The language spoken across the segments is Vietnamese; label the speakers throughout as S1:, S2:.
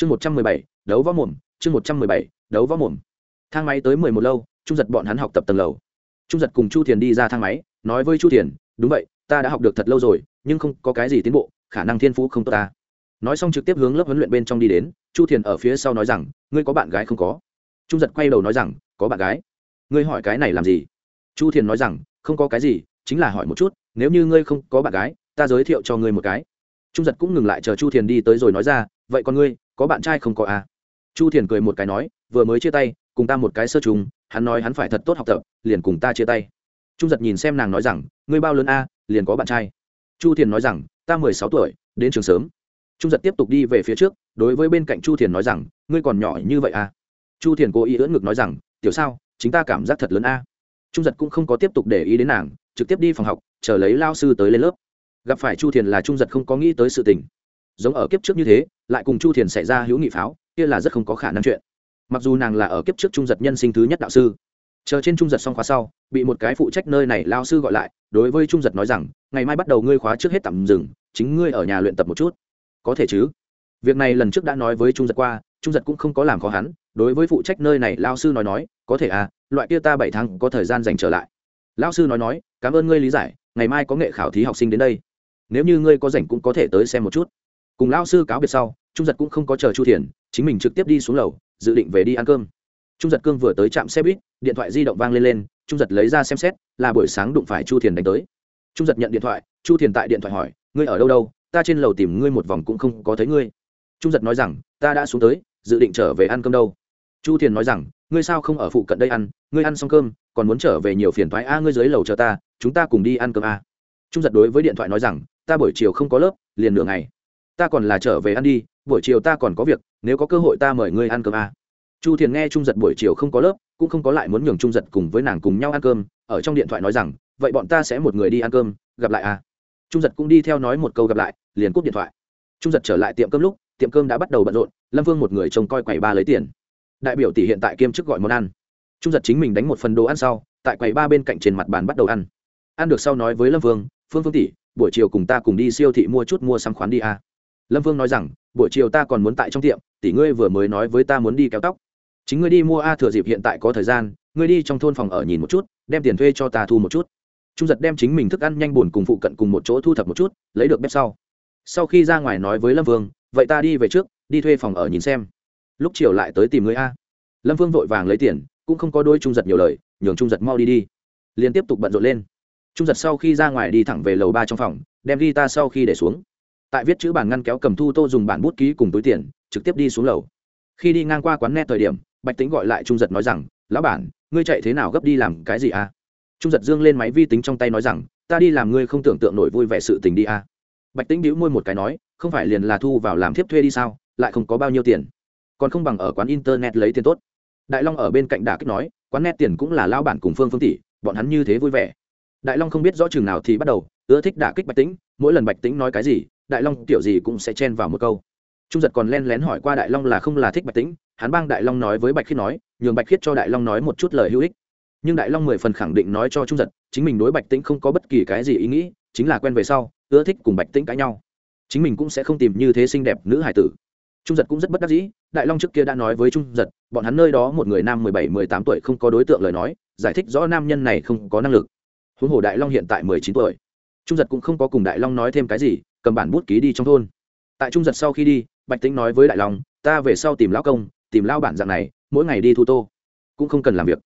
S1: chương một trăm mười bảy, đấu võ mồm, chương một trăm mười bảy, đấu võ mồm. Thang máy tới mười một lâu, trung giật bọn hắn học tập tầng lầu. Trung giật cùng chu thiền đi ra thang máy, nói với chu thiền, đúng vậy, ta đã học được thật lâu rồi, nhưng không có cái gì tiến bộ, khả năng thiên phú không tốt ta. Nói xong trực tiếp hướng lớp huấn luyện bên trong đi đến, chu thiền ở phía sau nói rằng, ngươi có bạn gái không có? Trung giật quay đầu nói rằng, có bạn gái. Ngươi hỏi cái này làm gì? Chu thiền nói rằng, không có cái gì, chính là hỏi một chút, nếu như ngươi không có bạn gái, ta giới thiệu cho ngươi một cái. Trung giật cũng ngừng lại chờ chu thiền đi tới rồi nói ra, vậy còn ngươi có bạn trai không có à chu thiền cười một cái nói, vừa mới chia tay, cùng ta một cái sơ trùng hắn nói hắn phải thật tốt học tập, liền cùng ta chia tay. Trung giật nhìn xem nàng nói rằng, ngươi bao lớn a, liền có bạn trai. Chu thiền nói rằng, ta mười sáu tuổi, đến trường sớm. Trung giật tiếp tục đi về phía trước, đối với bên cạnh chu thiền nói rằng, ngươi còn nhỏ như vậy à chu thiền cố ý ưỡn ngực nói rằng, tiểu sao, chính ta cảm giác thật lớn a. Trung giật cũng không có tiếp tục để ý đến nàng, trực tiếp đi phòng học, chờ lấy lao sư tới lên lớp. Gặp phải chu thiền là trung giật không có nghĩ tới sự tình giống ở kiếp trước như thế, lại cùng chu thiền xảy ra hữu nghị pháo, kia là rất không có khả năng chuyện. Mặc dù nàng là ở kiếp trước trung giật nhân sinh thứ nhất đạo sư, chờ trên trung giật xong khóa sau, bị một cái phụ trách nơi này lao sư gọi lại, đối với trung giật nói rằng, ngày mai bắt đầu ngươi khóa trước hết tạm dừng, chính ngươi ở nhà luyện tập một chút. Có thể chứ. Việc này lần trước đã nói với trung giật qua, trung giật cũng không có làm khó hắn, đối với phụ trách nơi này lao sư nói nói, có thể à loại kia ta bảy tháng có thời gian dành trở lại. Lao sư nói nói, cảm ơn ngươi lý giải, ngày mai có nghệ khảo thí học sinh đến đây. Nếu như ngươi có rảnh cũng có thể tới xem một chút cùng lao sư cáo biệt sau, trung giật cũng không có chờ chu thiền, chính mình trực tiếp đi xuống lầu, dự định về đi ăn cơm. Trung giật cương vừa tới trạm xe buýt, điện thoại di động vang lên lên, trung giật lấy ra xem xét, là buổi sáng đụng phải chu thiền đánh tới. Trung giật nhận điện thoại, chu thiền tại điện thoại hỏi, ngươi ở đâu đâu? Ta trên lầu tìm ngươi một vòng cũng không có thấy ngươi. Trung giật nói rằng, ta đã xuống tới, dự định trở về ăn cơm đâu. Chu thiền nói rằng, ngươi sao không ở phụ cận đây ăn? Ngươi ăn xong cơm, còn muốn trở về nhiều phiền thoái a, ngươi dưới lầu chờ ta, chúng ta cùng đi ăn cơm a. Trung giật đối với điện thoại nói rằng, ta buổi chiều không có lớp, liền nửa ngày ta còn là trở về ăn đi, buổi chiều ta còn có việc, nếu có cơ hội ta mời ngươi ăn cơm à? chu thiền nghe trung giật buổi chiều không có lớp, cũng không có lại muốn nhường trung giật cùng với nàng cùng nhau ăn cơm, ở trong điện thoại nói rằng, vậy bọn ta sẽ một người đi ăn cơm, gặp lại à? trung giật cũng đi theo nói một câu gặp lại, liền cúp điện thoại trung giật trở lại tiệm cơm lúc, tiệm cơm đã bắt đầu bận rộn, lâm vương một người trông coi quầy ba lấy tiền đại biểu tỷ hiện tại kiêm chức gọi món ăn trung giật chính mình đánh một phần đồ ăn sau, tại quầy ba bên cạnh trên mặt bàn bắt đầu ăn ăn được sau nói với lâm vương, phương phương tỷ, buổi chiều cùng ta cùng đi siêu thị mua chút mua sắm khoán đi à? Lâm vương nói rằng, buổi chiều ta còn muốn tại trong tiệm, tỷ ngươi vừa mới nói với ta muốn đi kéo tóc. Chính ngươi đi mua a thừa dịp hiện tại có thời gian, ngươi đi trong thôn phòng ở nhìn một chút, đem tiền thuê cho ta thu một chút. Trung giật đem chính mình thức ăn nhanh buồn cùng phụ cận cùng một chỗ thu thập một chút, lấy được bếp sau. Sau khi ra ngoài nói với lâm vương, vậy ta đi về trước, đi thuê phòng ở nhìn xem. Lúc chiều lại tới tìm người a. Lâm vương vội vàng lấy tiền, cũng không có đôi trung giật nhiều lời, nhường trung giật mau đi đi. Liền tiếp tục bận rộn lên. Trung giật sau khi ra ngoài đi thẳng về lầu ba trong phòng, đem ghi ta sau khi để xuống tại viết chữ bản ngăn kéo cầm thu tô dùng bản bút ký cùng túi tiền, trực tiếp đi xuống lầu. Khi đi ngang qua quán net thời điểm, bạch tính gọi lại trung giật nói rằng, lão bản, ngươi chạy thế nào gấp đi làm cái gì a trung giật dương lên máy vi tính trong tay nói rằng, ta đi làm ngươi không tưởng tượng nổi vui vẻ sự tình đi a bạch tính đĩu môi một cái nói, không phải liền là thu vào làm thiếp thuê đi sao, lại không có bao nhiêu tiền. Còn không bằng ở quán internet lấy tiền tốt. Đại long ở bên cạnh đà kích nói, quán net tiền cũng là lao bản cùng phương phương tỷ, bọn hắn như thế vui vẻ. Đại long không biết rõ chừng nào thì bắt đầu, ưa thích đả kích bạch tính mỗi lần bạch tính nói cái gì đại long kiểu gì cũng sẽ chen vào một câu. Trung giật còn len lén hỏi qua đại long là không là thích bạch Tĩnh. hắn bang đại long nói với bạch khiết nói, nhường bạch khiết cho đại long nói một chút lời hữu ích. Nhưng đại long mười phần khẳng định nói cho trung giật, chính mình đối bạch tĩnh không có bất kỳ cái gì ý nghĩ, chính là quen về sau, ưa thích cùng bạch tĩnh cãi nhau. Chính mình cũng sẽ không tìm như thế xinh đẹp nữ hải tử. Trung giật cũng rất bất đắc dĩ, đại long trước kia đã nói với trung giật, bọn hắn nơi đó một người nam mười bảy, mười tám tuổi không có đối tượng lời nói, giải thích rõ nam nhân này không có năng lực. Huống hồ đại long hiện tại mười chín tuổi. Trung giật cũng không có cùng đại long nói thêm cái gì cầm bản bút ký đi trong thôn. Tại trung giật sau khi đi, bạch tĩnh nói với đại long, ta về sau tìm lão công, tìm lao bản dạng này, mỗi ngày đi thu tô, cũng không cần làm việc,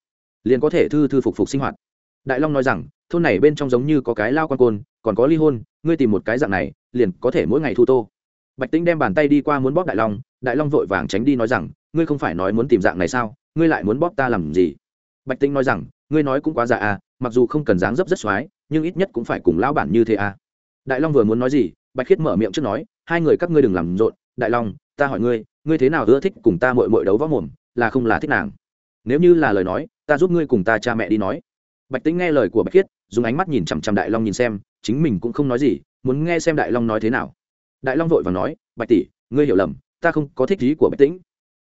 S1: liền có thể thư thư phục phục sinh hoạt. Đại long nói rằng, thôn này bên trong giống như có cái lao quan côn, còn có ly hôn, ngươi tìm một cái dạng này, liền có thể mỗi ngày thu tô. Bạch tĩnh đem bàn tay đi qua muốn bóp đại long đại long vội vàng tránh đi nói rằng, ngươi không phải nói muốn tìm dạng này sao, ngươi lại muốn bóp ta làm gì? Bạch tĩnh nói rằng, ngươi nói cũng quá dạ à mặc dù không cần dáng dấp rất x nhưng ít nhất cũng phải cùng lão bản như thế à. Đại long vừa muốn nói gì bạch khiết mở miệng trước nói, hai người các ngươi đừng làm rộn, đại long, ta hỏi ngươi ngươi thế nào ưa thích cùng ta mội mội đấu võ mồm, là không là thích nàng? Nếu như là lời nói, ta giúp ngươi cùng ta cha mẹ đi nói. Bạch tính nghe lời của bạch khiết, dùng ánh mắt nhìn chằm chằm đại long nhìn xem, chính mình cũng không nói gì, muốn nghe xem đại long nói thế nào. Đại long vội và nói, bạch tỷ, ngươi hiểu lầm, ta không có thích ý của bạch tĩnh.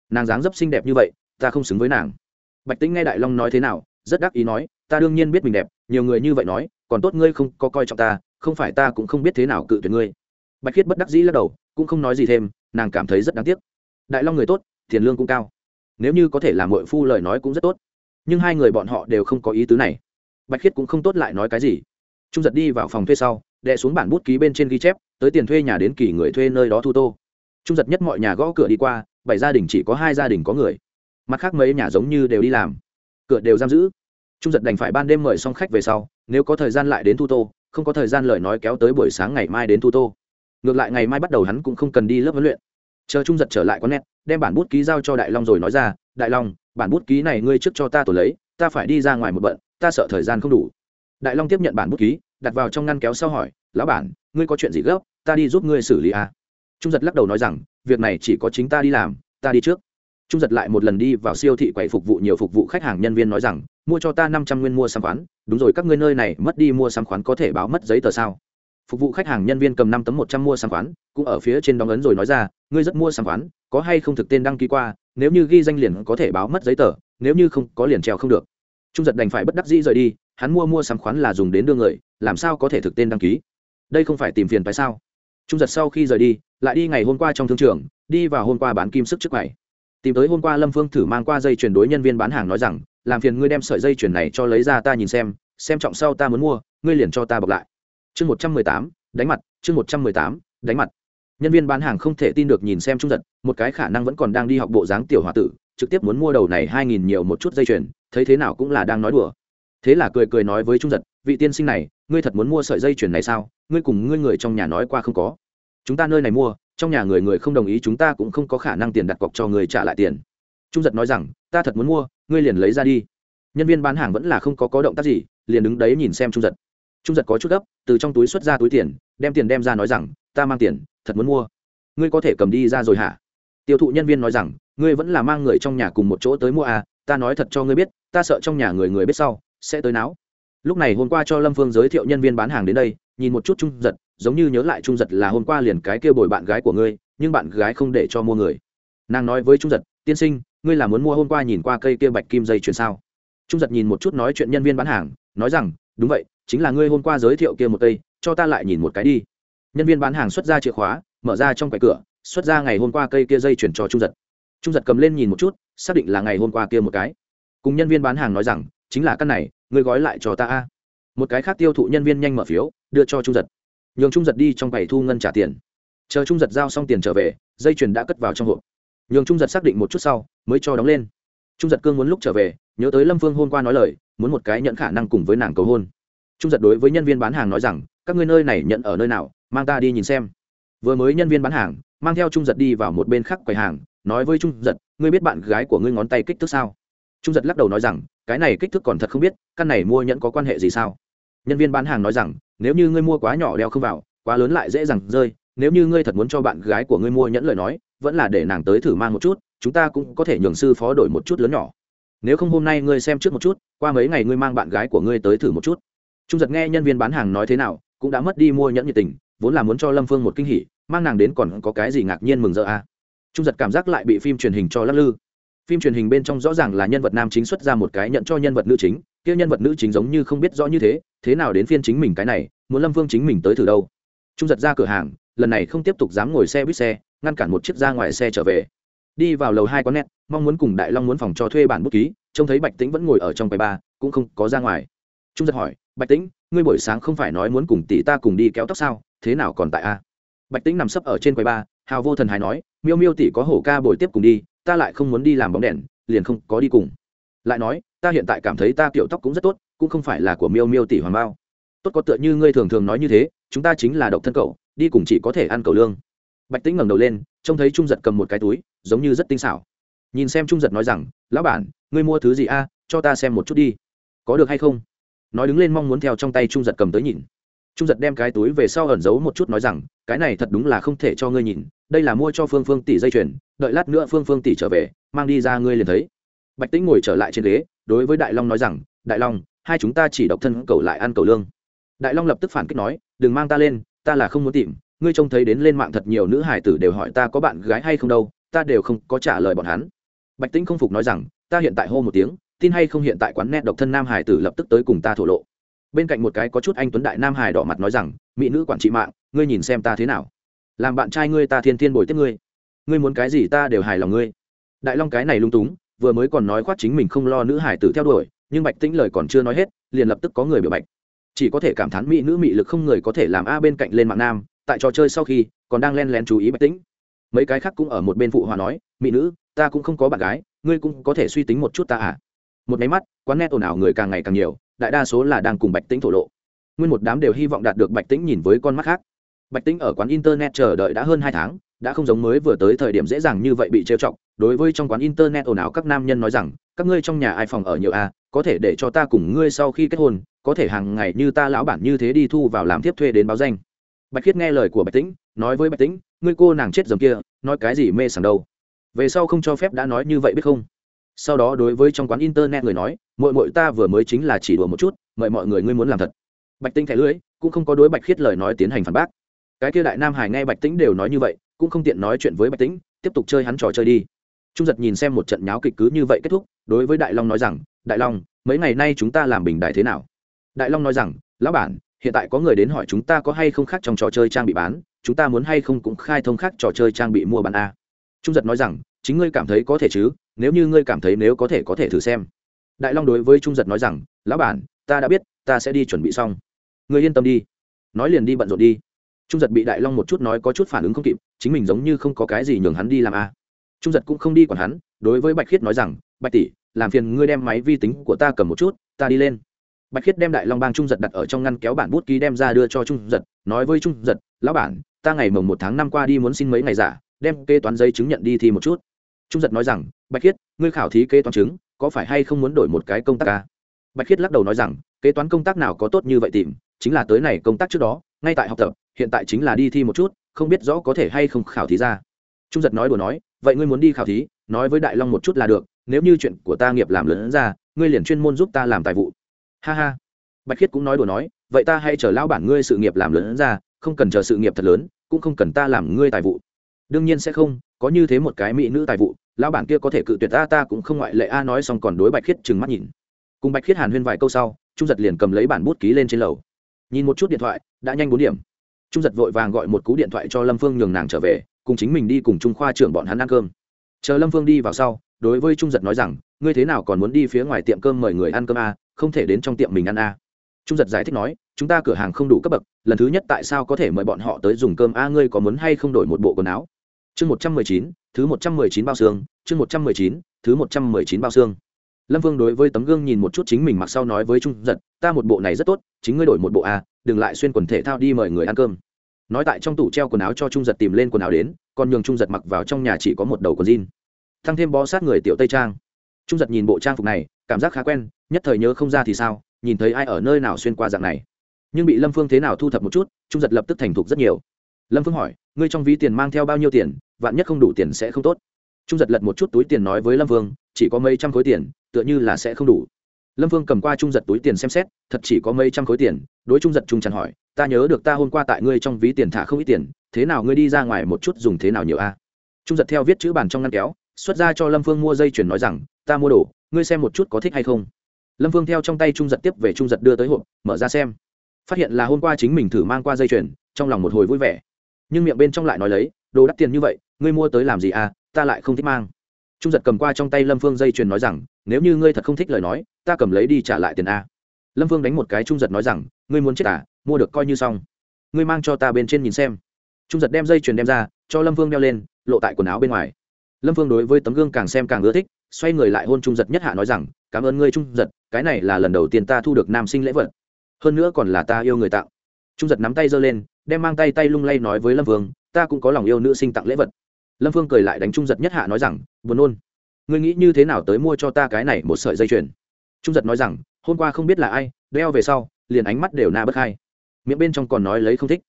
S1: Nàng dáng dấp xinh đẹp như vậy, ta không xứng với nàng. Bạch tĩnh nghe đại long nói thế nào, rất đắc ý nói, ta đương nhiên biết mình đẹp, nhiều người như vậy nói, còn tốt ngươi không có coi trọng ta, không phải ta cũng không biết thế nào cự tuyệt ngươi bạch khiết bất đắc dĩ lắc đầu, cũng không nói gì thêm, nàng cảm thấy rất đáng tiếc. Đại long người tốt, tiền lương cũng cao. Nếu như có thể làm mội phu lời nói cũng rất tốt. Nhưng hai người bọn họ đều không có ý tứ này. Bạch khiết cũng không tốt lại nói cái gì. Trung giật đi vào phòng thuê sau đệ xuống bản bút ký bên trên ghi chép, tới tiền thuê nhà đến kỳ người thuê nơi đó thu tô. Trung giật nhất mọi nhà gõ cửa đi qua, bảy gia đình chỉ có hai gia đình có người. Mặt khác mấy nhà giống như đều đi làm. Cửa đều giam giữ. Trung giật đành phải ban đêm mời xong khách về sau, nếu có thời gian lại đến thu tô, không có thời gian lời nói kéo tới buổi sáng ngày mai đến thu tô ngược lại ngày mai bắt đầu hắn cũng không cần đi lớp huấn luyện. Chờ trung giật trở lại con nét đem bản bút ký giao cho đại long rồi nói ra, đại long, bản bút ký này ngươi trước cho ta tổ lấy, ta phải đi ra ngoài một bận, ta sợ thời gian không đủ. Đại long tiếp nhận bản bút ký, đặt vào trong ngăn kéo sau hỏi, lão bản, ngươi có chuyện gì gấp, ta đi giúp ngươi xử lý à? trung giật lắc đầu nói rằng, việc này chỉ có chính ta đi làm, ta đi trước. Trung giật lại một lần đi vào siêu thị quầy phục vụ nhiều phục vụ khách hàng nhân viên nói rằng, mua cho ta năm trăm nguyên mua sắm khoán, đúng rồi, các ngươi nơi này mất đi mua sắm khoán có thể báo mất giấy tờ sao? Phục vụ khách hàng nhân viên cầm năm tấm một trăm mua sắm khoán, cũng ở phía trên đóng ấn rồi nói ra, ngươi rất mua sắm khoán, có hay không thực tên đăng ký qua, nếu như ghi danh liền có thể báo mất giấy tờ, nếu như không, có liền treo không được. Trung giật đành phải bất đắc dĩ rời đi, hắn mua mua sắm khoán là dùng đến đưa người, làm sao có thể thực tên đăng ký? Đây không phải tìm phiền phải sao? Trung giật sau khi rời đi, lại đi ngày hôm qua trong thương trường, đi vào hôm qua bán kim sức trước ngày. Tìm tới hôm qua lâm phương thử mang qua dây chuyển đối nhân viên bán hàng nói rằng, làm phiền ngươi đem sợi dây chuyển này cho lấy ra ta nhìn xem xem trọng sau ta muốn mua, ngươi liền cho ta bọc lại chương một trăm mười tám, đánh mặt, chương một trăm mười tám, đánh mặt. Nhân viên bán hàng không thể tin được nhìn xem trung giật, một cái khả năng vẫn còn đang đi học bộ dáng tiểu h o a tử, trực tiếp muốn mua đầu này hai nghìn nhiều một chút dây chuyền, thấy thế nào cũng là đang nói đùa. Thế là cười cười nói với trung giật, vị tiên sinh này, ngươi thật muốn mua sợi dây chuyền này sao? Ngươi cùng ngươi người trong nhà nói qua không có. Chúng ta nơi này mua, trong nhà người người không đồng ý chúng ta cũng không có khả năng tiền đặt cọc cho người trả lại tiền. Trung giật nói rằng, ta thật muốn mua, ngươi liền lấy ra đi. Nhân viên bán hàng vẫn là không có có động tác gì, liền đứng đấy nhìn xem trung giật trung giật có chút gấp, từ trong túi xuất ra túi tiền, đem tiền đem ra nói rằng, ta mang tiền, thật muốn mua. Ngươi có thể cầm đi ra rồi hả? Tiêu thụ nhân viên nói rằng, ngươi vẫn là mang người trong nhà cùng một chỗ tới mua à ta nói thật cho ngươi biết, ta sợ trong nhà người người biết sau, sẽ tới náo. Lúc này hôm qua cho lâm phương giới thiệu nhân viên bán hàng đến đây, nhìn một chút trung giật, giống như nhớ lại trung giật là hôm qua liền cái kia bồi bạn gái của ngươi, nhưng bạn gái không để cho mua người. Nàng nói với trung giật, tiên sinh, ngươi là muốn mua hôm qua nhìn qua cây kia bạch kim dây chuyền sao? Trung giật nhìn một chút nói chuyện nhân viên bán hàng, nói rằng, đúng vậy chính là ngươi hôm qua giới thiệu kia một cây, cho ta lại nhìn một cái đi. Nhân viên bán hàng xuất ra chìa khóa, mở ra trong quầy cửa, xuất ra ngày hôm qua cây kia dây chuyển cho trung giật. Trung giật cầm lên nhìn một chút, xác định là ngày hôm qua kia một cái. Cùng nhân viên bán hàng nói rằng, chính là căn này, ngươi gói lại cho ta a. Một cái khác tiêu thụ nhân viên nhanh mở phiếu, đưa cho trung giật. Nhường trung giật đi trong quầy thu ngân trả tiền. Chờ trung giật giao xong tiền trở về, dây chuyền đã cất vào trong hộp. Nhường trung giật xác định một chút sau, mới cho đóng lên. Trung giật cương muốn lúc trở về, nhớ tới lâm phương hôm qua nói lời, muốn một cái nhận khả năng cùng với nàng cầu hôn trung giật đối với nhân viên bán hàng nói rằng, các ngươi nơi này nhận ở nơi nào, mang ta đi nhìn xem. Vừa mới nhân viên bán hàng, mang theo trung giật đi vào một bên khác quầy hàng, nói với trung giật, ngươi biết bạn gái của ngươi ngón tay kích thước sao? Trung giật lắc đầu nói rằng, cái này kích thước còn thật không biết, căn này mua nhẫn có quan hệ gì sao? Nhân viên bán hàng nói rằng, nếu như ngươi mua quá nhỏ đeo không vào, quá lớn lại dễ dàng rơi, nếu như ngươi thật muốn cho bạn gái của ngươi mua nhẫn lời nói, vẫn là để nàng tới thử mang một chút, chúng ta cũng có thể nhường sư phó đổi một chút lớn nhỏ. Nếu không hôm nay ngươi xem trước một chút, qua mấy ngày ngươi mang bạn gái của ngươi tới thử một chút trung giật nghe nhân viên bán hàng nói thế nào, cũng đã mất đi mua nhẫn nhiệt tình, vốn là muốn cho lâm phương một kinh hỉ, mang nàng đến còn có cái gì ngạc nhiên mừng rỡ à. trung giật cảm giác lại bị phim truyền hình cho lắc lư. Phim truyền hình bên trong rõ ràng là nhân vật nam chính xuất ra một cái nhận cho nhân vật nữ chính, kia nhân vật nữ chính giống như không biết rõ như thế thế nào đến phiên chính mình cái này, muốn lâm phương chính mình tới thử đâu. Trung giật ra cửa hàng, lần này không tiếp tục dám ngồi xe buýt xe, ngăn cản một chiếc ra ngoài xe trở về. Đi vào lầu hai con nét mong muốn cùng đại long muốn phòng cho thuê bản bút ký, trông thấy bạch tĩnh vẫn ngồi ở trong quầy ba, cũng không có ra ngoài. Trung giật hỏi bạch tĩnh, ngươi buổi sáng không phải nói muốn cùng tỷ ta cùng đi kéo tóc sao? Thế nào còn tại a? Bạch tĩnh nằm sấp ở trên quầy ba, hào vô thần hài nói, miêu miêu tỷ có hổ ca bồi tiếp cùng đi, ta lại không muốn đi làm bóng đèn, liền không có đi cùng. Lại nói, ta hiện tại cảm thấy ta kiểu tóc cũng rất tốt, cũng không phải là của miêu miêu tỷ hoàng bao. Tốt có tựa như ngươi thường thường nói như thế, chúng ta chính là độc thân cậu, đi cùng chỉ có thể ăn cầu lương. Bạch tĩnh ngẩng đầu lên, trông thấy trung giật cầm một cái túi, giống như rất tinh xảo. Nhìn xem trung giật nói rằng, lão bản, ngươi mua thứ gì a? Cho ta xem một chút đi. Có được hay không? Nói đứng lên mong muốn theo trong tay trung giật cầm tới nhìn. Trung giật đem cái túi về sau ẩn giấu một chút nói rằng, cái này thật đúng là không thể cho ngươi nhìn, đây là mua cho phương phương tỷ dây chuyền, đợi lát nữa phương phương tỷ trở về, mang đi ra ngươi liền thấy. Bạch tĩnh ngồi trở lại trên ghế, đối với đại long nói rằng, đại long, hai chúng ta chỉ độc thân cầu lại ăn cầu lương. Đại long lập tức phản kích nói, đừng mang ta lên, ta là không muốn tìm, ngươi trông thấy đến lên mạng thật nhiều nữ hải tử đều hỏi ta có bạn gái hay không đâu, ta đều không có trả lời bọn hắn. Bạch tĩnh không phục nói rằng, ta hiện tại hô một tiếng tin hay không hiện tại quán net độc thân nam hải tử lập tức tới cùng ta thổ lộ. Bên cạnh một cái có chút anh tuấn đại nam hải đỏ mặt nói rằng, mỹ nữ quản trị mạng, ngươi nhìn xem ta thế nào? Làm bạn trai ngươi ta thiên thiên bồi tiếp ngươi. Ngươi muốn cái gì ta đều hài lòng ngươi. Đại long cái này lung túng, vừa mới còn nói khoát chính mình không lo nữ hải tử theo đuổi, nhưng bạch tĩnh lời còn chưa nói hết, liền lập tức có người biểu bạch. Chỉ có thể cảm thán mỹ nữ mị lực không người có thể làm a bên cạnh lên mạng nam, tại trò chơi sau khi, còn đang len lén chú ý bạch tĩnh. Mấy cái khác cũng ở một bên phụ hòa nói, mỹ nữ, ta cũng không có bạn gái, ngươi cũng có thể suy tính một chút ta à? Một máy mắt quán net ồn ào người càng ngày càng nhiều đại đa số là đang cùng bạch tĩnh thổ lộ. Nguyên một đám đều hy vọng đạt được bạch tĩnh nhìn với con mắt khác. Bạch tĩnh ở quán internet chờ đợi đã hơn hai tháng đã không giống mới vừa tới thời điểm dễ dàng như vậy bị trêu chọc. Đối với trong quán internet ồn ào các nam nhân nói rằng các ngươi trong nhà ai phòng ở nhiều a à, có thể để cho ta cùng ngươi sau khi kết hôn có thể hàng ngày như ta lão bản như thế đi thu vào làm tiếp thuê đến báo danh. Bạch khiết nghe lời của bạch tĩnh nói với bạch tĩnh ngươi cô nàng chết dầm kia nói cái gì mê sảng đâu? Về sau không cho phép đã nói như vậy biết không? Sau đó đối với trong quán internet người nói mội mội ta vừa mới chính là chỉ đùa một chút, mời mọi người ngươi muốn làm thật. Bạch tinh thẻ lưới cũng không có đối bạch khiết lời nói tiến hành phản bác. Cái kia đại nam hải nghe bạch tĩnh đều nói như vậy, cũng không tiện nói chuyện với bạch tĩnh, tiếp tục chơi hắn trò chơi đi. Trung giật nhìn xem một trận nháo kịch cứ như vậy kết thúc, đối với đại long nói rằng, đại long, mấy ngày nay chúng ta làm bình đại thế nào? Đại long nói rằng, lão bản, hiện tại có người đến hỏi chúng ta có hay không khác trong trò chơi trang bị bán, chúng ta muốn hay không cũng khai thông khác trò chơi trang bị mua bán a. Trung giật nói rằng, chính ngươi cảm thấy có thể chứ nếu như ngươi cảm thấy nếu có thể có thể thử xem. Đại long đối với trung giật nói rằng, lão bản, ta đã biết, ta sẽ đi chuẩn bị xong. Ngươi yên tâm đi. Nói liền đi bận rộn đi. Trung giật bị đại long một chút nói có chút phản ứng không kịp, chính mình giống như không có cái gì nhường hắn đi làm a trung giật cũng không đi còn hắn, đối với bạch khiết nói rằng, bạch tỷ, làm phiền ngươi đem máy vi tính của ta cầm một chút, ta đi lên. Bạch khiết đem đại long bang trung giật đặt ở trong ngăn kéo bản bút ký đem ra đưa cho trung giật, nói với trung giật, lão bản, ta ngày mồng một tháng năm qua đi muốn xin mấy ngày giả, đem kê toán giấy chứng nhận đi thi một chút trung giật nói rằng, bạch khiết, ngươi khảo thí kế toán chứng, có phải hay không muốn đổi một cái công tác ca? Bạch khiết lắc đầu nói rằng, kế toán công tác nào có tốt như vậy tìm, chính là tới này công tác trước đó, ngay tại học tập, hiện tại chính là đi thi một chút, không biết rõ có thể hay không khảo thí ra. Trung giật nói đùa nói, vậy ngươi muốn đi khảo thí, nói với đại long một chút là được, nếu như chuyện của ta nghiệp làm lớn ra, ngươi liền chuyên môn giúp ta làm tài vụ. Ha ha. Bạch khiết cũng nói đùa nói, vậy ta hay chờ lao bản ngươi sự nghiệp làm lớn ra, không cần chờ sự nghiệp thật lớn, cũng không cần ta làm ngươi tài vụ. Đương nhiên sẽ không có như thế một cái mỹ nữ tài vụ, lão bản kia có thể cự tuyệt ta ta cũng không ngoại lệ. A, nói xong còn đối bạch khiết trừng mắt nhìn. Cùng bạch khiết hàn huyên vài câu sau, trung giật liền cầm lấy bản bút ký lên trên lầu. Nhìn một chút điện thoại, đã nhanh bốn điểm. Trung giật vội vàng gọi một cú điện thoại cho lâm phương nhường nàng trở về, cùng chính mình đi cùng trung khoa trưởng bọn hắn ăn cơm. Chờ lâm phương đi vào sau, đối với trung giật nói rằng, ngươi thế nào còn muốn đi phía ngoài tiệm cơm mời người ăn cơm a? Không thể đến trong tiệm mình ăn a. Trung giật giải thích nói, chúng ta cửa hàng không đủ cấp bậc, lần thứ nhất tại sao có thể mời bọn họ tới dùng cơm a? Ngươi có muốn hay không đổi một bộ quần áo? Chương một trăm mười chín, thứ một trăm mười chín bao xương, chương một trăm mười chín, thứ một trăm mười chín bao xương. Lâm vương đối với tấm gương nhìn một chút chính mình mặc sau nói với trung giật, ta một bộ này rất tốt, chính ngươi đổi một bộ a đừng lại xuyên quần thể thao đi mời người ăn cơm. Nói tại trong tủ treo quần áo cho trung giật tìm lên quần áo đến, còn nhường trung giật mặc vào trong nhà chỉ có một đầu quần jean. Thăng thêm bó sát người tiểu tây trang. Trung giật nhìn bộ trang phục này, cảm giác khá quen, nhất thời nhớ không ra thì sao, nhìn thấy ai ở nơi nào xuyên qua dạng này. Nhưng bị lâm phương thế nào thu thập một chút, trung giật lập tức thành thục rất nhiều. Lâm phương hỏi ngươi trong ví tiền mang theo bao nhiêu tiền vạn nhất không đủ tiền sẽ không tốt. Trung giật lật một chút túi tiền nói với lâm Vương, chỉ có mấy trăm khối tiền tựa như là sẽ không đủ. Lâm Vương cầm qua trung giật túi tiền xem xét thật chỉ có mấy trăm khối tiền đối trung giật trung tràn hỏi ta nhớ được ta hôm qua tại ngươi trong ví tiền thả không ít tiền thế nào ngươi đi ra ngoài một chút dùng thế nào nhiều a? Trung giật theo viết chữ bàn trong ngăn kéo xuất ra cho lâm phương mua dây chuyển nói rằng ta mua đồ ngươi xem một chút có thích hay không. Lâm phương theo trong tay trung giật tiếp về trung giật đưa tới hộp mở ra xem. Phát hiện là hôm qua chính mình thử mang qua dây chuyền trong lòng một hồi vui vẻ nhưng miệng bên trong lại nói lấy, đồ đắt tiền như vậy, ngươi mua tới làm gì à ta lại không thích mang. Trung giật cầm qua trong tay lâm phương dây chuyền nói rằng, nếu như ngươi thật không thích lời nói, ta cầm lấy đi trả lại tiền a. Lâm phương đánh một cái trung giật nói rằng, ngươi muốn chết à mua được coi như xong. Ngươi mang cho ta bên trên nhìn xem. Trung giật đem dây chuyền đem ra, cho lâm phương đeo lên, lộ tại quần áo bên ngoài. Lâm phương đối với tấm gương càng xem càng ưa thích, xoay người lại hôn trung giật nhất hạ nói rằng, cảm ơn ngươi, trung giật, cái này là lần đầu tiên ta thu được nam sinh lễ vật. Hơn nữa còn là ta yêu người tặng trung giật nắm tay giơ lên, đem mang tay tay lung lay nói với lâm vương, ta cũng có lòng yêu nữ sinh tặng lễ vật. Lâm vương cười lại đánh trung giật nhất hạ nói rằng, buồn nôn. Ngươi nghĩ như thế nào tới mua cho ta cái này một sợi dây chuyền? Trung giật nói rằng, hôm qua không biết là ai, đeo về sau, liền ánh mắt đều na bất hai miệng bên trong còn nói lấy không thích.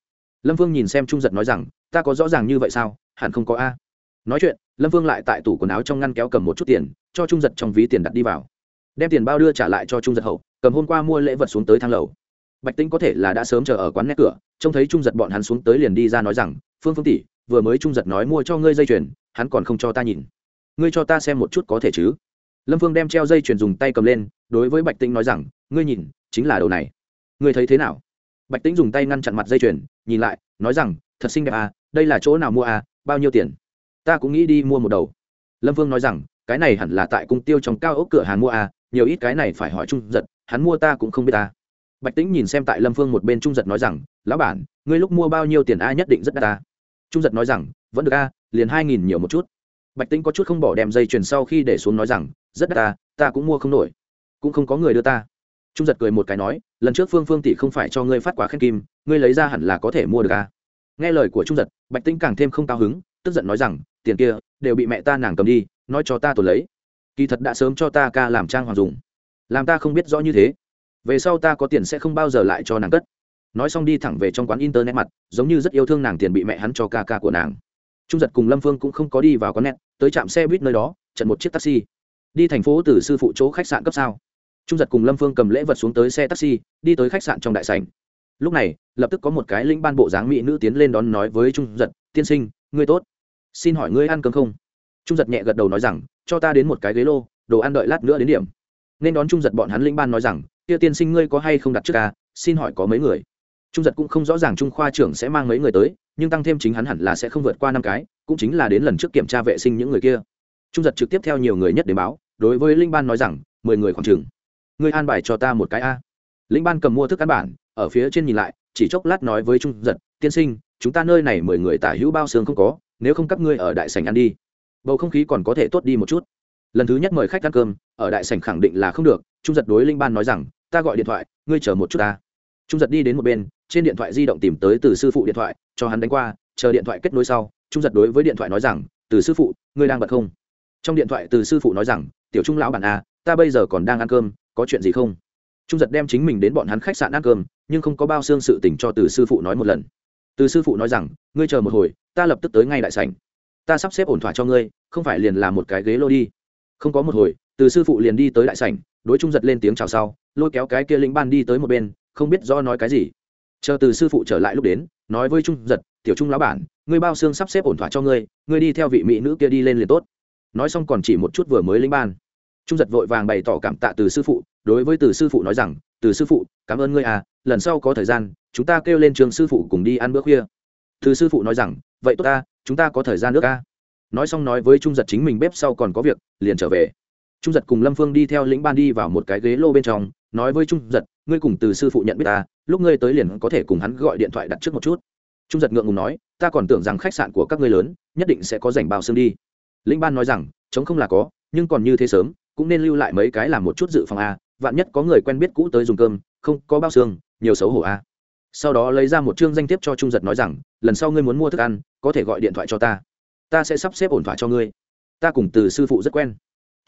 S1: Lâm vương nhìn xem trung giật nói rằng, ta có rõ ràng như vậy sao? Hẳn không có a. Nói chuyện, lâm vương lại tại tủ quần áo trong ngăn kéo cầm một chút tiền, cho trung giật trong ví tiền đặt đi vào. Đem tiền bao đưa trả lại cho trung giật hậu, cầm hôm qua mua lễ vật xuống tới thang lầu bạch tĩnh có thể là đã sớm chờ ở quán nét cửa, trông thấy trung giật bọn hắn xuống tới liền đi ra nói rằng, phương phương tỷ, vừa mới trung giật nói mua cho ngươi dây chuyền, hắn còn không cho ta nhìn. Ngươi cho ta xem một chút có thể chứ? Lâm phương đem treo dây chuyền dùng tay cầm lên, đối với bạch tĩnh nói rằng, ngươi nhìn, chính là đầu này. Ngươi thấy thế nào? Bạch tĩnh dùng tay ngăn chặn mặt dây chuyền, nhìn lại, nói rằng, thật xinh đẹp à đây là chỗ nào mua à bao nhiêu tiền? Ta cũng nghĩ đi mua một đầu. Lâm vương nói rằng, cái này hẳn là tại cung tiêu trong cao ốc cửa hàng mua à nhiều ít cái này phải hỏi trung giật, hắn mua ta cũng không biết ta bạch tĩnh nhìn xem tại lâm phương một bên trung giật nói rằng, lão bản, ngươi lúc mua bao nhiêu tiền a nhất định rất đắt ta. Trung giật nói rằng, vẫn được a, liền hai nghìn nhiều một chút. Bạch tĩnh có chút không bỏ đem dây chuyền sau khi để xuống nói rằng, rất đắt ta ta cũng mua không nổi, cũng không có người đưa ta. Trung giật cười một cái nói, lần trước phương phương tỷ không phải cho ngươi phát quả khen kim, ngươi lấy ra hẳn là có thể mua được a. Nghe lời của trung giật, bạch tĩnh càng thêm không cao hứng, tức giận nói rằng, tiền kia, đều bị mẹ ta nàng cầm đi, nói cho ta tồn lấy. Kỳ thật đã sớm cho ta ca làm trang hoàng dùng. Làm ta không biết rõ như thế về sau ta có tiền sẽ không bao giờ lại cho nàng cất. Nói xong đi thẳng về trong quán internet mặt, giống như rất yêu thương nàng tiền bị mẹ hắn cho ca ca của nàng. Trung giật cùng lâm phương cũng không có đi vào quán net, tới trạm xe buýt nơi đó trận một chiếc taxi. Đi thành phố từ sư phụ chỗ khách sạn cấp sao? Trung giật cùng lâm phương cầm lễ vật xuống tới xe taxi, đi tới khách sạn trong đại sành lúc này, lập tức có một cái lĩnh ban bộ dáng mỹ nữ tiến lên đón nói với trung giật, tiên sinh, ngươi tốt. Xin hỏi ngươi ăn cơm không? Trung giật nhẹ gật đầu nói rằng, cho ta đến một cái ghế lô, đồ ăn đợi lát nữa đến điểm. Nên đón trung giật bọn hắn lĩnh ban nói rằng kia tiên sinh ngươi có hay không đặt trước ca? Xin hỏi có mấy người? Trung giật cũng không rõ ràng trung khoa trưởng sẽ mang mấy người tới, nhưng tăng thêm chính hắn hẳn là sẽ không vượt qua năm cái, cũng chính là đến lần trước kiểm tra vệ sinh những người kia. Trung giật trực tiếp theo nhiều người nhất để báo, đối với linh ban nói rằng, mười người khoảng chừng. Ngươi an bài cho ta một cái a. Linh ban cầm mua thức ăn bản, ở phía trên nhìn lại, chỉ chốc lát nói với trung giật, tiên sinh, chúng ta nơi này mười người tả hữu bao xương không có, nếu không các ngươi ở đại sành ăn đi. Bầu không khí còn có thể tốt đi một chút. Lần thứ nhất mời khách ăn cơm, ở đại sảnh khẳng định là không được, trung giật đối linh ban nói rằng ta gọi điện thoại, ngươi chờ một chút ta. Trung giật đi đến một bên, trên điện thoại di động tìm tới từ sư phụ điện thoại, cho hắn đánh qua, chờ điện thoại kết nối sau, trung giật đối với điện thoại nói rằng, từ sư phụ, ngươi đang bật không? Trong điện thoại từ sư phụ nói rằng, tiểu trung lão bản a ta bây giờ còn đang ăn cơm, có chuyện gì không? Trung giật đem chính mình đến bọn hắn khách sạn ăn cơm, nhưng không có bao xương sự tình cho từ sư phụ nói một lần. Từ sư phụ nói rằng, ngươi chờ một hồi, ta lập tức tới ngay đại sảnh. Ta sắp xếp ổn thỏa cho ngươi, không phải liền làm một cái ghế lô đi. Không có một hồi, từ sư phụ liền đi tới đại sảnh, đối trung giật lên tiếng chào sau lôi kéo cái kia lĩnh ban đi tới một bên, không biết do nói cái gì. Chờ từ sư phụ trở lại lúc đến, nói với trung giật, tiểu trung lão bản, ngươi bao xương sắp xếp ổn thỏa cho ngươi ngươi đi theo vị mỹ nữ kia đi lên liền tốt. Nói xong còn chỉ một chút vừa mới lĩnh ban. Trung giật vội vàng bày tỏ cảm tạ từ sư phụ, đối với từ sư phụ nói rằng, từ sư phụ, cảm ơn ngươi à lần sau có thời gian, chúng ta kêu lên trường sư phụ cùng đi ăn bữa khuya. Từ sư phụ nói rằng, vậy tốt ta, chúng ta có thời gian nước ca. Nói xong nói với trung giật chính mình bếp sau còn có việc, liền trở về trung giật cùng lâm phương đi theo lĩnh ban đi vào một cái ghế lô bên trong, nói với trung giật, ngươi cùng từ sư phụ nhận biết ta, lúc ngươi tới liền có thể cùng hắn gọi điện thoại đặt trước một chút. Trung giật ngượng ngùng nói, ta còn tưởng rằng khách sạn của các ngươi lớn, nhất định sẽ có dành bao xương đi. Lĩnh ban nói rằng chống không là có, nhưng còn như thế sớm, cũng nên lưu lại mấy cái làm một chút dự phòng a, vạn nhất có người quen biết cũ tới dùng cơm, không, có bao xương, nhiều xấu hổ a. Sau đó lấy ra một chương danh thiếp cho trung giật nói rằng, lần sau ngươi muốn mua thức ăn, có thể gọi điện thoại cho ta ta sẽ sắp xếp ổn thỏa cho ngươi. Ta cùng từ sư phụ rất quen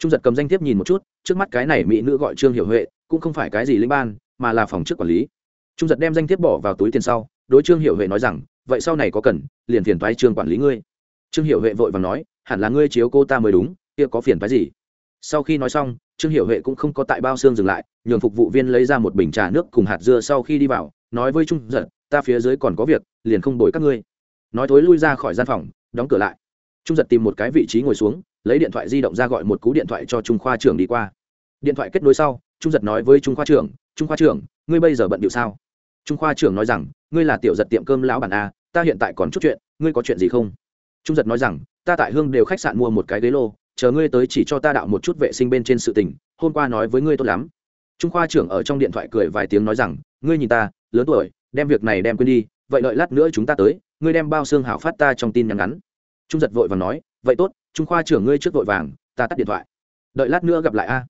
S1: trung giật cầm danh thiếp nhìn một chút, trước mắt cái này mỹ nữ gọi trương hiểu huệ, cũng không phải cái gì linh ban, mà là phòng chức quản lý. Trung giật đem danh thiếp bỏ vào túi tiền sau, đối trương hiểu huệ nói rằng, vậy sau này có cần, liền phiền thoái trương quản lý ngươi. Trương hiểu huệ vội và nói, hẳn là ngươi chiếu cô ta mới đúng, kia có phiền thoái gì? Sau khi nói xong, trương hiểu huệ cũng không có tại bao xương dừng lại, nhường phục vụ viên lấy ra một bình trà nước cùng hạt dưa sau khi đi vào, nói với trung giật, ta phía dưới còn có việc, liền không đổi các ngươi. Nói thối lui ra khỏi gian phòng, đóng cửa lại. Trung giật tìm một cái vị trí ngồi xuống lấy điện thoại di động ra gọi một cú điện thoại cho trung khoa trưởng đi qua. Điện thoại kết nối sau, trung giật nói với trung khoa trưởng, trung khoa trưởng, ngươi bây giờ bận điệu sao? Trung khoa trưởng nói rằng, ngươi là tiểu giật tiệm cơm lão bản a, ta hiện tại còn chút chuyện, ngươi có chuyện gì không? Trung giật nói rằng, ta tại hương đều khách sạn mua một cái ghế lô, chờ ngươi tới chỉ cho ta đạo một chút vệ sinh bên trên sự tình, hôm qua nói với ngươi tốt lắm. Trung khoa trưởng ở trong điện thoại cười vài tiếng nói rằng, ngươi nhìn ta, lớn tuổi, đem việc này đem quên đi, vậy đợi lát nữa chúng ta tới, ngươi đem bao xương hảo phát ta trong tin nhắn ngắn. Trung giật vội và nói, vậy tốt trung khoa trưởng ngươi trước vội vàng, ta tắt điện thoại. Đợi lát nữa gặp lại a.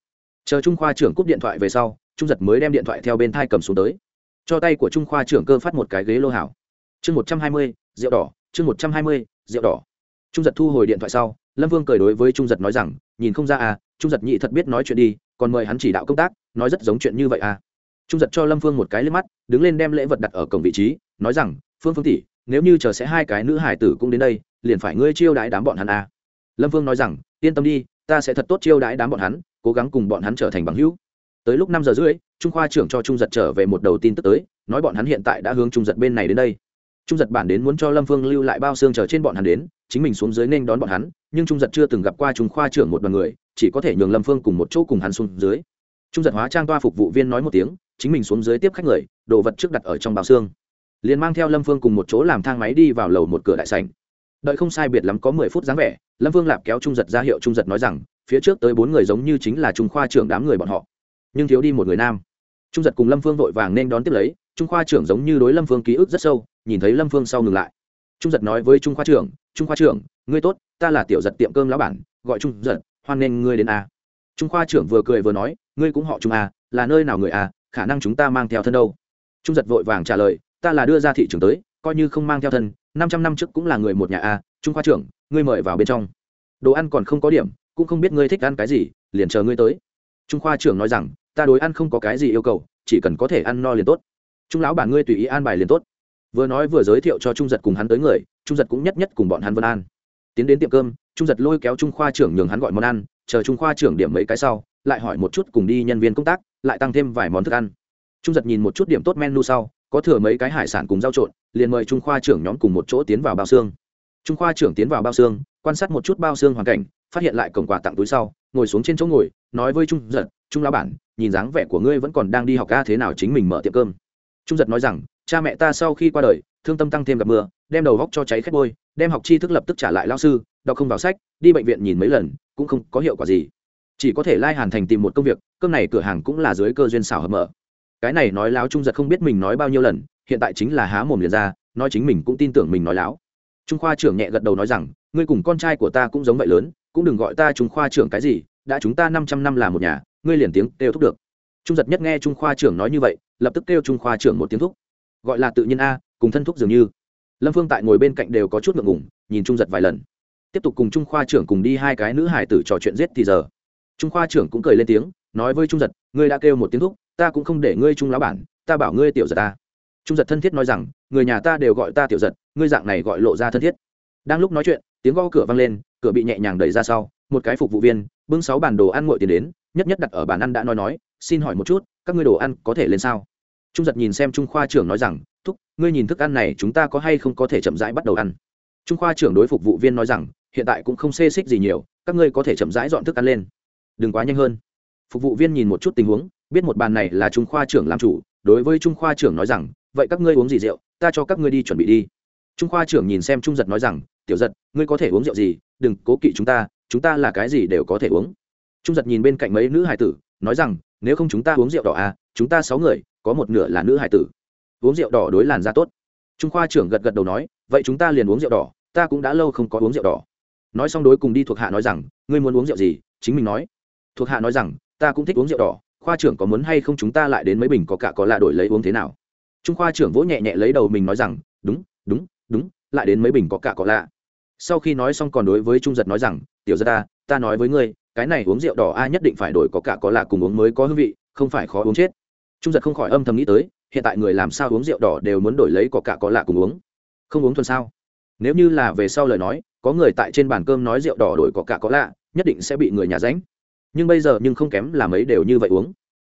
S1: Chờ trung khoa trưởng cúp điện thoại về sau, trung giật mới đem điện thoại theo bên thai cầm xuống tới. Cho tay của trung khoa trưởng cơ phát một cái ghế lô hảo. Chương một trăm hai mươi, rượu đỏ, chương một trăm hai mươi, rượu đỏ. Trung giật thu hồi điện thoại sau, lâm vương cười đối với trung giật nói rằng, nhìn không ra à trung giật nhị thật biết nói chuyện đi, còn mời hắn chỉ đạo công tác, nói rất giống chuyện như vậy à. Trung giật cho lâm phương một cái lên mắt, đứng lên đem lễ vật đặt ở cổng vị trí, nói rằng, phương phương tỷ, nếu như chờ sẽ hai cái nữ hải tử cũng đến đây, liền phải ngươi chiêu đãi đám bọn hắn à lâm Vương nói rằng, yên tâm đi, ta sẽ thật tốt chiêu đãi đám bọn hắn, cố gắng cùng bọn hắn trở thành bằng hữu. Tới lúc năm giờ rưỡi, trung khoa trưởng cho trung giật trở về một đầu tin tức tới, nói bọn hắn hiện tại đã hướng trung giật bên này đến đây. Trung giật bản đến muốn cho lâm phương lưu lại bao xương chờ trên bọn hắn đến, chính mình xuống dưới nên đón bọn hắn, nhưng trung giật chưa từng gặp qua trung khoa trưởng một đoàn người, chỉ có thể nhường lâm phương cùng một chỗ cùng hắn xuống dưới. Trung giật hóa trang toa phục vụ viên nói một tiếng, chính mình xuống dưới tiếp khách người, đồ vật trước đặt ở trong bao xương. Liền mang theo lâm phương cùng một chỗ làm thang máy đi vào lầu một cửa đại sành đợi không sai biệt lắm có mười phút dáng vẻ, lâm vương lạp kéo trung giật ra hiệu trung giật nói rằng, phía trước tới bốn người giống như chính là trung khoa trưởng đám người bọn họ. Nhưng thiếu đi một người nam. Trung giật cùng lâm Vương vội vàng nên đón tiếp lấy, trung khoa trưởng giống như đối lâm Vương ký ức rất sâu, nhìn thấy lâm Vương sau ngừng lại. Trung giật nói với trung khoa trưởng, trung khoa trưởng, ngươi tốt, ta là tiểu giật tiệm cơm lão bản, gọi trung giật, hoan nghênh ngươi đến a. Trung khoa trưởng vừa cười vừa nói, ngươi cũng họ trung a là nơi nào người a khả năng chúng ta mang theo thân đâu? Trung giật vội vàng trả lời, ta là đưa ra thị trường tới coi như không mang theo thân, năm trăm năm trước cũng là người một nhà a, trung khoa trưởng, ngươi mời vào bên trong. Đồ ăn còn không có điểm, cũng không biết ngươi thích ăn cái gì, liền chờ ngươi tới. Trung khoa trưởng nói rằng, ta đối ăn không có cái gì yêu cầu, chỉ cần có thể ăn no liền tốt. Trung lão bản ngươi tùy ý an bài liền tốt. Vừa nói vừa giới thiệu cho trung giật cùng hắn tới người, trung giật cũng nhất nhất cùng bọn hắn vân an. Tiến đến tiệm cơm, trung giật lôi kéo trung khoa trưởng nhường hắn gọi món ăn, chờ trung khoa trưởng điểm mấy cái sau, lại hỏi một chút cùng đi nhân viên công tác, lại tăng thêm vài món thức ăn. Trung giật nhìn một chút điểm tốt menu sau, có thừa mấy cái hải sản cùng rau trộn liền mời trung khoa trưởng nhóm cùng một chỗ tiến vào bao xương. Trung khoa trưởng tiến vào bao xương, quan sát một chút bao xương hoàn cảnh, phát hiện lại cổng quà tặng túi sau, ngồi xuống trên chỗ ngồi, nói với trung giật, trung lão bản, nhìn dáng vẻ của ngươi vẫn còn đang đi học ca thế nào chính mình mở tiệm cơm. Trung giật nói rằng, cha mẹ ta sau khi qua đời, thương tâm tăng thêm gặp mưa, đem đầu góc cho cháy khét bôi, đem học tri thức lập tức trả lại lao sư, đọc không vào sách, đi bệnh viện nhìn mấy lần, cũng không có hiệu quả gì. Chỉ có thể lai hàn thành tìm một công việc, cơm này cửa hàng cũng là dưới cơ duyên xảo hợp mở. Cái này nói láo trung giật không biết mình nói bao nhiêu lần hiện tại chính là há mồm liền ra, nói chính mình cũng tin tưởng mình nói láo. Trung khoa trưởng nhẹ gật đầu nói rằng, ngươi cùng con trai của ta cũng giống vậy lớn, cũng đừng gọi ta trung khoa trưởng cái gì, đã chúng ta năm trăm năm là một nhà, ngươi liền tiếng kêu thúc được. Trung giật nhất nghe trung khoa trưởng nói như vậy, lập tức kêu trung khoa trưởng một tiếng thúc. Gọi là tự nhiên a, cùng thân thúc dường như. Lâm phương tại ngồi bên cạnh đều có chút ngượng ngủng nhìn trung giật vài lần. Tiếp tục cùng trung khoa trưởng cùng đi hai cái nữ hải tử trò chuyện giết thì giờ. Trung khoa trưởng cũng cười lên tiếng, nói với trung giật, ngươi đã kêu một tiếng thúc, ta cũng không để ngươi trung lão bản, ta bảo ngươi tiểu giật ta trung giật thân thiết nói rằng, người nhà ta đều gọi ta tiểu giật, ngươi dạng này gọi lộ ra thân thiết. Đang lúc nói chuyện, tiếng gõ cửa vang lên, cửa bị nhẹ nhàng đẩy ra sau, một cái phục vụ viên, bưng sáu bản đồ ăn nguội tiền đến, nhất nhất đặt ở bàn ăn đã nói nói, xin hỏi một chút, các ngươi đồ ăn có thể lên sao? Trung giật nhìn xem trung khoa trưởng nói rằng, thúc, ngươi nhìn thức ăn này chúng ta có hay không có thể chậm rãi bắt đầu ăn? Trung khoa trưởng đối phục vụ viên nói rằng, hiện tại cũng không xê xích gì nhiều, các ngươi có thể chậm rãi dọn thức ăn lên. Đừng quá nhanh hơn. Phục vụ viên nhìn một chút tình huống, biết một bàn này là trung khoa trưởng làm chủ đối với trung khoa trưởng nói rằng, vậy các ngươi uống gì rượu? Ta cho các ngươi đi chuẩn bị đi. Trung khoa trưởng nhìn xem trung giật nói rằng, tiểu giật, ngươi có thể uống rượu gì? Đừng cố kỵ chúng ta chúng ta là cái gì đều có thể uống. Trung giật nhìn bên cạnh mấy nữ hải tử, nói rằng, nếu không chúng ta uống rượu đỏ à chúng ta sáu người, có một nửa là nữ hải tử. Uống rượu đỏ đối làn da tốt. Trung khoa trưởng gật gật đầu nói, vậy chúng ta liền uống rượu đỏ, ta cũng đã lâu không có uống rượu đỏ. Nói xong đối cùng đi thuộc hạ nói rằng, ngươi muốn uống rượu gì? Chính mình nói. Thuộc hạ nói rằng, ta cũng thích uống rượu đỏ khoa trưởng có muốn hay không chúng ta lại đến mấy bình có cả có lạ đổi lấy uống thế nào? Trung khoa trưởng vỗ nhẹ nhẹ lấy đầu mình nói rằng, đúng đúng đúng, lại đến mấy bình có cả có lạ sau khi nói xong còn đối với trung giật nói rằng, tiểu gia ta à, ta nói với ngươi, cái này uống rượu đỏ ai nhất định phải đổi có cả có lạ cùng uống mới có hương vị, không phải khó uống chết. Trung giật không khỏi âm thầm nghĩ tới, hiện tại người làm sao uống rượu đỏ đều muốn đổi lấy có cả có lạ cùng uống? Không uống thuần sao? Nếu như là về sau lời nói, có người tại trên bàn cơm nói rượu đỏ đổi có cả có lạ nhất định sẽ bị người nhà ránh nhưng bây giờ nhưng không kém là mấy đều như vậy uống.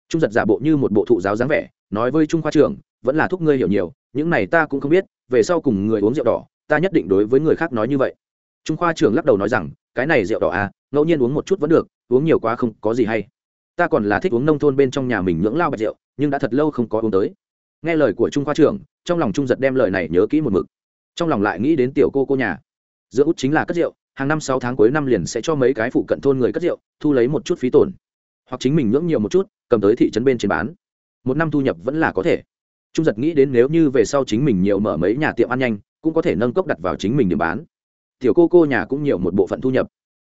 S1: Trung giật giả bộ như một bộ thụ giáo dáng vẻ, nói với trung khoa trưởng, vẫn là thúc ngươi hiểu nhiều, những này ta cũng không biết, về sau cùng người uống rượu đỏ, ta nhất định đối với người khác nói như vậy. Trung khoa trưởng lắc đầu nói rằng, cái này rượu đỏ à ngẫu nhiên uống một chút vẫn được, uống nhiều quá không có gì hay. Ta còn là thích uống nông thôn bên trong nhà mình nhưỡng lao bạch rượu, nhưng đã thật lâu không có uống tới. Nghe lời của trung khoa trưởng, trong lòng trung giật đem lời này nhớ kỹ một mực. Trong lòng lại nghĩ đến tiểu cô cô nhà. Giữa út chính là cất rượu hàng năm sáu tháng cuối năm liền sẽ cho mấy cái phụ cận thôn người cất rượu, thu lấy một chút phí tổn. Hoặc chính mình nhượng nhiều một chút, cầm tới thị trấn bên trên bán. Một năm thu nhập vẫn là có thể. Trung giật nghĩ đến nếu như về sau chính mình nhiều mở mấy nhà tiệm ăn nhanh, cũng có thể nâng cốc đặt vào chính mình điểm bán. Tiểu cô cô nhà cũng nhiều một bộ phận thu nhập.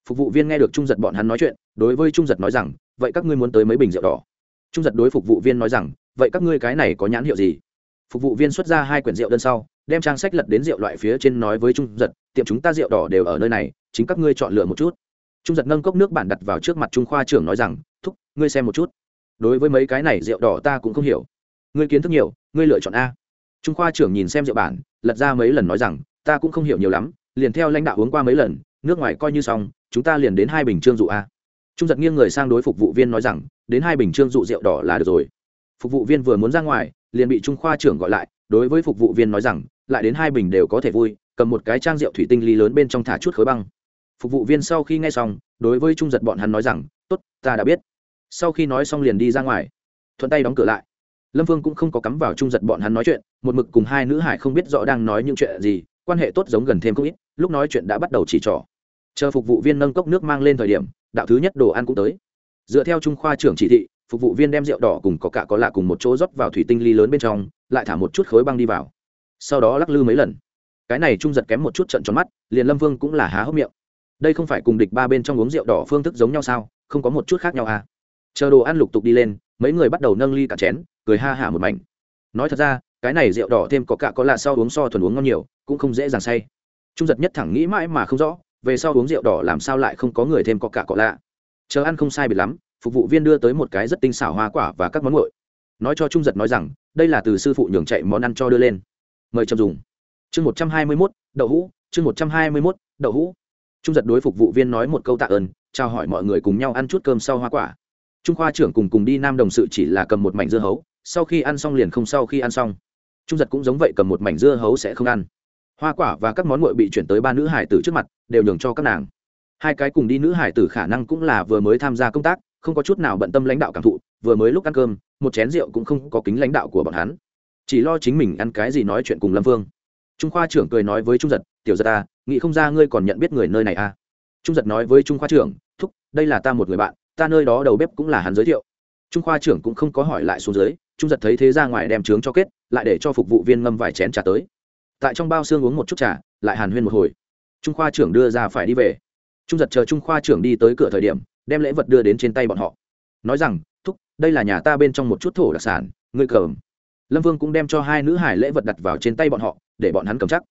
S1: Phục vụ viên nghe được trung giật bọn hắn nói chuyện, đối với trung giật nói rằng, vậy các ngươi muốn tới mấy bình rượu đỏ? Trung giật đối phục vụ viên nói rằng, vậy các ngươi cái này có nhãn hiệu gì? Phục vụ viên xuất ra hai quyển rượu đơn sau đem trang sách lật đến rượu loại phía trên nói với trung giật, tiệm chúng ta rượu đỏ đều ở nơi này, chính các ngươi chọn lựa một chút. Trung giật nâng cốc nước bản đặt vào trước mặt trung khoa trưởng nói rằng, thúc, ngươi xem một chút. Đối với mấy cái này rượu đỏ ta cũng không hiểu. Ngươi kiến thức nhiều, ngươi lựa chọn a. Trung khoa trưởng nhìn xem rượu bản, lật ra mấy lần nói rằng, ta cũng không hiểu nhiều lắm, liền theo lãnh đạo uống qua mấy lần, nước ngoài coi như xong, chúng ta liền đến hai bình trương dụ a. Trung giật nghiêng người sang đối phục vụ viên nói rằng, đến hai bình trương dụ rượu đỏ là được rồi. Phục vụ viên vừa muốn ra ngoài, liền bị trung khoa trưởng gọi lại đối với phục vụ viên nói rằng, lại đến hai bình đều có thể vui, cầm một cái trang rượu thủy tinh ly lớn bên trong thả chút khối băng. Phục vụ viên sau khi nghe xong, đối với trung giật bọn hắn nói rằng, tốt, ta đã biết. Sau khi nói xong liền đi ra ngoài, thuận tay đóng cửa lại. Lâm vương cũng không có cắm vào trung giật bọn hắn nói chuyện, một mực cùng hai nữ hải không biết rõ đang nói những chuyện gì, quan hệ tốt giống gần thêm không ít, lúc nói chuyện đã bắt đầu chỉ trỏ. Chờ phục vụ viên nâng cốc nước mang lên thời điểm, đạo thứ nhất đồ ăn cũng tới. Dựa theo trung khoa trưởng chỉ thị phục vụ viên đem rượu đỏ cùng có cả có lạ cùng một chỗ rót vào thủy tinh ly lớn bên trong, lại thả một chút khối băng đi vào. Sau đó lắc lư mấy lần. Cái này trung giật kém một chút trận tròn mắt, liền lâm vương cũng là há hốc miệng. Đây không phải cùng địch ba bên trong uống rượu đỏ phương thức giống nhau sao, không có một chút khác nhau à? Chờ đồ ăn lục tục đi lên, mấy người bắt đầu nâng ly cả chén, cười ha hả một mảnh. Nói thật ra, cái này rượu đỏ thêm có cả có lạ sau uống so thuần uống ngon nhiều, cũng không dễ dàng say. Trung giật nhất thẳng nghĩ mãi mà không rõ, về sau uống rượu đỏ làm sao lại không có người thêm có cả có lạ. Chờ ăn không sai biệt lắm phục vụ viên đưa tới một cái rất tinh xảo hoa quả và các món nguội. Nói cho trung giật nói rằng, đây là từ sư phụ nhường chạy món ăn cho đưa lên. Mời chậm dùng. Chương một trăm hai mươi mốt, đậu hũ, chương một trăm hai mươi mốt, đậu hũ. Trung giật đối phục vụ viên nói một câu tạ ơn, chào hỏi mọi người cùng nhau ăn chút cơm sau hoa quả. Trung khoa trưởng cùng cùng đi nam đồng sự chỉ là cầm một mảnh dưa hấu, sau khi ăn xong liền không sau khi ăn xong. Trung giật cũng giống vậy cầm một mảnh dưa hấu sẽ không ăn. Hoa quả và các món nguội bị chuyển tới ba nữ hải tử trước mặt, đều nhường cho các nàng. Hai cái cùng đi nữ hải tử khả năng cũng là vừa mới tham gia công tác không có chút nào bận tâm lãnh đạo cảm thụ vừa mới lúc ăn cơm một chén rượu cũng không có kính lãnh đạo của bọn hắn. Chỉ lo chính mình ăn cái gì nói chuyện cùng lâm vương. Trung khoa trưởng cười nói với trung giật tiểu giật à, nghĩ không ra ngươi còn nhận biết người nơi này à? Trung giật nói với trung khoa trưởng thúc đây là ta một người bạn ta nơi đó đầu bếp cũng là hắn giới thiệu. Trung khoa trưởng cũng không có hỏi lại xuống dưới trung giật thấy thế ra ngoài đem trướng cho kết lại để cho phục vụ viên ngâm vài chén trà tới. Tại trong bao xương uống một chút trà lại hàn huyên một hồi. Trung khoa trưởng đưa ra phải đi về. Trung giật chờ trung khoa trưởng đi tới cửa thời điểm đem lễ vật đưa đến trên tay bọn họ. Nói rằng, thúc, đây là nhà ta bên trong một chút thổ đặc sản, ngươi cầm. Lâm vương cũng đem cho hai nữ hải lễ vật đặt vào trên tay bọn họ, để bọn hắn cầm chắc.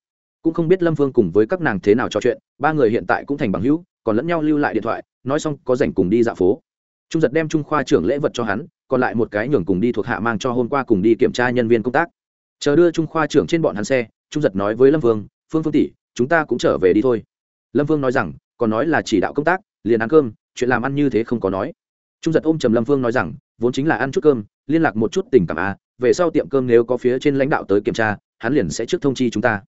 S1: Cũng không biết lâm vương cùng với các nàng thế nào trò chuyện, ba người hiện tại cũng thành bằng hữu, còn lẫn nhau lưu lại điện thoại, nói xong có rảnh cùng đi dạo phố. Trung giật đem trung khoa trưởng lễ vật cho hắn, còn lại một cái nhường cùng đi thuộc hạ mang cho hôm qua cùng đi kiểm tra nhân viên công tác. Chờ đưa trung khoa trưởng trên bọn hắn xe, trung giật nói với lâm vương, phương phương tỷ, chúng ta cũng trở về đi thôi. Lâm vương nói rằng, còn nói là chỉ đạo công tác, liền ăn cơm chuyện làm ăn như thế không có nói. Trung giật ôm trầm lâm vương nói rằng, vốn chính là ăn chút cơm, liên lạc một chút tình cảm à về sau tiệm cơm nếu có phía trên lãnh đạo tới kiểm tra, hắn liền sẽ trước thông chi chúng ta.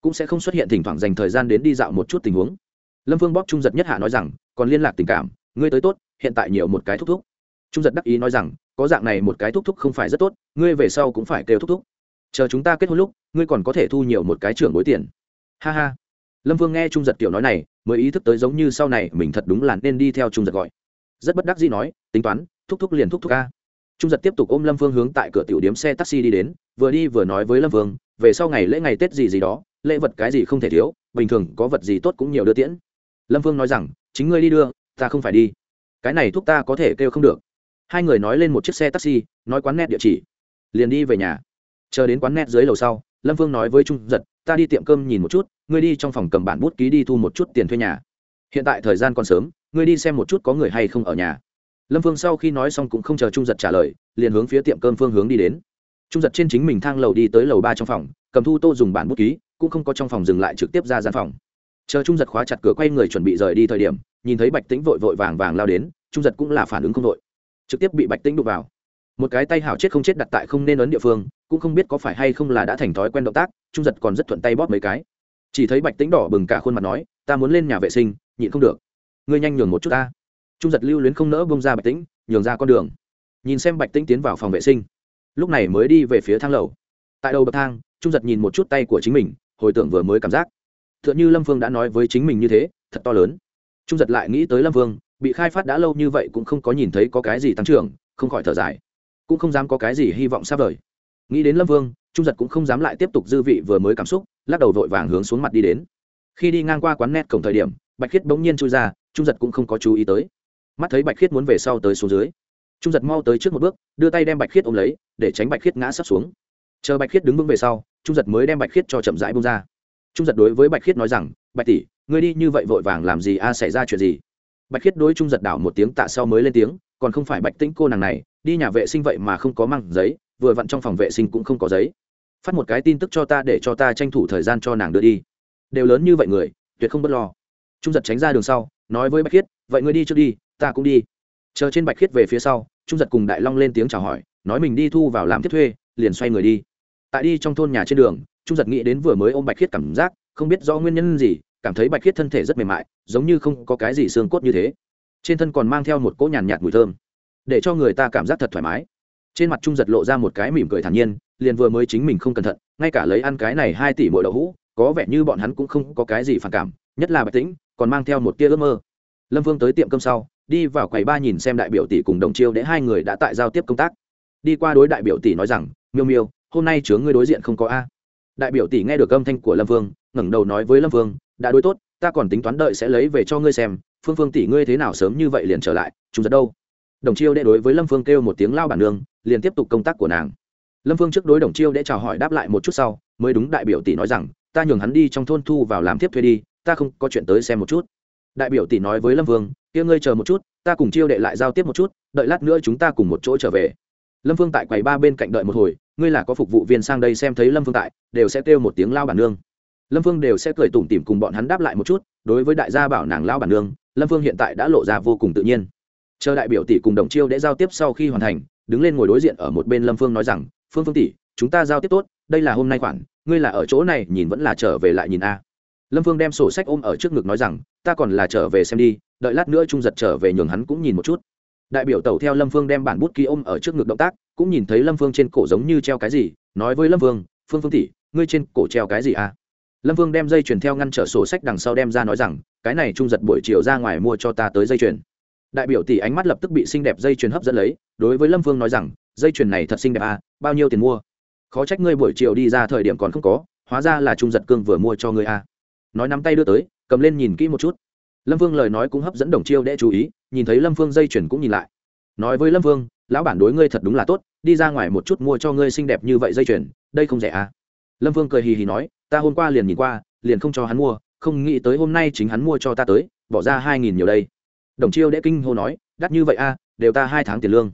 S1: Cũng sẽ không xuất hiện thỉnh thoảng dành thời gian đến đi dạo một chút tình huống. Lâm vương bóp trung giật nhất hạ nói rằng, còn liên lạc tình cảm, ngươi tới tốt, hiện tại nhiều một cái thúc thúc. Trung giật đắc ý nói rằng, có dạng này một cái thúc thúc không phải rất tốt, ngươi về sau cũng phải kêu thúc thúc. Chờ chúng ta kết hôn lúc, ngươi còn có thể thu nhiều một cái trưởng bối tiền. Ha ha lâm vương nghe trung giật kiểu nói này, mới ý thức tới giống như sau này mình thật đúng là nên đi theo trung giật gọi. Rất bất đắc dĩ nói, tính toán, thúc thúc liền thúc thúc ca trung giật tiếp tục ôm lâm vương hướng tại cửa tiểu điếm xe taxi đi đến, vừa đi vừa nói với lâm vương, về sau ngày lễ ngày tết gì gì đó, lễ vật cái gì không thể thiếu, bình thường có vật gì tốt cũng nhiều đưa tiễn. Lâm vương nói rằng, chính ngươi đi đưa, ta không phải đi. Cái này thúc ta có thể kêu không được. Hai người nói lên một chiếc xe taxi, nói quán net địa chỉ, liền đi về nhà. Chờ đến quán net dưới lầu sau lâm vương nói với trung giật, ta đi tiệm cơm nhìn một chút, ngươi đi trong phòng cầm bản bút ký đi thu một chút tiền thuê nhà. Hiện tại thời gian còn sớm, ngươi đi xem một chút có người hay không ở nhà. Lâm vương sau khi nói xong cũng không chờ trung giật trả lời, liền hướng phía tiệm cơm phương hướng đi đến. Trung giật trên chính mình thang lầu đi tới lầu ba trong phòng, cầm thu tô dùng bản bút ký, cũng không có trong phòng dừng lại trực tiếp ra gian phòng. Chờ trung giật khóa chặt cửa quay người chuẩn bị rời đi thời điểm, nhìn thấy bạch tĩnh vội vội vàng vàng lao đến, trung giật cũng là phản ứng không vội trực tiếp bị bạch tĩnh đụng vào một cái tay hảo chết không chết đặt tại không nên ấn địa phương, cũng không biết có phải hay không là đã thành thói quen động tác, trung giật còn rất thuận tay bóp mấy cái. Chỉ thấy bạch tĩnh đỏ bừng cả khuôn mặt nói, ta muốn lên nhà vệ sinh, nhịn không được. Ngươi nhanh nhường một chút ta. Trung giật lưu luyến không nỡ bông ra bạch tĩnh, nhường ra con đường. Nhìn xem bạch tĩnh tiến vào phòng vệ sinh, lúc này mới đi về phía thang lầu. Tại đầu bậc thang, trung giật nhìn một chút tay của chính mình, hồi tưởng vừa mới cảm giác. T h ư ợ n h ư lâm phương đã nói với chính mình như thế, thật to lớn. Trung giật lại nghĩ tới lâm phương bị khai phát đã lâu như vậy cũng không có nhìn thấy có cái gì tăng trưởng, không khỏi thở dài cũng không dám có cái gì hy vọng xa vời. Nghĩ đến lâm vương, trung giật cũng không dám lại tiếp tục dư vị vừa mới cảm xúc, lắc đầu vội vàng hướng xuống mặt đi đến. Khi đi ngang qua quán net cổng thời điểm, bạch khiết bỗng nhiên chui ra, trung giật cũng không có chú ý tới. Mắt thấy bạch khiết muốn về sau tới xuống dưới, trung giật mau tới trước một bước, đưa tay đem bạch khiết ôm lấy, để tránh bạch khiết ngã sắp xuống. Chờ bạch khiết đứng vững về sau, trung giật mới đem bạch khiết cho chậm rãi bông ra. Trung giật đối với bạch khiết nói rằng, bạch tỷ, ngươi đi như vậy vội vàng làm gì a, xảy ra chuyện gì? Bạch khiết đối trung giật đảo một tiếng tạ sau mới lên tiếng, còn không phải bạch tĩnh cô nàng này đi nhà vệ sinh vậy mà không có măng giấy, vừa vặn trong phòng vệ sinh cũng không có giấy. Phát một cái tin tức cho ta để cho ta tranh thủ thời gian cho nàng đưa đi. Đều lớn như vậy người, tuyệt không b ấ t lo. Trung giật tránh ra đường sau, nói với bạch khiết, vậy ngươi đi trước đi, ta cũng đi. Chờ trên bạch khiết về phía sau, trung giật cùng đại long lên tiếng chào hỏi, nói mình đi thu vào làm tiếp thuê, liền xoay người đi. Tại đi trong thôn nhà trên đường, trung giật nghĩ đến vừa mới ôm bạch khiết cảm giác, không biết do nguyên nhân gì, cảm thấy bạch khiết thân thể rất mềm mại, giống như không có cái gì xương cốt như thế. Trên thân còn mang theo một cỗ nhàn nhạt mùi thơm để cho người ta cảm giác thật thoải mái. Trên mặt trung giật lộ ra một cái mỉm cười thản nhiên, liền vừa mới chính mình không cẩn thận, ngay cả lấy ăn cái này hai tỷ mỗi đậu hũ, có vẻ như bọn hắn cũng không có cái gì phản cảm, nhất là bạch tĩnh, còn mang theo một tia ước mơ. Lâm vương tới tiệm cơm sau, đi vào quầy ba nhìn xem đại biểu tỷ cùng đồng chiêu để hai người đã tại giao tiếp công tác. Đi qua đối đại biểu tỷ nói rằng, miêu miêu, hôm nay chướng ngươi đối diện không có a. Đại biểu tỷ nghe được âm thanh của lâm vương, ngẩng đầu nói với lâm vương, đã đối tốt, ta còn tính toán đợi sẽ lấy về cho ngươi xem, phương phương tỷ ngươi thế nào sớm như vậy liền trở lại chúng giật đâu? Đồng chiêu đệ đối với lâm phương kêu một tiếng lao bản nương, liền tiếp tục công tác của nàng. Lâm phương trước đối đồng chiêu đệ chào hỏi đáp lại một chút sau, mới đúng đại biểu tỷ nói rằng, ta nhường hắn đi trong thôn thu vào làm tiếp thuê đi, ta không có chuyện tới xem một chút. Đại biểu tỷ nói với lâm vương kia ngươi chờ một chút, ta cùng chiêu đệ lại giao tiếp một chút, đợi lát nữa chúng ta cùng một chỗ trở về. Lâm vương tại quầy ba bên cạnh đợi một hồi, ngươi là có phục vụ viên sang đây xem thấy lâm vương tại, đều sẽ kêu một tiếng lao bản nương. Lâm vương đều sẽ cười tủm tỉm cùng bọn hắn đáp lại một chút, đối với đại gia bảo nàng lao bản nương, lâm vương hiện tại đã lộ ra vô cùng tự nhiên chờ đại biểu tỷ cùng đồng chiêu để giao tiếp sau khi hoàn thành, đứng lên ngồi đối diện ở một bên lâm phương nói rằng, phương phương tỷ, chúng ta giao tiếp tốt, đây là hôm nay khoản, ngươi là ở chỗ này, nhìn vẫn là trở về lại nhìn a. Lâm phương đem sổ sách ôm ở trước ngực nói rằng, ta còn là trở về xem đi, đợi lát nữa trung giật trở về nhường hắn cũng nhìn một chút. Đại biểu tẩu theo lâm phương đem bản bút ký ôm ở trước ngực động tác, cũng nhìn thấy lâm phương trên cổ giống như treo cái gì, nói với lâm phương phương phương tỷ, ngươi trên cổ treo cái gì à lâm phương đem dây chuyền theo ngăn trở sổ sách đằng sau đem ra nói rằng, cái này trung giật buổi chiều ra ngoài mua cho ta tới dây chuyền đại biểu tỷ ánh mắt lập tức bị xinh đẹp dây chuyền hấp dẫn lấy, đối với lâm phương nói rằng, dây chuyền này thật xinh đẹp à bao nhiêu tiền mua? Khó trách ngươi buổi chiều đi ra thời điểm còn không có, hóa ra là trung giật cương vừa mua cho ngươi à. Nói nắm tay đưa tới, cầm lên nhìn kỹ một chút. Lâm vương lời nói cũng hấp dẫn đồng chiêu để chú ý, nhìn thấy lâm vương dây chuyền cũng nhìn lại. Nói với lâm vương lão bản đối ngươi thật đúng là tốt, đi ra ngoài một chút mua cho ngươi xinh đẹp như vậy dây chuyền, đây không rẻ à. Lâm vương cười hì hì nói, ta hôm qua liền nhìn qua, liền không cho hắn mua, không nghĩ tới hôm nay chính hắn mua cho ta tới, bỏ ra hai nghìn nhiều đây đồng chiêu đệ kinh hô nói đắt như vậy a à, đều ta hai tháng tiền lương.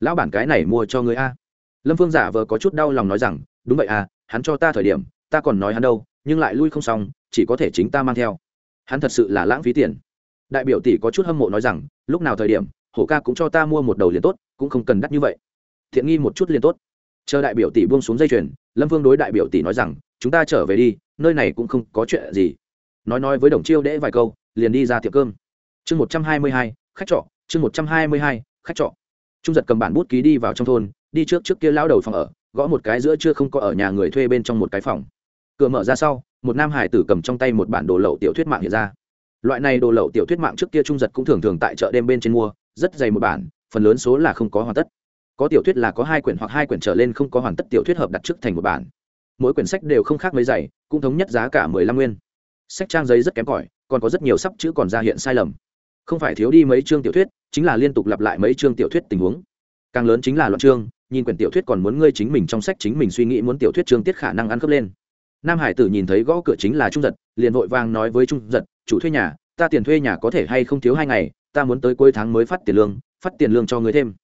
S1: Lão bản cái này mua cho ngươi a. À. lâm phương giả vờ có chút đau lòng nói rằng đúng vậy à hắn cho ta thời điểm ta còn nói hắn đâu nhưng lại lui không xong chỉ có thể chính ta mang theo. Hắn thật sự là lãng phí tiền. Đại biểu tỷ có chút hâm mộ nói rằng lúc nào thời điểm hổ ca cũng cho ta mua một đầu liền tốt cũng không cần đắt như vậy. Thiện nghi một chút liền tốt. Chờ đại biểu tỷ buông xuống dây chuyền lâm vương đối đại biểu tỷ nói rằng chúng ta trở về đi nơi này cũng không có chuyện gì. Nói nói với đồng chiêu đễ vài câu liền đi ra tiệm cơm chương một trăm hai mươi hai, khách trọ. Chương một trăm hai mươi hai, khách trọ. Trung giật cầm bản bút ký đi vào trong thôn, đi trước trước kia lao đầu phòng ở, gõ một cái giữa chưa không có ở nhà người thuê bên trong một cái phòng. Cửa mở ra sau, một nam hải tử cầm trong tay một bản đồ lậu tiểu thuyết mạng hiện ra. Loại này đồ lậu tiểu thuyết mạng trước kia trung giật cũng thường thường tại chợ đêm bên trên mua, rất dày một bản, phần lớn số là không có hoàn tất. Có tiểu thuyết là có hai quyển hoặc hai quyển trở lên không có hoàn tất tiểu thuyết hợp đặt trước thành một bản. Mỗi quyển sách đều không khác mấy dày, cũng thống nhất giá cả mười lăm nguyên. Sách trang giấy rất kém cỏi, còn có rất nhiều sắp chữ còn ra hiện sai lầm không phải thiếu đi mấy chương tiểu thuyết, chính là liên tục lặp lại mấy chương tiểu thuyết tình huống. Càng lớn chính là loạn chương, nhìn quyển tiểu thuyết còn muốn ngươi chính mình trong sách chính mình suy nghĩ muốn tiểu thuyết chương tiết khả năng ăn khớp lên. Nam hải tử nhìn thấy gõ cửa chính là trung giật, liền vội vàng nói với trung giật, chủ thuê nhà, ta tiền thuê nhà có thể hay không thiếu hai ngày, ta muốn tới cuối tháng mới phát tiền lương, phát tiền lương cho ngươi thêm.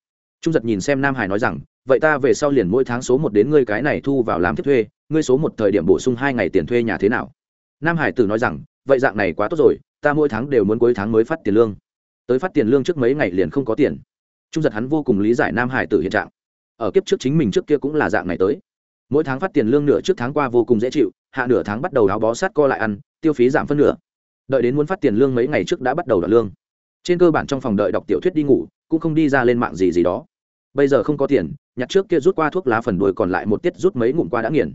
S1: Trung giật nhìn xem nam hải nói rằng, vậy ta về sau liền mỗi tháng số một đến ngươi cái này thu vào làm tiếp thuê, ngươi số một thời điểm bổ sung hai ngày tiền thuê nhà thế nào? Nam hải tử nói rằng vậy dạng này quá tốt rồi, ta mỗi tháng đều muốn cuối tháng mới phát tiền lương. Tới phát tiền lương trước mấy ngày liền không có tiền. Trung giật hắn vô cùng lý giải nam hải tử hiện trạng. Ở kiếp trước chính mình trước kia cũng là dạng này tới. Mỗi tháng phát tiền lương nửa trước tháng qua vô cùng dễ chịu, hạ nửa tháng bắt đầu áo bó sát co lại ăn, tiêu phí giảm phân nửa. Đợi đến muốn phát tiền lương mấy ngày trước đã bắt đầu đoạt lương. Trên cơ bản trong phòng đợi đọc tiểu thuyết đi ngủ, cũng không đi ra lên mạng gì gì đó. Bây giờ không có tiền, nhặt trước kia rút qua thuốc lá phần đuôi còn lại một tiết rút mấy ngụm qua đã nghiền.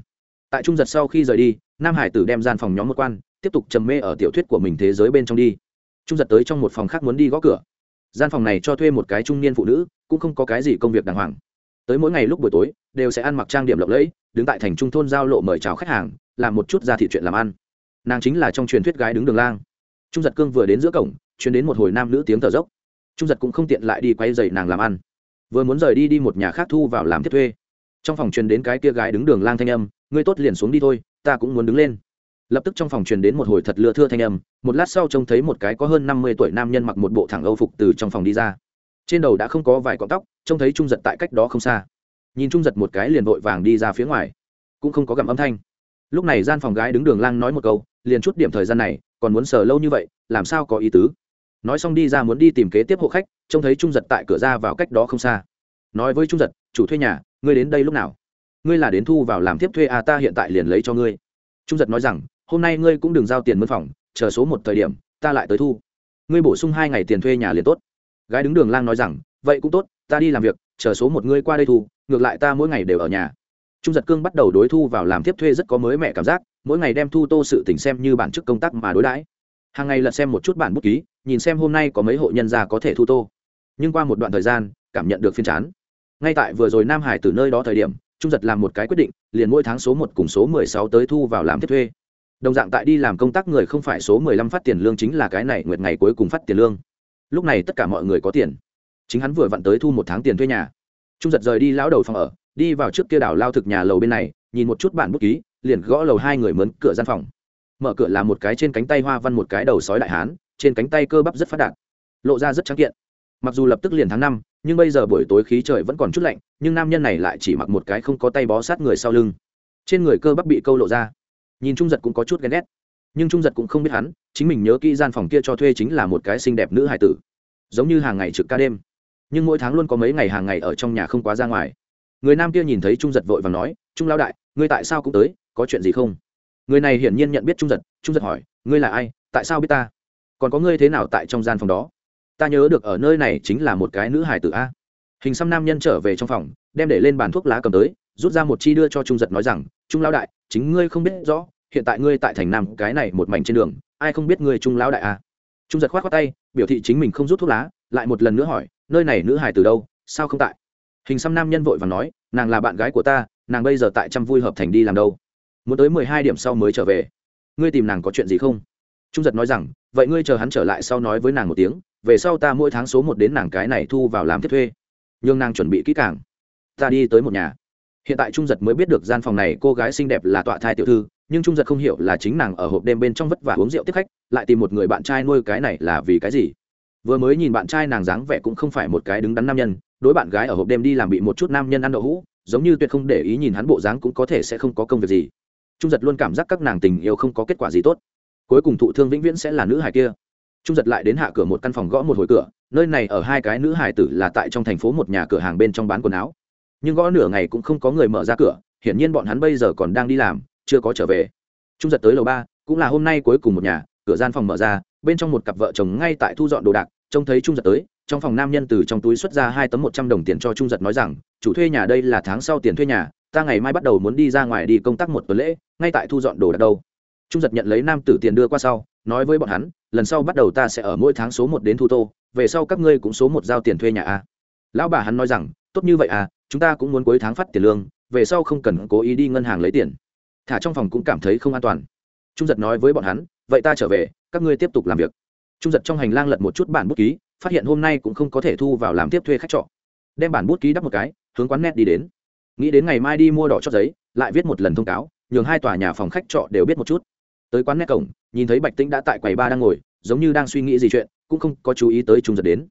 S1: Tại trung giật sau khi rời đi, nam hải tử đem gian phòng nhóm một quan tiếp tục trầm mê ở tiểu thuyết của mình thế giới bên trong đi. Trung giật tới trong một phòng khác muốn đi gõ cửa. Gian phòng này cho thuê một cái trung niên phụ nữ, cũng không có cái gì công việc đàng hoàng. Tới mỗi ngày lúc buổi tối, đều sẽ ăn mặc trang điểm lộng lẫy, đứng tại thành trung thôn giao lộ mời chào khách hàng, làm một chút ra thị chuyện làm ăn. Nàng chính là trong truyền thuyết gái đứng đường lang. Trung giật cương vừa đến giữa cổng chuyến đến một hồi nam nữ tiếng thở dốc. Trung giật cũng không tiện lại đi quay dậy nàng làm ăn. Vừa muốn rời đi đi một nhà khác thu vào làm tiếp thuê. Trong phòng truyền đến cái kia gái đứng đường lang thanh âm, ngươi tốt liền xuống đi thôi, ta cũng muốn đứng lên lập tức trong phòng truyền đến một hồi thật lừa thưa thanh âm, một lát sau trông thấy một cái có hơn năm mươi tuổi nam nhân mặc một bộ thẳng âu phục từ trong phòng đi ra. Trên đầu đã không có vài cọng tóc, trông thấy trung giật tại cách đó không xa. Nhìn trung giật một cái liền vội vàng đi ra phía ngoài. Cũng không có gặm âm thanh. Lúc này gian phòng gái đứng đường lang nói một câu, liền chút điểm thời gian này, còn muốn sờ lâu như vậy, làm sao có ý tứ? Nói xong đi ra muốn đi tìm kế tiếp hộ khách, trông thấy trung giật tại cửa ra vào cách đó không xa. Nói với trung giật, chủ thuê nhà, ngươi đến đây lúc nào? Ngươi là đến thu vào làm tiếp thuê à ta hiện tại liền lấy cho ngươi. Trung giật nói rằng hôm nay ngươi cũng đừng giao tiền mân phòng, chờ số một thời điểm, ta lại tới thu. Ngươi bổ sung hai ngày tiền thuê nhà liền tốt. Gái đứng đường lang nói rằng, vậy cũng tốt, ta đi làm việc, chờ số một ngươi qua đây thu, ngược lại ta mỗi ngày đều ở nhà. Trung giật cương bắt đầu đối thu vào làm tiếp thuê rất có mới mẹ cảm giác, mỗi ngày đem thu tô sự tình xem như bản chức công tác mà đối đãi. Hàng ngày lật xem một chút bản bút ký, nhìn xem hôm nay có mấy hộ nhân gia có thể thu tô. Nhưng qua một đoạn thời gian, cảm nhận được phiên chán. Ngay tại vừa rồi nam hải từ nơi đó thời điểm, trung giật làm một cái quyết định, liền mỗi tháng số một cùng số mười sáu tới thu vào làm tiếp thuê đồng dạng tại đi làm công tác người không phải số mười lăm phát tiền lương chính là cái này nguyệt ngày cuối cùng phát tiền lương. Lúc này tất cả mọi người có tiền. Chính hắn vừa vặn tới thu một tháng tiền thuê nhà. Trung giật rời đi lão đầu phòng ở, đi vào trước kia đảo lao thực nhà lầu bên này, nhìn một chút bản bút ký, liền gõ lầu hai người mướn cửa gian phòng. Mở cửa là một cái trên cánh tay hoa văn một cái đầu sói đại hán, trên cánh tay cơ bắp rất phát đạt, lộ ra rất trắng kiện. Mặc dù lập tức liền tháng năm, nhưng bây giờ buổi tối khí trời vẫn còn chút lạnh, nhưng nam nhân này lại chỉ mặc một cái không có tay bó sát người sau lưng. Trên người cơ bắp bị câu lộ ra nhìn trung giật cũng có chút ghen ghét. Nhưng trung giật cũng không biết hắn, chính mình nhớ kỹ gian phòng kia cho thuê chính là một cái xinh đẹp nữ hải tử. Giống như hàng ngày trực ca đêm. Nhưng mỗi tháng luôn có mấy ngày hàng ngày ở trong nhà không quá ra ngoài. Người nam kia nhìn thấy trung giật vội và nói, trung lao đại, ngươi tại sao cũng tới, có chuyện gì không? Người này hiển nhiên nhận biết trung giật trung giật hỏi, ngươi là ai, tại sao biết ta? Còn có ngươi thế nào tại trong gian phòng đó? Ta nhớ được ở nơi này chính là một cái nữ hải tử a. Hình xăm nam nhân trở về trong phòng, đem để lên bàn thuốc lá cầm tới, rút ra một chi đưa cho trung giật nói rằng, trung lão đại, chính ngươi không biết rõ hiện tại ngươi tại thành nam cái này một mảnh trên đường, ai không biết ngươi trung lão đại a trung giật khoát khoát tay, biểu thị chính mình không rút thuốc lá, lại một lần nữa hỏi, nơi này nữ hải từ đâu, sao không tại? Hình xăm nam nhân vội và nói, nàng là bạn gái của ta, nàng bây giờ tại trăm vui hợp thành đi làm đâu? Muốn tới mười hai điểm sau mới trở về. Ngươi tìm nàng có chuyện gì không? Trung giật nói rằng, vậy ngươi chờ hắn trở lại sau nói với nàng một tiếng, về sau ta mỗi tháng số một đến nàng cái này thu vào làm tiếp thuê. Nhưng nàng chuẩn bị kỹ càng. Ta đi tới một nhà hiện tại trung giật mới biết được gian phòng này cô gái xinh đẹp là tọa thai tiểu thư, nhưng trung giật không hiểu là chính nàng ở hộp đêm bên trong vất vả uống rượu tiếp khách, lại tìm một người bạn trai nuôi cái này là vì cái gì? Vừa mới nhìn bạn trai nàng dáng vẻ cũng không phải một cái đứng đắn nam nhân, đối bạn gái ở hộp đêm đi làm bị một chút nam nhân ăn đậu hũ, giống như tuyệt không để ý nhìn hắn bộ dáng cũng có thể sẽ không có công việc gì. Trung giật luôn cảm giác các nàng tình yêu không có kết quả gì tốt. Cuối cùng thụ thương vĩnh viễn sẽ là nữ hải kia. Trung giật lại đến hạ cửa một căn phòng gõ một hồi cửa, nơi này ở hai cái nữ hải tử là tại trong thành phố một nhà cửa hàng bên trong bán quần áo nhưng gõ nửa ngày cũng không có người mở ra cửa, hiển nhiên bọn hắn bây giờ còn đang đi làm, chưa có trở về. Trung giật tới lầu ba, cũng là hôm nay cuối cùng một nhà, cửa gian phòng mở ra, bên trong một cặp vợ chồng ngay tại thu dọn đồ đạc, trông thấy trung giật tới, trong phòng nam nhân từ trong túi xuất ra hai tấm một trăm đồng tiền cho trung giật nói rằng, chủ thuê nhà đây là tháng sau tiền thuê nhà, ta ngày mai bắt đầu muốn đi ra ngoài đi công tác một tuần lễ, ngay tại thu dọn đồ đạc đâu. Trung giật nhận lấy nam tử tiền đưa qua sau, nói với bọn hắn, lần sau bắt đầu ta sẽ ở mỗi tháng số một đến thu tô, về sau các ngươi cũng số một giao tiền thuê nhà a. Lão bà hắn nói rằng, tốt như vậy à chúng ta cũng muốn cuối tháng phát tiền lương, về sau không cần cố ý đi ngân hàng lấy tiền. Thả trong phòng cũng cảm thấy không an toàn. Trung giật nói với bọn hắn, vậy ta trở về, các ngươi tiếp tục làm việc. Trung giật trong hành lang lật một chút bản bút ký, phát hiện hôm nay cũng không có thể thu vào làm tiếp thuê khách trọ. Đem bản bút ký đắp một cái, hướng quán net đi đến. Nghĩ đến ngày mai đi mua đỏ cho giấy, lại viết một lần thông cáo, nhường hai tòa nhà phòng khách trọ đều biết một chút. Tới quán net cổng, nhìn thấy bạch tĩnh đã tại quầy ba đang ngồi, giống như đang suy nghĩ gì chuyện, cũng không có chú ý tới trung giật đến.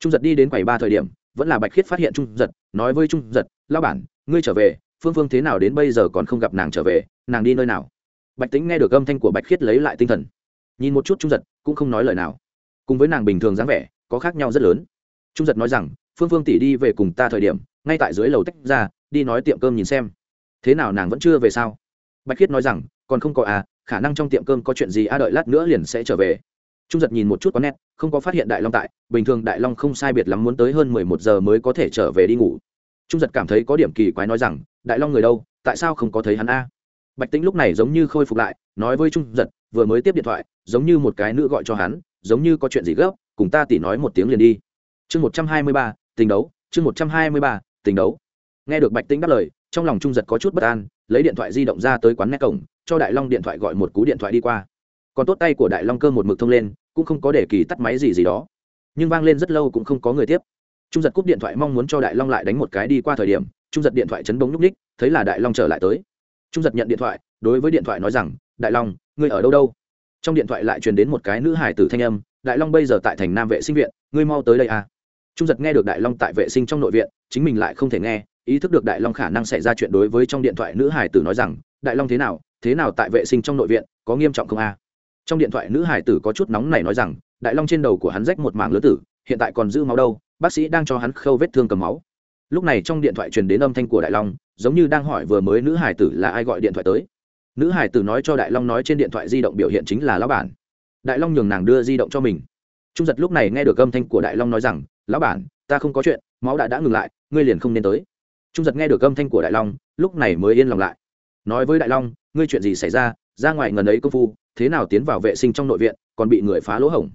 S1: Trung giật đi đến quầy ba thời điểm vẫn là bạch khiết phát hiện trung giật, nói với trung giật lao bản, ngươi trở về, phương phương thế nào đến bây giờ còn không gặp nàng trở về, nàng đi nơi nào? Bạch tính nghe được âm thanh của bạch khiết lấy lại tinh thần. Nhìn một chút trung giật, cũng không nói lời nào. Cùng với nàng bình thường dáng vẻ, có khác nhau rất lớn. Trung giật nói rằng, phương phương tỷ đi về cùng ta thời điểm, ngay tại dưới lầu tách ra, đi nói tiệm cơm nhìn xem. Thế nào nàng vẫn chưa về sao? Bạch khiết nói rằng, còn không có à khả năng trong tiệm cơm có chuyện gì, a đợi lát nữa liền sẽ trở về trung giật nhìn một chút có nét không có phát hiện đại long tại, bình thường đại long không sai biệt lắm muốn tới hơn mười một giờ mới có thể trở về đi ngủ. Trung giật cảm thấy có điểm kỳ quái nói rằng, đại long người đâu, tại sao không có thấy hắn a? Bạch tĩnh lúc này giống như khôi phục lại, nói với trung giật, vừa mới tiếp điện thoại, giống như một cái nữ gọi cho hắn, giống như có chuyện gì gấp, cùng ta tỉ nói một tiếng liền đi. Chương một trăm hai mươi ba, tình đấu, chương một trăm hai mươi ba, tình đấu. Nghe được bạch tĩnh đáp lời, trong lòng trung giật có chút bất an, lấy điện thoại di động ra tới quán nét cổng, cho đại long điện thoại gọi một cú điện thoại đi qua còn tốt tay của đại long cơ một mực thông lên, cũng không có để kỳ tắt máy gì gì đó. Nhưng vang lên rất lâu cũng không có người tiếp. Trung giật cúp điện thoại mong muốn cho đại long lại đánh một cái đi qua thời điểm, trung giật điện thoại chấn bóng nhúc ních thấy là đại long trở lại tới. Trung giật nhận điện thoại, đối với điện thoại nói rằng, đại long, ngươi ở đâu đâu? Trong điện thoại lại truyền đến một cái nữ hải tử thanh âm, đại long bây giờ tại thành nam vệ sinh viện, ngươi mau tới đây à. Trung giật nghe được đại long tại vệ sinh trong nội viện, chính mình lại không thể nghe, ý thức được đại long khả năng xảy ra chuyện đối với trong điện thoại nữ hải tử nói rằng, đại long thế nào thế nào tại vệ sinh trong nội viện, có nghiêm trọng không a trong điện thoại nữ hải tử có chút nóng này nói rằng, đại long trên đầu của hắn rách một mảng lứa tử, hiện tại còn giữ máu đâu, bác sĩ đang cho hắn khâu vết thương cầm máu. Lúc này trong điện thoại truyền đến âm thanh của đại long, giống như đang hỏi vừa mới nữ hải tử là ai gọi điện thoại tới. Nữ hải tử nói cho đại long nói trên điện thoại di động biểu hiện chính là lão bản. Đại long nhường nàng đưa di động cho mình. Trung giật lúc này nghe được âm thanh của đại long nói rằng, lão bản, ta không có chuyện, máu đã đã ngừng lại, ngươi liền không nên tới. Trung giật nghe được âm thanh của đại long, lúc này mới yên lòng lại. Nói với đại long, ngươi chuyện gì xảy ra? Ra ngoài ngần ấy công phu thế nào tiến vào vệ sinh trong nội viện, còn bị người phá lỗ hổng.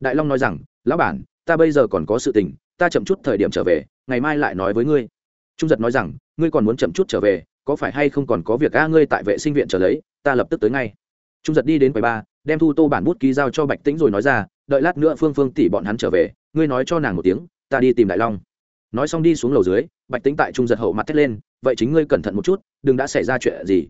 S1: Đại long nói rằng, lão bản, ta bây giờ còn có sự tình, ta chậm chút thời điểm trở về, ngày mai lại nói với ngươi. Trung giật nói rằng, ngươi còn muốn chậm chút trở về, có phải hay không còn có việc a, ngươi tại vệ sinh viện trở lấy, ta lập tức tới ngay. Trung giật đi đến quầy ba đem thu tô bản bút ký giao cho bạch tĩnh rồi nói ra, đợi lát nữa phương phương tỷ bọn hắn trở về, ngươi nói cho nàng một tiếng, ta đi tìm đại long. Nói xong đi xuống lầu dưới, bạch tĩnh tại trung giật hậu mặt thét lên, vậy chính ngươi cẩn thận một chút, đừng đã xảy ra chuyện gì.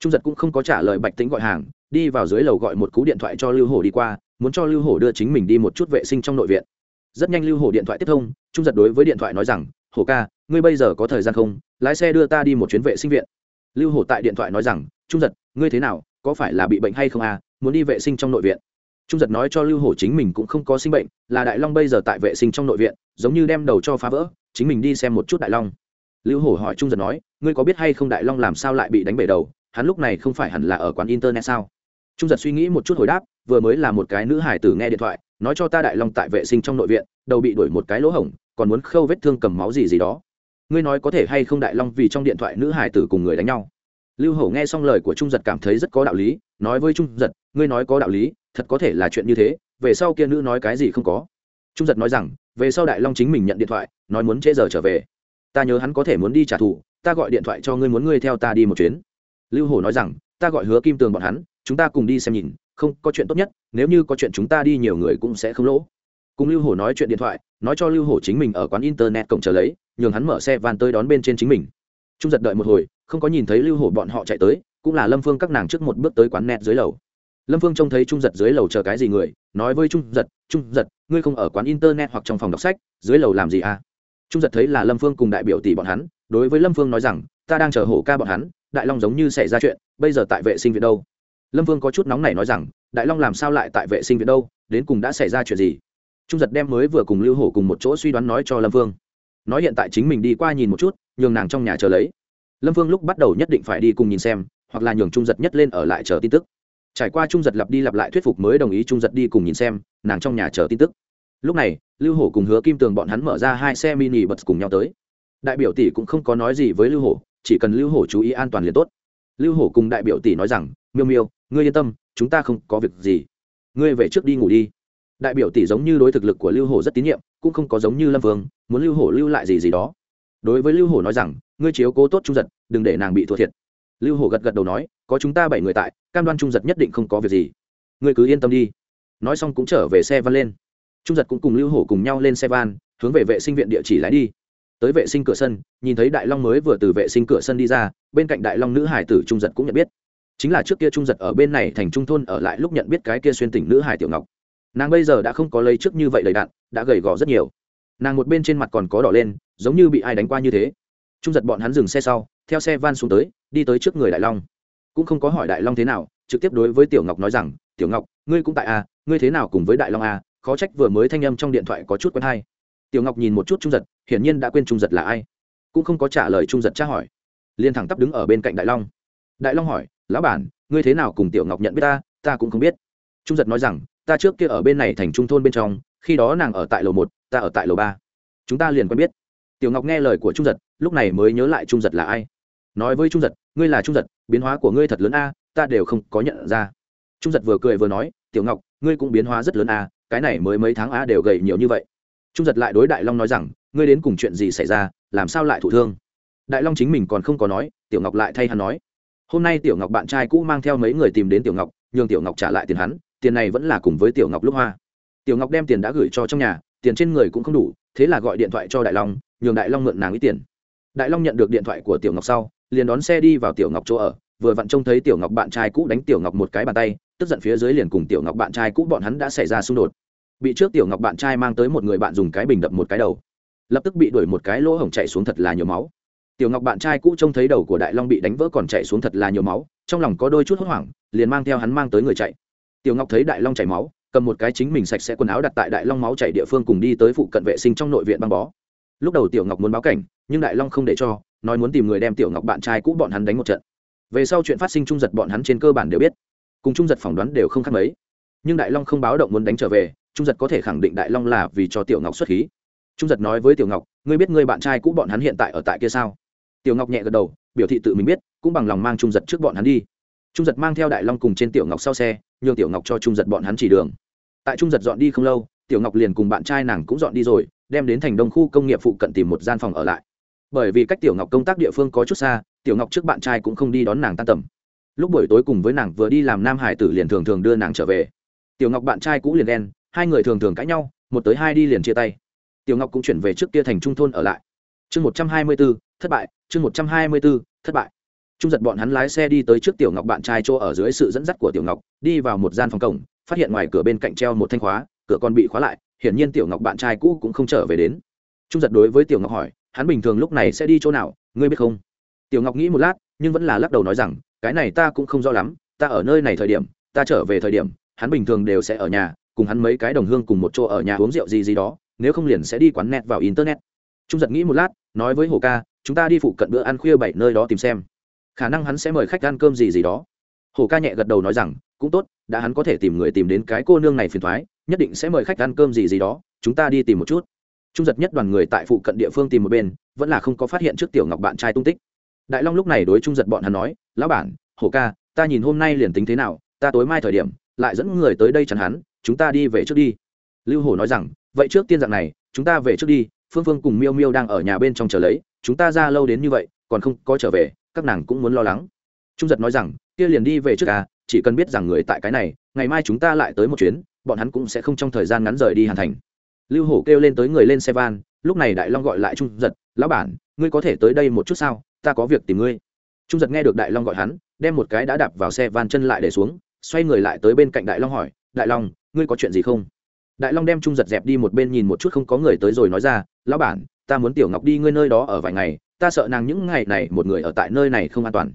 S1: Trung giật cũng không có trả lời bạch tĩnh gọi hàng đi vào dưới lầu gọi một cú điện thoại cho lưu hổ đi qua, muốn cho lưu hổ đưa chính mình đi một chút vệ sinh trong nội viện. Rất nhanh lưu hổ điện thoại tiếp thông, trung giật đối với điện thoại nói rằng, hổ ca, ngươi bây giờ có thời gian không? Lái xe đưa ta đi một chuyến vệ sinh viện. Lưu hổ tại điện thoại nói rằng, trung giật, ngươi thế nào? Có phải là bị bệnh hay không à? Muốn đi vệ sinh trong nội viện. Trung giật nói cho lưu hổ chính mình cũng không có sinh bệnh, là đại long bây giờ tại vệ sinh trong nội viện, giống như đem đầu cho phá vỡ, chính mình đi xem một chút đại long. Lưu hổ hỏi trung giật nói, ngươi có biết hay không đại long làm sao lại bị đánh bể đầu? Hắn lúc này không phải hẳn là ở quán internet sao? Trung giật suy nghĩ một chút hồi đáp, vừa mới là một cái nữ hải tử nghe điện thoại, nói cho ta đại long tại vệ sinh trong nội viện, đầu bị đuổi một cái lỗ hổng, còn muốn khâu vết thương cầm máu gì gì đó. Ngươi nói có thể hay không đại long vì trong điện thoại nữ hải tử cùng người đánh nhau? Lưu hổ nghe xong lời của trung giật cảm thấy rất có đạo lý, nói với trung giật, ngươi nói có đạo lý, thật có thể là chuyện như thế, về sau kia nữ nói cái gì không có. Trung giật nói rằng, về sau đại long chính mình nhận điện thoại, nói muốn trễ giờ trở về. Ta nhớ hắn có thể muốn đi trả thù, ta gọi điện thoại cho ngươi muốn ngươi theo ta đi một chuyến. Lưu hổ nói rằng, ta gọi hứa kim tường bọn hắn chúng ta cùng đi xem nhìn, không, có chuyện tốt nhất, nếu như có chuyện chúng ta đi nhiều người cũng sẽ không lỗ. Cùng lưu hổ nói chuyện điện thoại, nói cho lưu hổ chính mình ở quán internet cổng chờ lấy, nhường hắn mở xe van tới đón bên trên chính mình. Trung giật đợi một hồi, không có nhìn thấy lưu hổ bọn họ chạy tới, cũng là lâm phương các nàng trước một bước tới quán net dưới lầu. Lâm phương trông thấy trung giật dưới lầu chờ cái gì người, nói với trung giật trung giật, ngươi không ở quán internet hoặc trong phòng đọc sách, dưới lầu làm gì à? Trung giật thấy là lâm phương cùng đại biểu tỷ bọn hắn, đối với lâm phương nói rằng, ta đang chờ hổ ca bọn hắn, đại long giống như xảy ra chuyện, bây giờ tại vệ sinh viện đâu? Lâm Vương có chút nóng này nói rằng, đại long làm sao lại tại vệ sinh viện đâu, đến cùng đã xảy ra chuyện gì? Trung giật đem mới vừa cùng lưu hổ cùng một chỗ suy đoán nói cho lâm Vương. nói hiện tại chính mình đi qua nhìn một chút, nhường nàng trong nhà chờ lấy. Lâm Vương lúc bắt đầu nhất định phải đi cùng nhìn xem, hoặc là nhường trung giật nhất lên ở lại chờ tin tức. Trải qua trung giật lặp đi lặp lại thuyết phục mới đồng ý trung giật đi cùng nhìn xem, nàng trong nhà chờ tin tức. Lúc này, lưu hổ cùng hứa kim tường bọn hắn mở ra hai xe mini bật cùng nhau tới. Đại biểu tỷ cũng không có nói gì với lưu hổ, chỉ cần lưu hổ chú ý an toàn liền tốt. Lưu hổ cùng đại biểu tỷ nói rằng miêu miêu, ngươi yên tâm, chúng ta không có việc gì. Ngươi về trước đi ngủ đi. Đại biểu tỷ giống như đối thực lực của lưu hổ rất tín nhiệm, cũng không có giống như lâm vương, muốn lưu hổ lưu lại gì gì đó. Đối với lưu hổ nói rằng, ngươi chiếu cố tốt trung giật, đừng để nàng bị thua thiệt. Lưu hổ gật gật đầu nói, có chúng ta bảy người tại, cam đoan trung giật nhất định không có việc gì. Ngươi cứ yên tâm đi. Nói xong cũng trở về xe van lên. Trung giật cũng cùng lưu hổ cùng nhau lên xe van, hướng về vệ sinh viện địa chỉ lái đi. Tới vệ sinh cửa sân, nhìn thấy đại long mới vừa từ vệ sinh cửa sân đi ra, bên cạnh đại long nữ hải tử trung giật cũng nhận biết chính là trước kia trung giật ở bên này thành trung thôn ở lại lúc nhận biết cái kia xuyên tỉnh nữ hải tiểu ngọc. Nàng bây giờ đã không có lấy trước như vậy đầy đạn đã gầy gò rất nhiều. Nàng một bên trên mặt còn có đỏ lên giống như bị ai đánh qua như thế. Trung giật bọn hắn dừng xe sau theo xe van xuống tới đi tới trước người đại long. Cũng không có hỏi đại long thế nào trực tiếp đối với tiểu ngọc nói rằng tiểu ngọc ngươi cũng tại a à, ngươi thế nào cùng với đại long a à, khó trách vừa mới thanh âm trong điện thoại có chút quen hay. Tiểu ngọc nhìn một chút trung giật hiển nhiên đã quên trung giật là ai. Cũng không có trả lời trung giật tra hỏi. Liền thẳng tắp đứng ở bên cạnh đại long. Đại long hỏi lão bản, ngươi thế nào cùng tiểu ngọc nhận biết ta? Ta cũng không biết. Trung giật nói rằng, ta trước kia ở bên này thành trung thôn bên trong, khi đó nàng ở tại lầu một, ta ở tại lầu ba. Chúng ta liền quen biết. Tiểu ngọc nghe lời của trung giật, lúc này mới nhớ lại trung giật là ai. Nói với trung giật, ngươi là trung giật, biến hóa của ngươi thật lớn a, ta đều không có nhận ra. Trung giật vừa cười vừa nói, tiểu ngọc, ngươi cũng biến hóa rất lớn a, cái này mới mấy tháng a đều gầy nhiều như vậy. Trung giật lại đối đại long nói rằng, ngươi đến cùng chuyện gì xảy ra, làm sao lại thụ thương? Đại long chính mình còn không có nói, tiểu ngọc lại thay hắn nói hôm nay tiểu ngọc bạn trai cũ mang theo mấy người tìm đến tiểu ngọc, nhường tiểu ngọc trả lại tiền hắn, tiền này vẫn là cùng với tiểu ngọc lúc hoa. Tiểu ngọc đem tiền đã gửi cho trong nhà, tiền trên người cũng không đủ, thế là gọi điện thoại cho đại long, nhường đại long mượn nàng ít tiền. Đại long nhận được điện thoại của tiểu ngọc sau, liền đón xe đi vào tiểu ngọc chỗ ở, vừa vặn trông thấy tiểu ngọc bạn trai cũ đánh tiểu ngọc một cái bàn tay, tức giận phía dưới liền cùng tiểu ngọc bạn trai cũ bọn hắn đã xảy ra xung đột. Bị trước tiểu ngọc bạn trai mang tới một người bạn dùng cái bình đập một cái đầu, lập tức bị đuổi một cái lỗ hổng chạy xuống thật là nhiều máu tiểu ngọc bạn trai cũ trông thấy đầu của đại long bị đánh vỡ còn chạy xuống thật là nhiều máu, trong lòng có đôi chút hốt hoảng, liền mang theo hắn mang tới người chạy. Tiểu ngọc thấy đại long chảy máu, cầm một cái chính mình sạch sẽ quần áo đặt tại đại long máu chảy địa phương cùng đi tới phụ cận vệ sinh trong nội viện băng bó. Lúc đầu tiểu ngọc muốn báo cảnh, nhưng đại long không để cho, nói muốn tìm người đem tiểu ngọc bạn trai cũ bọn hắn đánh một trận. Về sau chuyện phát sinh trung giật bọn hắn trên cơ bản đều biết. Cùng trung giật phỏng đoán đều không khác mấy. Nhưng đại long không báo động muốn đánh trở về trung giật có thể khẳng định đại long là vì cho tiểu ngọc xuất khí. Trung giật nói với tiểu ngọc, ngươi biết ngươi bạn trai cũ bọn hắn hiện tại ở tại kia sao? Tiểu ngọc nhẹ gật đầu, biểu thị tự mình biết, cũng bằng lòng mang trung giật trước bọn hắn đi. Trung giật mang theo đại long cùng trên tiểu ngọc sau xe, nhường tiểu ngọc cho trung giật bọn hắn chỉ đường. Tại trung giật dọn đi không lâu, tiểu ngọc liền cùng bạn trai nàng cũng dọn đi rồi, đem đến thành đông khu công nghiệp phụ cận tìm một gian phòng ở lại. Bởi vì cách tiểu ngọc công tác địa phương có chút xa, tiểu ngọc trước bạn trai cũng không đi đón nàng tan tầm. Lúc buổi tối cùng với nàng vừa đi làm nam hải tử liền thường thường đưa nàng trở về. Tiểu ngọc bạn trai cũ liền đen hai người thường thường cãi nhau, một tới hai đi liền chia tay. Tiểu ngọc cũng chuyển về trước kia thành trung thôn ở lại. Chương một trăm hai mươi bốn thất bại chương một trăm hai mươi b ố thất bại. Trung giật bọn hắn lái xe đi tới trước tiểu ngọc bạn trai chỗ ở dưới sự dẫn dắt của tiểu ngọc, đi vào một gian phòng cổng, phát hiện ngoài cửa bên cạnh treo một thanh khóa, cửa còn bị khóa lại, hiển nhiên tiểu ngọc bạn trai cũ cũng không trở về đến. Trung giật đối với tiểu ngọc hỏi, hắn bình thường lúc này sẽ đi chỗ nào, ngươi biết không? Tiểu ngọc nghĩ một lát, nhưng vẫn là lắc đầu nói rằng, cái này ta cũng không rõ lắm, ta ở nơi này thời điểm, ta trở về thời điểm, hắn bình thường đều sẽ ở nhà, cùng hắn mấy cái đồng hương cùng một chỗ ở nhà uống rượu gì gì đó, nếu không liền sẽ đi quán net vào internet. Trung giật nghĩ một lát, nói với hồ ca chúng ta đi phụ cận bữa ăn khuya bảy nơi đó tìm xem. Khả năng hắn sẽ mời khách ăn cơm gì gì đó. Hồ ca nhẹ gật đầu nói rằng, cũng tốt, đã hắn có thể tìm người tìm đến cái cô nương này phiền thoái, nhất định sẽ mời khách ăn cơm gì gì đó, chúng ta đi tìm một chút. Trung giật nhất đoàn người tại phụ cận địa phương tìm một bên, vẫn là không có phát hiện trước tiểu ngọc bạn trai tung tích. Đại long lúc này đối trung giật bọn hắn nói, lão bản hổ ca, ta nhìn hôm nay liền tính thế nào, ta tối mai thời điểm, lại dẫn người tới đây chẳng hắn, chúng ta đi về trước đi. Lưu hổ nói rằng, vậy trước tiên dạng này, chúng ta về trước đi phương phương cùng miêu miêu đang ở nhà bên trong chờ lấy, chúng ta ra lâu đến như vậy, còn không có trở về, các nàng cũng muốn lo lắng. Trung giật nói rằng, kia liền đi về trước à chỉ cần biết rằng người tại cái này, ngày mai chúng ta lại tới một chuyến, bọn hắn cũng sẽ không trong thời gian ngắn rời đi hàn thành. Lưu hổ kêu lên tới người lên xe van, lúc này đại long gọi lại trung giật, lão bản, ngươi có thể tới đây một chút sao, ta có việc tìm ngươi. Trung giật nghe được đại long gọi hắn, đem một cái đã đạp vào xe van chân lại để xuống, xoay người lại tới bên cạnh đại long hỏi, đại long, ngươi có chuyện gì không? Đại long đem trung giật dẹp đi một bên nhìn một chút không có người tới rồi nói ra, lão bản, ta muốn tiểu ngọc đi ngươi nơi đó ở vài ngày, ta sợ nàng những ngày này một người ở tại nơi này không an toàn.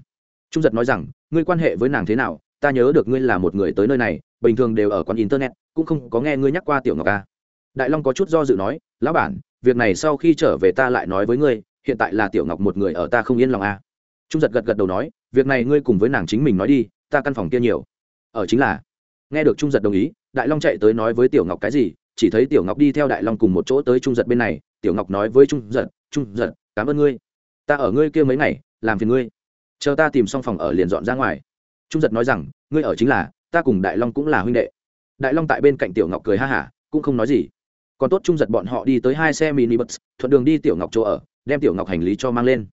S1: Trung giật nói rằng, ngươi quan hệ với nàng thế nào? Ta nhớ được ngươi là một người tới nơi này, bình thường đều ở quán internet, cũng không có nghe ngươi nhắc qua tiểu ngọc ca đại long có chút do dự nói, lão bản, việc này sau khi trở về ta lại nói với ngươi, hiện tại là tiểu ngọc một người ở ta không yên lòng à. a trung giật gật gật đầu nói, việc này ngươi cùng với nàng chính mình nói đi, ta căn phòng kia nhiều. Ở chính là nghe được trung giật đồng ý, đại long chạy tới nói với tiểu ngọc cái gì, chỉ thấy tiểu ngọc đi theo đại long cùng một chỗ tới trung giật bên này. Tiểu ngọc nói với trung giật trung giật, cảm ơn ngươi. Ta ở ngươi kia mấy ngày, làm phiền ngươi. Chờ ta tìm xong phòng ở liền dọn ra ngoài. Trung giật nói rằng, ngươi ở chính là, ta cùng đại long cũng là huynh đệ. Đại long tại bên cạnh tiểu ngọc cười ha hả, cũng không nói gì. Còn tốt trung giật bọn họ đi tới hai xe mini bus thuận đường đi tiểu ngọc chỗ ở, đem tiểu ngọc hành lý cho mang lên.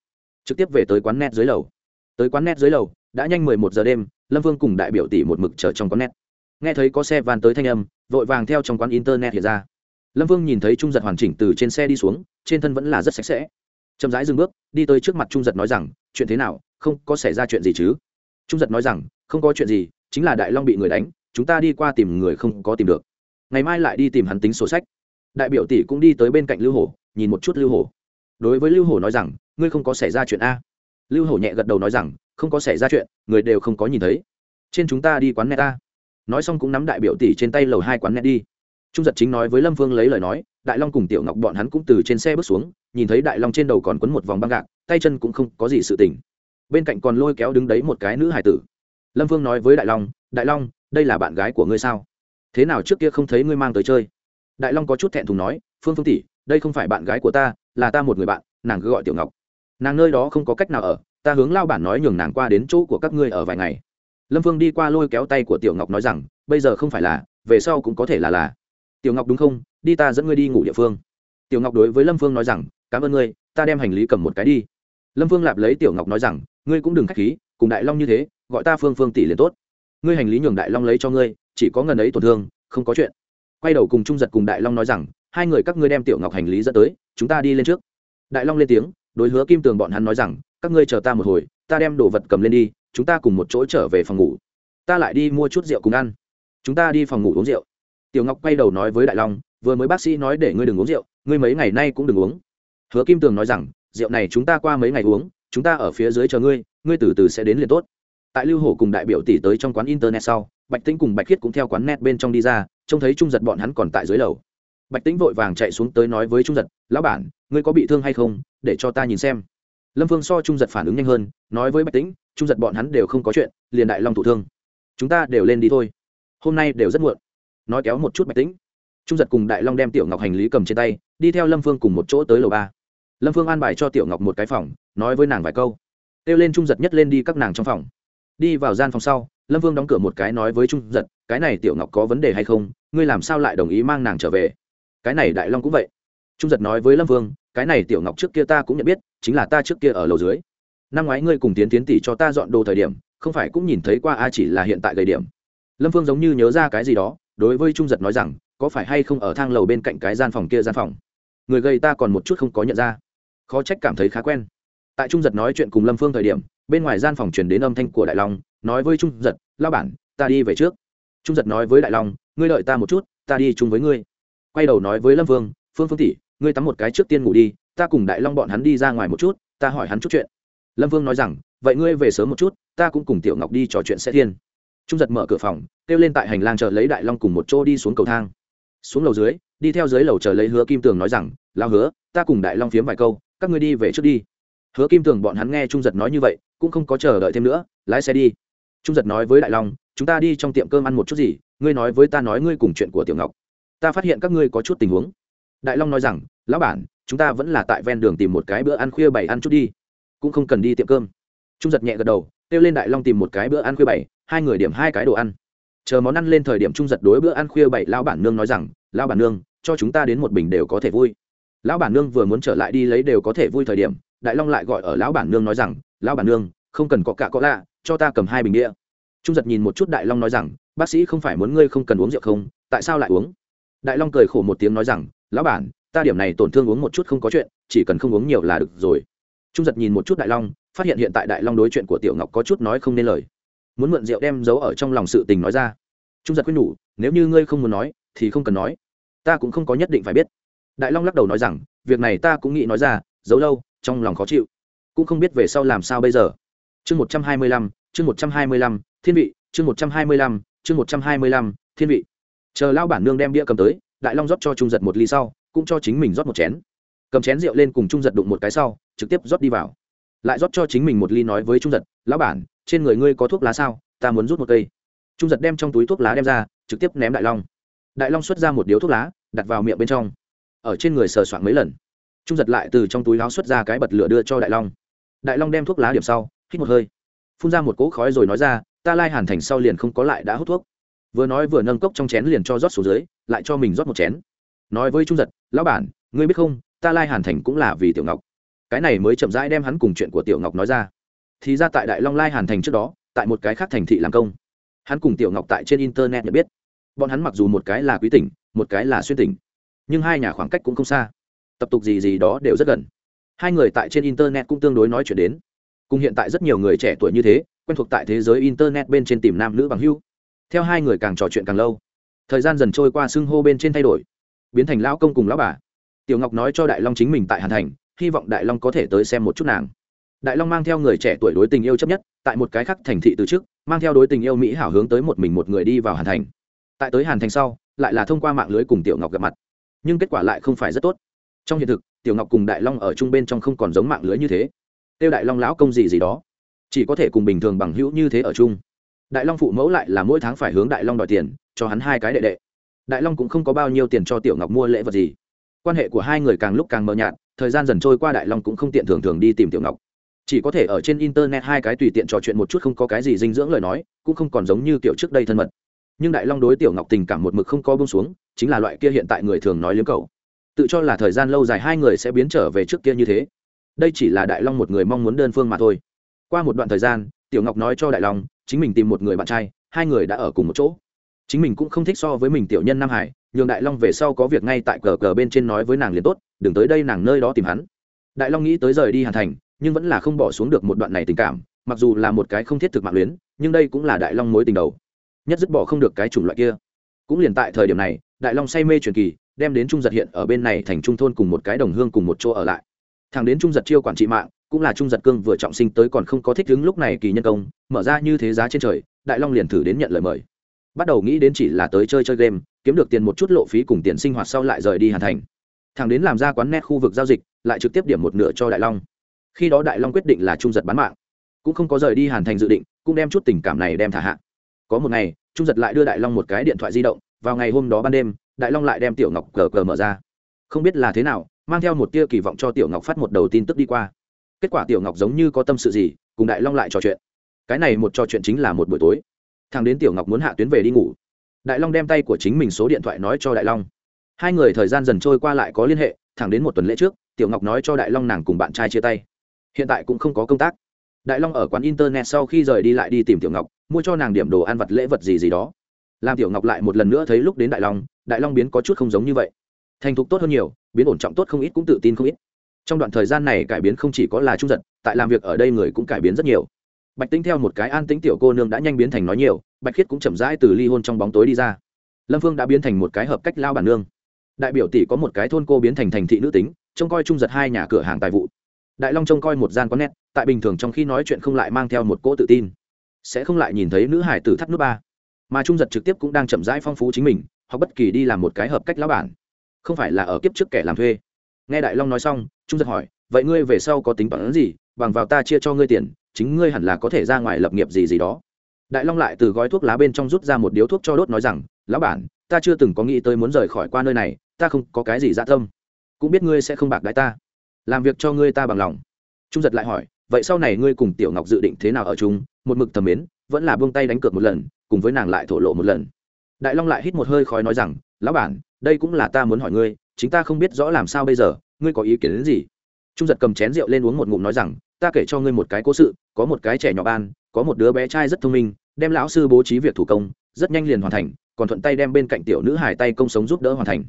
S1: Trực tiếp về tới quán net dưới lầu. Tới quán net dưới lầu, đã nhanh mười một giờ đêm, lâm vương cùng đại biểu tỷ một mực chờ trong quán net nghe thấy có xe van tới thanh âm, vội vàng theo trong quán internet hiện ra. Lâm vương nhìn thấy trung giật hoàn chỉnh từ trên xe đi xuống, trên thân vẫn là rất sạch sẽ. Chậm rãi dừng bước, đi tới trước mặt trung giật nói rằng, chuyện thế nào? Không, có xảy ra chuyện gì chứ? Trung giật nói rằng, không có chuyện gì, chính là đại long bị người đánh, chúng ta đi qua tìm người không có tìm được. Ngày mai lại đi tìm hắn tính sổ sách. Đại biểu tỷ cũng đi tới bên cạnh lưu hổ, nhìn một chút lưu hổ. Đối với lưu hổ nói rằng, ngươi không có xảy ra chuyện a. Lưu hổ nhẹ gật đầu nói rằng, không có xảy ra chuyện, người đều không có nhìn thấy. Trên chúng ta đi quán net ta nói xong cũng nắm đại biểu tỷ trên tay lầu hai quán nét đi. Trung giật chính nói với lâm phương lấy lời nói, đại long cùng tiểu ngọc bọn hắn cũng từ trên xe bước xuống, nhìn thấy đại long trên đầu còn quấn một vòng băng gạc, tay chân cũng không có gì sự tỉnh. bên cạnh còn lôi kéo đứng đấy một cái nữ hải tử. Lâm phương nói với đại long đại long, đây là bạn gái của ngươi sao? Thế nào trước kia không thấy ngươi mang tới chơi? Đại long có chút thẹn thùng nói, phương phương tỷ, đây không phải bạn gái của ta, là ta một người bạn, nàng cứ gọi tiểu ngọc. Nàng nơi đó không có cách nào ở, ta hướng lao bản nói nhường nàng qua đến chỗ của các ngươi ở vài ngày lâm phương đi qua lôi kéo tay của tiểu ngọc nói rằng, bây giờ không phải là, về sau cũng có thể là là. Tiểu ngọc đúng không? Đi ta dẫn ngươi đi ngủ địa phương. Tiểu ngọc đối với lâm phương nói rằng, cảm ơn ngươi, ta đem hành lý cầm một cái đi. Lâm phương lạp lấy tiểu ngọc nói rằng, ngươi cũng đừng k h á c h khí, cùng đại long như thế, gọi ta phương phương tỷ liền tốt. Ngươi hành lý nhường đại long lấy cho ngươi, chỉ có ngần ấy tổn thương, không có chuyện. Quay đầu cùng trung giật cùng đại long nói rằng, hai người các ngươi đem tiểu ngọc hành lý dẫn tới, chúng ta đi lên trước. Đại long lên tiếng, đối hứa kim tường bọn hắn nói rằng các ngươi chờ ta một hồi, ta đem đồ vật cầm lên đi, chúng ta cùng một chỗ trở về phòng ngủ. Ta lại đi mua chút rượu cùng ăn. Chúng ta đi phòng ngủ uống rượu. Tiểu ngọc quay đầu nói với đại long, vừa mới bác sĩ nói để ngươi đừng uống rượu, ngươi mấy ngày nay cũng đừng uống. Hứa kim tường nói rằng, rượu này chúng ta qua mấy ngày uống, chúng ta ở phía dưới chờ ngươi ngươi từ từ sẽ đến liền tốt. Tại lưu hổ cùng đại biểu tỷ tới trong quán internet sau, bạch tĩnh cùng bạch khiết cũng theo quán net bên trong đi ra, trông thấy trung giật bọn hắn còn tại dưới lầu. Bạch tĩnh vội vàng chạy xuống tới nói với trung giật, lão bản, ngươi có bị thương hay không? Để cho ta nhìn xem lâm phương so trung giật phản ứng nhanh hơn, nói với bạch tĩnh, trung giật bọn hắn đều không có chuyện, liền đại long thụ thương. Chúng ta đều lên đi thôi. Hôm nay đều rất muộn. Nói kéo một chút bạch tĩnh. Trung giật cùng đại long đem tiểu ngọc hành lý cầm trên tay, đi theo lâm phương cùng một chỗ tới lầu ba. Lâm phương an bài cho tiểu ngọc một cái phòng, nói với nàng vài câu. Kêu lên trung giật nhất lên đi các nàng trong phòng. Đi vào gian phòng sau, lâm vương đóng cửa một cái nói với trung giật, cái này tiểu ngọc có vấn đề hay không? Ngươi làm sao lại đồng ý mang nàng trở về? Cái này đại long cũng vậy. Trung giật nói với lâm vương cái này tiểu ngọc trước kia ta cũng nhận biết, chính là ta trước kia ở lầu dưới. Năm ngoái ngươi cùng tiến tiến tỷ cho ta dọn đồ thời điểm, không phải cũng nhìn thấy qua a chỉ là hiện tại gầy điểm. Lâm phương giống như nhớ ra cái gì đó, đối với trung giật nói rằng, có phải hay không ở thang lầu bên cạnh cái gian phòng kia gian phòng? Người gầy ta còn một chút không có nhận ra. Khó trách cảm thấy khá quen. Tại trung giật nói chuyện cùng lâm phương thời điểm, bên ngoài gian phòng truyền đến âm thanh của đại long, nói với trung giật lao bản, ta đi về trước. Trung giật nói với đại long, ngươi đợi ta một chút, ta đi chung với ngươi. Quay đầu nói với lâm phương phương phương tỷ ngươi tắm một cái trước tiên ngủ đi, ta cùng đại long bọn hắn đi ra ngoài một chút, ta hỏi hắn chút chuyện. Lâm vương nói rằng, vậy ngươi về sớm một chút, ta cũng cùng tiểu ngọc đi trò chuyện sẽ thiên. Trung giật mở cửa phòng, kêu lên tại hành lang chờ lấy đại long cùng một chỗ đi xuống cầu thang. Xuống lầu dưới, đi theo dưới lầu chờ lấy hứa kim tường nói rằng lao hứa, ta cùng đại long phiếm vài câu, các ngươi đi về trước đi. Hứa kim tường bọn hắn nghe trung giật nói như vậy, cũng không có chờ đợi thêm nữa, lái xe đi. Trung giật nói với đại long, chúng ta đi trong tiệm cơm ăn một chút gì, ngươi nói với ta nói ngươi cùng chuyện của tiểu ngọc. Ta phát hiện các ngươi có chút tình huống đại long nói rằng, lão bản, chúng ta vẫn là tại ven đường tìm một cái bữa ăn khuya bảy ăn chút đi, cũng không cần đi tiệm cơm. Trung giật nhẹ gật đầu, kêu lên đại long tìm một cái bữa ăn khuya bảy, hai người điểm hai cái đồ ăn. Chờ món ăn lên thời điểm trung giật đối bữa ăn khuya bảy, lão bản nương nói rằng, lão bản nương, cho chúng ta đến một bình đều có thể vui. Lão bản nương vừa muốn trở lại đi lấy đều có thể vui thời điểm, đại long lại gọi ở lão bản nương nói rằng, lão bản nương, không cần có cả có lạ, cho ta cầm hai bình đĩa trung giật nhìn một chút đại long nói rằng, bác sĩ không phải muốn ngươi không cần uống rượu không, tại sao lại uống? Đại long cười khổ một tiếng nói rằng lão bản, ta điểm này tổn thương uống một chút không có chuyện, chỉ cần không uống nhiều là được rồi. Trung giật nhìn một chút đại long, phát hiện hiện tại đại long đối chuyện của tiểu ngọc có chút nói không nên lời. Muốn mượn rượu đem giấu ở trong lòng sự tình nói ra. Trung giật quyết nhủ, nếu như ngươi không muốn nói, thì không cần nói. Ta cũng không có nhất định phải biết. Đại long lắc đầu nói rằng, việc này ta cũng nghĩ nói ra, giấu lâu, trong lòng khó chịu. Cũng không biết về sau làm sao bây giờ. Chương một trăm hai mươi lăm, chương một trăm hai mươi lăm, thiên vị, chương một trăm hai mươi lăm, chương một trăm hai mươi lăm, thiên vị. Chờ lao bản nương đem bia cầm tới đại long rót cho trung giật một ly sau, cũng cho chính mình rót một chén. Cầm chén rượu lên cùng trung giật đụng một cái sau, trực tiếp rót đi vào. Lại rót cho chính mình một ly nói với trung giật, lão bản, trên người ngươi có thuốc lá sao? Ta muốn rút một cây. Trung giật đem trong túi thuốc lá đem ra, trực tiếp ném đại long. Đại long xuất ra một điếu thuốc lá, đặt vào miệng bên trong. Ở trên người sờ soạn mấy lần. Trung giật lại từ trong túi láo xuất ra cái bật lửa đưa cho đại long. Đại long đem thuốc lá điểm sau, hít một hơi. Phun ra một cỗ khói rồi nói ra, ta lai hàn thành sau liền không có lại đã hút thuốc vừa nói vừa nâng cốc trong chén liền cho rót xuống dưới, lại cho mình rót một chén. Nói với trung giật, lão bản, ngươi biết không, ta lai hàn thành cũng là vì tiểu ngọc. Cái này mới chậm rãi đem hắn cùng chuyện của tiểu ngọc nói ra. Thì ra tại đại long lai hàn thành trước đó, tại một cái khác thành thị làm công. Hắn cùng tiểu ngọc tại trên internet nhận biết. Bọn hắn mặc dù một cái là quý tỉnh, một cái là xuyên tỉnh, nhưng hai nhà khoảng cách cũng không xa. Tập tục gì gì đó đều rất gần. Hai người tại trên internet cũng tương đối nói chuyện đến. Cùng hiện tại rất nhiều người trẻ tuổi như thế, quen thuộc tại thế giới internet bên trên tìm nam nữ bằng hưu theo hai người càng trò chuyện càng lâu, thời gian dần trôi qua xưng hô bên trên thay đổi, biến thành lão công cùng lão bà. Tiểu ngọc nói cho đại long chính mình tại hàn thành, hy vọng đại long có thể tới xem một chút nàng. Đại long mang theo người trẻ tuổi đối tình yêu chấp nhất, tại một cái khắc thành thị từ trước, mang theo đối tình yêu mỹ hảo hướng tới một mình một người đi vào hàn thành. Tại tới hàn thành sau, lại là thông qua mạng lưới cùng tiểu ngọc gặp mặt. Nhưng kết quả lại không phải rất tốt. Trong hiện thực, tiểu ngọc cùng đại long ở chung bên trong không còn giống mạng lưới như thế. Tiêu đại long lão công gì gì đó, chỉ có thể cùng bình thường bằng hữu như thế ở chung đại long phụ mẫu lại là mỗi tháng phải hướng đại long đòi tiền, cho hắn hai cái đệ đệ. Đại long cũng không có bao nhiêu tiền cho tiểu ngọc mua lễ vật gì. Quan hệ của hai người càng lúc càng mờ nhạt, thời gian dần trôi qua đại long cũng không tiện thường thường đi tìm tiểu ngọc. Chỉ có thể ở trên internet hai cái tùy tiện trò chuyện một chút không có cái gì dinh dưỡng lời nói, cũng không còn giống như kiểu trước đây thân mật. Nhưng đại long đối tiểu ngọc tình cảm một mực không có bông xuống, chính là loại kia hiện tại người thường nói liếm cầu tự cho là thời gian lâu dài hai người sẽ biến trở về trước kia như thế. Đây chỉ là đại long một người mong muốn đơn phương mà thôi. Qua một đoạn thời gian, tiểu ngọc nói cho đại long chính mình tìm một người bạn trai, hai người đã ở cùng một chỗ. Chính mình cũng không thích so với mình tiểu nhân nam hải, nhường đại long về sau có việc ngay tại cờ cờ bên trên nói với nàng liền tốt, đừng tới đây nàng nơi đó tìm hắn. Đại long nghĩ tới rời đi hàn thành, nhưng vẫn là không bỏ xuống được một đoạn này tình cảm, mặc dù là một cái không thiết thực mạng luyến, nhưng đây cũng là đại long mối tình đầu. Nhất dứt bỏ không được cái chủng loại kia. Cũng liền tại thời điểm này, đại long say mê truyền kỳ, đem đến trung giật hiện ở bên này thành trung thôn cùng một cái đồng hương cùng một chỗ ở lại. Thằng đến trung giật chiêu quản trị mạng cũng là trung giật cương vừa trọng sinh tới còn không có thích đứng lúc này kỳ nhân công, mở ra như thế giá trên trời, đại long liền thử đến nhận lời mời. Bắt đầu nghĩ đến chỉ là tới chơi chơi game, kiếm được tiền một chút lộ phí cùng tiền sinh hoạt sau lại rời đi hàn thành. Thằng đến làm ra quán net khu vực giao dịch, lại trực tiếp điểm một nửa cho đại long. Khi đó đại long quyết định là trung giật bán mạng. Cũng không có rời đi hàn thành dự định, cũng đem chút tình cảm này đem thả hạ. Có một ngày, trung giật lại đưa đại long một cái điện thoại di động, vào ngày hôm đó ban đêm, đại long lại đem tiểu ngọc cờ cờ mở ra. Không biết là thế nào, mang theo một tia kỳ vọng cho tiểu ngọc phát một đầu tin tức đi qua kết quả tiểu ngọc giống như có tâm sự gì, cùng đại long lại trò chuyện. Cái này một trò chuyện chính là một buổi tối. Thằng đến tiểu ngọc muốn hạ tuyến về đi ngủ. Đại long đem tay của chính mình số điện thoại nói cho đại long. Hai người thời gian dần trôi qua lại có liên hệ, thẳng đến một tuần lễ trước, tiểu ngọc nói cho đại long nàng cùng bạn trai chia tay. Hiện tại cũng không có công tác. Đại long ở quán internet sau khi rời đi lại đi tìm tiểu ngọc, mua cho nàng điểm đồ ăn vặt lễ vật gì gì đó. Làm tiểu ngọc lại một lần nữa thấy lúc đến đại long đại long biến có chút không giống như vậy. Thành thục tốt hơn nhiều, biến ổn trọng tốt không ít cũng tự tin không ít trong đoạn thời gian này cải biến không chỉ có là trung giật, tại làm việc ở đây người cũng cải biến rất nhiều. Bạch tính theo một cái an tĩnh tiểu cô nương đã nhanh biến thành nói nhiều, bạch khiết cũng chậm rãi từ ly hôn trong bóng tối đi ra. Lâm phương đã biến thành một cái hợp cách lao bản nương. Đại biểu tỷ có một cái thôn cô biến thành thành thị nữ tính, trông coi trung giật hai nhà cửa hàng tài vụ. Đại long trông coi một gian có nét tại bình thường trong khi nói chuyện không lại mang theo một cỗ tự tin. Sẽ không lại nhìn thấy nữ hải tử thắt nước ba. Mà trung giật trực tiếp cũng đang chậm rãi phong phú chính mình hoặc bất kỳ đi làm một cái hợp cách lão bản. Không phải là ở kiếp trước kẻ làm thuê nghe đại long nói xong, trung giật hỏi, vậy ngươi về sau có tính bằng gì? Bằng vào ta chia cho ngươi tiền, chính ngươi hẳn là có thể ra ngoài lập nghiệp gì gì đó. Đại long lại từ gói thuốc lá bên trong rút ra một điếu thuốc cho đốt nói rằng, lão bản, ta chưa từng có nghĩ tới muốn rời khỏi qua nơi này, ta không có cái gì dạ tâm. Cũng biết ngươi sẽ không bạc đái ta. Làm việc cho ngươi ta bằng lòng. Trung giật lại hỏi, vậy sau này ngươi cùng tiểu ngọc dự định thế nào ở chung? Một mực thầm mến, vẫn là buông tay đánh cược một lần, cùng với nàng lại thổ lộ một lần. Đại long lại hít một hơi khói nói rằng, lão bản đây cũng là ta muốn hỏi ngươi, chính ta không biết rõ làm sao bây giờ, ngươi có ý kiến đến gì? Trung giật cầm chén rượu lên uống một ngụm nói rằng, ta kể cho ngươi một cái cố sự, có một cái trẻ nhỏ ban, có một đứa bé trai rất thông minh, đem lão sư bố trí việc thủ công, rất nhanh liền hoàn thành, còn thuận tay đem bên cạnh tiểu nữ hải tay công sống giúp đỡ hoàn thành.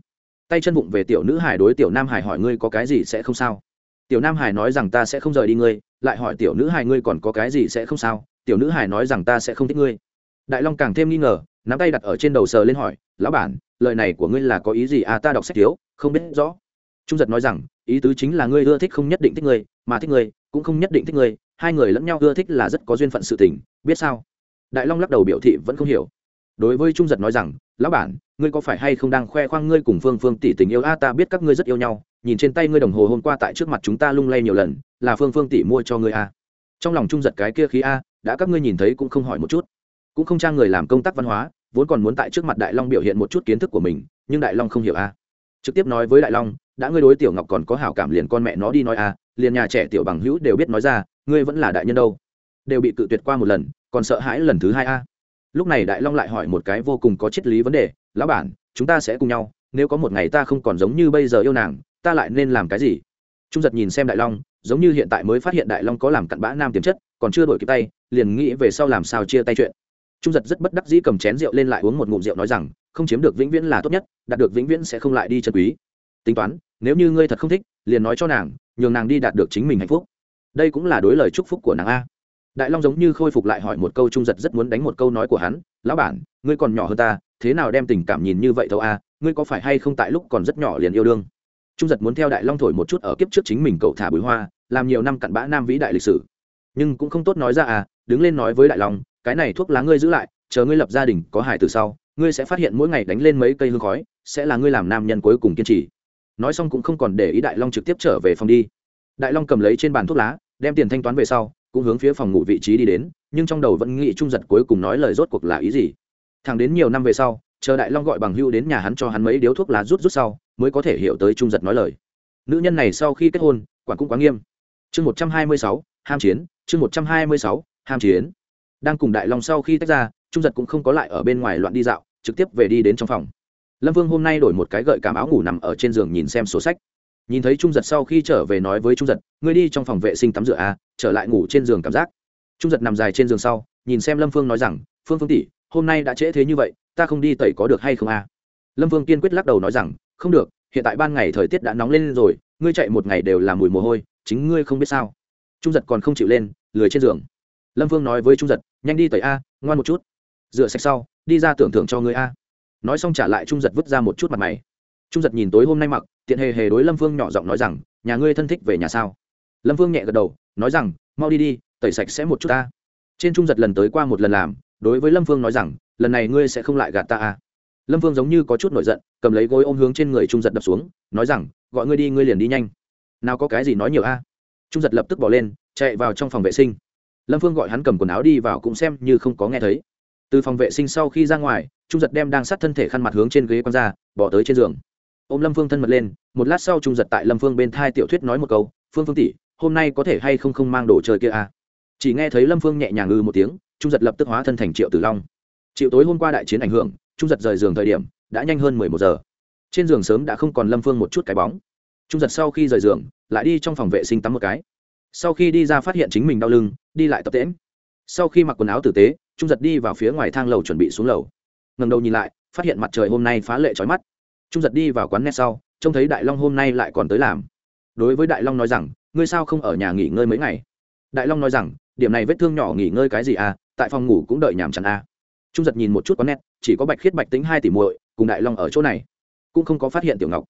S1: Tay chân vụng về tiểu nữ hải đối tiểu nam hải hỏi ngươi có cái gì sẽ không sao? Tiểu nam hải nói rằng ta sẽ không rời đi ngươi, lại hỏi tiểu nữ hải ngươi còn có cái gì sẽ không sao? Tiểu nữ hải nói rằng ta sẽ không thích ngươi đại long càng thêm nghi ngờ, nắm tay đặt ở trên đầu sờ lên hỏi, lão bản, lời này của ngươi là có ý gì à? Ta đọc sách thiếu, không biết rõ. Trung giật nói rằng, ý tứ chính là ngươi ưa thích không nhất định thích ngươi, mà thích ngươi, cũng không nhất định thích ngươi. Hai người lẫn nhau ưa thích là rất có duyên phận sự tình, biết sao? Đại long lắc đầu biểu thị vẫn không hiểu. Đối với trung giật nói rằng, lão bản, ngươi có phải hay không đang khoe khoang ngươi cùng phương phương tỷ tình yêu? A, ta biết các ngươi rất yêu nhau, nhìn trên tay ngươi đồng hồ hôm qua tại trước mặt chúng ta lung lay nhiều lần, là phương phương tỷ mua cho ngươi a. Trong lòng trung giật cái kia khí a, đã các ngươi nhìn thấy cũng không hỏi một chút cũng không trang người làm công tác văn hóa, vốn còn muốn tại trước mặt đại long biểu hiện một chút kiến thức của mình, nhưng đại long không hiểu a. Trực tiếp nói với đại long, đã ngươi đối tiểu ngọc còn có hảo cảm liền con mẹ nó đi nói a, liền nhà trẻ tiểu bằng hữu đều biết nói ra, ngươi vẫn là đại nhân đâu. Đều bị cự tuyệt qua một lần, còn sợ hãi lần thứ hai a. Lúc này đại long lại hỏi một cái vô cùng có triết lý vấn đề, lão bản, chúng ta sẽ cùng nhau, nếu có một ngày ta không còn giống như bây giờ yêu nàng, ta lại nên làm cái gì? Trung giật nhìn xem đại long, giống như hiện tại mới phát hiện đại long có làm cặn bã nam tiềm chất, còn chưa đổi kịp tay, liền nghĩ về sau làm sao chia tay chuyện trung giật rất bất đắc dĩ cầm chén rượu lên lại uống một ngụm rượu nói rằng, không chiếm được vĩnh viễn là tốt nhất, đạt được vĩnh viễn sẽ không lại đi chân quý. Tính toán, nếu như ngươi thật không thích, liền nói cho nàng, nhường nàng đi đạt được chính mình hạnh phúc. Đây cũng là đối lời chúc phúc của nàng a. Đại long giống như khôi phục lại hỏi một câu trung giật rất muốn đánh một câu nói của hắn, lão bản, ngươi còn nhỏ hơn ta, thế nào đem tình cảm nhìn như vậy thâu a, ngươi có phải hay không tại lúc còn rất nhỏ liền yêu đương? Trung giật muốn theo đại long thổi một chút ở kiếp trước chính mình cậu thả bùi hoa, làm nhiều năm cặn bã nam vĩ đại lịch sử. Nhưng cũng không tốt nói ra à đứng lên nói với đại long cái này thuốc lá ngươi giữ lại, chờ ngươi lập gia đình, có hài từ sau, ngươi sẽ phát hiện mỗi ngày đánh lên mấy cây hương khói, sẽ là ngươi làm nam nhân cuối cùng kiên trì. Nói xong cũng không còn để ý đại long trực tiếp trở về phòng đi. Đại long cầm lấy trên bàn thuốc lá, đem tiền thanh toán về sau, cũng hướng phía phòng ngủ vị trí đi đến, nhưng trong đầu vẫn nghĩ trung giật cuối cùng nói lời rốt cuộc là ý gì. Thằng đến nhiều năm về sau, chờ đại long gọi bằng hưu đến nhà hắn cho hắn mấy điếu thuốc lá rút rút sau, mới có thể hiểu tới trung giật nói lời. Nữ nhân này sau khi kết hôn quản cũng quá nghiêm. Chương một trăm hai mươi sáu, ham chiến, chương một trăm hai mươi sáu, ham chiến đang cùng đại long sau khi tách ra, trung giật cũng không có lại ở bên ngoài loạn đi dạo, trực tiếp về đi đến trong phòng. Lâm vương hôm nay đổi một cái gợi cảm áo ngủ nằm ở trên giường nhìn xem sổ sách. Nhìn thấy trung giật sau khi trở về nói với trung giật, ngươi đi trong phòng vệ sinh tắm rửa à trở lại ngủ trên giường cảm giác. Trung giật nằm dài trên giường sau, nhìn xem lâm phương nói rằng, phương phương tỷ, hôm nay đã trễ thế như vậy, ta không đi tẩy có được hay không à? Lâm phương kiên quyết lắc đầu nói rằng, không được, hiện tại ban ngày thời tiết đã nóng lên rồi, ngươi chạy một ngày đều là mùi mồ hôi, chính ngươi không biết sao. Trung giật còn không chịu lên, lười trên giường lâm phương nói với trung giật, nhanh đi tẩy a, ngoan một chút. Rửa sạch sau, đi ra tưởng thưởng cho ngươi a. Nói xong trả lại trung giật vứt ra một chút mặt mày. Trung giật nhìn tối hôm nay mặc, tiện hề hề đối lâm phương nhỏ giọng nói rằng, nhà ngươi thân thích về nhà sao? Lâm phương nhẹ gật đầu, nói rằng, mau đi đi, tẩy sạch sẽ một chút ta. Trên trung giật lần tới qua một lần làm, đối với lâm phương nói rằng, lần này ngươi sẽ không lại gạt ta à lâm phương giống như có chút nổi giận, cầm lấy gối ôm hướng trên người trung giật đập xuống, nói rằng, gọi ngươi đi, ngươi liền đi nhanh. Nào có cái gì nói nhiều a? Trung giật lập tức bỏ lên, chạy vào trong phòng vệ sinh lâm phương gọi hắn cầm quần áo đi vào cũng xem như không có nghe thấy. Từ phòng vệ sinh sau khi ra ngoài, trung giật đem đang sát thân thể khăn mặt hướng trên ghế q ra, bỏ tới trên giường. Ô m lâm phương thân mật lên, một lát sau trung giật tại lâm phương bên thai tiểu thuyết nói một câu, phương phương tỷ, hôm nay có thể hay không không mang đồ chơi kia à? chỉ nghe thấy lâm phương nhẹ nhàng ngư một tiếng, trung giật lập tức hóa thân thành triệu tử long. Chịu tối hôm qua đại chiến ảnh hưởng, trung giật rời giường thời điểm, đã nhanh hơn mười một giờ. Trên giường sớm đã không còn lâm phương một chút cái bóng. Trung giật sau khi rời giường, lại đi trong phòng vệ sinh tắm một cái sau khi đi ra phát hiện chính mình đau lưng, đi lại tập tễm sau khi mặc quần áo tử tế, trung giật đi vào phía ngoài thang lầu chuẩn bị xuống lầu. Ngầm đầu nhìn lại, phát hiện mặt trời hôm nay phá lệ trói mắt. Trung giật đi vào quán net sau, trông thấy đại long hôm nay lại còn tới làm. Đối với đại long nói rằng, ngươi sao không ở nhà nghỉ ngơi mấy ngày? Đại long nói rằng, điểm này vết thương nhỏ nghỉ ngơi cái gì à tại phòng ngủ cũng đợi nhàm chán à. trung giật nhìn một chút quán net, chỉ có bạch khiết bạch tính hai tỷ muội, cùng đại long ở chỗ này. Cũng không có phát hiện tiểu ngọc.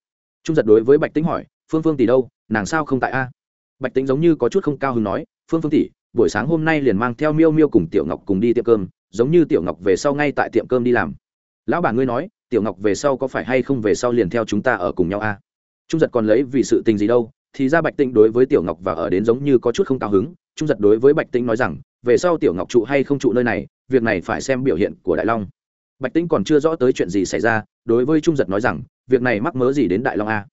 S1: Trung giật đối với bạch tính hỏi, phương phương tỷ đâu, nàng sao không tại a? Bạch tính giống như có chút không cao hứng nói, phương phương tỷ, buổi sáng hôm nay liền mang theo miêu miêu cùng tiểu ngọc cùng đi tiệm cơm, giống như tiểu ngọc về sau ngay tại tiệm cơm đi làm. Lão bà ngươi nói, tiểu ngọc về sau có phải hay không về sau liền theo chúng ta ở cùng nhau a trung giật còn lấy vì sự tình gì đâu, thì ra bạch tĩnh đối với tiểu ngọc và ở đến giống như có chút không cao hứng. Trung giật đối với bạch tĩnh nói rằng, về sau tiểu ngọc trụ hay không trụ nơi này, việc này phải xem biểu hiện của đại long. Bạch tĩnh còn chưa rõ tới chuyện gì xảy ra, đối với trung giật nói rằng, việc này mắc mớ gì đến đại long a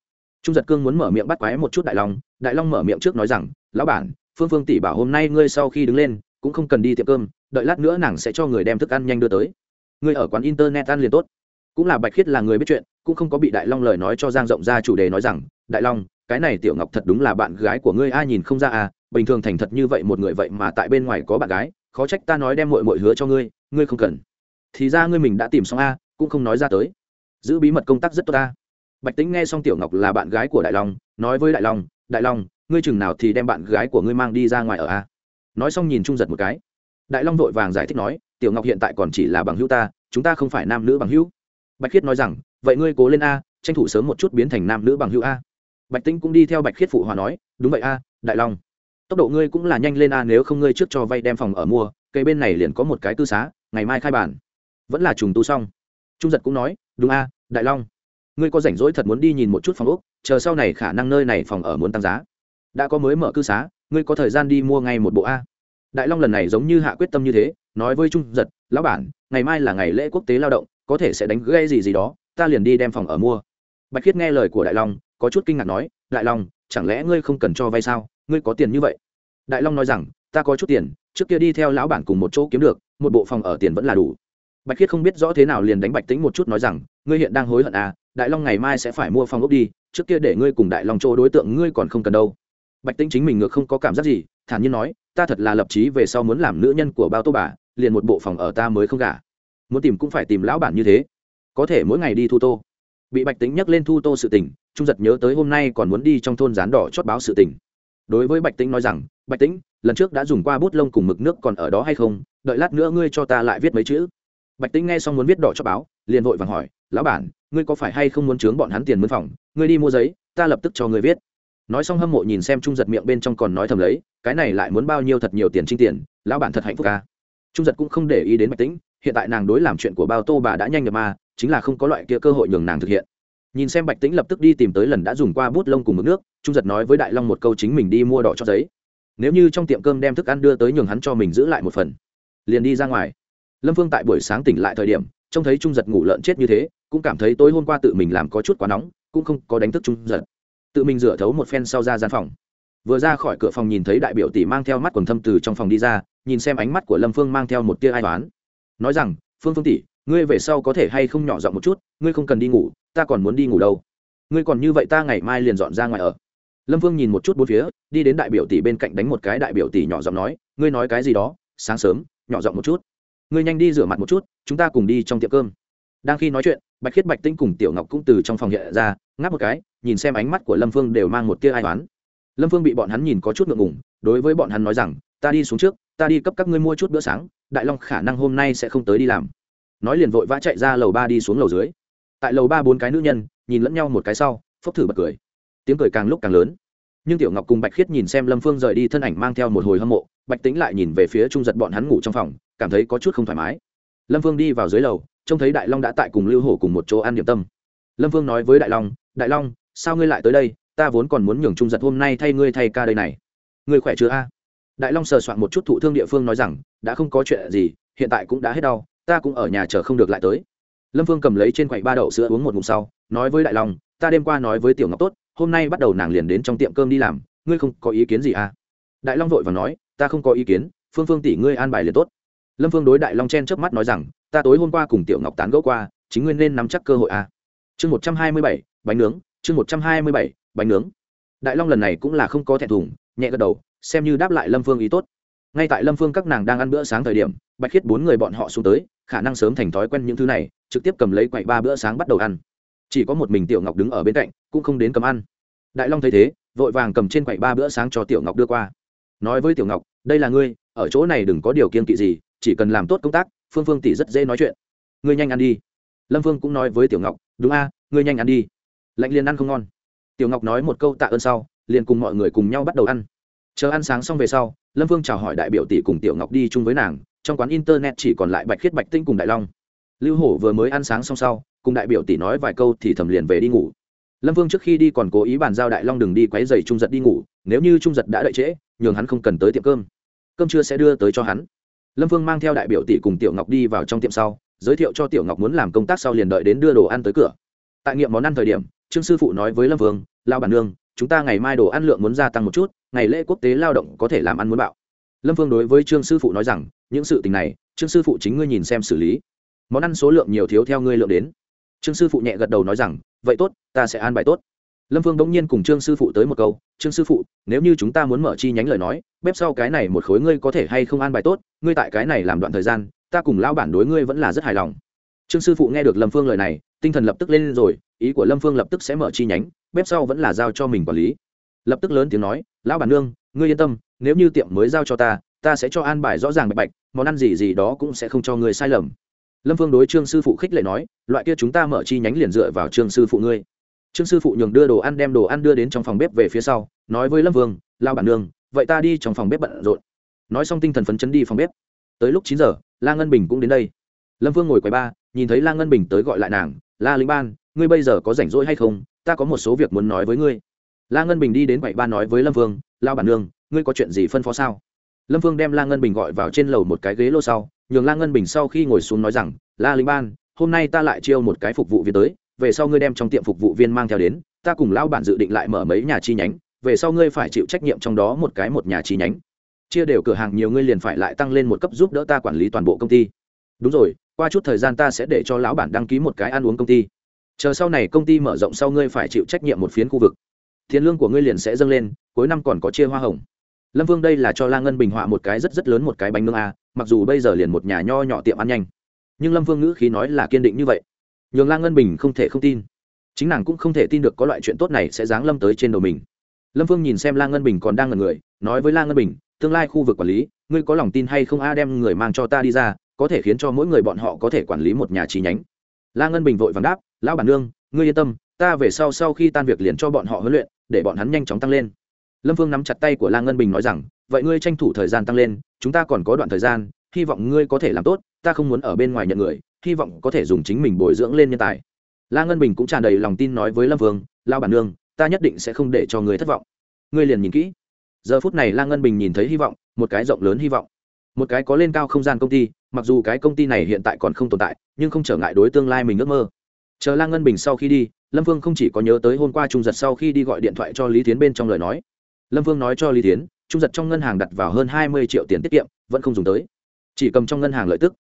S1: trung giật cương muốn mở miệng bắt quái một chút đại long đại long mở miệng trước nói rằng, lão bản, phương phương tỷ bảo hôm nay ngươi sau khi đứng lên, cũng không cần đi tiệm cơm, đợi lát nữa nàng sẽ cho người đem thức ăn nhanh đưa tới. Ngươi ở quán internet ăn liền tốt. Cũng là bạch khiết là người biết chuyện, cũng không có bị đại long lời nói cho giang rộng ra chủ đề nói rằng, đại long, cái này tiểu ngọc thật đúng là bạn gái của ngươi ai nhìn không ra à bình thường thành thật như vậy một người vậy mà tại bên ngoài có bạn gái, khó trách ta nói đem mội mội hứa cho ngươi ngươi không cần. Thì ra ngươi mình đã tìm xong a, cũng không nói ra tới. Giữ bí mật công tác rất tốt ta bạch tính nghe xong tiểu ngọc là bạn gái của đại long, nói với đại long đại long, ngươi chừng nào thì đem bạn gái của ngươi mang đi ra ngoài ở a? Nói xong nhìn trung giật một cái. Đại long vội vàng giải thích nói, tiểu ngọc hiện tại còn chỉ là bằng hữu ta, chúng ta không phải nam nữ bằng hữu. Bạch khiết nói rằng, vậy ngươi cố lên a, tranh thủ sớm một chút biến thành nam nữ bằng hữu a. Bạch tĩnh cũng đi theo bạch khiết phụ hòa nói, đúng vậy a, đại long. Tốc độ ngươi cũng là nhanh lên a nếu không ngươi trước cho vay đem phòng ở mua, cây bên này liền có một cái tư xá, ngày mai khai bản. Vẫn là trùng tu xong. Trung giật cũng nói, đúng a, đại long ngươi có rảnh rỗi thật muốn đi nhìn một chút phòng ốc, chờ sau này khả năng nơi này phòng ở muốn tăng giá. Đã có mới mở cư xá, ngươi có thời gian đi mua ngay một bộ a. Đại long lần này giống như hạ quyết tâm như thế, nói với trung giật, lão bản, ngày mai là ngày lễ quốc tế lao động, có thể sẽ đánh gây gì gì đó, ta liền đi đem phòng ở mua. Bạch khiết nghe lời của đại long, có chút kinh ngạc nói, đại long, chẳng lẽ ngươi không cần cho vay sao? Ngươi có tiền như vậy? Đại long nói rằng, ta có chút tiền, trước kia đi theo lão bản cùng một chỗ kiếm được, một bộ phòng ở tiền vẫn là đủ. Bạch khiết không biết rõ thế nào liền đánh bạch tính một chút nói rằng, ngươi hiện đang hối hận à đại long ngày mai sẽ phải mua phòng ốc đi, trước kia để ngươi cùng đại long chỗ đối tượng ngươi còn không cần đâu. Bạch tính chính mình ngược không có cảm giác gì, thản nhiên nói, ta thật là lập trí về sau muốn làm nữ nhân của bao tô bà, liền một bộ phòng ở ta mới không gả. Muốn tìm cũng phải tìm lão bản như thế. Có thể mỗi ngày đi thu tô. Bị bạch tính nhắc lên thu tô sự tình, trung giật nhớ tới hôm nay còn muốn đi trong thôn rán đỏ chót báo sự tình. Đối với bạch tính nói rằng, bạch tính lần trước đã dùng qua bút lông cùng mực nước còn ở đó hay không? Đợi lát nữa ngươi cho ta lại viết mấy chữ. Bạch tính nghe xong muốn viết đỏ cho báo liền vội vàng hỏi, lão bản, ngươi có phải hay không muốn chướng bọn hắn tiền mướn phòng? Ngươi đi mua giấy, ta lập tức cho ngươi viết. Nói xong hâm mộ nhìn xem trung giật miệng bên trong còn nói thầm lấy, cái này lại muốn bao nhiêu thật nhiều tiền trinh tiền, lão bản thật hạnh phúc ca trung giật cũng không để ý đến bạch tĩnh, hiện tại nàng đối làm chuyện của bao tô bà đã nhanh nhập ma, chính là không có loại kia cơ hội nhường nàng thực hiện. Nhìn xem bạch tĩnh lập tức đi tìm tới lần đã dùng qua bút lông cùng mực nước, trung giật nói với đại long một câu chính mình đi mua đỏ cho giấy. Nếu như trong tiệm cơm đem thức ăn đưa tới nhường hắn cho mình giữ lại một phần, liền đi ra ngoài. Lâm phương tại buổi sáng tỉnh lại thời điểm trông thấy trung giật ngủ lợn chết như thế, cũng cảm thấy tối hôm qua tự mình làm có chút quá nóng, cũng không có đánh thức trung giật. Tự mình rửa thấu một phen sau ra gian phòng. Vừa ra khỏi cửa phòng nhìn thấy đại biểu tỷ mang theo mắt quần thâm từ trong phòng đi ra, nhìn xem ánh mắt của lâm phương mang theo một tia ai toán nói rằng, phương phương tỷ, ngươi về sau có thể hay không nhỏ giọng một chút, ngươi không cần đi ngủ, ta còn muốn đi ngủ đâu. Ngươi còn như vậy ta ngày mai liền dọn ra ngoài ở. Lâm phương nhìn một chút bốn phía, đi đến đại biểu tỷ bên cạnh đánh một cái đại biểu tỷ nhỏ giọng nói, ngươi nói cái gì đó, sáng sớm, nhỏ giọng một chút. Ngươi nhanh đi rửa mặt một chút chúng ta cùng đi trong tiệm cơm. Đang khi nói chuyện, bạch khiết bạch tinh cùng tiểu ngọc cũng từ trong phòng hiện ra, ngáp một cái, nhìn xem ánh mắt của lâm phương đều mang một tia ai toán lâm phương bị bọn hắn nhìn có chút ngượng ngùng, đối với bọn hắn nói rằng, ta đi xuống trước, ta đi cấp các ngươi mua chút bữa sáng, đại long khả năng hôm nay sẽ không tới đi làm. Nói liền vội vã chạy ra lầu ba đi xuống lầu dưới. Tại lầu ba bốn cái nữ nhân, nhìn lẫn nhau một cái sau, phốc thử bật cười. Tiếng cười càng lúc càng lớn. Nhưng tiểu ngọc cùng bạch khiết nhìn xem lâm phương rời đi thân ảnh mang theo một hồi hâm mộ, bạch tính lại nhìn về phía trung giật bọn hắn ngủ trong phòng, cảm thấy có chút không thoải mái lâm Vương đi vào dưới lầu, trông thấy đại long đã tại cùng lưu hổ cùng một chỗ ăn điểm tâm. Lâm Vương nói với đại long đại long, sao ngươi lại tới đây? Ta vốn còn muốn nhường trung giật hôm nay thay ngươi thay ca đây này. Ngươi khỏe chưa a? Đại long sờ soạn một chút thụ thương địa phương nói rằng, đã không có chuyện gì, hiện tại cũng đã hết đau, ta cũng ở nhà chờ không được lại tới. Lâm Vương cầm lấy trên quầy ba đậu sữa uống một ngụm sau, nói với đại long, ta đêm qua nói với tiểu ngọc tốt, hôm nay bắt đầu nàng liền đến trong tiệm cơm đi làm, ngươi không có ý kiến gì à? Đại long vội và nói, ta không có ý kiến, phương phương tỷ ngươi an bài liền tốt lâm phương đối đại long chen chớp mắt nói rằng, ta tối hôm qua cùng tiểu ngọc tán gẫu qua, chính nguyên nên nắm chắc cơ hội à. chương một trăm hai mươi bảy, bánh nướng, chương một trăm hai mươi bảy, bánh nướng. Đại long lần này cũng là không có thẹn thùng, nhẹ gật đầu, xem như đáp lại lâm phương ý tốt. Ngay tại lâm phương các nàng đang ăn bữa sáng thời điểm, bạch khiết bốn người bọn họ xuống tới, khả năng sớm thành thói quen những thứ này, trực tiếp cầm lấy quậy ba bữa sáng bắt đầu ăn. Chỉ có một mình tiểu ngọc đứng ở bên cạnh, cũng không đến cầm ăn. Đại long thấy thế, vội vàng cầm trên quậy ba bữa sáng cho tiểu ngọc đưa qua. Nói với tiểu ngọc, đây là ngươi, ở chỗ này đừng có điều kiên kỵ gì chỉ cần làm tốt công tác, phương phương tỷ rất dễ nói chuyện. Ngươi nhanh ăn đi. Lâm phương cũng nói với tiểu ngọc, đúng a, ngươi nhanh ăn đi. Lạnh liền ăn không ngon. Tiểu ngọc nói một câu tạ ơn sau, liền cùng mọi người cùng nhau bắt đầu ăn. Chờ ăn sáng xong về sau, lâm phương chào hỏi đại biểu tỷ cùng tiểu ngọc đi chung với nàng, trong quán internet chỉ còn lại bạch khiết bạch tinh cùng đại long. Lưu hổ vừa mới ăn sáng xong sau, cùng đại biểu tỷ nói vài câu thì thầm liền về đi ngủ. Lâm vương trước khi đi còn cố ý bàn giao đại long đừng đi quấy giày trung giật đi ngủ, nếu như trung giật đã đợi trễ, nhường hắn không cần tới tiệm cơm. Cơm trưa sẽ đưa tới cho hắn lâm vương mang theo đại biểu tỷ cùng tiểu ngọc đi vào trong tiệm sau, giới thiệu cho tiểu ngọc muốn làm công tác sau liền đợi đến đưa đồ ăn tới cửa. Tại nghiệm món ăn thời điểm, trương sư phụ nói với lâm vương lao bản nương, chúng ta ngày mai đồ ăn lượng muốn gia tăng một chút, ngày lễ quốc tế lao động có thể làm ăn muốn bạo. Lâm vương đối với trương sư phụ nói rằng, những sự tình này, trương sư phụ chính ngươi nhìn xem xử lý. Món ăn số lượng nhiều thiếu theo ngươi lượng đến. Trương sư phụ nhẹ gật đầu nói rằng, vậy tốt, ta sẽ an bài tốt lâm vương bỗng nhiên cùng trương sư phụ tới một câu, trương sư phụ, nếu như chúng ta muốn mở chi nhánh lời nói, bếp sau cái này một khối ngươi có thể hay không an bài tốt, ngươi tại cái này làm đoạn thời gian, ta cùng lao bản đối ngươi vẫn là rất hài lòng. Trương sư phụ nghe được lâm phương lời này, tinh thần lập tức lên rồi, ý của lâm phương lập tức sẽ mở chi nhánh, bếp sau vẫn là giao cho mình quản lý. Lập tức lớn tiếng nói, lão bản nương, ngươi yên tâm, nếu như tiệm mới giao cho ta ta sẽ cho an bài rõ ràng bạch bạch, món ăn gì gì đó cũng sẽ không cho ngươi sai lầm. Lâm phương đối trương sư phụ khích lệ nói, loại kia chúng ta mở chi nhánh liền dựa vào trương sư phụ ngươi trương sư phụ nhường đưa đồ ăn đem đồ ăn đưa đến trong phòng bếp về phía sau, nói với lâm vương, lao bản nương, vậy ta đi trong phòng bếp bận rộn. Nói xong tinh thần phấn chấn đi phòng bếp. Tới lúc chín giờ, la ngân bình cũng đến đây. Lâm vương ngồi quầy ba, nhìn thấy la ngân bình tới gọi lại nàng, la linh ban, ngươi bây giờ có rảnh rỗi hay không? Ta có một số việc muốn nói với ngươi. La ngân bình đi đến quầy ba nói với lâm vương, lao bản nương, ngươi có chuyện gì phân phó sao? Lâm vương đem la ngân bình gọi vào trên lầu một cái ghế lô sau, nhường la ngân bình sau khi ngồi xuống nói rằng, la linh ban, hôm nay ta lại chiêu một cái phục vụ viên tới về sau ngươi đem trong tiệm phục vụ viên mang theo đến, ta cùng lão bản dự định lại mở mấy nhà chi nhánh, về sau ngươi phải chịu trách nhiệm trong đó một cái một nhà chi nhánh. Chia đều cửa hàng nhiều ngươi liền phải lại tăng lên một cấp giúp đỡ ta quản lý toàn bộ công ty. Đúng rồi, qua chút thời gian ta sẽ để cho lão bản đăng ký một cái ăn uống công ty. Chờ sau này công ty mở rộng sau ngươi phải chịu trách nhiệm một phiến khu vực. Tiền lương của ngươi liền sẽ dâng lên, cuối năm còn có chia hoa hồng. Lâm vương đây là cho la ngân bình họa một cái rất rất lớn một cái bánh nướng a, mặc dù bây giờ liền một nhà nho nhỏ tiệm ăn nhanh. Nhưng lâm vương ngữ khí nói là kiên định như vậy nhường la ngân bình không thể không tin. Chính nàng cũng không thể tin được có loại chuyện tốt này sẽ giáng lâm tới trên đầu mình. Lâm vương nhìn xem la ngân bình còn đang ngần người, nói với la ngân bình, tương lai khu vực quản lý, ngươi có lòng tin hay không a đem người mang cho ta đi ra, có thể khiến cho mỗi người bọn họ có thể quản lý một nhà chi nhánh. La ngân bình vội vàng đáp, lão bản nương, ngươi yên tâm, ta về sau sau khi tan việc liền cho bọn họ huấn luyện, để bọn hắn nhanh chóng tăng lên. Lâm vương nắm chặt tay của la ngân bình nói rằng, vậy ngươi tranh thủ thời gian tăng lên, chúng ta còn có đoạn thời gian, hy vọng ngươi có thể làm tốt, ta không muốn ở bên ngoài nhận người hy vọng có thể dùng chính mình bồi dưỡng lên nhân tài. La ngân bình cũng tràn đầy lòng tin nói với lâm vương lao bản nương, ta nhất định sẽ không để cho người thất vọng. Ngươi liền nhìn kỹ. Giờ phút này la ngân bình nhìn thấy hy vọng, một cái rộng lớn hy vọng. Một cái có lên cao không gian công ty, mặc dù cái công ty này hiện tại còn không tồn tại, nhưng không trở ngại đối tương lai mình ước mơ. Chờ la ngân bình sau khi đi, lâm vương không chỉ có nhớ tới hôm qua trung giật sau khi đi gọi điện thoại cho lý tiến bên trong lời nói. Lâm vương nói cho lý tiến trung giật trong ngân hàng đặt vào hơn hai mươi triệu tiền tiết kiệm, vẫn không dùng tới. Chỉ cầm trong ngân hàng lợi tức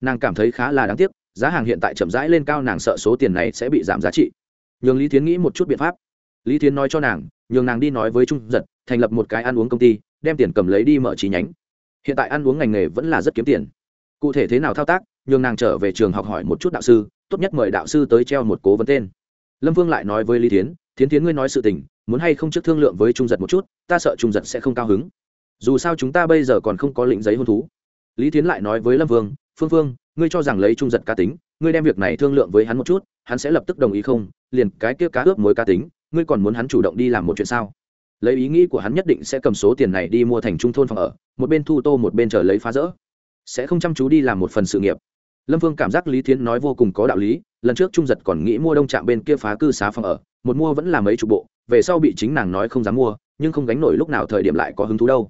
S1: nàng cảm thấy khá là đáng tiếc, giá hàng hiện tại chậm rãi lên cao, nàng sợ số tiền này sẽ bị giảm giá trị. Nhường lý Thiến nghĩ một chút biện pháp. Lý Thiến nói cho nàng, nhường nàng đi nói với trung giật, thành lập một cái ăn uống công ty, đem tiền cầm lấy đi mở chi nhánh. Hiện tại ăn uống ngành nghề vẫn là rất kiếm tiền. Cụ thể thế nào thao tác, nhường nàng trở về trường học hỏi một chút đạo sư, tốt nhất mời đạo sư tới treo một cố vấn tên. Lâm vương lại nói với lý Thiến Thiến Thiến ngươi nói sự tình, muốn hay không trước thương lượng với trung giật một chút, ta sợ trung giật sẽ không cao hứng. Dù sao chúng ta bây giờ còn không có lĩnh giấy hôn thú. Lý Thiến lại nói với lâm vương phương phương, ngươi cho rằng lấy trung giật cá tính, ngươi đem việc này thương lượng với hắn một chút, hắn sẽ lập tức đồng ý không? Liền cái kia cá ướp mối cá tính, ngươi còn muốn hắn chủ động đi làm một chuyện sao? Lấy ý nghĩ của hắn nhất định sẽ cầm số tiền này đi mua thành trung thôn phòng ở, một bên thu tô một bên chờ lấy phá rỡ. Sẽ không chăm chú đi làm một phần sự nghiệp. Lâm vương cảm giác lý thiến nói vô cùng có đạo lý, lần trước trung giật còn nghĩ mua đông trạm bên kia phá cư xá phòng ở, một mua vẫn là mấy chục bộ, về sau bị chính nàng nói không dám mua, nhưng không gánh nổi lúc nào thời điểm lại có hứng thú đâu.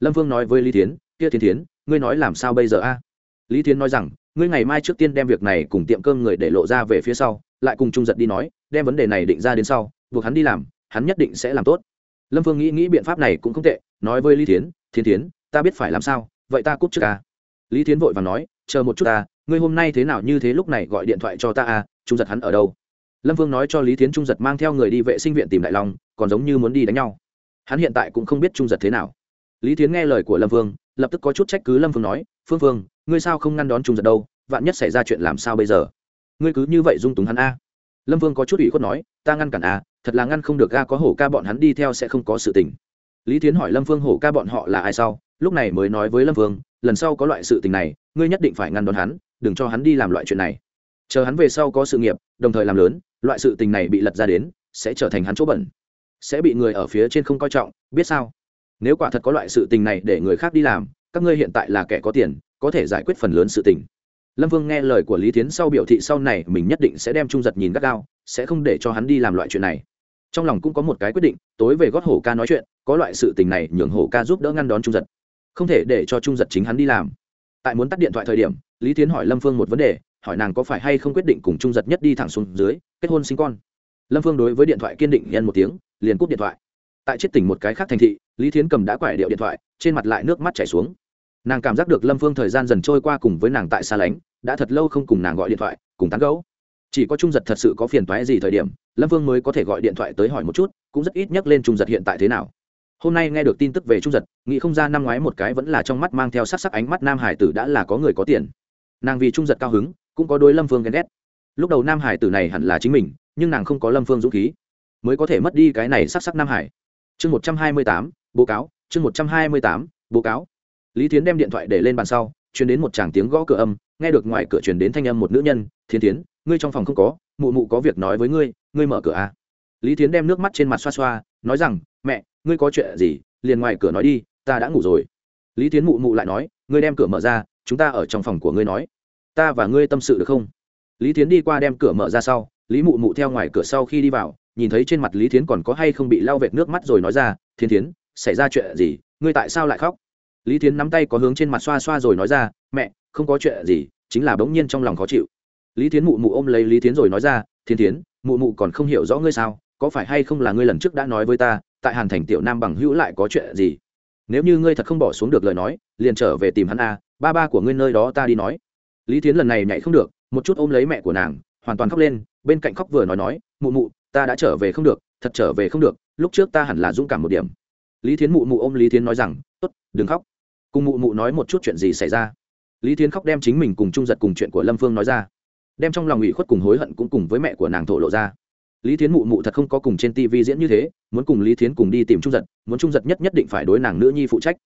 S1: Lâm vương nói với lý thiến, kia thiên thiến, ngươi nói làm sao bây giờ a? Lý thiến nói rằng, ngươi ngày mai trước tiên đem việc này cùng tiệm cơm người để lộ ra về phía sau, lại cùng trung giật đi nói, đem vấn đề này định ra đến sau, buộc hắn đi làm, hắn nhất định sẽ làm tốt. Lâm vương nghĩ nghĩ biện pháp này cũng không tệ, nói với lý thiến thiên thiến, ta biết phải làm sao, vậy ta cúp trước ta. Lý Thiến vội và nói, chờ một chút ta, ngươi hôm nay thế nào như thế lúc này gọi điện thoại cho ta à trung giật hắn ở đâu? Lâm vương nói cho lý Thiến trung giật mang theo người đi vệ sinh viện tìm đại long, còn giống như muốn đi đánh nhau. Hắn hiện tại cũng không biết trung giật thế nào. Lý Thiến nghe lời của lâm vương lập tức có chút trách cứ lâm vương nói, phương phương, ngươi sao không ngăn đón trung giật đâu? Vạn nhất xảy ra chuyện làm sao bây giờ? Ngươi cứ như vậy dung túng hắn a. Lâm vương có chút ủy khuất nói, ta ngăn cản a thật là ngăn không được ga, có hổ ca bọn hắn đi theo sẽ không có sự tình. Lý tiến hỏi lâm vương hổ ca bọn họ là ai sau, lúc này mới nói với lâm vương lần sau có loại sự tình này, ngươi nhất định phải ngăn đón hắn, đừng cho hắn đi làm loại chuyện này. Chờ hắn về sau có sự nghiệp, đồng thời làm lớn, loại sự tình này bị lật ra đến, sẽ trở thành hắn chỗ bẩn, sẽ bị người ở phía trên không coi trọng, biết sao? Nếu quả thật có loại sự tình này để người khác đi làm, các ngươi hiện tại là kẻ có tiền, có thể giải quyết phần lớn sự tình. Lâm vương nghe lời của lý tiến sau biểu thị sau này mình nhất định sẽ đem trung giật nhìn gắt gao, sẽ không để cho hắn đi làm loại chuyện này. Trong lòng cũng có một cái quyết định, tối về gót hổ ca nói chuyện, có loại sự tình này nhường hổ ca giúp đỡ ngăn đón trung giật. Không thể để cho trung giật chính hắn đi làm. Tại muốn tắt điện thoại thời điểm, lý tiến hỏi lâm phương một vấn đề, hỏi nàng có phải hay không quyết định cùng trung giật nhất đi thẳng xuống dưới, kết hôn sinh con. Lâm phương đối với điện thoại kiên định nhân một tiếng, liền cúp điện thoại. Tại chết tỉnh một cái khác thành thị lý thiến cầm đã quải điệu điện thoại, trên mặt lại nước mắt chảy xuống. Nàng cảm giác được lâm phương thời gian dần trôi qua cùng với nàng tại xa lánh, đã thật lâu không cùng nàng gọi điện thoại, cùng tán gấu chỉ có trung giật thật sự có phiền toái gì thời điểm, lâm phương mới có thể gọi điện thoại tới hỏi một chút, cũng rất ít nhắc lên trung giật hiện tại thế nào. Hôm nay nghe được tin tức về trung giật, nghĩ không ra năm ngoái một cái vẫn là trong mắt mang theo sắc sắc ánh mắt nam hải tử đã là có người có tiền. Nàng vì trung giật cao hứng, cũng có đôi lâm phương ghen ghét. Lúc đầu nam hải tử này hẳn là chính mình, nhưng nàng không có lâm phương dũng khí, mới có thể mất đi cái này sắc sắc nam hải. Chương một trăm hai mươi tám báo cáo, chương một trăm hai mươi tám báo cáo. Lý tiến đem điện thoại để lên bàn sau chuyển đến một tràng tiếng gõ cửa âm, nghe được ngoài cửa chuyển đến thanh âm một nữ nhân thiên tiến ngươi trong phòng không có, mụ mụ có việc nói với ngươi ngươi mở cửa à. lý tiến đem nước mắt trên mặt xoa xoa, nói rằng, mẹ, ngươi có chuyện gì, liền ngoài cửa nói đi, ta đã ngủ rồi. Lý tiến mụ mụ lại nói, ngươi đem cửa mở ra, chúng ta ở trong phòng của ngươi nói. Ta và ngươi tâm sự được không? Lý tiến đi qua đem cửa mở ra sau, lý mụ mụ theo ngoài cửa sau khi đi vào, nhìn thấy trên mặt lý tiến còn có hay không bị lau vệt nước mắt rồi nói ra thiên tiến xảy ra chuyện gì, ngươi tại sao lại khóc? Lý tiến nắm tay có hướng trên mặt xoa xoa rồi nói ra, mẹ, không có chuyện gì, chính là bỗng nhiên trong lòng khó chịu. Lý tiến mụ mụ ôm lấy lý tiến rồi nói ra thiên tiến mụ mụ còn không hiểu rõ ngươi sao, có phải hay không là ngươi lần trước đã nói với ta, tại hàn thành tiểu nam bằng hữu lại có chuyện gì? Nếu như ngươi thật không bỏ xuống được lời nói, liền trở về tìm hắn a, ba ba của ngươi nơi đó ta đi nói. Lý tiến lần này nhảy không được, một chút ôm lấy mẹ của nàng, hoàn toàn khóc lên, bên cạnh khóc vừa nói nói, mụ mụ, ta đã trở về không được, thật trở về không được, lúc trước ta hẳn là dũng cảm một điểm lý thiến mụ mụ ôm lý thiến nói rằng, tốt, đừng khóc. Cùng mụ mụ nói một chút chuyện gì xảy ra. Lý thiến khóc đem chính mình cùng trung giật cùng chuyện của lâm phương nói ra. Đem trong lòng ủy khuất cùng hối hận cũng cùng với mẹ của nàng thổ lộ ra. Lý thiến mụ mụ thật không có cùng trên tv diễn như thế, muốn cùng lý thiến cùng đi tìm trung giật, muốn trung giật nhất nhất định phải đối nàng nữ nhi phụ trách.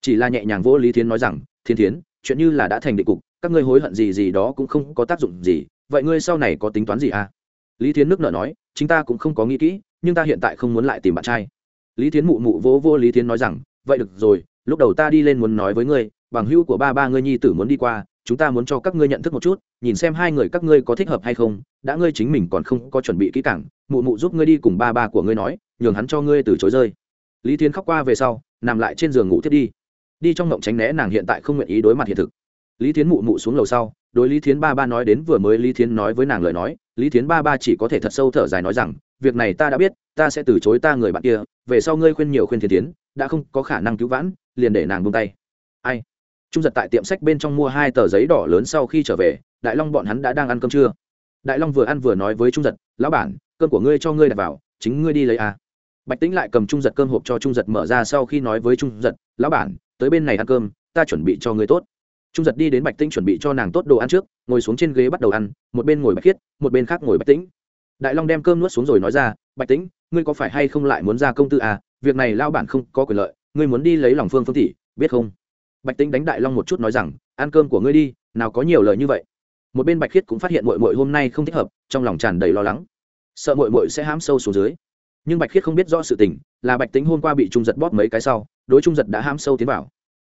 S1: Chỉ là nhẹ nhàng vỗ lý thiến nói rằng thiên thiến, chuyện như là đã thành định cục, các ngươi hối hận gì gì đó cũng không có tác dụng gì, vậy ngươi sau này có tính toán gì à? Lý thiến nước nợ nói, chính ta cũng không có nghĩ kỹ, nhưng ta hiện tại không muốn lại tìm bạn trai lý thiến mụ mụ vỗ vô lý thiến nói rằng, vậy được rồi, lúc đầu ta đi lên muốn nói với ngươi, bằng hữu của ba ba ngươi nhi tử muốn đi qua, chúng ta muốn cho các ngươi nhận thức một chút, nhìn xem hai người các ngươi có thích hợp hay không, đã ngươi chính mình còn không có chuẩn bị kỹ càng, mụ mụ giúp ngươi đi cùng ba ba của ngươi nói, nhường hắn cho ngươi từ chối rơi. Lý thiến khóc qua về sau, nằm lại trên giường ngủ thiết đi. Đi trong mộng tránh né nàng hiện tại không nguyện ý đối mặt hiện thực. Lý thiến mụ mụ xuống lầu sau, đối lý thiến ba ba nói đến vừa mới lý thiến nói với nàng lời nói, lý thiến ba ba chỉ có thể thật sâu thở dài nói rằng việc này ta đã biết, ta sẽ từ chối ta người bạn kia, về sau ngươi khuyên nhiều khuyên thiên tiến, đã không có khả năng cứu vãn, liền để nàng buông tay. Ai? Trung giật tại tiệm sách bên trong mua hai tờ giấy đỏ lớn sau khi trở về, đại long bọn hắn đã đang ăn cơm trưa. Đại long vừa ăn vừa nói với trung giật, lão bản, cơm của ngươi cho ngươi đặt vào, chính ngươi đi lấy à. bạch tĩnh lại cầm trung giật cơm hộp cho trung giật mở ra sau khi nói với trung giật, lão bản, tới bên này ăn cơm, ta chuẩn bị cho ngươi tốt. Trung giật đi đến bạch tĩnh chuẩn bị cho nàng tốt đồ ăn trước, ngồi xuống trên ghế bắt đầu ăn, một bên ngồi bạch khiết, một bên khác ngồi bạch tĩnh đại long đem cơm nuốt xuống rồi nói ra, bạch tĩnh, ngươi có phải hay không lại muốn ra công tư à? Việc này lao bản không có quyền lợi, ngươi muốn đi lấy lòng phương phương thị biết không? Bạch tĩnh đánh đại long một chút nói rằng, ăn cơm của ngươi đi, nào có nhiều lời như vậy. Một bên bạch khiết cũng phát hiện mội mội hôm nay không thích hợp, trong lòng tràn đầy lo lắng. Sợ mội mội sẽ hám sâu xuống dưới. Nhưng bạch khiết không biết rõ sự tình, là bạch tính hôm qua bị trung giật bóp mấy cái sau, đối trung giật đã hám sâu tiến vào.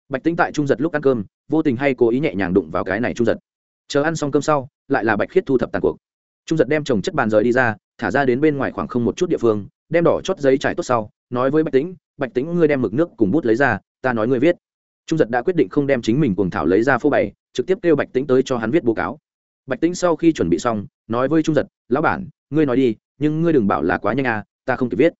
S1: Bạch tính tại trung giật lúc ăn cơm, vô tình hay cố ý nhẹ nhàng đụng vào cái này trung giật. Chờ ăn xong cơm sau, lại là bạch khiết thu thập tàn cuộc trung giật đem trồng chất bàn rời đi ra, thả ra đến bên ngoài khoảng không một chút địa phương, đem đỏ chót giấy trải tốt sau, nói với bạch tính bạch tính ngươi đem mực nước cùng bút lấy ra, ta nói ngươi viết. Trung giật đã quyết định không đem chính mình cuồng thảo lấy ra phô bày, trực tiếp kêu bạch tính tới cho hắn viết báo cáo. Bạch tính sau khi chuẩn bị xong, nói với trung giật, lão bản, ngươi nói đi, nhưng ngươi đừng bảo là quá nhanh à ta không kịp viết.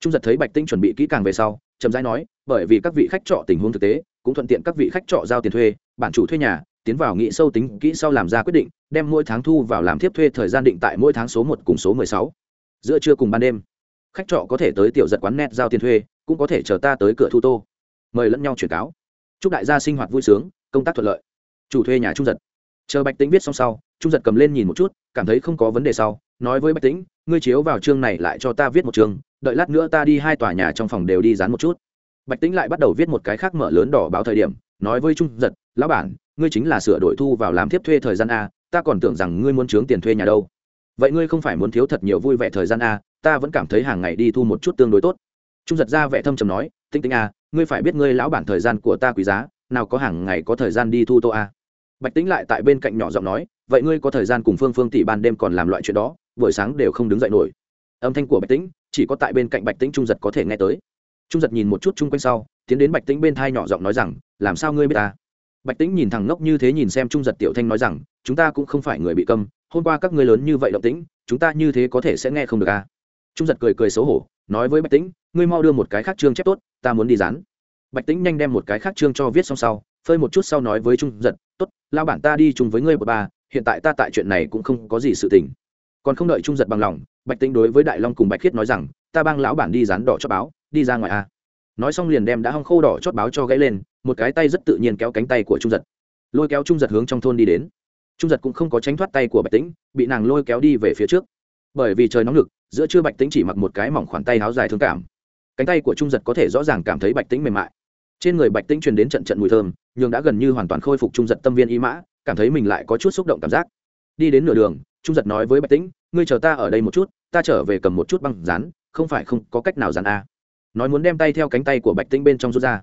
S1: Trung giật thấy bạch tính chuẩn bị kỹ càng về sau, chậm rãi nói, bởi vì các vị khách trọ tình huống thực tế, cũng thuận tiện các vị khách trọ giao tiền thuê, bản chủ thuê nhà tiến vào nghị sâu tính kỹ sau làm ra quyết định, đem mỗi tháng thu vào làm tiếp thuê thời gian định tại mỗi tháng số một cùng số mười sáu. Giữa trưa cùng ban đêm, khách trọ có thể tới tiểu giật quán net giao tiền thuê, cũng có thể chờ ta tới cửa thu tô. Mời lẫn nhau chuyển cáo. Chúc đại gia sinh hoạt vui sướng, công tác thuận lợi. Chủ thuê nhà trung giật. Chờ bạch tính viết xong sau, trung giật cầm lên nhìn một chút, cảm thấy không có vấn đề sau, nói với bạch tĩnh, ngươi chiếu vào chương này lại cho ta viết một chương, đợi lát nữa ta đi hai tòa nhà trong phòng đều đi dán một chút. Bạch tĩnh lại bắt đầu viết một cái khác mở lớn đỏ báo thời điểm, nói với trung giật, lão bản ngươi chính là sửa đổi thu vào làm tiếp thuê thời gian a, ta còn tưởng rằng ngươi muốn trướng tiền thuê nhà đâu. Vậy ngươi không phải muốn thiếu thật nhiều vui vẻ thời gian a, ta vẫn cảm thấy hàng ngày đi thu một chút tương đối tốt. Trung giật ra vẻ thâm trầm nói, tinh tinh a, ngươi phải biết ngươi lão bản thời gian của ta quý giá, nào có hàng ngày có thời gian đi thu tô a. Bạch tĩnh lại tại bên cạnh nhỏ giọng nói, vậy ngươi có thời gian cùng phương phương tỷ ban đêm còn làm loại chuyện đó, buổi sáng đều không đứng dậy nổi. Âm thanh của bạch tĩnh chỉ có tại bên cạnh bạch tĩnh trung giật có thể nghe tới. Trung giật nhìn một chút chung quanh sau, tiến đến bạch tĩnh bên thai nhỏ giọng nói rằng, làm sao ngươi biết ta? Bạch tĩnh nhìn thằng ngốc như thế nhìn xem trung giật tiểu thanh nói rằng, chúng ta cũng không phải người bị câm, hôm qua các ngươi lớn như vậy động tĩnh, chúng ta như thế có thể sẽ nghe không được à? Trung giật cười cười xấu hổ, nói với bạch tĩnh, ngươi mau đưa một cái khác chương chép tốt, ta muốn đi dán. Bạch tĩnh nhanh đem một cái khác chương cho viết xong sau, phơi một chút sau nói với trung giật, tốt, lao bản ta đi chung với ngươi một ba hiện tại ta tại chuyện này cũng không có gì sự tình. Còn không đợi trung giật bằng lòng, bạch tĩnh đối với đại long cùng bạch khiết nói rằng, ta bang lão bản đi dán đỏ cho báo, đi ra ngoài a nói xong liền đem đã hong khô đỏ chót báo cho gãy lên một cái tay rất tự nhiên kéo cánh tay của trung giật. Lôi kéo trung giật hướng trong thôn đi đến. Trung giật cũng không có tránh thoát tay của bạch tĩnh, bị nàng lôi kéo đi về phía trước. Bởi vì trời nóng lực, giữa trưa bạch tĩnh chỉ mặc một cái mỏng khoản tay áo dài thương cảm. Cánh tay của trung giật có thể rõ ràng cảm thấy bạch tĩnh mềm mại. Trên người bạch tĩnh truyền đến trận trận mùi thơm nhưng đã gần như hoàn toàn khôi phục trung giật tâm viên y mã, cảm thấy mình lại có chút xúc động cảm giác. Đi đến nửa đường, trung giật nói với bạch tĩnh, ngươi chờ ta ở đây một chút, ta trở về cầm một chút băng rán, không phải không có cách nào dán a. Nói muốn đem tay theo cánh tay của bạch tĩnh bên trong rút ra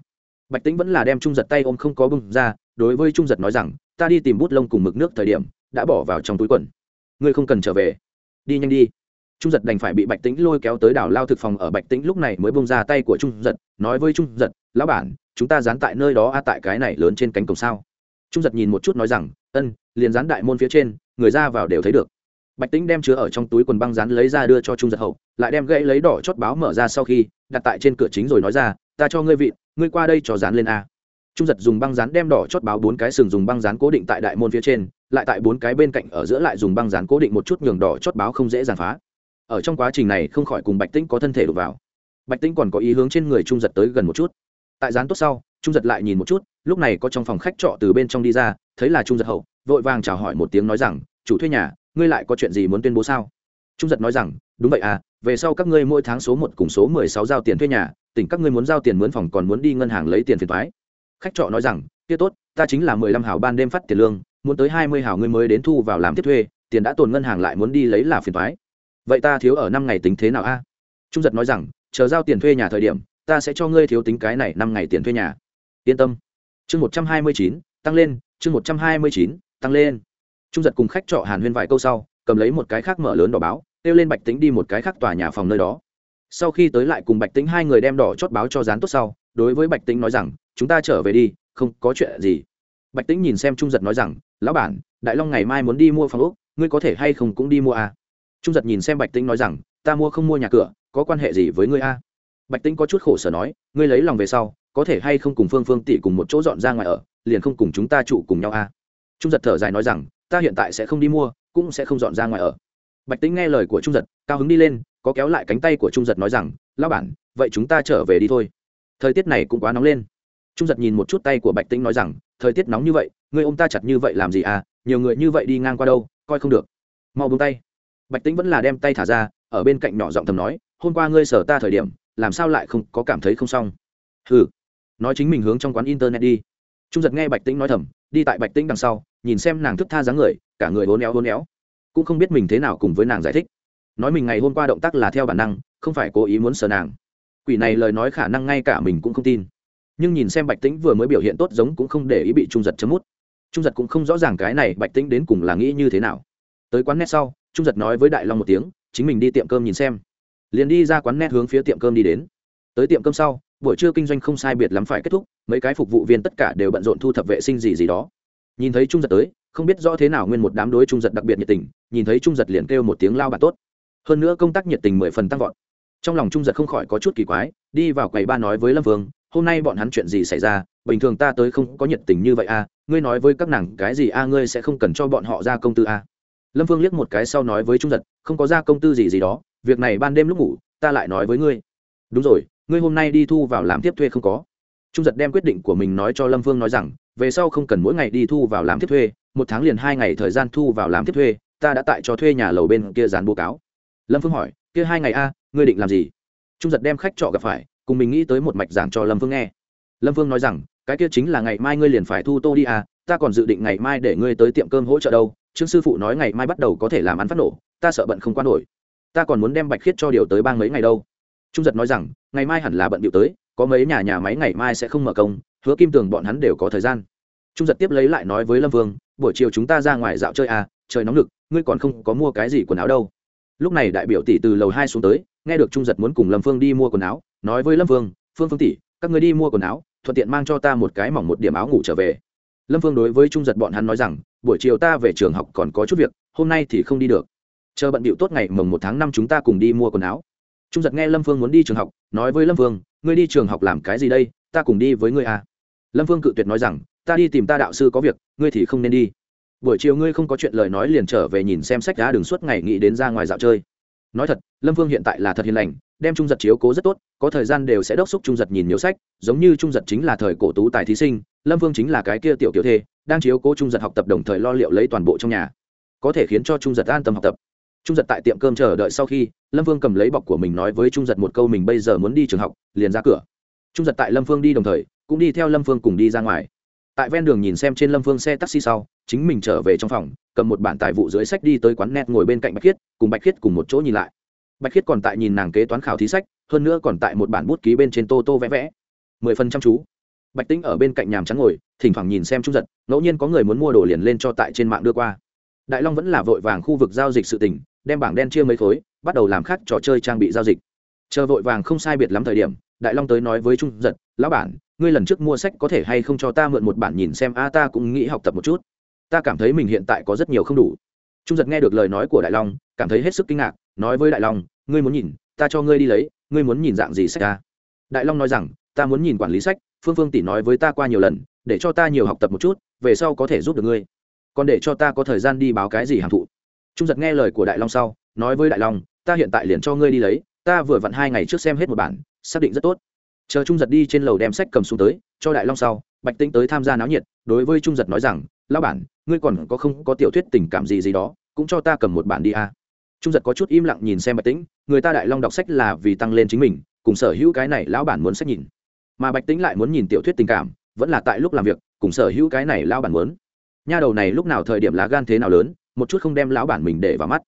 S1: bạch tĩnh vẫn là đem trung giật tay ôm không có bưng ra, đối với trung giật nói rằng, ta đi tìm bút lông cùng mực nước thời điểm, đã bỏ vào trong túi quần. Ngươi không cần trở về. Đi nhanh đi. Trung giật đành phải bị bạch tĩnh lôi kéo tới đảo lao thực phòng ở bạch tĩnh lúc này mới bông ra tay của trung giật, nói với trung giật, lão bản, chúng ta dán tại nơi đó a, tại cái này lớn trên cánh cổng sao? Trung giật nhìn một chút nói rằng, ân, liền dán đại môn phía trên, người ra vào đều thấy được. Bạch tĩnh đem chứa ở trong túi quần băng dán lấy ra đưa cho trung giật hậu, lại đem gãy lấy đỏ chót báo mở ra sau khi, đặt tại trên cửa chính rồi nói ra, ta cho ngươi vị ngươi qua đây cho dán lên a. Trung giật dùng băng dán đem đỏ chót báo bốn cái sừng dùng băng dán cố định tại đại môn phía trên, lại tại bốn cái bên cạnh ở giữa lại dùng băng dán cố định một chút nhường đỏ chót báo không dễ dàng phá. Ở trong quá trình này không khỏi cùng bạch tĩnh có thân thể đục vào. Bạch tĩnh còn có ý hướng trên người trung giật tới gần một chút. Tại dán tốt sau, trung giật lại nhìn một chút, lúc này có trong phòng khách trọ từ bên trong đi ra, thấy là trung giật hậu, vội vàng chào hỏi một tiếng nói rằng, chủ thuê nhà, ngươi lại có chuyện gì muốn tuyên bố sao? Trung giật nói rằng, đúng vậy à về sau các ngươi mỗi tháng số một cùng số mười sáu giao tiền thuê nhà tỉnh các ngươi muốn giao tiền mướn phòng còn muốn đi ngân hàng lấy tiền phiền thoái. Khách trọ nói rằng, kia tốt, ta chính là mười lăm hào ban đêm phát tiền lương, muốn tới hai mươi hào ngươi mới đến thu vào làm tiếp thuê, tiền đã tồn ngân hàng lại muốn đi lấy là phiền thoái. Vậy ta thiếu ở năm ngày tính thế nào a? Trung giật nói rằng, chờ giao tiền thuê nhà thời điểm, ta sẽ cho ngươi thiếu tính cái này năm ngày tiền thuê nhà. Yên tâm. Chương một trăm hai mươi chín, tăng lên, chương một trăm hai mươi chín, tăng lên. Trung giật cùng khách trọ hàn huyên vài câu sau, cầm lấy một cái khác mở lớn đỏ báo, kêu lên bạch tính đi một cái khác tòa nhà phòng nơi đó sau khi tới lại cùng bạch tính hai người đem đỏ chót báo cho dán tốt sau, đối với bạch tính nói rằng, chúng ta trở về đi, không có chuyện gì. Bạch tính nhìn xem trung giật nói rằng, lão bản, đại long ngày mai muốn đi mua phòng úc ngươi có thể hay không cũng đi mua à? trung giật nhìn xem bạch tính nói rằng, ta mua không mua nhà cửa, có quan hệ gì với ngươi a bạch tính có chút khổ sở nói, ngươi lấy lòng về sau, có thể hay không cùng phương phương tỷ cùng một chỗ dọn ra ngoài ở, liền không cùng chúng ta trụ cùng nhau a trung giật thở dài nói rằng, ta hiện tại sẽ không đi mua, cũng sẽ không dọn ra ngoài ở. Bạch tính nghe lời của trung giật, cao hứng đi lên có kéo lại cánh tay của trung giật nói rằng lao bản, vậy chúng ta trở về đi thôi. Thời tiết này cũng quá nóng lên. Trung giật nhìn một chút tay của bạch Tĩnh nói rằng, thời tiết nóng như vậy, người ô m ta chặt như vậy làm gì à? Nhiều người như vậy đi ngang qua đâu, coi không được. Mau bông tay. Bạch Tĩnh vẫn là đem tay thả ra, ở bên cạnh nhỏ giọng thầm nói, hôm qua ngươi sở ta thời điểm, làm sao lại không có cảm thấy không xong? Ừ nói chính mình hướng trong quán internet đi. Trung giật nghe bạch tĩnh nói thầm, đi tại bạch tĩnh đằng sau, nhìn xem nàng thức tha dáng người, cả người hố éo hố éo, cũng không biết mình thế nào cùng với nàng giải thích nói mình ngày hôm qua động tác là theo bản năng, không phải cố ý muốn sờ nàng. Quỷ này lời nói khả năng ngay cả mình cũng không tin. Nhưng nhìn xem bạch tĩnh vừa mới biểu hiện tốt giống cũng không để ý bị trung giật chấm mút. Trung giật cũng không rõ ràng cái này bạch tĩnh đến cùng là nghĩ như thế nào. Tới quán net sau, trung giật nói với đại long một tiếng, chính mình đi tiệm cơm nhìn xem. Liền đi ra quán net hướng phía tiệm cơm đi đến. Tới tiệm cơm sau, buổi trưa kinh doanh không sai biệt lắm phải kết thúc, mấy cái phục vụ viên tất cả đều bận rộn thu thập vệ sinh gì gì đó. Nhìn thấy trung giật tới, không biết rõ thế nào nguyên một đám đối trung giật đặc biệt nhiệt tình, nhìn thấy trung giật liền kêu một tiếng lao bà tốt hơn nữa công tác nhiệt tình mười phần tăng vọt. Trong lòng trung giật không khỏi có chút kỳ quái, đi vào quầy ba nói với lâm vương, hôm nay bọn hắn chuyện gì xảy ra? Bình thường ta tới không có nhiệt tình như vậy à? Ngươi nói với các nàng cái gì a ngươi sẽ không cần cho bọn họ ra công tư a lâm Vương liếc một cái sau nói với trung giật, không có ra công tư gì gì đó, việc này ban đêm lúc ngủ, ta lại nói với ngươi. Đúng rồi, ngươi hôm nay đi thu vào làm tiếp thuê không có? Trung giật đem quyết định của mình nói cho lâm Vương nói rằng, về sau không cần mỗi ngày đi thu vào làm tiếp thuê, một tháng liền hai ngày thời gian thu vào làm tiếp thuê, ta đã tại cho thuê nhà lầu bên kia dán báo cáo lâm phương hỏi, kia hai ngày a, ngươi định làm gì? Trung giật đem khách trọ gặp phải, cùng mình nghĩ tới một mạch giảng cho lâm phương nghe. Lâm phương nói rằng, cái kia chính là ngày mai ngươi liền phải thu tô đi à ta còn dự định ngày mai để ngươi tới tiệm cơm hỗ trợ đâu. Trương sư phụ nói ngày mai bắt đầu có thể làm ăn phát nổ, ta sợ bận không quan nổi. Ta còn muốn đem bạch khiết cho điều tới bang mấy ngày đâu. Trung giật nói rằng, ngày mai hẳn là bận điệu tới, có mấy nhà nhà máy ngày mai sẽ không mở công, hứa kim tường bọn hắn đều có thời gian. Trung giật tiếp lấy lại nói với lâm vương buổi chiều chúng ta ra ngoài dạo chơi à trời nóng lực, ngươi còn không có mua cái gì quần áo đâu lúc này đại biểu tỷ từ lầu hai xuống tới, nghe được trung giật muốn cùng lâm phương đi mua quần áo, nói với lâm phương phương phương tỷ, các người đi mua quần áo, thuận tiện mang cho ta một cái mỏng một điểm áo ngủ trở về. Lâm phương đối với trung giật bọn hắn nói rằng, buổi chiều ta về trường học còn có chút việc, hôm nay thì không đi được. Chờ bận bịu tốt ngày mồng một tháng năm chúng ta cùng đi mua quần áo. Trung giật nghe lâm phương muốn đi trường học, nói với lâm phương, ngươi đi trường học làm cái gì đây? Ta cùng đi với ngươi à. lâm phương cự tuyệt nói rằng, ta đi tìm ta đạo sư có việc, ngươi thì không nên đi buổi chiều ngươi không có chuyện lời nói liền trở về nhìn xem sách đá đường suốt ngày nghĩ đến ra ngoài dạo chơi. Nói thật, lâm Vương hiện tại là thật hiền lành, đem trung giật chiếu cố rất tốt, có thời gian đều sẽ đốc xúc trung giật nhìn nhiều sách, giống như trung giật chính là thời cổ tú tài thí sinh, lâm vương chính là cái kia tiểu kiểu thê, đang chiếu cố trung giật học tập đồng thời lo liệu lấy toàn bộ trong nhà. Có thể khiến cho trung giật an tâm học tập. Trung giật tại tiệm cơm chờ đợi sau khi, lâm vương cầm lấy bọc của mình nói với trung giật một câu mình bây giờ muốn đi trường học, liền ra cửa. Trung giật tại lâm phương đi đồng thời, cũng đi theo lâm phương cùng đi ra ngoài tại ven đường nhìn xem trên lâm phương xe taxi sau, chính mình trở về trong phòng, cầm một bản tài vụ dưới sách đi tới quán net ngồi bên cạnh bạch khiết, cùng bạch khiết cùng một chỗ nhìn lại. Bạch khiết còn tại nhìn nàng kế toán khảo thí sách, hơn nữa còn tại một bản bút ký bên trên tô tô vẽ vẽ. Mười phần trăm chú. Bạch tĩnh ở bên cạnh nhàm trắng ngồi, thỉnh thoảng nhìn xem trung giật, ngẫu nhiên có người muốn mua đồ liền lên cho tại trên mạng đưa qua. Đại long vẫn là vội vàng khu vực giao dịch sự tỉnh đem bảng đen chia mấy khối, bắt đầu làm khác trò chơi trang bị giao dịch. Chờ vội vàng không sai biệt lắm thời điểm, đại long tới nói với trung giật, lão bản ngươi lần trước mua sách có thể hay không cho ta mượn một bản nhìn xem, a, ta cũng nghĩ học tập một chút. Ta cảm thấy mình hiện tại có rất nhiều không đủ. Trung giật nghe được lời nói của đại long, cảm thấy hết sức kinh ngạc, nói với đại long, ngươi muốn nhìn, ta cho ngươi đi lấy, ngươi muốn nhìn dạng gì sách ta đại long nói rằng, ta muốn nhìn quản lý sách, phương phương tỷ nói với ta qua nhiều lần, để cho ta nhiều học tập một chút, về sau có thể giúp được ngươi. Còn để cho ta có thời gian đi báo cái gì hàng thụ. Trung giật nghe lời của đại long sau, nói với đại long, ta hiện tại liền cho ngươi đi lấy, ta vừa vặn hai ngày trước xem hết một bản, xác định rất tốt chờ trung giật đi trên lầu đem sách cầm xuống tới, cho đại long sau, bạch tĩnh tới tham gia náo nhiệt, đối với trung giật nói rằng, lão bản, ngươi còn có không, có tiểu thuyết tình cảm gì gì đó, cũng cho ta cầm một bản đi a. Trung giật có chút im lặng nhìn xem bạch tĩnh, người ta đại long đọc sách là vì tăng lên chính mình, cùng sở hữu cái này lão bản muốn sách nhìn. Mà bạch tĩnh lại muốn nhìn tiểu thuyết tình cảm, vẫn là tại lúc làm việc, cùng sở hữu cái này lão bản muốn. Nha đầu này lúc nào thời điểm lá gan thế nào lớn, một chút không đem lão bản mình để vào mắt.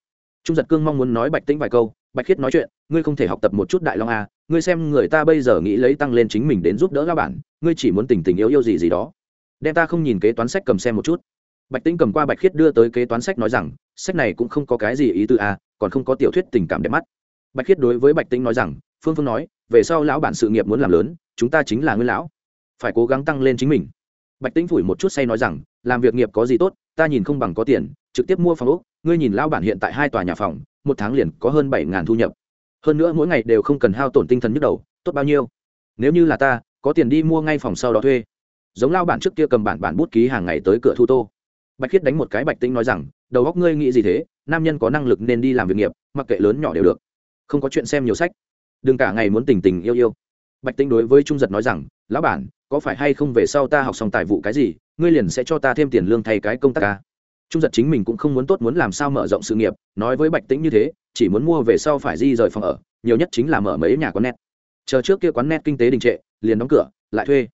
S1: Trung giật cương mong muốn nói bạch tĩnh vài câu bạch khiết nói chuyện, ngươi không thể học tập một chút đại long a, ngươi xem người ta bây giờ nghĩ lấy tăng lên chính mình đến giúp đỡ lão bản, ngươi chỉ muốn tình tình yêu yêu gì gì đó. Đem ta không nhìn kế toán sách cầm xem một chút. Bạch tĩnh cầm qua bạch khiết đưa tới kế toán sách nói rằng, sách này cũng không có cái gì ý tư a, còn không có tiểu thuyết tình cảm đẹp mắt. Bạch khiết đối với bạch tĩnh nói rằng, phương phương nói, về sau lão bản sự nghiệp muốn làm lớn, chúng ta chính là nguyên lão. Phải cố gắng tăng lên chính mình. Bạch tĩnh phủi một chút say nói rằng, làm việc nghiệp có gì tốt, ta nhìn không bằng có tiền, trực tiếp mua phòng ốc. Ngươi nhìn lão bản hiện tại hai tòa nhà phòng một tháng liền có hơn bảy ngàn thu nhập. Hơn nữa mỗi ngày đều không cần hao tổn tinh thần nhức đầu, tốt bao nhiêu? Nếu như là ta, có tiền đi mua ngay phòng sau đó thuê. Giống lao bản trước kia cầm bản bản bút ký hàng ngày tới cửa thu tô. Bạch khiết đánh một cái bạch tĩnh nói rằng, đầu góc ngươi nghĩ gì thế? Nam nhân có năng lực nên đi làm việc nghiệp, mặc kệ lớn nhỏ đều được. Không có chuyện xem nhiều sách. Đừng cả ngày muốn tình tình yêu yêu. Bạch tĩnh đối với trung giật nói rằng, lão bản, có phải hay không về sau ta học xong tài vụ cái gì, ngươi liền sẽ cho ta thêm tiền lương thay cái công tác ca? Trung giật chính mình cũng không muốn tốt muốn làm sao mở rộng sự nghiệp, nói với bạch tĩnh như thế, chỉ muốn mua về sau phải di rời phòng ở, nhiều nhất chính là mở mấy nhà quán net. Chờ trước kia quán net kinh tế đình trệ, liền đóng cửa, lại thuê.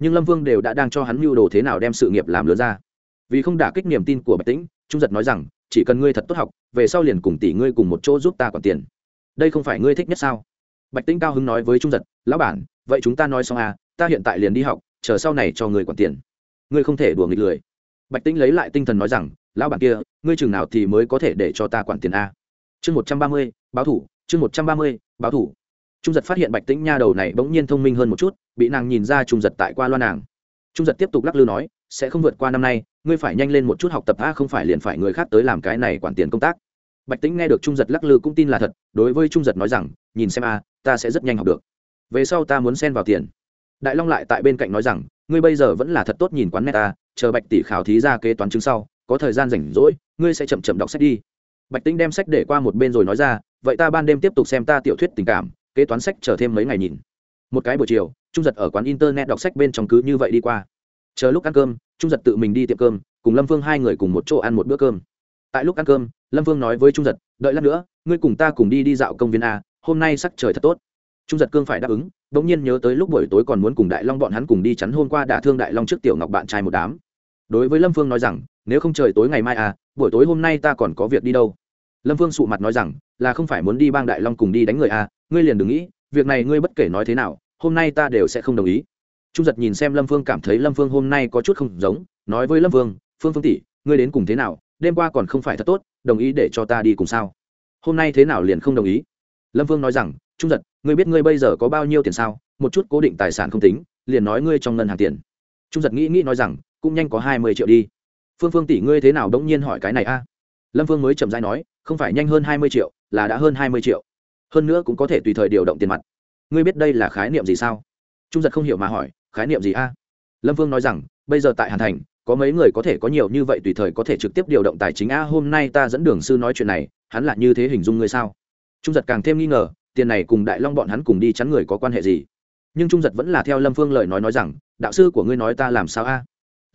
S1: Nhưng lâm vương đều đã đang cho hắn mưu đồ thế nào đem sự nghiệp làm lớn ra. Vì không đả kích niềm tin của bạch tĩnh, trung giật nói rằng, chỉ cần ngươi thật tốt học, về sau liền cùng tỷ ngươi cùng một chỗ giúp ta quản tiền. Đây không phải ngươi thích nhất sao? Bạch tĩnh cao hứng nói với trung giật, lão bản, vậy chúng ta nói xong à ta hiện tại liền đi học, chờ sau này cho người quản tiền. Ngươi không thể đùa nghịch lười. Bạch tĩnh lấy lại tinh thần nói rằng lão bản kia, ngươi chừng nào thì mới có thể để cho ta quản tiền a? Chương một trăm ba mươi, báo thủ, chương một trăm ba mươi, báo thủ. Trung giật phát hiện bạch tĩnh nha đầu này bỗng nhiên thông minh hơn một chút, bị nàng nhìn ra trung giật tại qua loa nàng. Trung giật tiếp tục lắc lư nói, sẽ không vượt qua năm nay, ngươi phải nhanh lên một chút học tập a không phải liền phải người khác tới làm cái này quản tiền công tác. Bạch tĩnh nghe được trung giật lắc lư cũng tin là thật, đối với trung giật nói rằng, nhìn xem a, ta sẽ rất nhanh học được. Về sau ta muốn xen vào tiền. Đại long lại tại bên cạnh nói rằng, ngươi bây giờ vẫn là thật tốt nhìn quán net ta chờ bạch tỷ khảo thí ra kế toán chứng sau có thời gian rảnh rỗi, ngươi sẽ chậm chậm đọc sách đi. Bạch tĩnh đem sách để qua một bên rồi nói ra, vậy ta ban đêm tiếp tục xem ta tiểu thuyết tình cảm, kế toán sách chờ thêm mấy ngày nhìn. Một cái buổi chiều, trung giật ở quán internet đọc sách bên trong cứ như vậy đi qua. Chờ lúc ăn cơm, trung giật tự mình đi tiệm cơm, cùng lâm phương hai người cùng một chỗ ăn một bữa cơm. Tại lúc ăn cơm, lâm phương nói với trung giật, đợi lát nữa, ngươi cùng ta cùng đi đi dạo công viên a, hôm nay sắc trời thật tốt. Trung giật cương phải đáp ứng đ ỗ n g nhiên nhớ tới lúc buổi tối còn muốn cùng đại long bọn hắn cùng đi chắn hôm qua đả thương đại long trước tiểu ngọc bạn trai một đám. Đối với lâm phương nói rằng nếu không trời tối ngày mai à buổi tối hôm nay ta còn có việc đi đâu. Lâm vương sụ mặt nói rằng, là không phải muốn đi bang đại long cùng đi đánh người à ngươi liền đừng nghĩ, việc này ngươi bất kể nói thế nào, hôm nay ta đều sẽ không đồng ý. Trung giật nhìn xem lâm phương cảm thấy lâm phương hôm nay có chút không giống, nói với lâm phương phương phương tỷ, ngươi đến cùng thế nào, đêm qua còn không phải thật tốt, đồng ý để cho ta đi cùng sao? Hôm nay thế nào liền không đồng ý? Lâm vương nói rằng, trung giật, ngươi biết ngươi bây giờ có bao nhiêu tiền sao, một chút cố định tài sản không tính, liền nói ngươi trong ngân hàng tiền. Trung giật nghĩ nghĩ nói rằng, cũng nhanh có hai mươi triệu đi phương phương tỷ ngươi thế nào đống nhiên hỏi cái này a? À? Lâm vương mới chậm rãi nói, không phải nhanh hơn hai mươi triệu, là đã hơn hai mươi triệu. Hơn nữa cũng có thể tùy thời điều động tiền mặt. Ngươi biết đây là khái niệm gì sao? Trung giật không hiểu mà hỏi, khái niệm gì a? À? Lâm vương nói rằng, bây giờ tại hàn thành, có mấy người có thể có nhiều như vậy tùy thời có thể trực tiếp điều động tài chính a. Hôm nay ta dẫn đường sư nói chuyện này, hắn là như thế hình dung ngươi sao? Trung giật càng thêm nghi ngờ, tiền này cùng đại long bọn hắn cùng đi chắn người có quan hệ gì? Nhưng trung giật vẫn là theo lâm phương lời nói nói rằng, đạo sư của ngươi nói ta làm sao a? À?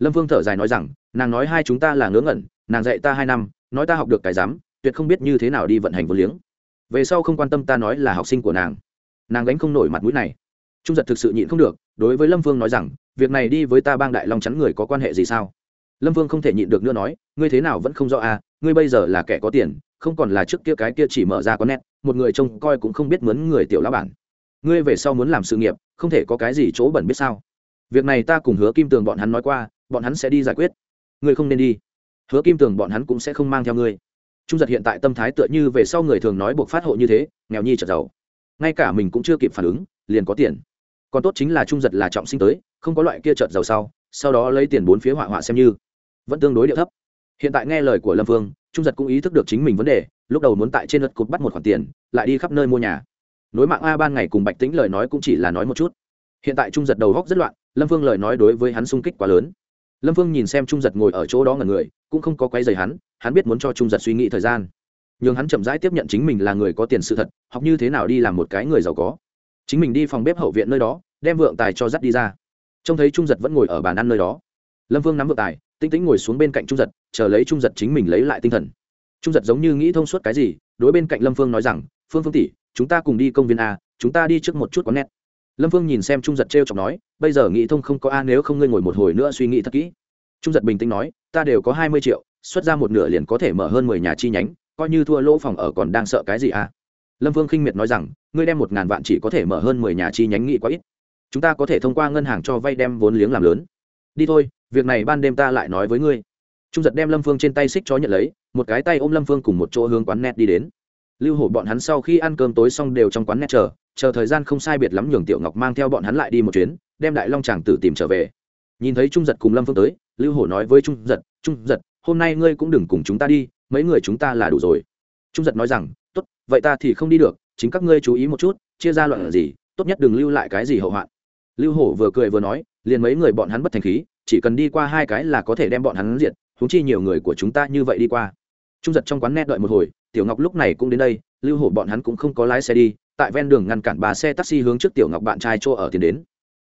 S1: Lâm Vương thở dài nói rằng, nàng nói hai chúng ta là ngớ ngẩn, nàng dạy ta hai năm, nói ta học được cái dám tuyệt không biết như thế nào đi vận hành vô liếng. Về sau không quan tâm ta nói là học sinh của nàng. Nàng gánh không nổi mặt mũi này. Trung giật thực sự nhịn không được, đối với lâm Vương nói rằng, việc này đi với ta bang đại long chắn người có quan hệ gì sao? Lâm Vương không thể nhịn được nữa nói, ngươi thế nào vẫn không rõ à? ngươi bây giờ là kẻ có tiền, không còn là trước kia cái kia chỉ mở ra có nét, một người trông coi cũng không biết mướn người tiểu lão bản. Ngươi về sau muốn làm sự nghiệp, không thể có cái gì chỗ bẩn biết sao? Việc này ta cùng hứa kim tường bọn hắn nói qua bọn hắn sẽ đi giải quyết. Ngươi không nên đi. Hứa kim tường bọn hắn cũng sẽ không mang theo ngươi. Trung giật hiện tại tâm thái tựa như về sau người thường nói buộc phát hộ như thế, nghèo nhi trở giàu. Ngay cả mình cũng chưa kịp phản ứng, liền có tiền. Còn tốt chính là trung giật là trọng sinh tới, không có loại kia trợt giàu sau sau đó lấy tiền bốn phía họa họa xem như. Vẫn tương đối địa thấp. Hiện tại nghe lời của lâm vương, trung giật cũng ý thức được chính mình vấn đề, lúc đầu muốn tại trên lượt cột bắt một khoản tiền, lại đi khắp nơi mua nhà. Nối mạng a ban ngày cùng bạch tính lời nói cũng chỉ là nói một chút. Hiện tại trung giật đầu góc rất loạn, lâm vương lời nói đối với hắn sung kích quá lớn lâm vương nhìn xem trung giật ngồi ở chỗ đó ngần người, cũng không có quay dày hắn hắn biết muốn cho trung giật suy nghĩ thời gian. N h ư n g hắn chậm rãi tiếp nhận chính mình là người có tiền sự thật, học như thế nào đi làm một cái người giàu có. Chính mình đi phòng bếp hậu viện nơi đó, đem vượng tài cho dắt đi ra. Trông thấy trung giật vẫn ngồi ở bàn ăn nơi đó. Lâm vương nắm vượng tài tinh tĩnh ngồi xuống bên cạnh trung giật, chờ lấy trung giật chính mình lấy lại tinh thần. Trung giật giống như nghĩ thông suốt cái gì, đối bên cạnh lâm phương nói rằng, phương phương tỷ, chúng ta cùng đi công viên a, chúng ta đi trước một chút có nét lâm phương nhìn xem trung giật t r e o chọc nói, bây giờ nghĩ thông không có a, nếu không ngươi ngồi một hồi nữa suy nghĩ thật kỹ. Trung giật bình tĩnh nói, ta đều có hai mươi triệu, xuất ra một nửa liền có thể mở hơn mười nhà chi nhánh, coi như thua lỗ phòng ở còn đang sợ cái gì a? lâm phương khinh miệt nói rằng, ngươi đem một ngàn vạn chỉ có thể mở hơn mười nhà chi nhánh nghĩ quá ít. Chúng ta có thể thông qua ngân hàng cho vay đem vốn liếng làm lớn. Đi thôi, việc này ban đêm ta lại nói với ngươi. Trung giật đem lâm phương trên tay xích chó nhận lấy, một cái tay ôm lâm phương cùng một chỗ hướng quán net đi đến lưu hổ bọn hắn sau khi ăn cơm tối xong đều trong quán net chờ chờ thời gian không sai biệt lắm nhường tiểu ngọc mang theo bọn hắn lại đi một chuyến, đem đại long chàng tử tìm trở về. Nhìn thấy trung giật cùng lâm phương tới, lưu hổ nói với trung giật trung giật, hôm nay ngươi cũng đừng cùng chúng ta đi, mấy người chúng ta là đủ rồi. Trung giật nói rằng, tốt, vậy ta thì không đi được, chính các ngươi chú ý một chút, chia ra loạn là gì, tốt nhất đừng lưu lại cái gì hậu hoạn. Lưu hổ vừa cười vừa nói, liền mấy người bọn hắn bất thành khí, chỉ cần đi qua hai cái là có thể đem bọn hắn diệt húng chi nhiều người của chúng ta như vậy đi qua. Trung giật trong quán net đợi một hồi tiểu ngọc lúc này cũng đến đây, lưu hổ bọn hắn cũng không có lái xe đi, tại ven đường ngăn cản bà xe taxi hướng trước tiểu ngọc bạn trai chỗ ở tiến đến.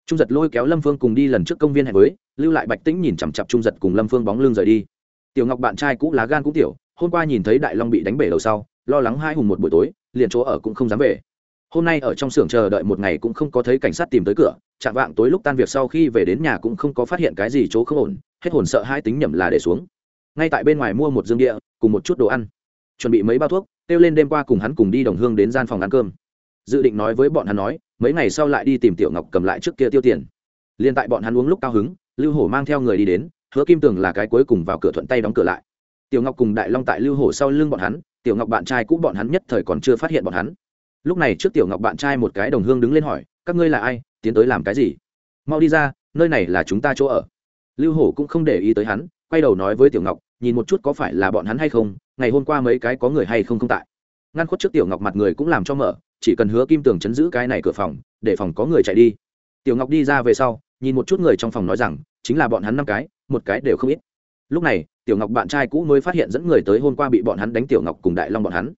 S1: Trung giật lôi kéo lâm phương cùng đi lần trước công viên hẹn với, lưu lại bạch tĩnh nhìn chằm chặp trung giật cùng lâm phương bóng lưng rời đi. Tiểu ngọc bạn trai cũ lá gan cũng tiểu, hôm qua nhìn thấy đại long bị đánh bể đầu sau, lo lắng hai hùng một buổi tối, liền chỗ ở cũng không dám về. Hôm nay ở trong xưởng chờ đợi một ngày cũng không có thấy cảnh sát tìm tới cửa, chạm vạng tối lúc tan việc sau khi về đến nhà cũng không có phát hiện cái gì chỗ không ổn, hết hồn sợ hai tính nhầm là để xuống. Ngay tại bên ngoài mua một dương địa, cùng một chút đồ ăn chuẩn bị mấy bao thuốc, kêu lên đêm qua cùng hắn cùng đi đồng hương đến gian phòng ăn cơm. Dự định nói với bọn hắn nói, mấy ngày sau lại đi tìm tiểu ngọc cầm lại trước kia tiêu tiền. Liền tại bọn hắn uống lúc cao hứng, lưu hổ mang theo người đi đến, hứa kim tường là cái cuối cùng vào cửa thuận tay đóng cửa lại. Tiểu ngọc cùng đại long tại lưu hổ sau lưng bọn hắn, tiểu ngọc bạn trai cũ bọn hắn nhất thời còn chưa phát hiện bọn hắn. Lúc này trước tiểu ngọc bạn trai một cái đồng hương đứng lên hỏi, các ngươi là ai? Tiến tới làm cái gì? Mau đi ra, nơi này là chúng ta chỗ ở. Lưu hổ cũng không để ý tới hắn, quay đầu nói với tiểu ngọc, nhìn một chút có phải là bọn hắn hay không ngày hôm qua mấy cái có người hay không không tại. Ngăn khuất trước tiểu ngọc mặt người cũng làm cho mở, chỉ cần hứa kim tường chấn giữ cái này cửa phòng, để phòng có người chạy đi. Tiểu ngọc đi ra về sau, nhìn một chút người trong phòng nói rằng, chính là bọn hắn năm cái, một cái đều không ít. Lúc này, tiểu ngọc bạn trai cũ mới phát hiện dẫn người tới hôm qua bị bọn hắn đánh tiểu ngọc cùng đại long bọn hắn.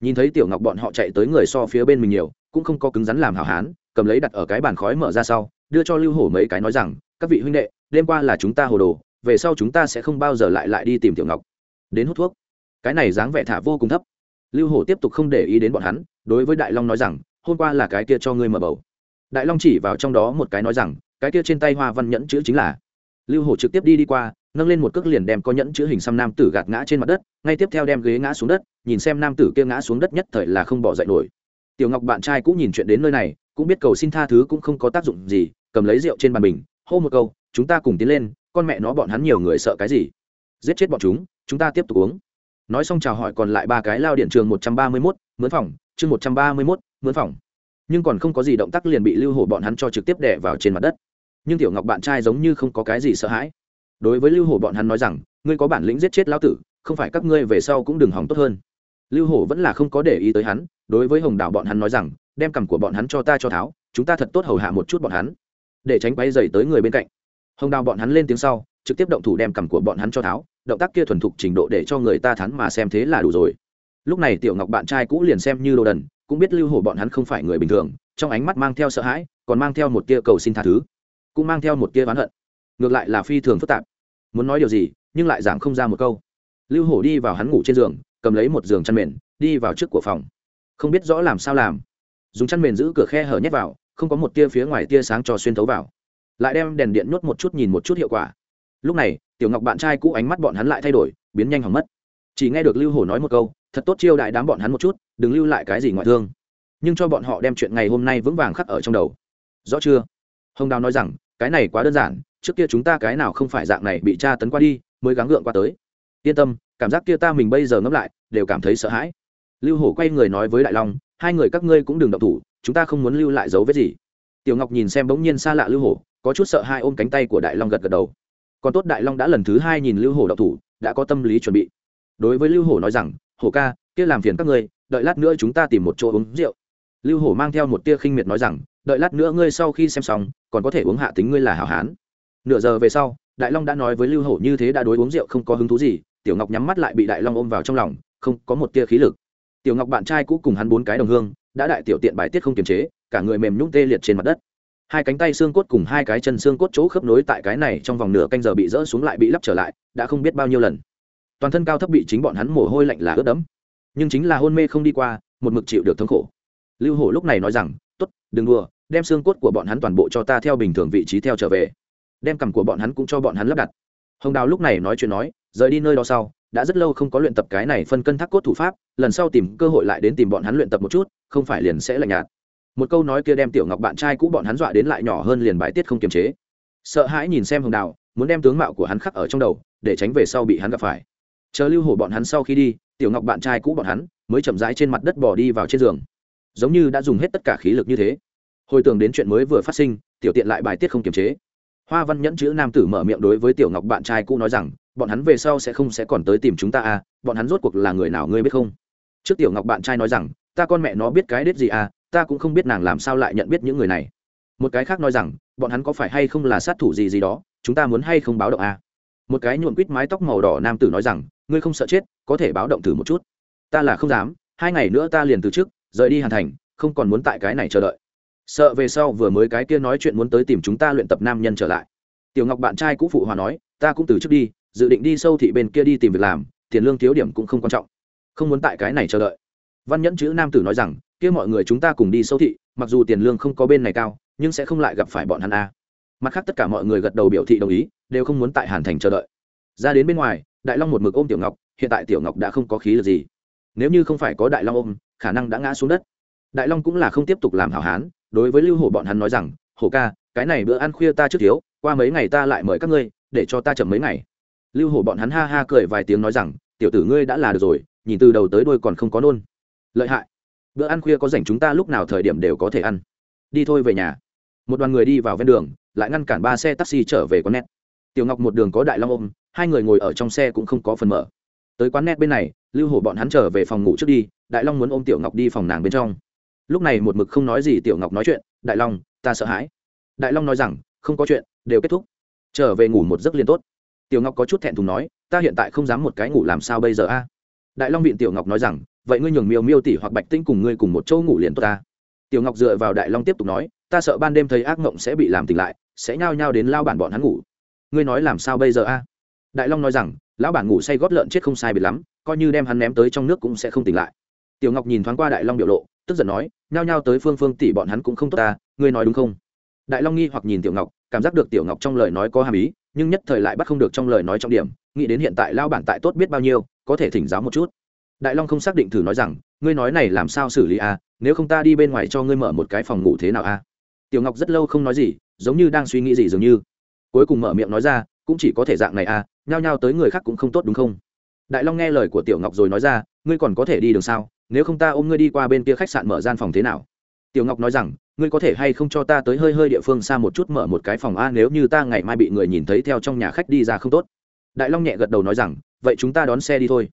S1: Nhìn thấy tiểu ngọc bọn họ chạy tới người so phía bên mình nhiều, cũng không có cứng rắn làm hảo hán, cầm lấy đặt ở cái bàn khói mở ra sau, đưa cho lưu hổ mấy cái nói rằng, các vị huynh đệ, đêm qua là chúng ta hồ đồ, về sau chúng ta sẽ không bao giờ lại lại đi tìm tiểu ngọc. Đến hút thuốc cái này dáng vẻ thả vô cùng thấp. Lưu hổ tiếp tục không để ý đến bọn hắn, đối với đại long nói rằng, hôm qua là cái kia cho ngươi mở bầu. Đại long chỉ vào trong đó một cái nói rằng, cái kia trên tay hoa văn nhẫn chữ chính là. Lưu hổ trực tiếp đi đi qua, nâng lên một cước liền đem có nhẫn chữ hình xăm nam tử gạt ngã trên mặt đất, ngay tiếp theo đem ghế ngã xuống đất, nhìn xem nam tử kia ngã xuống đất nhất thời là không bỏ dậy nổi. Tiểu ngọc bạn trai cũng nhìn chuyện đến nơi này, cũng biết cầu xin tha thứ cũng không có tác dụng gì, cầm lấy rượu trên bàn mình hô một câu, chúng ta cùng tiến lên, con mẹ nó bọn hắn nhiều người sợ cái gì? Giết chết bọn chúng chúng ta tiếp tục uống nói xong chào hỏi còn lại ba cái lao điện trường một trăm ba mươi mốt, mướn phòng, chương một trăm ba mươi mốt, mướn phòng. Nhưng còn không có gì động tác liền bị lưu hổ bọn hắn cho trực tiếp đẻ vào trên mặt đất. Nhưng tiểu ngọc bạn trai giống như không có cái gì sợ hãi. Đối với lưu hổ bọn hắn nói rằng, ngươi có bản lĩnh giết chết lão tử, không phải các ngươi về sau cũng đừng hỏng tốt hơn. Lưu hổ vẫn là không có để ý tới hắn, đối với hồng đảo bọn hắn nói rằng, đem cằm của bọn hắn cho ta cho tháo, chúng ta thật tốt hầu hạ một chút bọn hắn, để tránh quay dày tới người bên cạnh. Hồng đào bọn hắn lên tiếng sau, trực tiếp động thủ đem cằm của bọn hắn cho tháo động tác kia thuần thục trình độ để cho người ta thắn mà xem thế là đủ rồi. Lúc này tiểu ngọc bạn trai cũ liền xem như đồ đần, cũng biết lưu hổ bọn hắn không phải người bình thường, trong ánh mắt mang theo sợ hãi, còn mang theo một tia cầu xin tha thứ, cũng mang theo một tia oán hận. Ngược lại là phi thường phức tạp. Muốn nói điều gì, nhưng lại giảng không ra một câu. Lưu hổ đi vào hắn ngủ trên giường, cầm lấy một giường chăn mền, đi vào trước của phòng. Không biết rõ làm sao làm. Dùng chăn mền giữ cửa khe hở nhét vào, không có một tia phía ngoài tia sáng cho xuyên thấu vào. Lại đem đèn điện nhốt một chút nhìn một chút hiệu quả. Lúc này tiểu ngọc bạn trai cũ ánh mắt bọn hắn lại thay đổi, biến nhanh hỏng mất. Chỉ nghe được lưu hổ nói một câu, thật tốt chiêu đại đám bọn hắn một chút, đừng lưu lại cái gì ngoại thương. Nhưng cho bọn họ đem chuyện ngày hôm nay vững vàng khắc ở trong đầu. Rõ chưa? Hồng đào nói rằng, cái này quá đơn giản, trước kia chúng ta cái nào không phải dạng này bị tra tấn qua đi, mới gắng gượng qua tới. Yên tâm, cảm giác kia ta mình bây giờ ngẫm lại, đều cảm thấy sợ hãi. Lưu hổ quay người nói với đại long, hai người các ngươi cũng đừng động thủ, chúng ta không muốn lưu lại dấu vết gì. Tiểu ngọc nhìn xem bỗng nhiên xa lạ lưu hổ, có chút sợ hai ôm cánh tay của đại long gật gật đầu còn tốt đại long đã lần thứ hai nhìn lưu hổ đậu thủ, đã có tâm lý chuẩn bị. Đối với lưu hổ nói rằng, hổ ca, kia làm phiền các ngươi, đợi lát nữa chúng ta tìm một chỗ uống rượu. Lưu hổ mang theo một tia khinh miệt nói rằng, đợi lát nữa ngươi sau khi xem xong, còn có thể uống hạ tính ngươi là hảo hán. Nửa giờ về sau, đại long đã nói với lưu hổ như thế đã đối uống rượu không có hứng thú gì, tiểu ngọc nhắm mắt lại bị đại long ôm vào trong lòng, không có một tia khí lực. Tiểu ngọc bạn trai cũ cùng hắn bốn cái đồng hương, đã đại tiểu tiện bài tiết không kiềm chế, cả người mềm nhũng tê liệt trên mặt đất hai cánh tay xương cốt cùng hai cái chân xương cốt chỗ khớp nối tại cái này trong vòng nửa canh giờ bị rỡ xuống lại bị lắp trở lại, đã không biết bao nhiêu lần. Toàn thân cao thấp bị chính bọn hắn mồ hôi lạnh là ướt đẫm. Nhưng chính là hôn mê không đi qua, một mực chịu được thống khổ. Lưu hổ lúc này nói rằng t ố t đừng đùa, đem xương cốt của bọn hắn toàn bộ cho ta theo bình thường vị trí theo trở về. Đem cằm của bọn hắn cũng cho bọn hắn lắp đặt. Hồng đào lúc này nói chuyện nói, rời đi nơi đó sau, đã rất lâu không có luyện tập cái này phân cân thác cốt thủ pháp, lần sau tìm cơ hội lại đến tìm bọn hắn luyện tập một chút, không phải liền sẽ lạnh nhạt một câu nói kia đem tiểu ngọc bạn trai cũ bọn hắn dọa đến lại nhỏ hơn liền bãi tiết không kiềm chế. Sợ hãi nhìn xem hồng đào, muốn đem tướng mạo của hắn khắc ở trong đầu, để tránh về sau bị hắn gặp phải. Chờ lưu hổ bọn hắn sau khi đi, tiểu ngọc bạn trai cũ bọn hắn mới chậm rãi trên mặt đất bỏ đi vào trên giường. Giống như đã dùng hết tất cả khí lực như thế. Hồi tưởng đến chuyện mới vừa phát sinh, tiểu tiện lại bài tiết không kiềm chế. Hoa văn nhẫn chữ nam tử mở miệng đối với tiểu ngọc bạn trai cũ nói rằng, bọn hắn về sau sẽ không sẽ còn tới tìm chúng ta à bọn hắn rốt cuộc là người nào ngươi biết không? Trước tiểu ngọc bạn trai nói rằng, ta con mẹ nó biết cái đết gì à ta cũng không biết nàng làm sao lại nhận biết những người này. Một cái khác nói rằng, bọn hắn có phải hay không là sát thủ gì gì đó, chúng ta muốn hay không báo động à một cái nhuộm quýt mái tóc màu đỏ nam tử nói rằng, ngươi không sợ chết, có thể báo động thử một chút. Ta là không dám, hai ngày nữa ta liền từ trước, rời đi hàn thành, không còn muốn tại cái này chờ đợi. Sợ về sau vừa mới cái kia nói chuyện muốn tới tìm chúng ta luyện tập nam nhân trở lại. Tiểu ngọc bạn trai cũ phụ hòa nói, ta cũng từ trước đi, dự định đi sâu thị bên kia đi tìm việc làm, tiền lương thiếu điểm cũng không quan trọng. Không muốn tại cái này chờ đợi văn nhẫn chữ nam tử nói rằng, kia mọi người chúng ta cùng đi sâu thị, mặc dù tiền lương không có bên này cao, nhưng sẽ không lại gặp phải bọn hắn a. Mặt khác tất cả mọi người gật đầu biểu thị đồng ý, đều không muốn tại hàn thành chờ đợi. Ra đến bên ngoài, đại long một mực ôm tiểu ngọc, hiện tại tiểu ngọc đã không có khí lực gì. Nếu như không phải có đại long ôm, khả năng đã ngã xuống đất. Đại long cũng là không tiếp tục làm hảo hán, đối với lưu hổ bọn hắn nói rằng, hổ ca, cái này bữa ăn khuya ta trước thiếu, qua mấy ngày ta lại mời các ngươi, để cho ta chậm mấy ngày. Lưu hổ bọn hắn ha ha cười vài tiếng nói rằng, tiểu tử ngươi đã là được rồi, nhìn từ đầu tới đôi còn không có nôn lợi hại. Bữa ăn khuya có dành chúng ta lúc nào thời điểm đều có thể ăn. Đi thôi về nhà. Một đoàn người đi vào ven đường, lại ngăn cản ba xe taxi trở về quán net. Tiểu ngọc một đường có đại long ôm, hai người ngồi ở trong xe cũng không có phần mở. Tới quán net bên này, lưu hổ bọn hắn trở về phòng ngủ trước đi, đại long muốn ôm tiểu ngọc đi phòng nàng bên trong. Lúc này một mực không nói gì tiểu ngọc nói chuyện, đại long, ta sợ hãi. Đại long nói rằng, không có chuyện, đều kết thúc. Trở về ngủ một giấc liền tốt. Tiểu ngọc có chút thẹn thùng nói, ta hiện tại không dám một cái ngủ làm sao bây giờ a? Đại long viện tiểu ngọc nói rằng vậy ngươi nhường miêu miêu tỷ hoặc bạch tinh cùng ngươi cùng một chỗ ngủ liền tốt ta. Tiểu ngọc dựa vào đại long tiếp tục nói, ta sợ ban đêm thấy ác mộng sẽ bị làm tỉnh lại, sẽ nhao nhao đến lao bản bọn hắn ngủ. Ngươi nói làm sao bây giờ a? Đại long nói rằng, lão bản ngủ say gót lợn chết không sai biệt lắm, coi như đem hắn ném tới trong nước cũng sẽ không tỉnh lại. Tiểu ngọc nhìn thoáng qua đại long biểu lộ, tức giận nói, nhao nhao tới phương phương tỷ bọn hắn cũng không tốt ta, ngươi nói đúng không? Đại long nghi hoặc nhìn tiểu ngọc, cảm giác được tiểu ngọc trong lời nói có hàm ý, nhưng nhất thời lại bắt không được trong lời nói trọng điểm, nghĩ đến hiện tại lao bản tại tốt biết bao nhiêu, có thể thỉnh giáo một chút đại long không xác định thử nói rằng, ngươi nói này làm sao xử lý a nếu không ta đi bên ngoài cho ngươi mở một cái phòng ngủ thế nào a tiểu ngọc rất lâu không nói gì, giống như đang suy nghĩ gì dường như. Cuối cùng mở miệng nói ra, cũng chỉ có thể dạng này a nhao nhao tới người khác cũng không tốt đúng không? Đại long nghe lời của tiểu ngọc rồi nói ra, ngươi còn có thể đi đường sao? Nếu không ta ôm ngươi đi qua bên kia khách sạn mở gian phòng thế nào? Tiểu ngọc nói rằng, ngươi có thể hay không cho ta tới hơi hơi địa phương xa một chút mở một cái phòng a, nếu như ta ngày mai bị người nhìn thấy theo trong nhà khách đi ra không tốt? Đại long nhẹ gật đầu nói rằng, vậy chúng ta đón xe đi thôi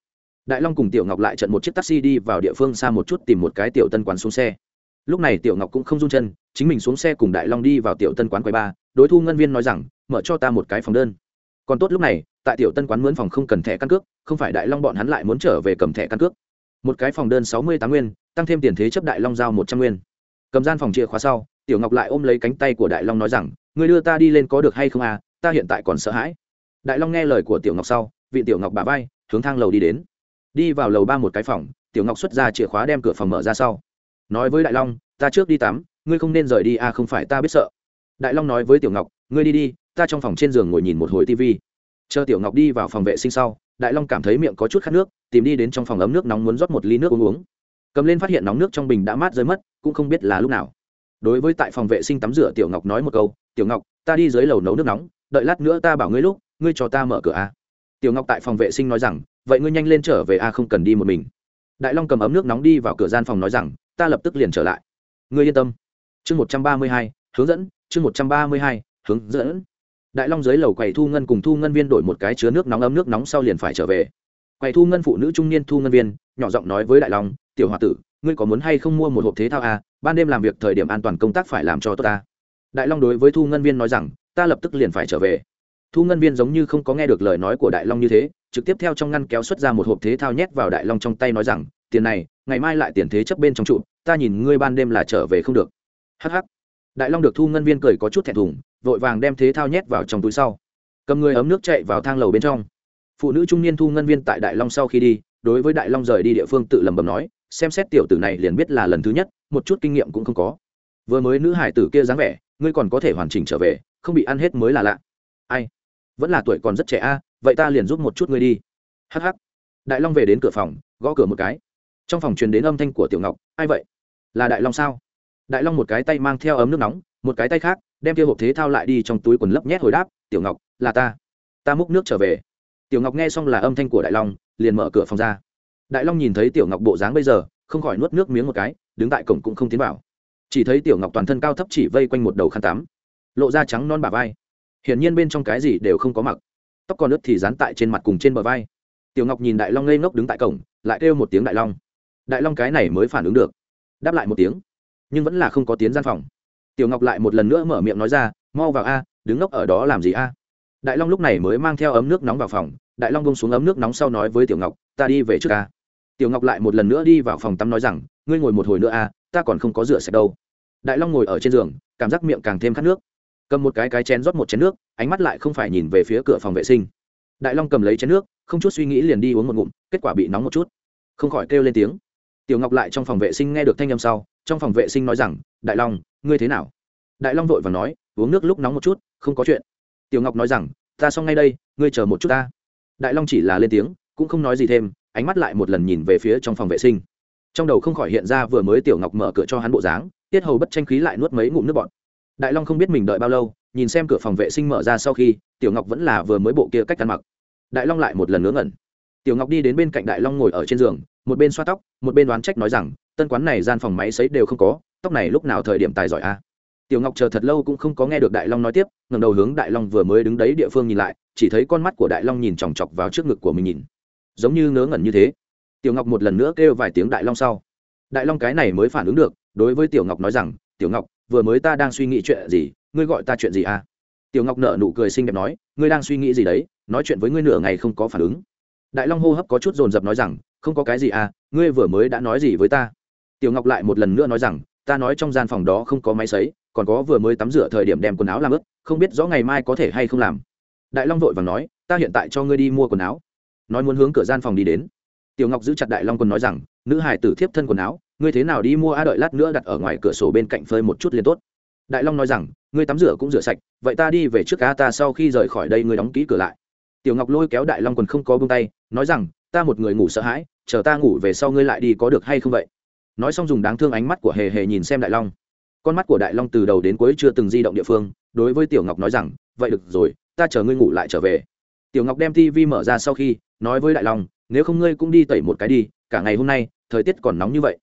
S1: đại long cùng tiểu ngọc lại trận một chiếc taxi đi vào địa phương xa một chút tìm một cái tiểu tân quán xuống xe. Lúc này tiểu ngọc cũng không run chân, chính mình xuống xe cùng đại long đi vào tiểu tân quán quầy ba đối thu ngân viên nói rằng, mở cho ta một cái phòng đơn. Còn tốt lúc này, tại tiểu tân quán mướn phòng không cần thẻ căn cước, không phải đại long bọn hắn lại muốn trở về cầm thẻ căn cước. Một cái phòng đơn sáu mươi tám nguyên, tăng thêm tiền thế chấp đại long giao một trăm nguyên. Cầm gian phòng chìa khóa sau, tiểu ngọc lại ôm lấy cánh tay của đại long nói rằng người đưa ta đi lên có được hay không à ta hiện tại còn sợ hãi. Đại long nghe lời của tiểu ngọc sau, vị tiểu ngọc bà vai, hướng thang lầu đi đến đi vào lầu ba một cái phòng, tiểu ngọc xuất ra chìa khóa đem cửa phòng mở ra sau. Nói với đại long, ta trước đi tắm, ngươi không nên rời đi à không phải ta biết sợ. Đại long nói với tiểu ngọc, ngươi đi đi, ta trong phòng trên giường ngồi nhìn một hồi tv chờ tiểu ngọc đi vào phòng vệ sinh sau, đại long cảm thấy miệng có chút khát nước, tìm đi đến trong phòng ấm nước nóng muốn rót một ly nước uống uống. Cầm lên phát hiện nóng nước trong bình đã mát rơi mất, cũng không biết là lúc nào. Đối với tại phòng vệ sinh tắm rửa tiểu ngọc nói một câu, tiểu ngọc, ta đi dưới lầu nấu nước nóng, đợi lát nữa ta bảo ngươi lúc, ngươi cho ta mở cửa a tiểu ngọc tại phòng vệ sinh nói rằng vậy ngươi nhanh lên trở về a à, không cần đi một mình. Đại long cầm ấm nước nóng đi vào cửa gian phòng nói rằng ta lập tức liền trở lại. Ngươi yên tâm. Chương một trăm ba mươi hai hướng dẫn. Chương một trăm ba mươi hai hướng dẫn. Đại long dưới lầu quầy thu ngân cùng thu ngân viên đổi một cái chứa nước nóng ấm nước nóng sau liền phải trở về. Quầy thu ngân phụ nữ trung niên thu ngân viên nhỏ giọng nói với đại long tiểu h tử ngươi có muốn hay không mua một hộp thế thao à, ban đêm làm việc thời điểm an toàn công tác phải làm cho tốt ta. Đại long đối với thu ngân viên nói rằng ta lập tức liền phải trở về. Thu ngân viên giống như không có nghe được lời nói của đại long như thế trực tiếp theo trong ngăn kéo xuất ra một hộp thế thao nhét vào đại long trong tay nói rằng, tiền này, ngày mai lại tiền thế chấp bên trong trụ, ta nhìn ngươi ban đêm là trở về không được. Hh đại long được thu ngân viên cười có chút thẹn thùng, vội vàng đem thế thao nhét vào trong túi sau. Cầm người ấm nước chạy vào thang lầu bên trong. Phụ nữ trung niên thu ngân viên tại đại long sau khi đi, đối với đại long rời đi địa phương tự lẩm bẩm nói, xem xét tiểu tử này liền biết là lần thứ nhất, một chút kinh nghiệm cũng không có. Vừa mới nữ hải tử kia dáng vẻ, ngươi còn có thể hoàn chỉnh trở về, không bị ăn hết mới là lạ. Ai? Vẫn là tuổi còn rất trẻ a vậy ta liền giúp một chút ngươi đi. Hh đại long về đến cửa phòng, gõ cửa một cái. Trong phòng truyền đến âm thanh của tiểu ngọc, ai vậy? Là đại long sao? Đại long một cái tay mang theo ấm nước nóng, một cái tay khác, đem kia hộp thế thao lại đi trong túi quần lấp nhét hồi đáp, tiểu ngọc, là ta. Ta múc nước trở về. Tiểu ngọc nghe xong là âm thanh của đại long, liền mở cửa phòng ra. Đại long nhìn thấy tiểu ngọc bộ dáng bây giờ, không khỏi nuốt nước miếng một cái, đứng tại cổng cũng không tiến vào. Chỉ thấy tiểu ngọc toàn thân cao thấp chỉ vây quanh một đầu khăn tắm, lộ da trắng non bà vai. Hiển nhiên bên trong cái gì đều không có mặc tóc còn ướt thì dán tại trên mặt cùng trên bờ vai. Tiểu ngọc nhìn đại long ngây ngốc đứng tại cổng, lại kêu một tiếng đại long. Đại long cái này mới phản ứng được. Đáp lại một tiếng, nhưng vẫn là không có tiếng gian phòng. Tiểu ngọc lại một lần nữa mở miệng nói ra, mau vào a, đứng ngốc ở đó làm gì a? Đại long lúc này mới mang theo ấm nước nóng vào phòng. Đại long bông xuống ấm nước nóng sau nói với tiểu ngọc, ta đi về trước a. Tiểu ngọc lại một lần nữa đi vào phòng tắm nói rằng, ngươi ngồi một hồi nữa a, ta còn không có rửa sạch đâu. Đại long ngồi ở trên giường, cảm giác miệng càng thêm khát nước cầm một cái cái chén rót một chén nước, ánh mắt lại không phải nhìn về phía cửa phòng vệ sinh. Đại long cầm lấy chén nước, không chút suy nghĩ liền đi uống một ngụm, kết quả bị nóng một chút. Không khỏi kêu lên tiếng. Tiểu ngọc lại trong phòng vệ sinh nghe được thanh âm sau, trong phòng vệ sinh nói rằng, đại long, ngươi thế nào? Đại long vội và nói, uống nước lúc nóng một chút, không có chuyện. Tiểu ngọc nói rằng, ta xong ngay đây, ngươi chờ một chút ta. Đại long chỉ là lên tiếng, cũng không nói gì thêm, ánh mắt lại một lần nhìn về phía trong phòng vệ sinh. Trong đầu không khỏi hiện ra vừa mới tiểu ngọc mở cửa cho hắn bộ dáng, tiết hầu bất tranh khí lại nuốt mấy ngụm nước bọt đại long không biết mình đợi bao lâu, nhìn xem cửa phòng vệ sinh mở ra sau khi, tiểu ngọc vẫn là vừa mới bộ kia cách ăn mặc. Đại long lại một lần ngớ ngẩn. Tiểu ngọc đi đến bên cạnh đại long ngồi ở trên giường, một bên xoa tóc, một bên đoán trách nói rằng, tân quán này gian phòng máy xấy đều không có, tóc này lúc nào thời điểm tài giỏi a? Tiểu ngọc chờ thật lâu cũng không có nghe được đại long nói tiếp ngầm đầu hướng đại long vừa mới đứng đấy địa phương nhìn lại, chỉ thấy con mắt của đại long nhìn chòng chọc vào trước ngực của mình nhìn. Giống như ngớ ngẩn như thế. Tiểu ngọc một lần nữa kêu vài tiếng đại long sau. Đại long cái này mới phản ứng được, đối với tiểu ngọc nói rằng, tiểu ngọc vừa mới ta đang suy nghĩ chuyện gì, ngươi gọi ta chuyện gì à? Tiểu ngọc nợ nụ cười xinh đẹp nói, ngươi đang suy nghĩ gì đấy, nói chuyện với ngươi nửa ngày không có phản ứng. Đại long hô hấp có chút dồn dập nói rằng, không có cái gì à ngươi vừa mới đã nói gì với ta? Tiểu ngọc lại một lần nữa nói rằng, ta nói trong gian phòng đó không có máy sấy, còn có vừa mới tắm rửa thời điểm đem quần áo làm ướt, không biết rõ ngày mai có thể hay không làm. Đại long vội vàng nói, ta hiện tại cho ngươi đi mua quần áo. Nói muốn hướng cửa gian phòng đi đến. Tiểu ngọc giữ chặt đại long quần nói rằng, nữ hải tử thiếp thân quần áo ngươi thế nào đi mua a đợi lát nữa đặt ở ngoài cửa sổ bên cạnh phơi một chút liền tốt. Đại long nói rằng, ngươi tắm rửa cũng rửa sạch, vậy ta đi về trước a ta sau khi rời khỏi đây ngươi đóng ký cửa lại. Tiểu ngọc lôi kéo đại long quần không có bông tay, nói rằng, ta một người ngủ sợ hãi, chờ ta ngủ về sau ngươi lại đi có được hay không vậy? Nói xong dùng đáng thương ánh mắt của hề hề nhìn xem đại long. Con mắt của đại long từ đầu đến cuối chưa từng di động địa phương, đối với tiểu ngọc nói rằng, vậy được rồi, ta chờ ngươi ngủ lại trở về. Tiểu ngọc đem tv mở ra sau khi, nói với đại long, nếu không ngươi cũng đi tẩy một cái đi, cả ngày hôm nay, thời tiết còn nóng như vậy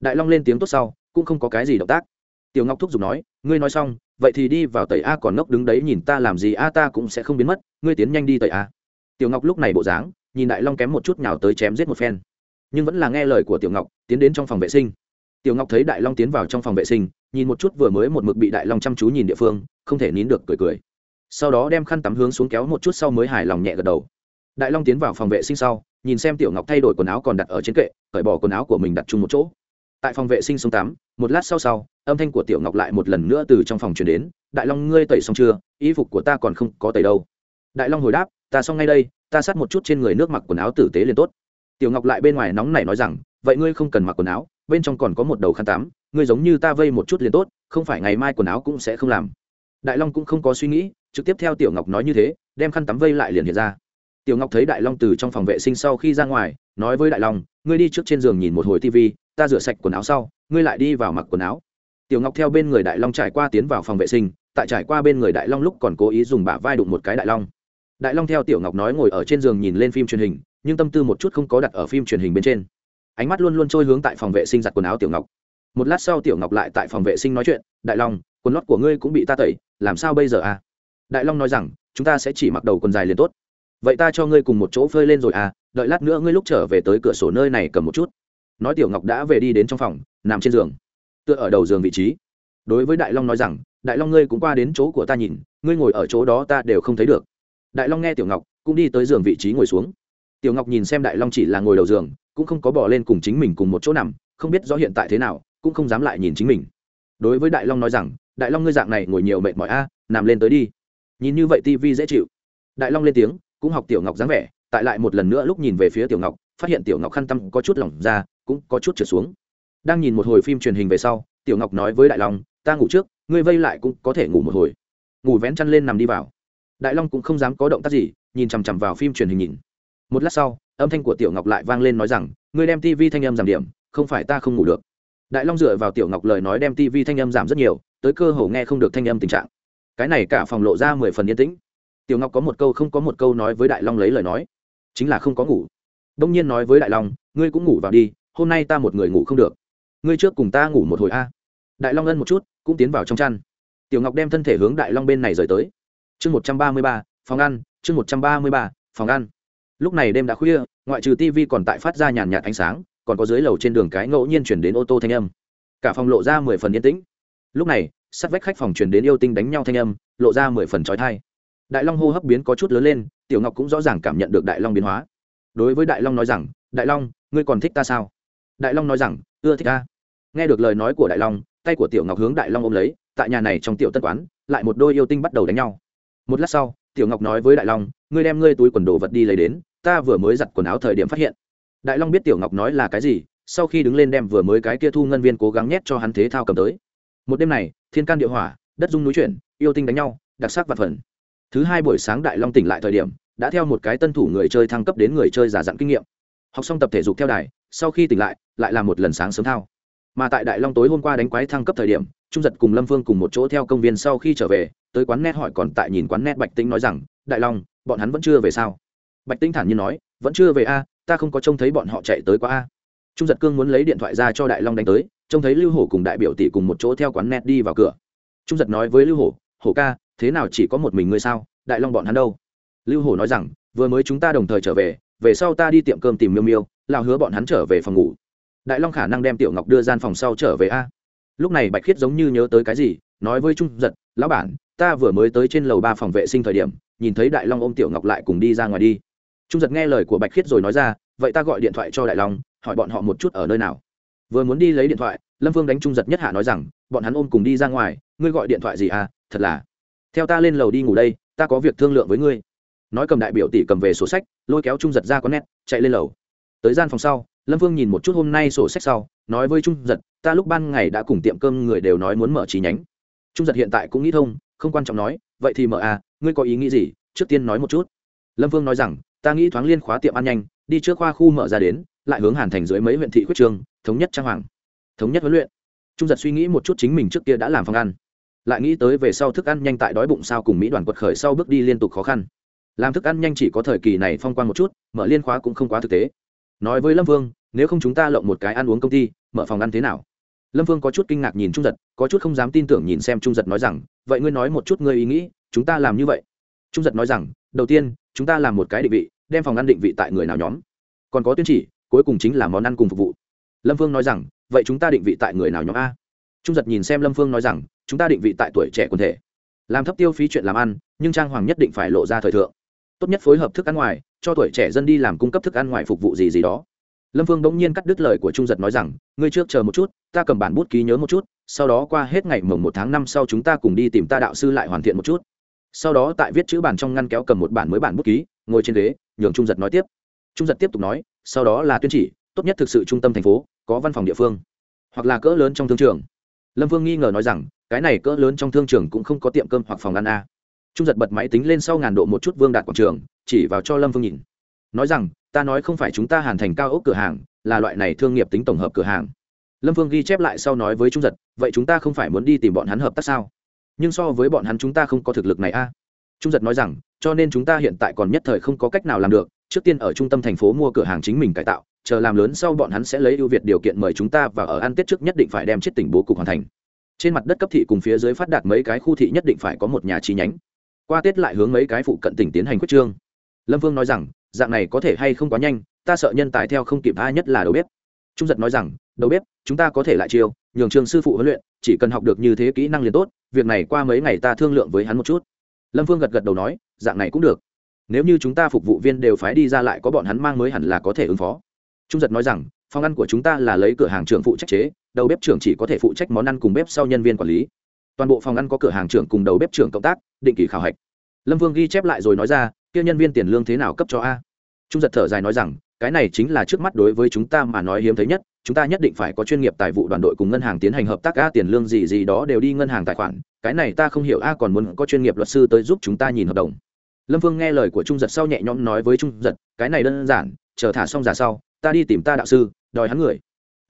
S1: đại long lên tiếng tốt sau, cũng không có cái gì động tác. Tiểu ngọc thúc giục nói, ngươi nói xong, vậy thì đi vào tẩy a còn ngốc đứng đấy nhìn ta làm gì a, ta cũng sẽ không biến mất, ngươi tiến nhanh đi tẩy a. Tiểu ngọc lúc này bộ dáng, nhìn đại long kém một chút nào tới chém giết một phen. Nhưng vẫn là nghe lời của tiểu ngọc, tiến đến trong phòng vệ sinh. Tiểu ngọc thấy đại long tiến vào trong phòng vệ sinh, nhìn một chút vừa mới một mực bị đại long chăm chú nhìn địa phương, không thể nín được cười cười. Sau đó đem khăn tắm hướng xuống kéo một chút sau mới hài lòng nhẹ gật đầu. Đại long tiến vào phòng vệ sinh sau, nhìn xem tiểu ngọc thay đổi quần áo còn đặt ở trên kệ, cởi bỏ quần áo của mình đặt chung một chỗ tại phòng vệ sinh sông tắm một lát sau sau, âm thanh của tiểu ngọc lại một lần nữa từ trong phòng truyền đến, đại long, ngươi tẩy xong chưa? Y phục của ta còn không có tẩy đâu. Đại long hồi đáp, ta xong ngay đây, ta sát một chút trên người nước mặc quần áo tử tế liền tốt. Tiểu ngọc lại bên ngoài nóng này nói rằng, vậy ngươi không cần mặc quần áo, bên trong còn có một đầu khăn tắm, ngươi giống như ta vây một chút liền tốt, không phải ngày mai quần áo cũng sẽ không làm. Đại long cũng không có suy nghĩ, trực tiếp theo tiểu ngọc nói như thế, đem khăn tắm vây lại liền hiện ra. Tiểu ngọc thấy đại long từ trong phòng vệ sinh sau khi ra ngoài, nói với đại long ngươi đi trước trên giường nhìn một hồi tv ta rửa sạch quần áo sau, ngươi lại đi vào mặc quần áo. Tiểu ngọc theo bên người đại long trải qua tiến vào phòng vệ sinh, tại trải qua bên người đại long lúc còn cố ý dùng bả vai đụng một cái đại long. Đại long theo tiểu ngọc nói ngồi ở trên giường nhìn lên phim truyền hình, nhưng tâm tư một chút không có đặt ở phim truyền hình bên trên. Ánh mắt luôn luôn trôi hướng tại phòng vệ sinh giặt quần áo tiểu ngọc. Một lát sau tiểu ngọc lại tại phòng vệ sinh nói chuyện, đại long, quần lót của ngươi cũng bị ta tẩy, làm sao bây giờ à? Đại long nói rằng, chúng ta sẽ chỉ mặc đầu quần dài liền tốt. Vậy ta cho ngươi cùng một chỗ phơi lên rồi à đợi lát nữa ngươi lúc trở về tới cửa sổ nơi này cầm một chút. Nói tiểu ngọc đã về đi đến trong phòng, nằm trên giường, tựa ở đầu giường vị trí. Đối với đại long nói rằng, đại long ngươi cũng qua đến chỗ của ta nhìn, ngươi ngồi ở chỗ đó ta đều không thấy được. Đại long nghe tiểu ngọc, cũng đi tới giường vị trí ngồi xuống. Tiểu ngọc nhìn xem đại long chỉ là ngồi đầu giường, cũng không có bỏ lên cùng chính mình cùng một chỗ nằm, không biết rõ hiện tại thế nào, cũng không dám lại nhìn chính mình. Đối với đại long nói rằng, đại long ngươi dạng này ngồi nhiều mệt mỏi a, nằm lên tới đi. Nhìn như vậy tivi dễ chịu. Đại long lên tiếng, cũng học tiểu ngọc dáng vẻ tại lại một lần nữa lúc nhìn về phía tiểu ngọc, phát hiện tiểu ngọc khăn tăm có chút lỏng ra, cũng có chút trượt xuống. Đang nhìn một hồi phim truyền hình về sau, tiểu ngọc nói với đại long, ta ngủ trước, ngươi vây lại cũng có thể ngủ một hồi. Ngủ vén chăn lên nằm đi vào. Đại long cũng không dám có động tác gì, nhìn chằm chằm vào phim truyền hình nhìn. Một lát sau, âm thanh của tiểu ngọc lại vang lên nói rằng, ngươi đem tv thanh âm giảm điểm, không phải ta không ngủ được. Đại long dựa vào tiểu ngọc lời nói đem tv thanh âm giảm rất nhiều, tới cơ hồ nghe không được thanh âm tình trạng. Cái này cả phòng lộ ra mười phần yên tĩnh. Tiểu ngọc có một câu không có một câu nói với đại long lấy lời nói chính là không có ngủ. Đông nhiên nói với đại long, ngươi cũng ngủ vào đi, hôm nay ta một người ngủ không được. Ngươi trước cùng ta ngủ một hồi a. Đại long ân một chút, cũng tiến vào trong chăn. Tiểu ngọc đem thân thể hướng đại long bên này rời tới. Chương một trăm ba mươi ba, phòng ăn, chương một trăm ba mươi ba, phòng ăn. Lúc này đêm đã khuya, ngoại trừ tv còn tại phát ra nhàn nhạt ánh sáng, còn có dưới lầu trên đường cái ngẫu nhiên chuyển đến ô tô thanh âm. Cả phòng lộ ra mười phần yên tĩnh. Lúc này sắt vách khách phòng chuyển đến yêu tinh đánh nhau thanh âm, lộ ra mười phần trói thai đại long hô hấp biến có chút lớn lên, tiểu ngọc cũng rõ ràng cảm nhận được đại long biến hóa. Đối với đại long nói rằng, đại long, ngươi còn thích ta sao? Đại long nói rằng, ưa thích ta. Nghe được lời nói của đại long, tay của tiểu ngọc hướng đại long ôm lấy, tại nhà này trong tiểu tân quán, lại một đôi yêu tinh bắt đầu đánh nhau. Một lát sau, tiểu ngọc nói với đại long, ngươi đem ngươi túi quần đồ vật đi lấy đến, ta vừa mới giặt quần áo thời điểm phát hiện. Đại long biết tiểu ngọc nói là cái gì, sau khi đứng lên đem vừa mới cái kia thu ngân viên cố gắng nhét cho hắn thế thao cầm tới. Một đêm này, thiên can địa hỏa, đất dung núi chuyển, yêu tinh đánh nhau, đặc sắc và phần thứ hai buổi sáng đại long tỉnh lại thời điểm, đã theo một cái tân thủ người chơi thăng cấp đến người chơi giả dặn kinh nghiệm. Học xong tập thể dục theo đài, sau khi tỉnh lại lại làm một lần sáng sớm thao. Mà tại đại long tối hôm qua đánh quái thăng cấp thời điểm, trung giật cùng lâm phương cùng một chỗ theo công viên sau khi trở về, tới quán net hỏi còn tại nhìn quán net bạch tĩnh nói rằng, đại long, bọn hắn vẫn chưa về sao? Bạch tĩnh thản nhiên nói, vẫn chưa về a, ta không có trông thấy bọn họ chạy tới qua a. Trung giật cương muốn lấy điện thoại ra cho đại long đánh tới, trông thấy lưu hổ cùng đại biểu tỷ cùng một chỗ theo quán net đi vào cửa. Trung giật nói với lưu hổ hổ ca thế nào chỉ có một mình ngươi sao? Đại long bọn hắn đâu? Lưu hổ nói rằng, vừa mới chúng ta đồng thời trở về về sau ta đi tiệm cơm tìm miêu miêu lao hứa bọn hắn trở về phòng ngủ. Đại long khả năng đem tiểu ngọc đưa gian phòng sau trở về a. Lúc này bạch khiết giống như nhớ tới cái gì, nói với trung giật, lão bản, ta vừa mới tới trên lầu ba phòng vệ sinh thời điểm, nhìn thấy đại long ôm tiểu ngọc lại cùng đi ra ngoài đi. Trung giật nghe lời của bạch khiết rồi nói ra, vậy ta gọi điện thoại cho đại long, hỏi bọn họ một chút ở nơi nào. Vừa muốn đi lấy điện thoại, lâm phương đánh trung giật nhất hạ nói rằng, bọn hắn ôm cùng đi ra ngoài, ngươi gọi điện thoại gì à? Thật là theo ta lên lầu đi ngủ đây, ta có việc thương lượng với ngươi. Nói cầm đại biểu tỷ cầm về sổ sách, lôi kéo trung giật ra có nét, chạy lên lầu. Tới gian phòng sau, lâm vương nhìn một chút hôm nay sổ sách sau, nói với trung giật, ta lúc ban ngày đã cùng tiệm cơm người đều nói muốn mở chi nhánh. Trung giật hiện tại cũng nghĩ thông, không quan trọng nói, vậy thì mở à ngươi có ý nghĩ gì, trước tiên nói một chút. Lâm vương nói rằng, ta nghĩ thoáng liên khóa tiệm ăn nhanh, đi trước khoa khu mở ra đến, lại hướng hàn thành dưới mấy huyện thị khuyết trường, thống nhất trang hoàng. Thống nhất huấn luyện. Trung giật suy nghĩ một chút chính mình trước kia đã làm phòng ăn lại nghĩ tới về sau thức ăn nhanh tại đói bụng sao cùng mỹ đoàn quật khởi sau bước đi liên tục khó khăn. Làm thức ăn nhanh chỉ có thời kỳ này phong quan một chút, mở liên khóa cũng không quá thực tế. Nói với lâm vương, nếu không chúng ta lộng một cái ăn uống công ty, mở phòng ăn thế nào? Lâm vương có chút kinh ngạc nhìn trung giật, có chút không dám tin tưởng nhìn xem trung giật nói rằng, vậy ngươi nói một chút ngươi ý nghĩ, chúng ta làm như vậy. Trung giật nói rằng, đầu tiên, chúng ta làm một cái định vị, đem phòng ăn định vị tại người nào nhóm. Còn có tuyên chỉ, cuối cùng chính là món ăn cùng phục vụ. Lâm vương nói rằng, vậy chúng ta định vị tại người nào nhóm a? Trung giật nhìn xem lâm phương nói rằng chúng ta định vị tại tuổi trẻ quần thể. Làm thấp tiêu phí chuyện làm ăn, nhưng trang hoàng nhất định phải lộ ra thời thượng. Tốt nhất phối hợp thức ăn ngoài, cho tuổi trẻ dân đi làm cung cấp thức ăn ngoài phục vụ gì gì đó. Lâm phương bỗng nhiên cắt đứt lời của trung giật nói rằng, ngươi trước chờ một chút, ta cầm bản bút ký nhớ một chút, sau đó qua hết ngày mồng một tháng năm sau chúng ta cùng đi tìm ta đạo sư lại hoàn thiện một chút. Sau đó tại viết chữ bản trong ngăn kéo cầm một bản mới bản bút ký, ngồi trên ghế, nhường trung giật nói tiếp. Trung giật tiếp tục nói, sau đó là tuyên chỉ, tốt nhất thực sự trung tâm thành phố, có văn phòng địa phương, hoặc là cỡ lớn trong thương trường. Lâm vương nghi ngờ nói rằng cái này cỡ lớn trong thương trường cũng không có tiệm cơm hoặc phòng ăn a. Trung giật bật máy tính lên sau ngàn độ một chút vương đạt quảng trường, chỉ vào cho lâm vương nhìn. Nói rằng, ta nói không phải chúng ta hàn thành cao ốc cửa hàng, là loại này thương nghiệp tính tổng hợp cửa hàng. Lâm vương ghi chép lại sau nói với trung giật, vậy chúng ta không phải muốn đi tìm bọn hắn hợp tác sao? Nhưng so với bọn hắn chúng ta không có thực lực này a. Trung giật nói rằng, cho nên chúng ta hiện tại còn nhất thời không có cách nào làm được, trước tiên ở trung tâm thành phố mua cửa hàng chính mình cải tạo, chờ làm lớn sau bọn hắn sẽ lấy ưu việt điều kiện mời chúng ta và ở ăn tết trước nhất định phải đem chết tỉnh bố cục hoàn thành trên mặt đất cấp thị cùng phía dưới phát đạt mấy cái khu thị nhất định phải có một nhà chi nhánh. Qua tết lại hướng mấy cái phụ cận tỉnh tiến hành quyết trương. Lâm vương nói rằng, dạng này có thể hay không quá nhanh, ta sợ nhân tài theo không kịp ai nhất là đầu bếp. Trung giật nói rằng, đầu bếp, chúng ta có thể lại chiêu, nhường trường sư phụ huấn luyện, chỉ cần học được như thế kỹ năng liền tốt, việc này qua mấy ngày ta thương lượng với hắn một chút. Lâm vương gật gật đầu nói, dạng này cũng được. Nếu như chúng ta phục vụ viên đều phái đi ra lại có bọn hắn mang mới hẳn là có thể ứng phó. Trung giật nói rằng, phòng ăn của chúng ta là lấy cửa hàng trưởng phụ trách chế đầu bếp trưởng chỉ có thể phụ trách món ăn cùng bếp sau nhân viên quản lý. Toàn bộ phòng ăn có cửa hàng trưởng cùng đầu bếp trưởng cộng tác, định kỳ khảo hạch. Lâm vương ghi chép lại rồi nói ra, kia nhân viên tiền lương thế nào cấp cho a? Trung giật thở dài nói rằng, cái này chính là trước mắt đối với chúng ta mà nói hiếm thấy nhất, chúng ta nhất định phải có chuyên nghiệp tài vụ đoàn đội cùng ngân hàng tiến hành hợp tác a, tiền lương gì gì đó đều đi ngân hàng tài khoản, cái này ta không hiểu a còn muốn có chuyên nghiệp luật sư tới giúp chúng ta nhìn hợp đồng. Lâm vương nghe lời của trung giật sau nhẹ nhõm nói với trung giật, cái này đơn giản, chờ thả xong giả sau, ta đi tìm ta đạo sư, đòi hắn người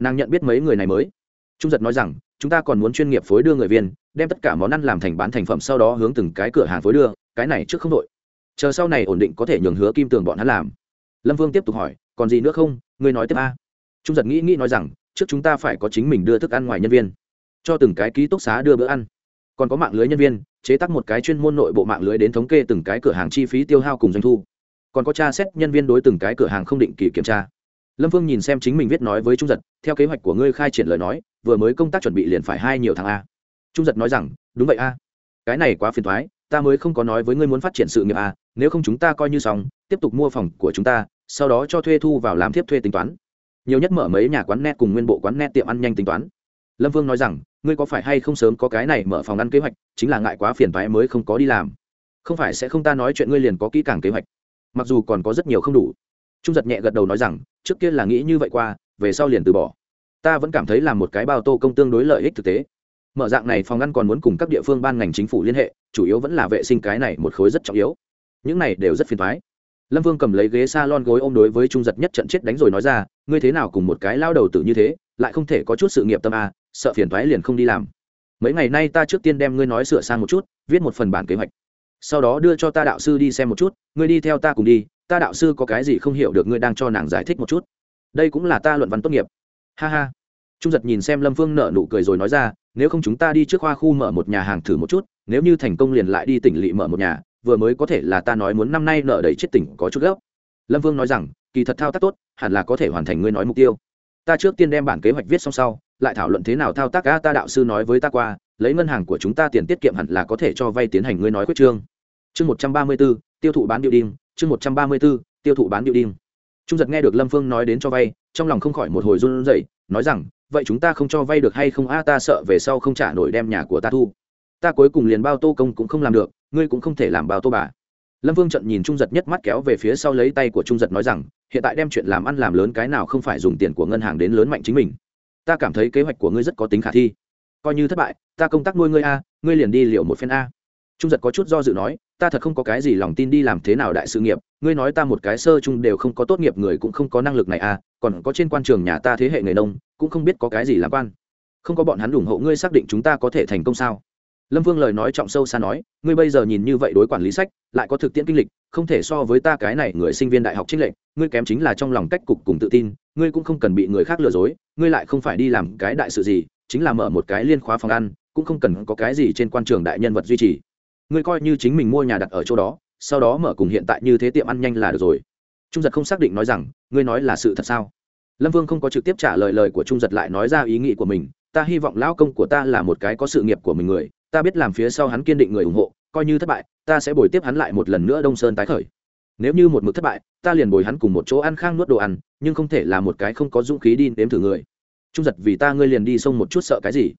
S1: nàng nhận biết mấy người này mới. Trung giật nói rằng, chúng ta còn muốn chuyên nghiệp phối đưa người viên, đem tất cả món ăn làm thành bán thành phẩm sau đó hướng từng cái cửa hàng phối đưa, cái này trước không đội chờ sau này ổn định có thể nhường hứa kim tường bọn hắn làm. Lâm vương tiếp tục hỏi, còn gì nữa không? Ngươi nói tiếp a. Trung giật nghĩ nghĩ nói rằng, trước chúng ta phải có chính mình đưa thức ăn ngoài nhân viên, cho từng cái ký túc xá đưa bữa ăn. Còn có mạng lưới nhân viên, chế tác một cái chuyên môn nội bộ mạng lưới đến thống kê từng cái cửa hàng chi phí tiêu hao cùng doanh thu. Còn có tra xét nhân viên đối từng cái cửa hàng không định kỳ kiểm tra lâm vương nhìn xem chính mình viết nói với trung giật, theo kế hoạch của ngươi khai triển lời nói, vừa mới công tác chuẩn bị liền phải hai nhiều tháng a. Trung giật nói rằng, đúng vậy a. Cái này quá phiền thoái, ta mới không có nói với ngươi muốn phát triển sự nghiệp a, nếu không chúng ta coi như xong, tiếp tục mua phòng của chúng ta, sau đó cho thuê thu vào làm tiếp thuê tính toán. Nhiều nhất mở mấy nhà quán net cùng nguyên bộ quán net tiệm ăn nhanh tính toán. Lâm vương nói rằng, ngươi có phải hay không sớm có cái này mở phòng ăn kế hoạch, chính là ngại quá phiền toái mới không có đi làm. Không phải sẽ không ta nói chuyện ngươi liền có kỹ càng kế hoạch. Mặc dù còn có rất nhiều không đủ trung giật nhẹ gật đầu nói rằng trước kia là nghĩ như vậy qua về sau liền từ bỏ. Ta vẫn cảm thấy là một cái bao tô công tương đối lợi ích thực tế. Mở dạng này phòng ngăn còn muốn cùng các địa phương ban ngành chính phủ liên hệ chủ yếu vẫn là vệ sinh cái này một khối rất trọng yếu. Những này đều rất phiền thoái lâm vương cầm lấy ghế s a lon gối ôm đối với trung giật nhất trận chết đánh rồi nói ra ngươi thế nào cùng một cái lao đầu tử như thế lại không thể có chút sự nghiệp tâm à, sợ phiền thoái liền không đi làm. Mấy ngày nay ta trước tiên đem ngươi nói sửa sang một chút viết một phần bản kế hoạch. Sau đó đưa cho ta đạo sư đi xem một chút ngươi đi theo ta cùng đi ta đạo sư có cái gì không hiểu được ngươi đang cho nàng giải thích một chút. Đây cũng là ta luận văn tốt nghiệp. Ha ha. Trung giật nhìn xem lâm phương nợ nụ cười rồi nói ra, nếu không chúng ta đi trước khoa khu mở một nhà hàng thử một chút, nếu như thành công liền lại đi tỉnh lỵ mở một nhà, vừa mới có thể là ta nói muốn năm nay nợ đầy chết tỉnh có chút gốc lâm vương nói rằng, kỳ thật thao tác tốt, hẳn là có thể hoàn thành ngươi nói mục tiêu. Ta trước tiên đem bản kế hoạch viết xong sau, lại thảo luận thế nào thao tác a ta đạo sư nói với ta qua, lấy ngân hàng của chúng ta tiền tiết kiệm hẳn là có thể cho vay tiến hành ngươi nói quyết trương chương một trăm ba mươi b ố tiêu thụ bán điệu đinh chương một trăm ba mươi b ố tiêu thụ bán điệu đinh trung giật nghe được lâm phương nói đến cho vay, trong lòng không khỏi một hồi run rẩy, nói rằng, vậy chúng ta không cho vay được hay không? A, ta sợ về sau không trả nổi đem nhà của ta thu. Ta cuối cùng liền bao tô công cũng không làm được, ngươi cũng không thể làm bao tô bà. Lâm vương trận nhìn trung giật nhất mắt kéo về phía sau lấy tay của trung giật nói rằng, hiện tại đem chuyện làm ăn làm lớn cái nào không phải dùng tiền của ngân hàng đến lớn mạnh chính mình. Ta cảm thấy kế hoạch của ngươi rất có tính khả thi. Coi như thất bại, ta công tác nuôi ngươi a, ngươi liền đi liệu một phen a. Trung giật có chút do dự nói ta thật không có cái gì lòng tin đi làm thế nào đại sự nghiệp, ngươi nói ta một cái sơ chung đều không có tốt nghiệp người cũng không có năng lực này à? còn có trên quan trường nhà ta thế hệ người nông, cũng không biết có cái gì làm quan không có bọn hắn ủng hộ ngươi xác định chúng ta có thể thành công sao lâm vương lời nói trọng sâu xa nói, ngươi bây giờ nhìn như vậy đối quản lý sách, lại có thực tiễn kinh lịch, không thể so với ta cái này người sinh viên đại học trích lệnh ngươi kém chính là trong lòng cách cục cùng tự tin, ngươi cũng không cần bị người khác lừa dối, ngươi lại không phải đi làm cái đại sự gì, chính là mở một cái liên khóa phòng ăn, cũng không cần có cái gì trên quan trường đại nhân vật duy trì ngươi coi như chính mình mua nhà đặt ở chỗ đó, sau đó mở cùng hiện tại như thế tiệm ăn nhanh là được rồi. Trung giật không xác định nói rằng, ngươi nói là sự thật sao? Lâm vương không có trực tiếp trả lời lời của trung giật lại nói ra ý nghĩ của mình, ta hy vọng lão công của ta là một cái có sự nghiệp của mình người, ta biết làm phía sau hắn kiên định người ủng hộ, coi như thất bại, ta sẽ bồi tiếp hắn lại một lần nữa đông sơn tái khởi. Nếu như một mực thất bại, ta liền bồi hắn cùng một chỗ ăn khang nuốt đồ ăn, nhưng không thể là một cái không có dũng khí đi nếm thử người. Trung giật, vì ta ngươi liền đi xông một chút sợ cái gì?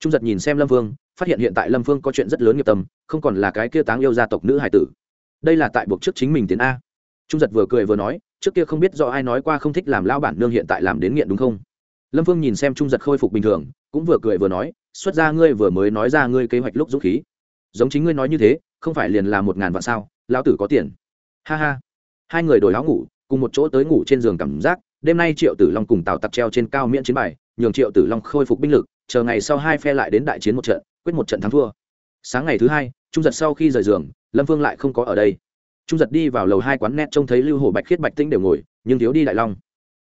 S1: Trung giật nhìn xem lâm vương, phát hiện hiện tại lâm vương có chuyện rất lớn nghiệp tâm, không còn là cái kia táng yêu gia tộc nữ hải tử. Đây là tại buộc trước chính mình tiến a. Trung giật vừa cười vừa nói, trước kia không biết do ai nói qua không thích làm lao bản nương hiện tại làm đến nghiện đúng không? Lâm vương nhìn xem trung giật khôi phục bình thường, cũng vừa cười vừa nói, xuất ra ngươi vừa mới nói ra ngươi kế hoạch lúc dũng khí. Giống chính ngươi nói như thế, không phải liền là một ngàn vạn sao lao tử có tiền. Ha ha. Hai người đổi áo ngủ, cùng một chỗ tới ngủ trên giường cảm giác, đêm nay triệu tử long cùng tào tặc treo trên cao miễn chiến bài, nhường triệu tử long khôi phục binh lực chờ ngày sau hai phe lại đến đại chiến một trận, quyết một trận thắng thua. Sáng ngày thứ hai, trung giật sau khi rời giường, lâm vương lại không có ở đây. Trung giật đi vào lầu hai quán net trông thấy lưu hồ bạch khiết bạch tĩnh đều ngồi, nhưng thiếu đi đại long.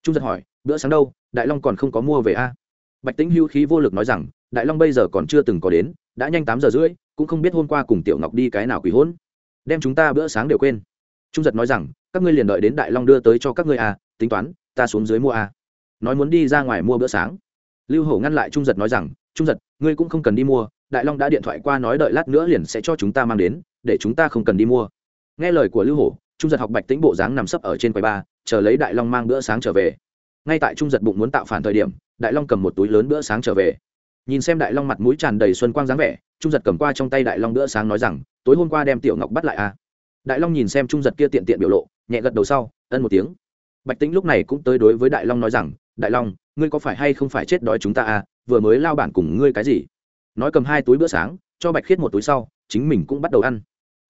S1: Trung giật hỏi, bữa sáng đâu? Đại long còn không có mua về a? Bạch tĩnh hưu khí vô lực nói rằng, đại long bây giờ còn chưa từng có đến, đã nhanh tám giờ rưỡi, cũng không biết hôm qua cùng tiểu ngọc đi cái nào quỷ hôn đem chúng ta bữa sáng đều quên. Trung giật nói rằng, các ngươi liền đợi đến đại long đưa tới cho các ngươi à tính toán, ta xuống dưới mua à nói muốn đi ra ngoài mua bữa sáng lưu hổ ngăn lại trung giật nói rằng, trung giật, ngươi cũng không cần đi mua, đại long đã điện thoại qua nói đợi lát nữa liền sẽ cho chúng ta mang đến, để chúng ta không cần đi mua. Nghe lời của lưu hổ, trung giật học bạch tính bộ dáng nằm sấp ở trên quầy ba, chờ lấy đại long mang bữa sáng trở về. Ngay tại trung giật bụng muốn tạo phản thời điểm, đại long cầm một túi lớn bữa sáng trở về. Nhìn xem đại long mặt mũi tràn đầy xuân quang dáng vẻ, trung giật cầm qua trong tay đại long bữa sáng nói rằng, tối hôm qua đem tiểu ngọc bắt lại à? Đại long nhìn xem trung giật kia tiện tiện biểu lộ, nhẹ gật đầu sau, ân một tiếng. Bạch tính lúc này cũng tới đối với đại long nói rằng đại long, ngươi có phải hay không phải chết đói chúng ta à? Vừa mới lao bản cùng ngươi cái gì? Nói cầm hai túi bữa sáng, cho bạch khiết một túi sau, chính mình cũng bắt đầu ăn.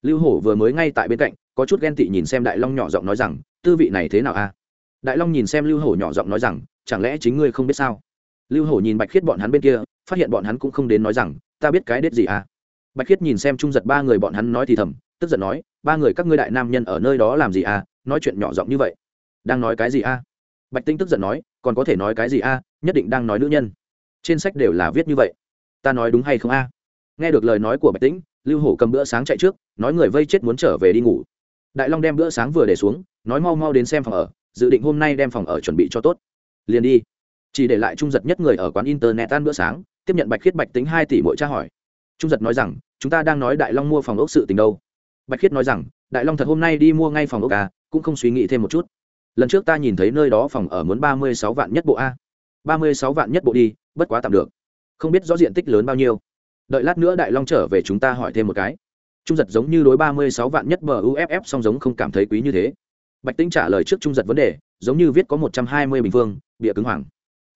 S1: Lưu hổ vừa mới ngay tại bên cạnh, có chút ghen tị nhìn xem đại long nhỏ giọng nói rằng, tư vị này thế nào à? Đại long nhìn xem lưu hổ nhỏ giọng nói rằng, chẳng lẽ chính ngươi không biết sao? Lưu hổ nhìn bạch khiết bọn hắn bên kia, phát hiện bọn hắn cũng không đến nói rằng, ta biết cái đết gì à? Bạch khiết nhìn xem trung giật ba người bọn hắn nói thì thầm, tức giận nói, ba người các ngươi đại nam nhân ở nơi đó làm gì à? Nói chuyện nhỏ giọng như vậy. Đang nói cái gì à? Bạch tinh tức giận nói còn có thể nói cái gì à nhất định đang nói nữ nhân. Trên sách đều là viết như vậy. Ta nói đúng hay không à nghe được lời nói của bạch tĩnh, lưu hổ cầm bữa sáng chạy trước, nói người vây chết muốn trở về đi ngủ. Đại long đem bữa sáng vừa để xuống, nói mau mau đến xem phòng ở, dự định hôm nay đem phòng ở chuẩn bị cho tốt. Liền đi. Chỉ để lại trung giật nhất người ở quán internet ăn bữa sáng, tiếp nhận bạch khiết bạch tính hai tỷ mỗi tra hỏi. Trung giật nói rằng, chúng ta đang nói đại long mua phòng ốc sự tình đâu. Bạch khiết nói rằng, đại long thật hôm nay đi mua ngay phòng ốc à cũng không suy nghĩ thêm một chút lần trước ta nhìn thấy nơi đó phòng ở muốn ba mươi sáu vạn nhất bộ a. ba mươi sáu vạn nhất bộ đi, bất quá tạm được. Không biết rõ diện tích lớn bao nhiêu. Đợi lát nữa đại long trở về chúng ta hỏi thêm một cái. Trung giật giống như đối ba mươi sáu vạn nhất bờ uff song giống không cảm thấy quý như thế. Bạch tĩnh trả lời trước trung giật vấn đề, giống như viết có một trăm hai mươi bình phương, bịa cứng hoàng.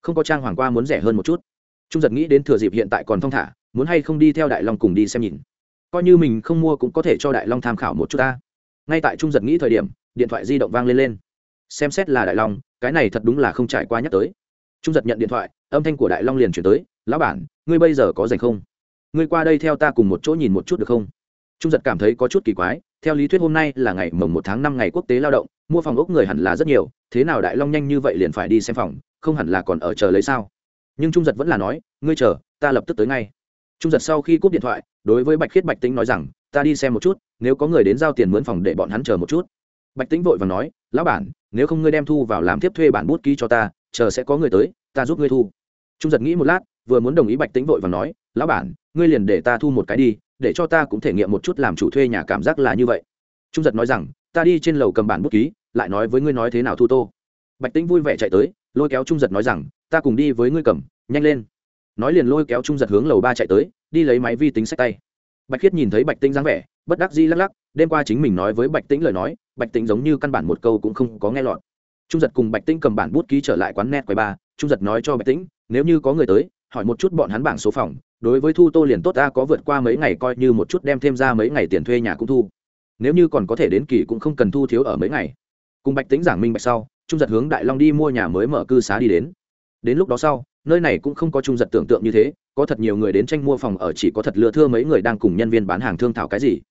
S1: Không có trang hoàng qua muốn rẻ hơn một chút. Trung giật nghĩ đến thừa dịp hiện tại còn thong thả, muốn hay không đi theo đại long cùng đi xem nhìn. Coi như mình không mua cũng có thể cho đại long tham khảo một chút ta. Ngay tại trung giật nghĩ thời điểm, điện thoại di động vang lên lên xem xét là đại long, cái này thật đúng là không trải qua nhắc tới. Trung giật nhận điện thoại, âm thanh của đại long liền chuyển tới, lão bản, ngươi bây giờ có dành không? Ngươi qua đây theo ta cùng một chỗ nhìn một chút được không? Trung giật cảm thấy có chút kỳ quái, theo lý thuyết hôm nay là ngày mồng một tháng năm ngày quốc tế lao động, mua phòng ốc người hẳn là rất nhiều, thế nào đại long nhanh như vậy liền phải đi xem phòng, không hẳn là còn ở chờ lấy sao? Nhưng trung giật vẫn là nói, ngươi chờ, ta lập tức tới ngay. Trung giật sau khi cúp điện thoại, đối với bạch khiết bạch tính nói rằng, ta đi xem một chút, nếu có người đến giao tiền mướn phòng để bọn hắn chờ một chút. Bạch tính vội và nói lão bản, nếu không ngươi đem thu vào làm tiếp thuê bản bút ký cho ta, chờ sẽ có người tới, ta giúp ngươi thu. Trung giật nghĩ một lát, vừa muốn đồng ý bạch tính vội và nói, lão bản, ngươi liền để ta thu một cái đi, để cho ta cũng thể nghiệm một chút làm chủ thuê nhà cảm giác là như vậy. Trung giật nói rằng, ta đi trên lầu cầm bản bút ký, lại nói với ngươi nói thế nào thu tô. Bạch tính vui vẻ chạy tới, lôi kéo trung giật nói rằng, ta cùng đi với ngươi cầm, nhanh lên. Nói liền lôi kéo trung giật hướng lầu ba chạy tới, đi lấy máy vi tính sách tay. Bạch khiết nhìn thấy bạch tĩnh dáng vẻ, bất đắc di lắc lắc đêm qua chính mình nói với bạch tĩnh lời nói, bạch tĩnh giống như căn bản một câu cũng không có nghe lọt. Trung giật cùng bạch tĩnh cầm bản bút ký trở lại quán net quầy ba, trung giật nói cho bạch tĩnh, nếu như có người tới, hỏi một chút bọn hắn bảng số phòng, đối với thu tô liền tốt, ta có vượt qua mấy ngày coi như một chút đem thêm ra mấy ngày tiền thuê nhà cũng thu. Nếu như còn có thể đến kỳ cũng không cần thu thiếu ở mấy ngày. Cùng bạch tĩnh giảng minh bạch sau, trung giật hướng đại long đi mua nhà mới mở cư xá đi đến. Đến lúc đó sau, nơi này cũng không có trung giật tưởng tượng như thế, có thật nhiều người đến tranh mua phòng ở chỉ có thật lừa thưa mấy người đang cùng nhân viên bán hàng thương thảo cái gì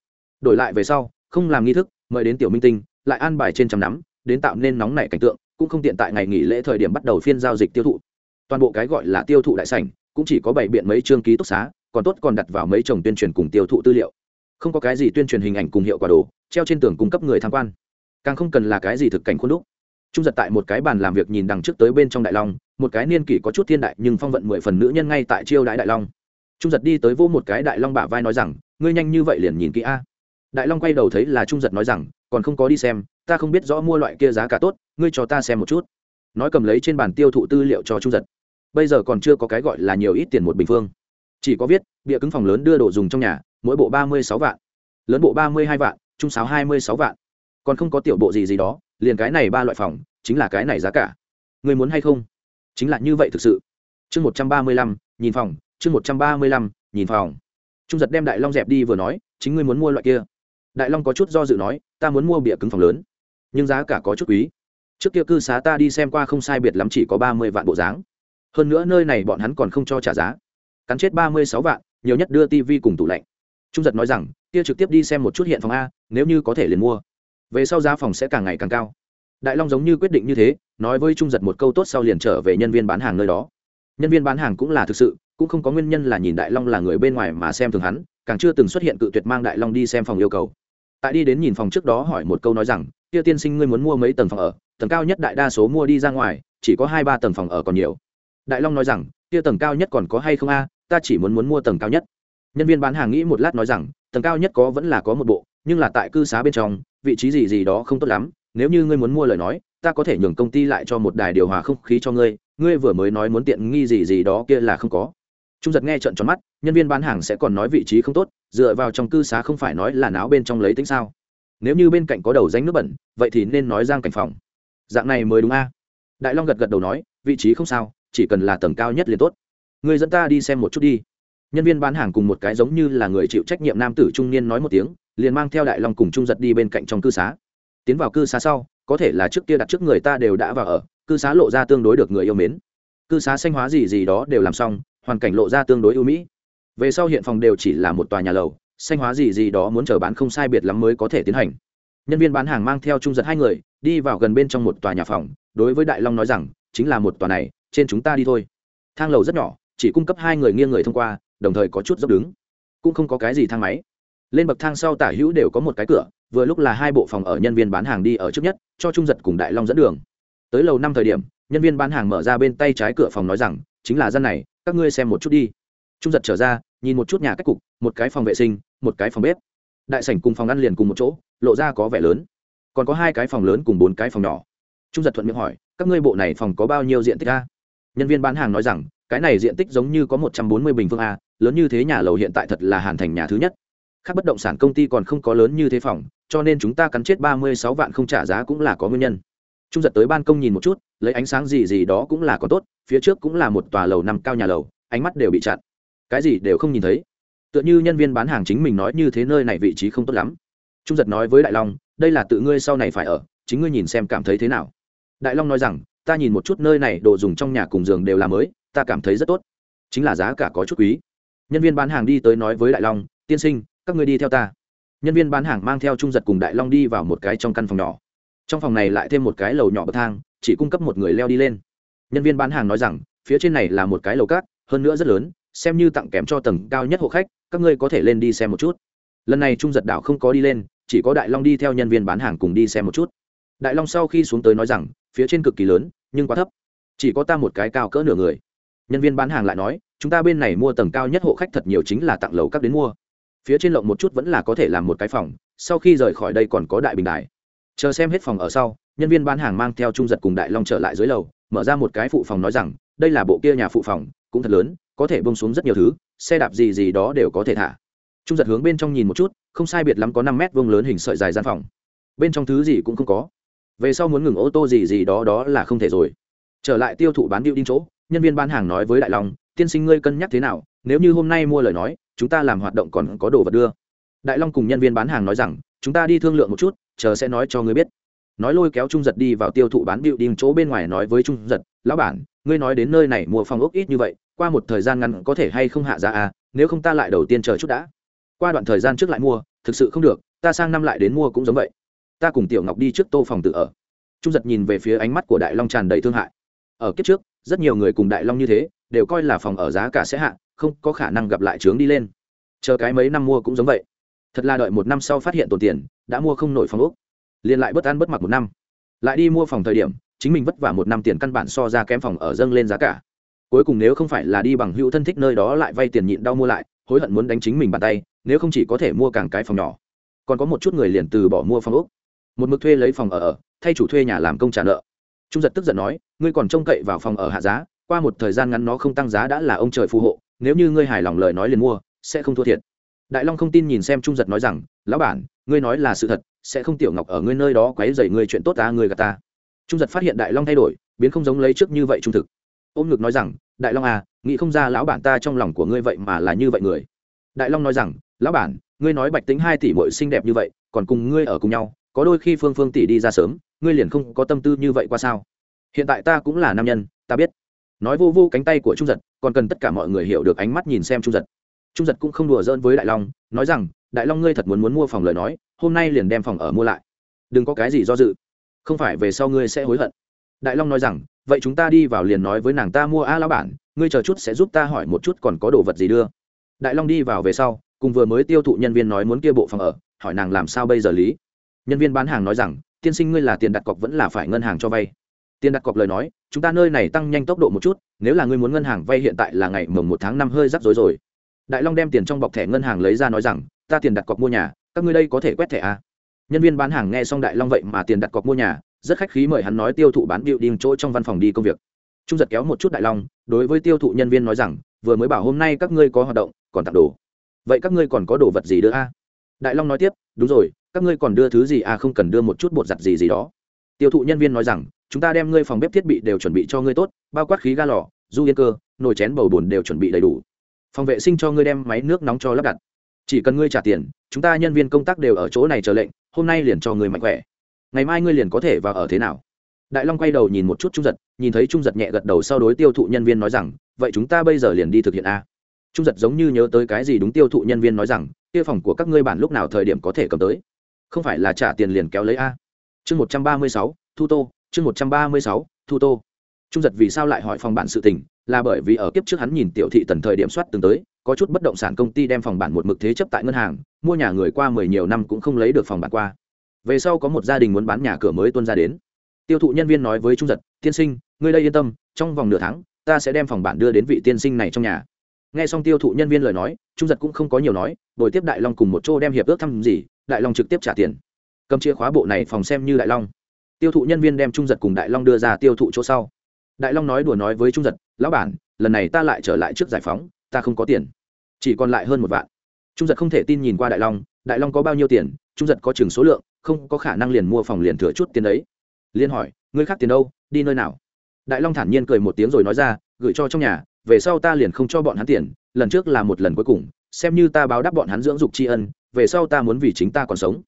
S1: đổi lại về sau, không làm nghi thức, mời đến tiểu minh tinh, lại an bài trên trăm nắm, đến tạo nên nóng nảy cảnh tượng, cũng không tiện tại ngày nghỉ lễ thời điểm bắt đầu phiên giao dịch tiêu thụ. Toàn bộ cái gọi là tiêu thụ đại sảnh, cũng chỉ có bảy biện mấy chương ký túc xá, còn tốt còn đặt vào mấy chồng tuyên truyền cùng tiêu thụ tư liệu. Không có cái gì tuyên truyền hình ảnh cùng hiệu quả đồ, treo trên tường cung cấp người tham quan. Càng không cần là cái gì thực cảnh khuôn đúc. Trung giật tại một cái bàn làm việc nhìn đằng trước tới bên trong đại long, một cái niên kỷ có chút thiên đại nhưng phong vận mười phần nữ nhân ngay tại chiêu đại đại long. Trung giật đi tới vô một cái đại long bả vai nói rằng, ngươi nhanh như vậy liền nhìn kỹ a đại long quay đầu thấy là trung giật nói rằng, còn không có đi xem, ta không biết rõ mua loại kia giá cả tốt, ngươi cho ta xem một chút. Nói cầm lấy trên bàn tiêu thụ tư liệu cho trung giật. Bây giờ còn chưa có cái gọi là nhiều ít tiền một bình phương. Chỉ có viết, bịa cứng phòng lớn đưa đồ dùng trong nhà, mỗi bộ ba mươi sáu vạn. Lớn bộ ba mươi hai vạn, trung sáu hai mươi sáu vạn. Còn không có tiểu bộ gì gì đó, liền cái này ba loại phòng, chính là cái này giá cả. Người muốn hay không? Chính là như vậy thực sự. Chương một trăm ba mươi lăm, nhìn phòng, chương một trăm ba mươi lăm, nhìn phòng. Trung giật đem đại long dẹp đi vừa nói, chính ngươi muốn mua loại kia đại long có chút do dự nói, ta muốn mua bịa cứng phòng lớn, nhưng giá cả có chút quý. Trước kia cư xá ta đi xem qua không sai biệt lắm chỉ có ba mươi vạn bộ dáng. Hơn nữa nơi này bọn hắn còn không cho trả giá. Cắn chết ba mươi sáu vạn, nhiều nhất đưa tv cùng tủ lạnh. Trung giật nói rằng, kia trực tiếp đi xem một chút hiện phòng a, nếu như có thể liền mua. Về sau giá phòng sẽ càng ngày càng cao. Đại long giống như quyết định như thế, nói với trung giật một câu tốt sau liền trở về nhân viên bán hàng nơi đó. Nhân viên bán hàng cũng là thực sự, cũng không có nguyên nhân là nhìn đại long là người bên ngoài mà xem thường hắn, càng chưa từng xuất hiện cự tuyệt mang đại long đi xem phòng yêu cầu tại đi đến nhìn phòng trước đó hỏi một câu nói rằng kia tiên sinh ngươi muốn mua mấy tầng phòng ở? Tầng cao nhất đại đa số mua đi ra ngoài, chỉ có hai ba tầng phòng ở còn nhiều. Đại long nói rằng kia tầng cao nhất còn có hay không a? Ta chỉ muốn muốn mua tầng cao nhất. Nhân viên bán hàng nghĩ một lát nói rằng, tầng cao nhất có vẫn là có một bộ, nhưng là tại cư xá bên trong, vị trí gì gì đó không tốt lắm. Nếu như ngươi muốn mua lời nói, ta có thể nhường công ty lại cho một đài điều hòa không khí cho ngươi. Ngươi vừa mới nói muốn tiện nghi gì gì đó kia là không có. Trung giật nghe trận tròn mắt, nhân viên bán hàng sẽ còn nói vị trí không tốt dựa vào trong cư xá không phải nói là náo bên trong lấy tính sao? Nếu như bên cạnh có đầu danh nước bẩn, vậy thì nên nói giang cảnh phòng. Dạng này mới đúng a. Đại long gật gật đầu nói, vị trí không sao, chỉ cần là tầng cao nhất liền tốt. Người dẫn ta đi xem một chút đi. Nhân viên bán hàng cùng một cái giống như là người chịu trách nhiệm nam tử trung niên nói một tiếng, liền mang theo đại long cùng trung giật đi bên cạnh trong cư xá. Tiến vào cư xá sau, có thể là trước kia đặt trước người ta đều đã vào ở, cư xá lộ ra tương đối được người yêu mến. Cư xá xanh hóa gì gì đó đều làm xong, hoàn cảnh lộ ra tương đối ưu mỹ về sau hiện phòng đều chỉ là một tòa nhà lầu, xanh hóa gì gì đó muốn chờ bán không sai biệt lắm mới có thể tiến hành. Nhân viên bán hàng mang theo trung giật hai người, đi vào gần bên trong một tòa nhà phòng, đối với đại long nói rằng, chính là một tòa này, trên chúng ta đi thôi. Thang lầu rất nhỏ, chỉ cung cấp hai người nghiêng người thông qua, đồng thời có chút dốc đứng. Cũng không có cái gì thang máy. Lên bậc thang sau tả hữu đều có một cái cửa, vừa lúc là hai bộ phòng ở nhân viên bán hàng đi ở trước nhất, cho trung giật cùng đại long dẫn đường. Tới lầu năm thời điểm, nhân viên bán hàng mở ra bên tay trái cửa phòng nói rằng, chính là gian này, các ngươi xem một chút đi trung giật trở ra, nhìn một chút nhà cách cục, một cái phòng vệ sinh, một cái phòng bếp. Đại sảnh cùng phòng ăn liền cùng một chỗ, lộ ra có vẻ lớn. Còn có hai cái phòng lớn cùng bốn cái phòng nhỏ. Trung giật thuận miệng hỏi, các ngươi bộ này phòng có bao nhiêu diện tích a? Nhân viên bán hàng nói rằng, cái này diện tích giống như có một trăm bốn mươi bình phương a, lớn như thế nhà lầu hiện tại thật là hàn thành nhà thứ nhất. Các bất động sản công ty còn không có lớn như thế phòng, cho nên chúng ta cắn chết ba mươi sáu vạn không trả giá cũng là có nguyên nhân. Trung giật tới ban công nhìn một chút, lấy ánh sáng gì gì đó cũng là có tốt, phía trước cũng là một tòa lầu nằm cao nhà lầu, ánh mắt đều bị chặn cái gì đều không nhìn thấy. Tựa như nhân viên bán hàng chính mình nói như thế nơi này vị trí không tốt lắm. Trung giật nói với đại long, đây là tự ngươi sau này phải ở, chính ngươi nhìn xem cảm thấy thế nào. Đại long nói rằng, ta nhìn một chút nơi này đồ dùng trong nhà cùng giường đều là mới, ta cảm thấy rất tốt. Chính là giá cả có chút quý. Nhân viên bán hàng đi tới nói với đại long, tiên sinh, các ngươi đi theo ta. Nhân viên bán hàng mang theo trung giật cùng đại long đi vào một cái trong căn phòng nhỏ. Trong phòng này lại thêm một cái lầu nhỏ bậc thang, chỉ cung cấp một người leo đi lên. Nhân viên bán hàng nói rằng, phía trên này là một cái lầu cát, hơn nữa rất lớn xem như tặng kèm cho tầng cao nhất hộ khách, các ngươi có thể lên đi xem một chút. Lần này trung giật đảo không có đi lên, chỉ có đại long đi theo nhân viên bán hàng cùng đi xem một chút. Đại long sau khi xuống tới nói rằng, phía trên cực kỳ lớn, nhưng quá thấp. Chỉ có ta một cái cao cỡ nửa người. Nhân viên bán hàng lại nói, chúng ta bên này mua tầng cao nhất hộ khách thật nhiều chính là tặng lầu các đến mua. Phía trên lộng một chút vẫn là có thể làm một cái phòng, sau khi rời khỏi đây còn có đại bình đài. Chờ xem hết phòng ở sau, nhân viên bán hàng mang theo trung giật cùng đại long trở lại dưới lầu, mở ra một cái phụ phòng nói rằng, đây là bộ kia nhà phụ phòng, cũng thật lớn có thể bông xuống rất nhiều thứ, xe đạp gì gì đó đều có thể thả. Trung giật hướng bên trong nhìn một chút, không sai biệt lắm có năm mét vông lớn hình sợi dài gian phòng. Bên trong thứ gì cũng không có. Về sau muốn ngừng ô tô gì gì đó đó là không thể rồi. Trở lại tiêu thụ bán điệu đinh chỗ, nhân viên bán hàng nói với đại long, tiên sinh ngươi cân nhắc thế nào, nếu như hôm nay mua lời nói, chúng ta làm hoạt động còn có đồ vật đưa. Đại long cùng nhân viên bán hàng nói rằng, chúng ta đi thương lượng một chút, chờ sẽ nói cho ngươi biết. Nói lôi kéo trung giật đi vào tiêu thụ bán điệu đinh chỗ bên ngoài nói với trung giật, lão bản, ngươi nói đến nơi này mua phòng ốc ít như vậy qua một thời gian ngắn có thể hay không hạ giá à nếu không ta lại đầu tiên chờ chút đã. Qua đoạn thời gian trước lại mua, thực sự không được, ta sang năm lại đến mua cũng giống vậy. Ta cùng tiểu ngọc đi trước tô phòng tự ở. Trung giật nhìn về phía ánh mắt của đại long tràn đầy thương hại. Ở kiếp trước, rất nhiều người cùng đại long như thế, đều coi là phòng ở giá cả sẽ hạ, không có khả năng gặp lại trướng đi lên. Chờ cái mấy năm mua cũng giống vậy. Thật là đợi một năm sau phát hiện tồn tiền, đã mua không nổi phòng úc liền lại bất ăn bất mặc một năm. Lại đi mua phòng thời điểm, chính mình vất vả một năm tiền căn bản so ra kém phòng ở dâng lên giá cả cuối cùng nếu không phải là đi bằng hữu thân thích nơi đó lại vay tiền nhịn đau mua lại, hối hận muốn đánh chính mình bàn tay, nếu không chỉ có thể mua càng cái phòng nhỏ. Còn có một chút người liền từ bỏ mua phòng úc một mực thuê lấy phòng ở ở, thay chủ thuê nhà làm công trả nợ. Trung giật tức giận nói, ngươi còn trông cậy vào phòng ở hạ giá, qua một thời gian ngắn nó không tăng giá đã là ông trời phù hộ, nếu như ngươi hài lòng lời nói liền mua, sẽ không thua thiệt. Đại long không tin nhìn xem trung giật nói rằng, lão bản, ngươi nói là sự thật, sẽ không tiểu ngọc ở ngươi nơi đó quấy dày ngươi chuyện tốt ta, ngươi gà ta. Trung giật phát hiện đại long thay đổi, biến không giống lấy trước như vậy trung thực. Ôm ngực nói rằng đại long à nghĩ không ra lão bản ta trong lòng của ngươi vậy mà là như vậy người. Đại long nói rằng, lão bản, ngươi nói bạch tính hai tỷ mội xinh đẹp như vậy, còn cùng ngươi ở cùng nhau, có đôi khi phương phương tỷ đi ra sớm, ngươi liền không có tâm tư như vậy qua sao? Hiện tại ta cũng là nam nhân, ta biết. Nói vô vô cánh tay của trung giật, còn cần tất cả mọi người hiểu được ánh mắt nhìn xem trung giật. Trung giật cũng không đùa giỡn với đại long, nói rằng, đại long ngươi thật muốn muốn mua phòng lời nói, hôm nay liền đem phòng ở mua lại. Đừng có cái gì do dự, không phải về sau ngươi sẽ hối hận. Đại long nói rằng vậy chúng ta đi vào liền nói với nàng ta mua a lão bản, ngươi chờ chút sẽ giúp ta hỏi một chút còn có đồ vật gì đưa. Đại long đi vào về sau, cùng vừa mới tiêu thụ nhân viên nói muốn kia bộ phòng ở, hỏi nàng làm sao bây giờ lý. Nhân viên bán hàng nói rằng, tiên sinh ngươi là tiền đặt cọc vẫn là phải ngân hàng cho vay. Tiền đặt cọc lời nói, chúng ta nơi này tăng nhanh tốc độ một chút, nếu là ngươi muốn ngân hàng vay hiện tại là ngày mồng một tháng năm hơi rắc rối rồi. Đại long đem tiền trong bọc thẻ ngân hàng lấy ra nói rằng, ta tiền đặt cọc mua nhà, các ngươi đây có thể quét thẻ à? nhân viên bán hàng nghe xong đại long vậy mà tiền đặt cọc mua nhà rất khách khí mời hắn nói tiêu thụ bán điệu điên chỗ trong văn phòng đi công việc. Trung giật kéo một chút đại long, đối với tiêu thụ nhân viên nói rằng, vừa mới bảo hôm nay các ngươi có hoạt động, còn tặng đồ. Vậy các ngươi còn có đồ vật gì đưa a? À? đại long nói tiếp, đúng rồi, các ngươi còn đưa thứ gì à không cần đưa một chút bột giặt gì gì đó. Tiêu thụ nhân viên nói rằng, chúng ta đem ngươi phòng bếp thiết bị đều chuẩn bị cho ngươi tốt, bao quát khí ga lò, du yên cơ, nồi chén bầu bùn đều chuẩn bị đầy đủ. Phòng vệ sinh cho ngươi đem máy nước nóng cho lắp đặt. Chỉ cần ngươi trả tiền, chúng ta nhân viên công tác đều ở chỗ này chờ lệnh, hôm nay liền cho ngươi mạnh khỏe ngày mai ngươi liền có thể vào ở thế nào? Đại long quay đầu nhìn một chút trung giật, nhìn thấy trung giật nhẹ gật đầu sau đối tiêu thụ nhân viên nói rằng, vậy chúng ta bây giờ liền đi thực hiện a. Trung giật giống như nhớ tới cái gì đúng tiêu thụ nhân viên nói rằng, kia phòng của các ngươi bản lúc nào thời điểm có thể cầm tới? Không phải là trả tiền liền kéo lấy a. Chương một trăm ba mươi sáu, thu tô, chương một trăm ba mươi sáu, thu tô. Trung giật vì sao lại hỏi phòng bản sự tình, là bởi vì ở kiếp trước hắn nhìn tiểu thị tần thời điểm soát từng tới, có chút bất động sản công ty đem phòng bản một mực thế chấp tại ngân hàng, mua nhà người qua mười nhiều năm cũng không lấy được phòng bản qua về sau có một gia đình muốn bán nhà cửa mới tuân ra đến. Tiêu thụ nhân viên nói với trung giật, tiên sinh, ngươi đây yên tâm, trong vòng nửa tháng, ta sẽ đem phòng bản đưa đến vị tiên sinh này trong nhà. Nghe xong tiêu thụ nhân viên lời nói, trung giật cũng không có nhiều nói, đổi tiếp đại long cùng một chỗ đem hiệp ước thăm gì đại long trực tiếp trả tiền. Cầm chìa khóa bộ này phòng xem như đại long. Tiêu thụ nhân viên đem trung giật cùng đại long đưa ra tiêu thụ chỗ sau. Đại long nói đùa nói với trung giật, lão bản, lần này ta lại trở lại trước giải phóng, ta không có tiền. Chỉ còn lại hơn một vạn. Trung giật không thể tin nhìn qua đại long đại long có bao nhiêu tiền, trung giật có chừng số lượng không có khả năng liền mua phòng liền thừa chút tiền đấy liên hỏi, ngươi khác tiền đâu? Đi nơi nào? Đại long thản nhiên cười một tiếng rồi nói ra, gửi cho trong nhà, về sau ta liền không cho bọn hắn tiền, lần trước là một lần cuối cùng, xem như ta báo đáp bọn hắn dưỡng dục tri ân, về sau ta muốn vì chính ta còn sống.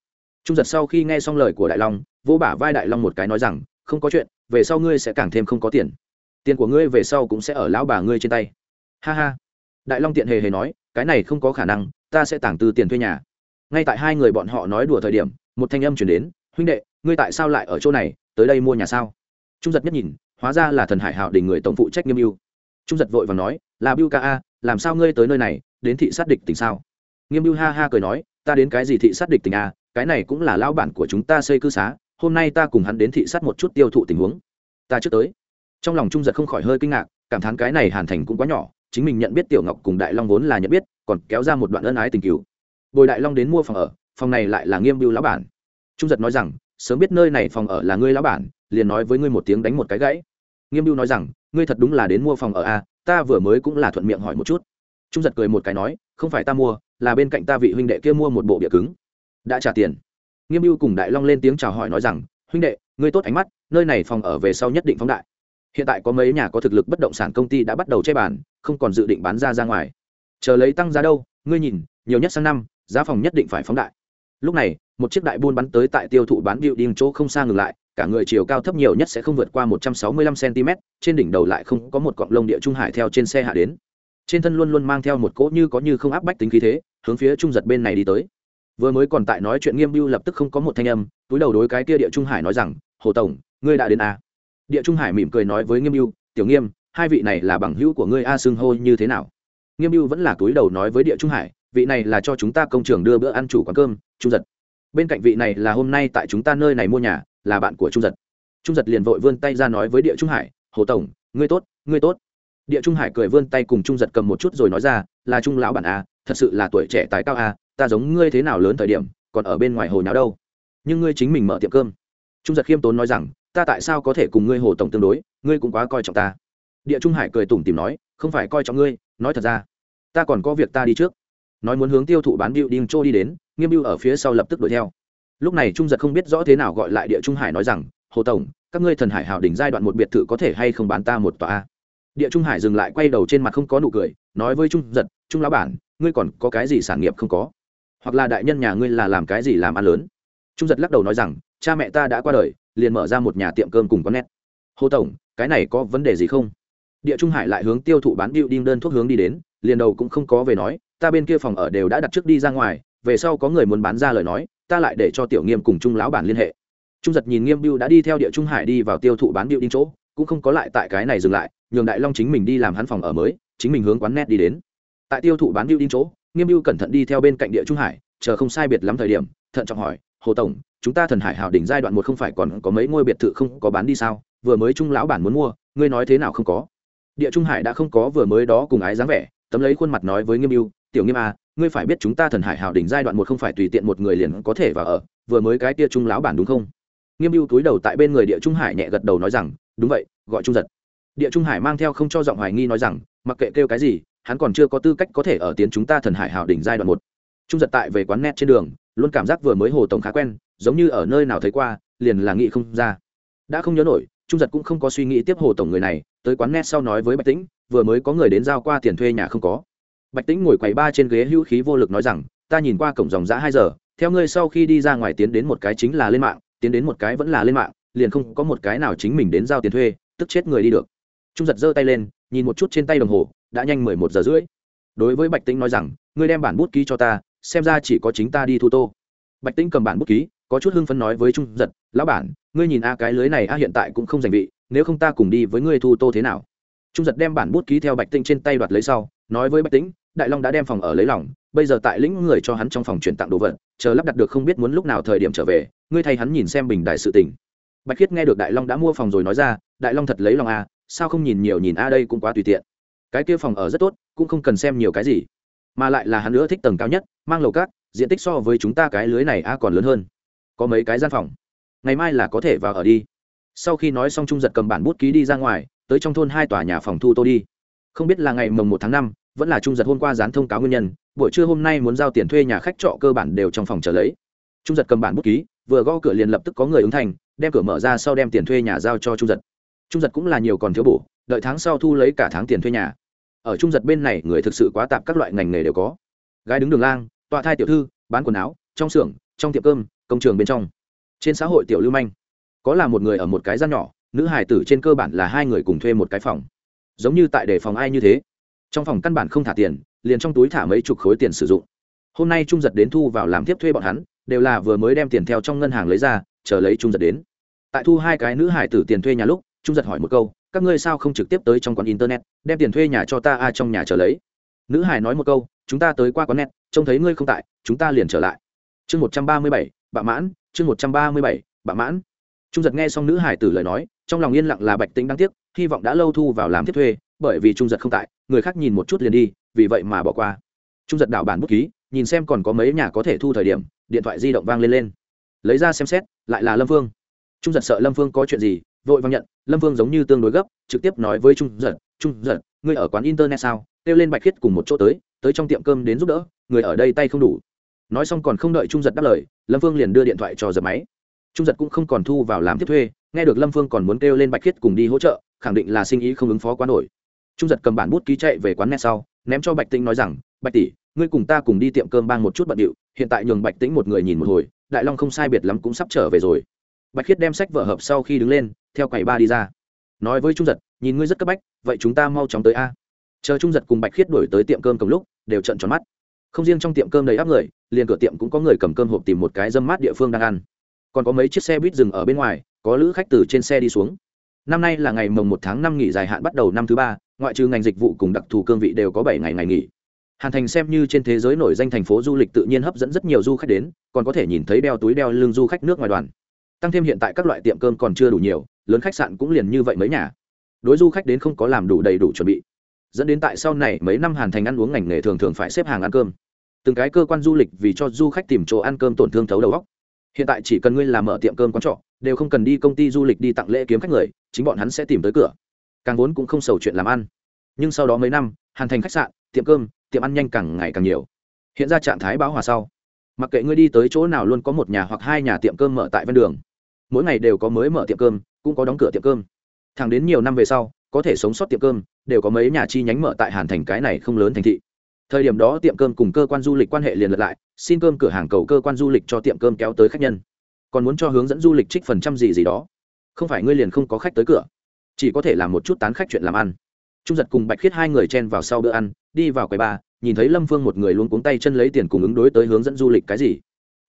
S1: Trung giật sau khi nghe xong lời của đại long vô bả vai đại long một cái nói rằng, không có chuyện, về sau ngươi sẽ càng thêm không có tiền. Tiền của ngươi về sau cũng sẽ ở lão bà ngươi trên tay. Ha ha. Đại long tiện hề hề nói, cái này không có khả năng, ta sẽ tảng từ tiền thuê nhà. Ngay tại hai người bọn họ nói đùa thời điểm một thanh âm chuyển đến, huynh đệ, ngươi tại sao lại ở chỗ này, tới đây mua nhà sao? Trung giật nhất nhìn, hóa ra là thần hải hạo đình người tổng phụ trách nghiêm mưu. Trung giật vội và nói, là biu ca a, làm sao ngươi tới nơi này, đến thị sát địch tình sao? Nghiêm mưu ha ha cười nói, ta đến cái gì thị sát địch tình a, cái này cũng là lao bản của chúng ta xây cư xá, hôm nay ta cùng hắn đến thị sát một chút tiêu thụ tình huống. Ta trước tới. Trong lòng trung giật không khỏi hơi kinh ngạc, cảm thán cái này hàn thành cũng quá nhỏ, chính mình nhận biết tiểu ngọc cùng đại long vốn là nhận biết, còn kéo ra một đoạn ân ái tình cứu bồi đại long đến mua phòng ở phòng này lại là nghiêm biêu lão bản. Trung giật nói rằng, sớm biết nơi này phòng ở là ngươi lão bản, liền nói với ngươi một tiếng đánh một cái gãy. Nghiêm biêu nói rằng, ngươi thật đúng là đến mua phòng ở a, ta vừa mới cũng là thuận miệng hỏi một chút. Trung giật cười một cái nói, không phải ta mua, là bên cạnh ta vị huynh đệ kia mua một bộ bịa cứng. Đã trả tiền. Nghiêm biêu cùng đại long lên tiếng chào hỏi nói rằng, huynh đệ, ngươi tốt ánh mắt, nơi này phòng ở về sau nhất định phóng đại. Hiện tại có mấy nhà có thực lực bất động sản công ty đã bắt đầu che bàn, không còn dự định bán ra ra ngoài. Chờ lấy tăng giá đâu, ngươi nhìn, nhiều nhất sang năm, giá phòng nhất định phải phóng đại lúc này, một chiếc đại buôn bắn tới tại tiêu thụ bán điệu điên chỗ không xa ngừng lại, cả người chiều cao thấp nhiều nhất sẽ không vượt qua một trăm sáu mươi lăm cm trên đỉnh đầu lại không có một cọng lông địa trung hải theo trên xe hạ đến. Trên thân luôn luôn mang theo một cỗ như có như không áp bách tính khí thế, hướng phía trung giật bên này đi tới. Vừa mới còn tại nói chuyện nghiêm biêu lập tức không có một thanh âm, túi đầu đối cái kia địa trung hải nói rằng, hồ tổng, ngươi đã đến à? địa trung hải mỉm cười nói với nghiêm biêu tiểu nghiêm, hai vị này là bằng hữu của ngươi a xưng hô như thế nào? Nghiêm biêu vẫn là túi đầu nói với địa trung hải vị này là cho chúng ta công trường đưa bữa ăn chủ quán cơm, trung giật. Bên cạnh vị này là hôm nay tại chúng ta nơi này mua nhà, là bạn của trung giật. Trung giật liền vội vươn tay ra nói với địa trung hải, hồ tổng, ngươi tốt ngươi tốt. Địa trung hải cười vươn tay cùng trung giật cầm một chút rồi nói ra, là trung lão bản a thật sự là tuổi trẻ tài cao a ta giống ngươi thế nào lớn thời điểm, còn ở bên ngoài hồ nháo đâu. Nhưng ngươi chính mình mở tiệm cơm. Trung giật khiêm tốn nói rằng, ta tại sao có thể cùng ngươi hồ tổng tương đối, ngươi cũng quá coi trọng ta. Địa trung hải cười tủm tìm nói, không phải coi trọng ngươi, nói thật ra, ta còn có việc ta đi trước nói muốn hướng tiêu thụ bán điệu đinh trô đi đến, nghiêm biêu ở phía sau lập tức đuổi theo. Lúc này trung giật không biết rõ thế nào gọi lại địa trung hải nói rằng, hồ tổng, các ngươi thần hải hào đỉnh giai đoạn một biệt thự có thể hay không bán ta một tòa địa trung hải dừng lại quay đầu trên mặt không có nụ cười, nói với trung giật, trung lão bản, ngươi còn có cái gì sản nghiệp không có? Hoặc là đại nhân nhà ngươi là làm cái gì làm ăn lớn? Trung giật lắc đầu nói rằng, cha mẹ ta đã qua đời, liền mở ra một nhà tiệm cơm cùng con nét hồ tổng, cái này có vấn đề gì không? Địa trung hải lại hướng tiêu thụ bán điệu đinh đơn thuốc hướng đi đến, liền đầu cũng không có về nói ta bên kia phòng ở đều đã đặt trước đi ra ngoài, về sau có người muốn bán ra lời nói, ta lại để cho tiểu nghiêm cùng trung lão bản liên hệ. Trung giật nhìn nghiêm biêu đã đi theo địa trung hải đi vào tiêu thụ bán biêu đinh chỗ, cũng không có lại tại cái này dừng lại, nhường đại long chính mình đi làm hắn phòng ở mới, chính mình hướng quán net đi đến. Tại tiêu thụ bán biêu đinh chỗ, nghiêm biêu cẩn thận đi theo bên cạnh địa trung hải, chờ không sai biệt lắm thời điểm, thận trọng hỏi, hồ tổng, chúng ta thần hải hào đỉnh giai đoạn một không phải còn có mấy ngôi biệt thự không có bán đi sao? Vừa mới trung lão bản muốn mua, ngươi nói thế nào không có? Địa trung hải đã không có vừa mới đó cùng ái dáng vẻ, tấm lấy khuôn mặt nói với nghiêm biêu tiểu nghiêm a ngươi phải biết chúng ta thần hải hào đỉnh giai đoạn một không phải tùy tiện một người liền có thể vào ở, vừa mới cái kia trung lão bản đúng không? Nghiêm biêu túi đầu tại bên người địa trung hải nhẹ gật đầu nói rằng, đúng vậy, gọi trung giật. Địa trung hải mang theo không cho giọng hoài nghi nói rằng, mặc kệ kêu cái gì, hắn còn chưa có tư cách có thể ở tiến chúng ta thần hải hào đỉnh giai đoạn một. Trung giật tại về quán net trên đường, luôn cảm giác vừa mới hồ tổng khá quen, giống như ở nơi nào thấy qua, liền là nghĩ không ra. Đã không nhớ nổi, trung giật cũng không có suy nghĩ tiếp hồ tổng người này, tới quán net sau nói với bạch tĩnh, vừa mới có người đến giao qua tiền thuê nhà không có bạch tĩnh ngồi quầy ba trên ghế hữu khí vô lực nói rằng, ta nhìn qua cổng dòng giã hai giờ, theo ngươi sau khi đi ra ngoài tiến đến một cái chính là lên mạng, tiến đến một cái vẫn là lên mạng, liền không có một cái nào chính mình đến giao tiền thuê, tức chết người đi được. Trung giật giơ tay lên, nhìn một chút trên tay đồng hồ, đã nhanh mười một giờ rưỡi. Đối với bạch tĩnh nói rằng, ngươi đem bản bút ký cho ta, xem ra chỉ có chính ta đi thu tô. Bạch tĩnh cầm bản bút ký, có chút hưng phấn nói với trung giật, lão bản, ngươi nhìn a, cái lưới này a, hiện tại cũng không giành vị, nếu không ta cùng đi với ngươi thu tô thế nào? Trung giật đem bản bút ký theo bạch tĩnh trên tay đoạt lấy sau, nói với bạch tĩnh đại long đã đem phòng ở lấy lòng, bây giờ tại lĩnh người cho hắn trong phòng chuyển tặng đồ vật, chờ lắp đặt được không biết muốn lúc nào thời điểm trở về, ngươi thay hắn nhìn xem bình đại sự tình. Bạch khiết nghe được đại long đã mua phòng rồi nói ra, đại long thật lấy lòng a sao không nhìn nhiều nhìn a, đây cũng quá tùy tiện. Cái kia phòng ở rất tốt, cũng không cần xem nhiều cái gì. Mà lại là hắn nữa thích tầng cao nhất, mang lầu cát, diện tích so với chúng ta cái lưới này a còn lớn hơn. Có mấy cái gian phòng. Ngày mai là có thể vào ở đi. Sau khi nói xong trung giật cầm bản bút ký đi ra ngoài, tới trong thôn hai tòa nhà phòng thu tô đi. Không biết là ngày mồng một tháng năm vẫn là trung giật hôm qua dán thông cáo nguyên nhân, buổi trưa hôm nay muốn giao tiền thuê nhà khách trọ cơ bản đều trong phòng chờ lấy. Trung giật cầm bản bút ký, vừa gõ cửa liền lập tức có người ứng thành, đem cửa mở ra sau đem tiền thuê nhà giao cho trung giật. Trung giật cũng là nhiều còn thiếu bổ, đợi tháng sau thu lấy cả tháng tiền thuê nhà. Ở trung giật bên này người thực sự quá tạp các loại ngành nghề đều có. Gái đứng đường lang, tọa thai tiểu thư, bán quần áo, trong xưởng, trong tiệm cơm, công trường bên trong. Trên xã hội tiểu lưu manh, có là một người ở một cái gian nhỏ, nữ hải tử trên cơ bản là hai người cùng thuê một cái phòng. Giống như tại đề phòng ai như thế trong phòng căn bản không thả tiền, liền trong túi thả mấy chục khối tiền sử dụng. Hôm nay trung giật đến thu vào làm tiếp thuê bọn hắn, đều là vừa mới đem tiền theo trong ngân hàng lấy ra, chờ lấy trung giật đến. Tại thu hai cái nữ hải tử tiền thuê nhà lúc, trung giật hỏi một câu, các ngươi sao không trực tiếp tới trong quán internet, đem tiền thuê nhà cho ta a trong nhà chờ lấy? Nữ hải nói một câu, chúng ta tới qua quán net, trông thấy ngươi không tại, chúng ta liền trở lại. Chương một trăm ba mươi bảy, bạ mãn, chương một trăm ba mươi bảy, bạ mãn. Trung giật nghe xong nữ hải tử lời nói, trong lòng yên lặng là bạch tính đáng tiếc, hy vọng đã lâu thu vào làm tiếp thuê bởi vì trung giật không tại, người khác nhìn một chút liền đi, vì vậy mà bỏ qua. Trung giật đảo bản bút ký, nhìn xem còn có mấy nhà có thể thu thời điểm, điện thoại di động vang lên lên. Lấy ra xem xét, lại là lâm phương. Trung giật sợ lâm phương có chuyện gì, vội vàng nhận, lâm phương giống như tương đối gấp, trực tiếp nói với trung giật trung giật, ngươi ở quán internet sao? Kêu lên bạch khiết cùng một chỗ tới tới trong tiệm cơm đến giúp đỡ, người ở đây tay không đủ. Nói xong còn không đợi trung giật đáp lời, lâm phương liền đưa điện thoại cho giật máy. Trung giật cũng không còn thu vào làm tiếp thuê, nghe được lâm phương còn muốn kêu lên bạch khiết cùng đi hỗ trợ, khẳng định là sinh ý không ứng phó quá nổi trung giật cầm bản bút ký chạy về quán net sau, ném cho bạch tĩnh nói rằng, bạch tỷ, ngươi cùng ta cùng đi tiệm cơm bang một chút bận điệu, hiện tại nhường bạch tĩnh một người nhìn một hồi, đại long không sai biệt lắm cũng sắp trở về rồi. Bạch khiết đem sách vở hợp sau khi đứng lên, theo quầy ba đi ra. Nói với trung giật, nhìn ngươi rất cấp bách, vậy chúng ta mau chóng tới a. Chờ trung giật cùng bạch khiết đổi tới tiệm cơm cầm lúc, đều trận tròn mắt. Không riêng trong tiệm cơm đầy áp người, liền cửa tiệm cũng có người cầm cơm hộp tìm một cái dâm mát địa phương đang ăn. Còn có mấy chiếc xe buýt dừng ở bên ngoài, có lữ khách từ trên xe đi xuống. Năm nay là ngày mồng một tháng năm nghỉ dài hạn bắt đầu năm thứ ba ngoại trừ ngành dịch vụ cùng đặc thù cương vị đều có bảy ngày ngày nghỉ. Hàn thành xem như trên thế giới nổi danh thành phố du lịch tự nhiên hấp dẫn rất nhiều du khách đến, còn có thể nhìn thấy đeo túi đeo lưng du khách nước ngoài đoàn. Tăng thêm hiện tại các loại tiệm cơm còn chưa đủ nhiều, lớn khách sạn cũng liền như vậy mấy nhà. Đối du khách đến không có làm đủ đầy đủ chuẩn bị. Dẫn đến tại sau này mấy năm hàn thành ăn uống ngành nghề thường thường phải xếp hàng ăn cơm. Từng cái cơ quan du lịch vì cho du khách tìm chỗ ăn cơm tổn thương thấu đầu góc hiện tại chỉ cần ngươi làm mở tiệm cơm quán trọ, đều không cần đi công ty du lịch đi tặng lễ kiếm khách người, chính bọn hắn sẽ tìm tới cửa càng vốn cũng không sầu chuyện làm ăn. Nhưng sau đó mấy năm, hàn thành khách sạn, tiệm cơm, tiệm ăn nhanh càng ngày càng nhiều. Hiện ra trạng thái báo hòa sau. Mặc kệ ngươi đi tới chỗ nào luôn có một nhà hoặc hai nhà tiệm cơm mở tại ven đường. Mỗi ngày đều có mới mở tiệm cơm, cũng có đóng cửa tiệm cơm. Thẳng đến nhiều năm về sau, có thể sống sót tiệm cơm, đều có mấy nhà chi nhánh mở tại hàn thành cái này không lớn thành thị. Thời điểm đó tiệm cơm cùng cơ quan du lịch quan hệ liền lật lại, xin cơm cửa hàng cầu cơ quan du lịch cho tiệm cơm kéo tới khách nhân. Còn muốn cho hướng dẫn du lịch trích phần trăm gì gì đó. Không phải ngươi liền không có khách tới cửa chỉ có thể làm một chút tán khách chuyện làm ăn. Trung giật cùng bạch khiết hai người chen vào sau bữa ăn, đi vào quầy ba nhìn thấy lâm phương một người luôn cuống tay chân lấy tiền cùng ứng đối tới hướng dẫn du lịch cái gì.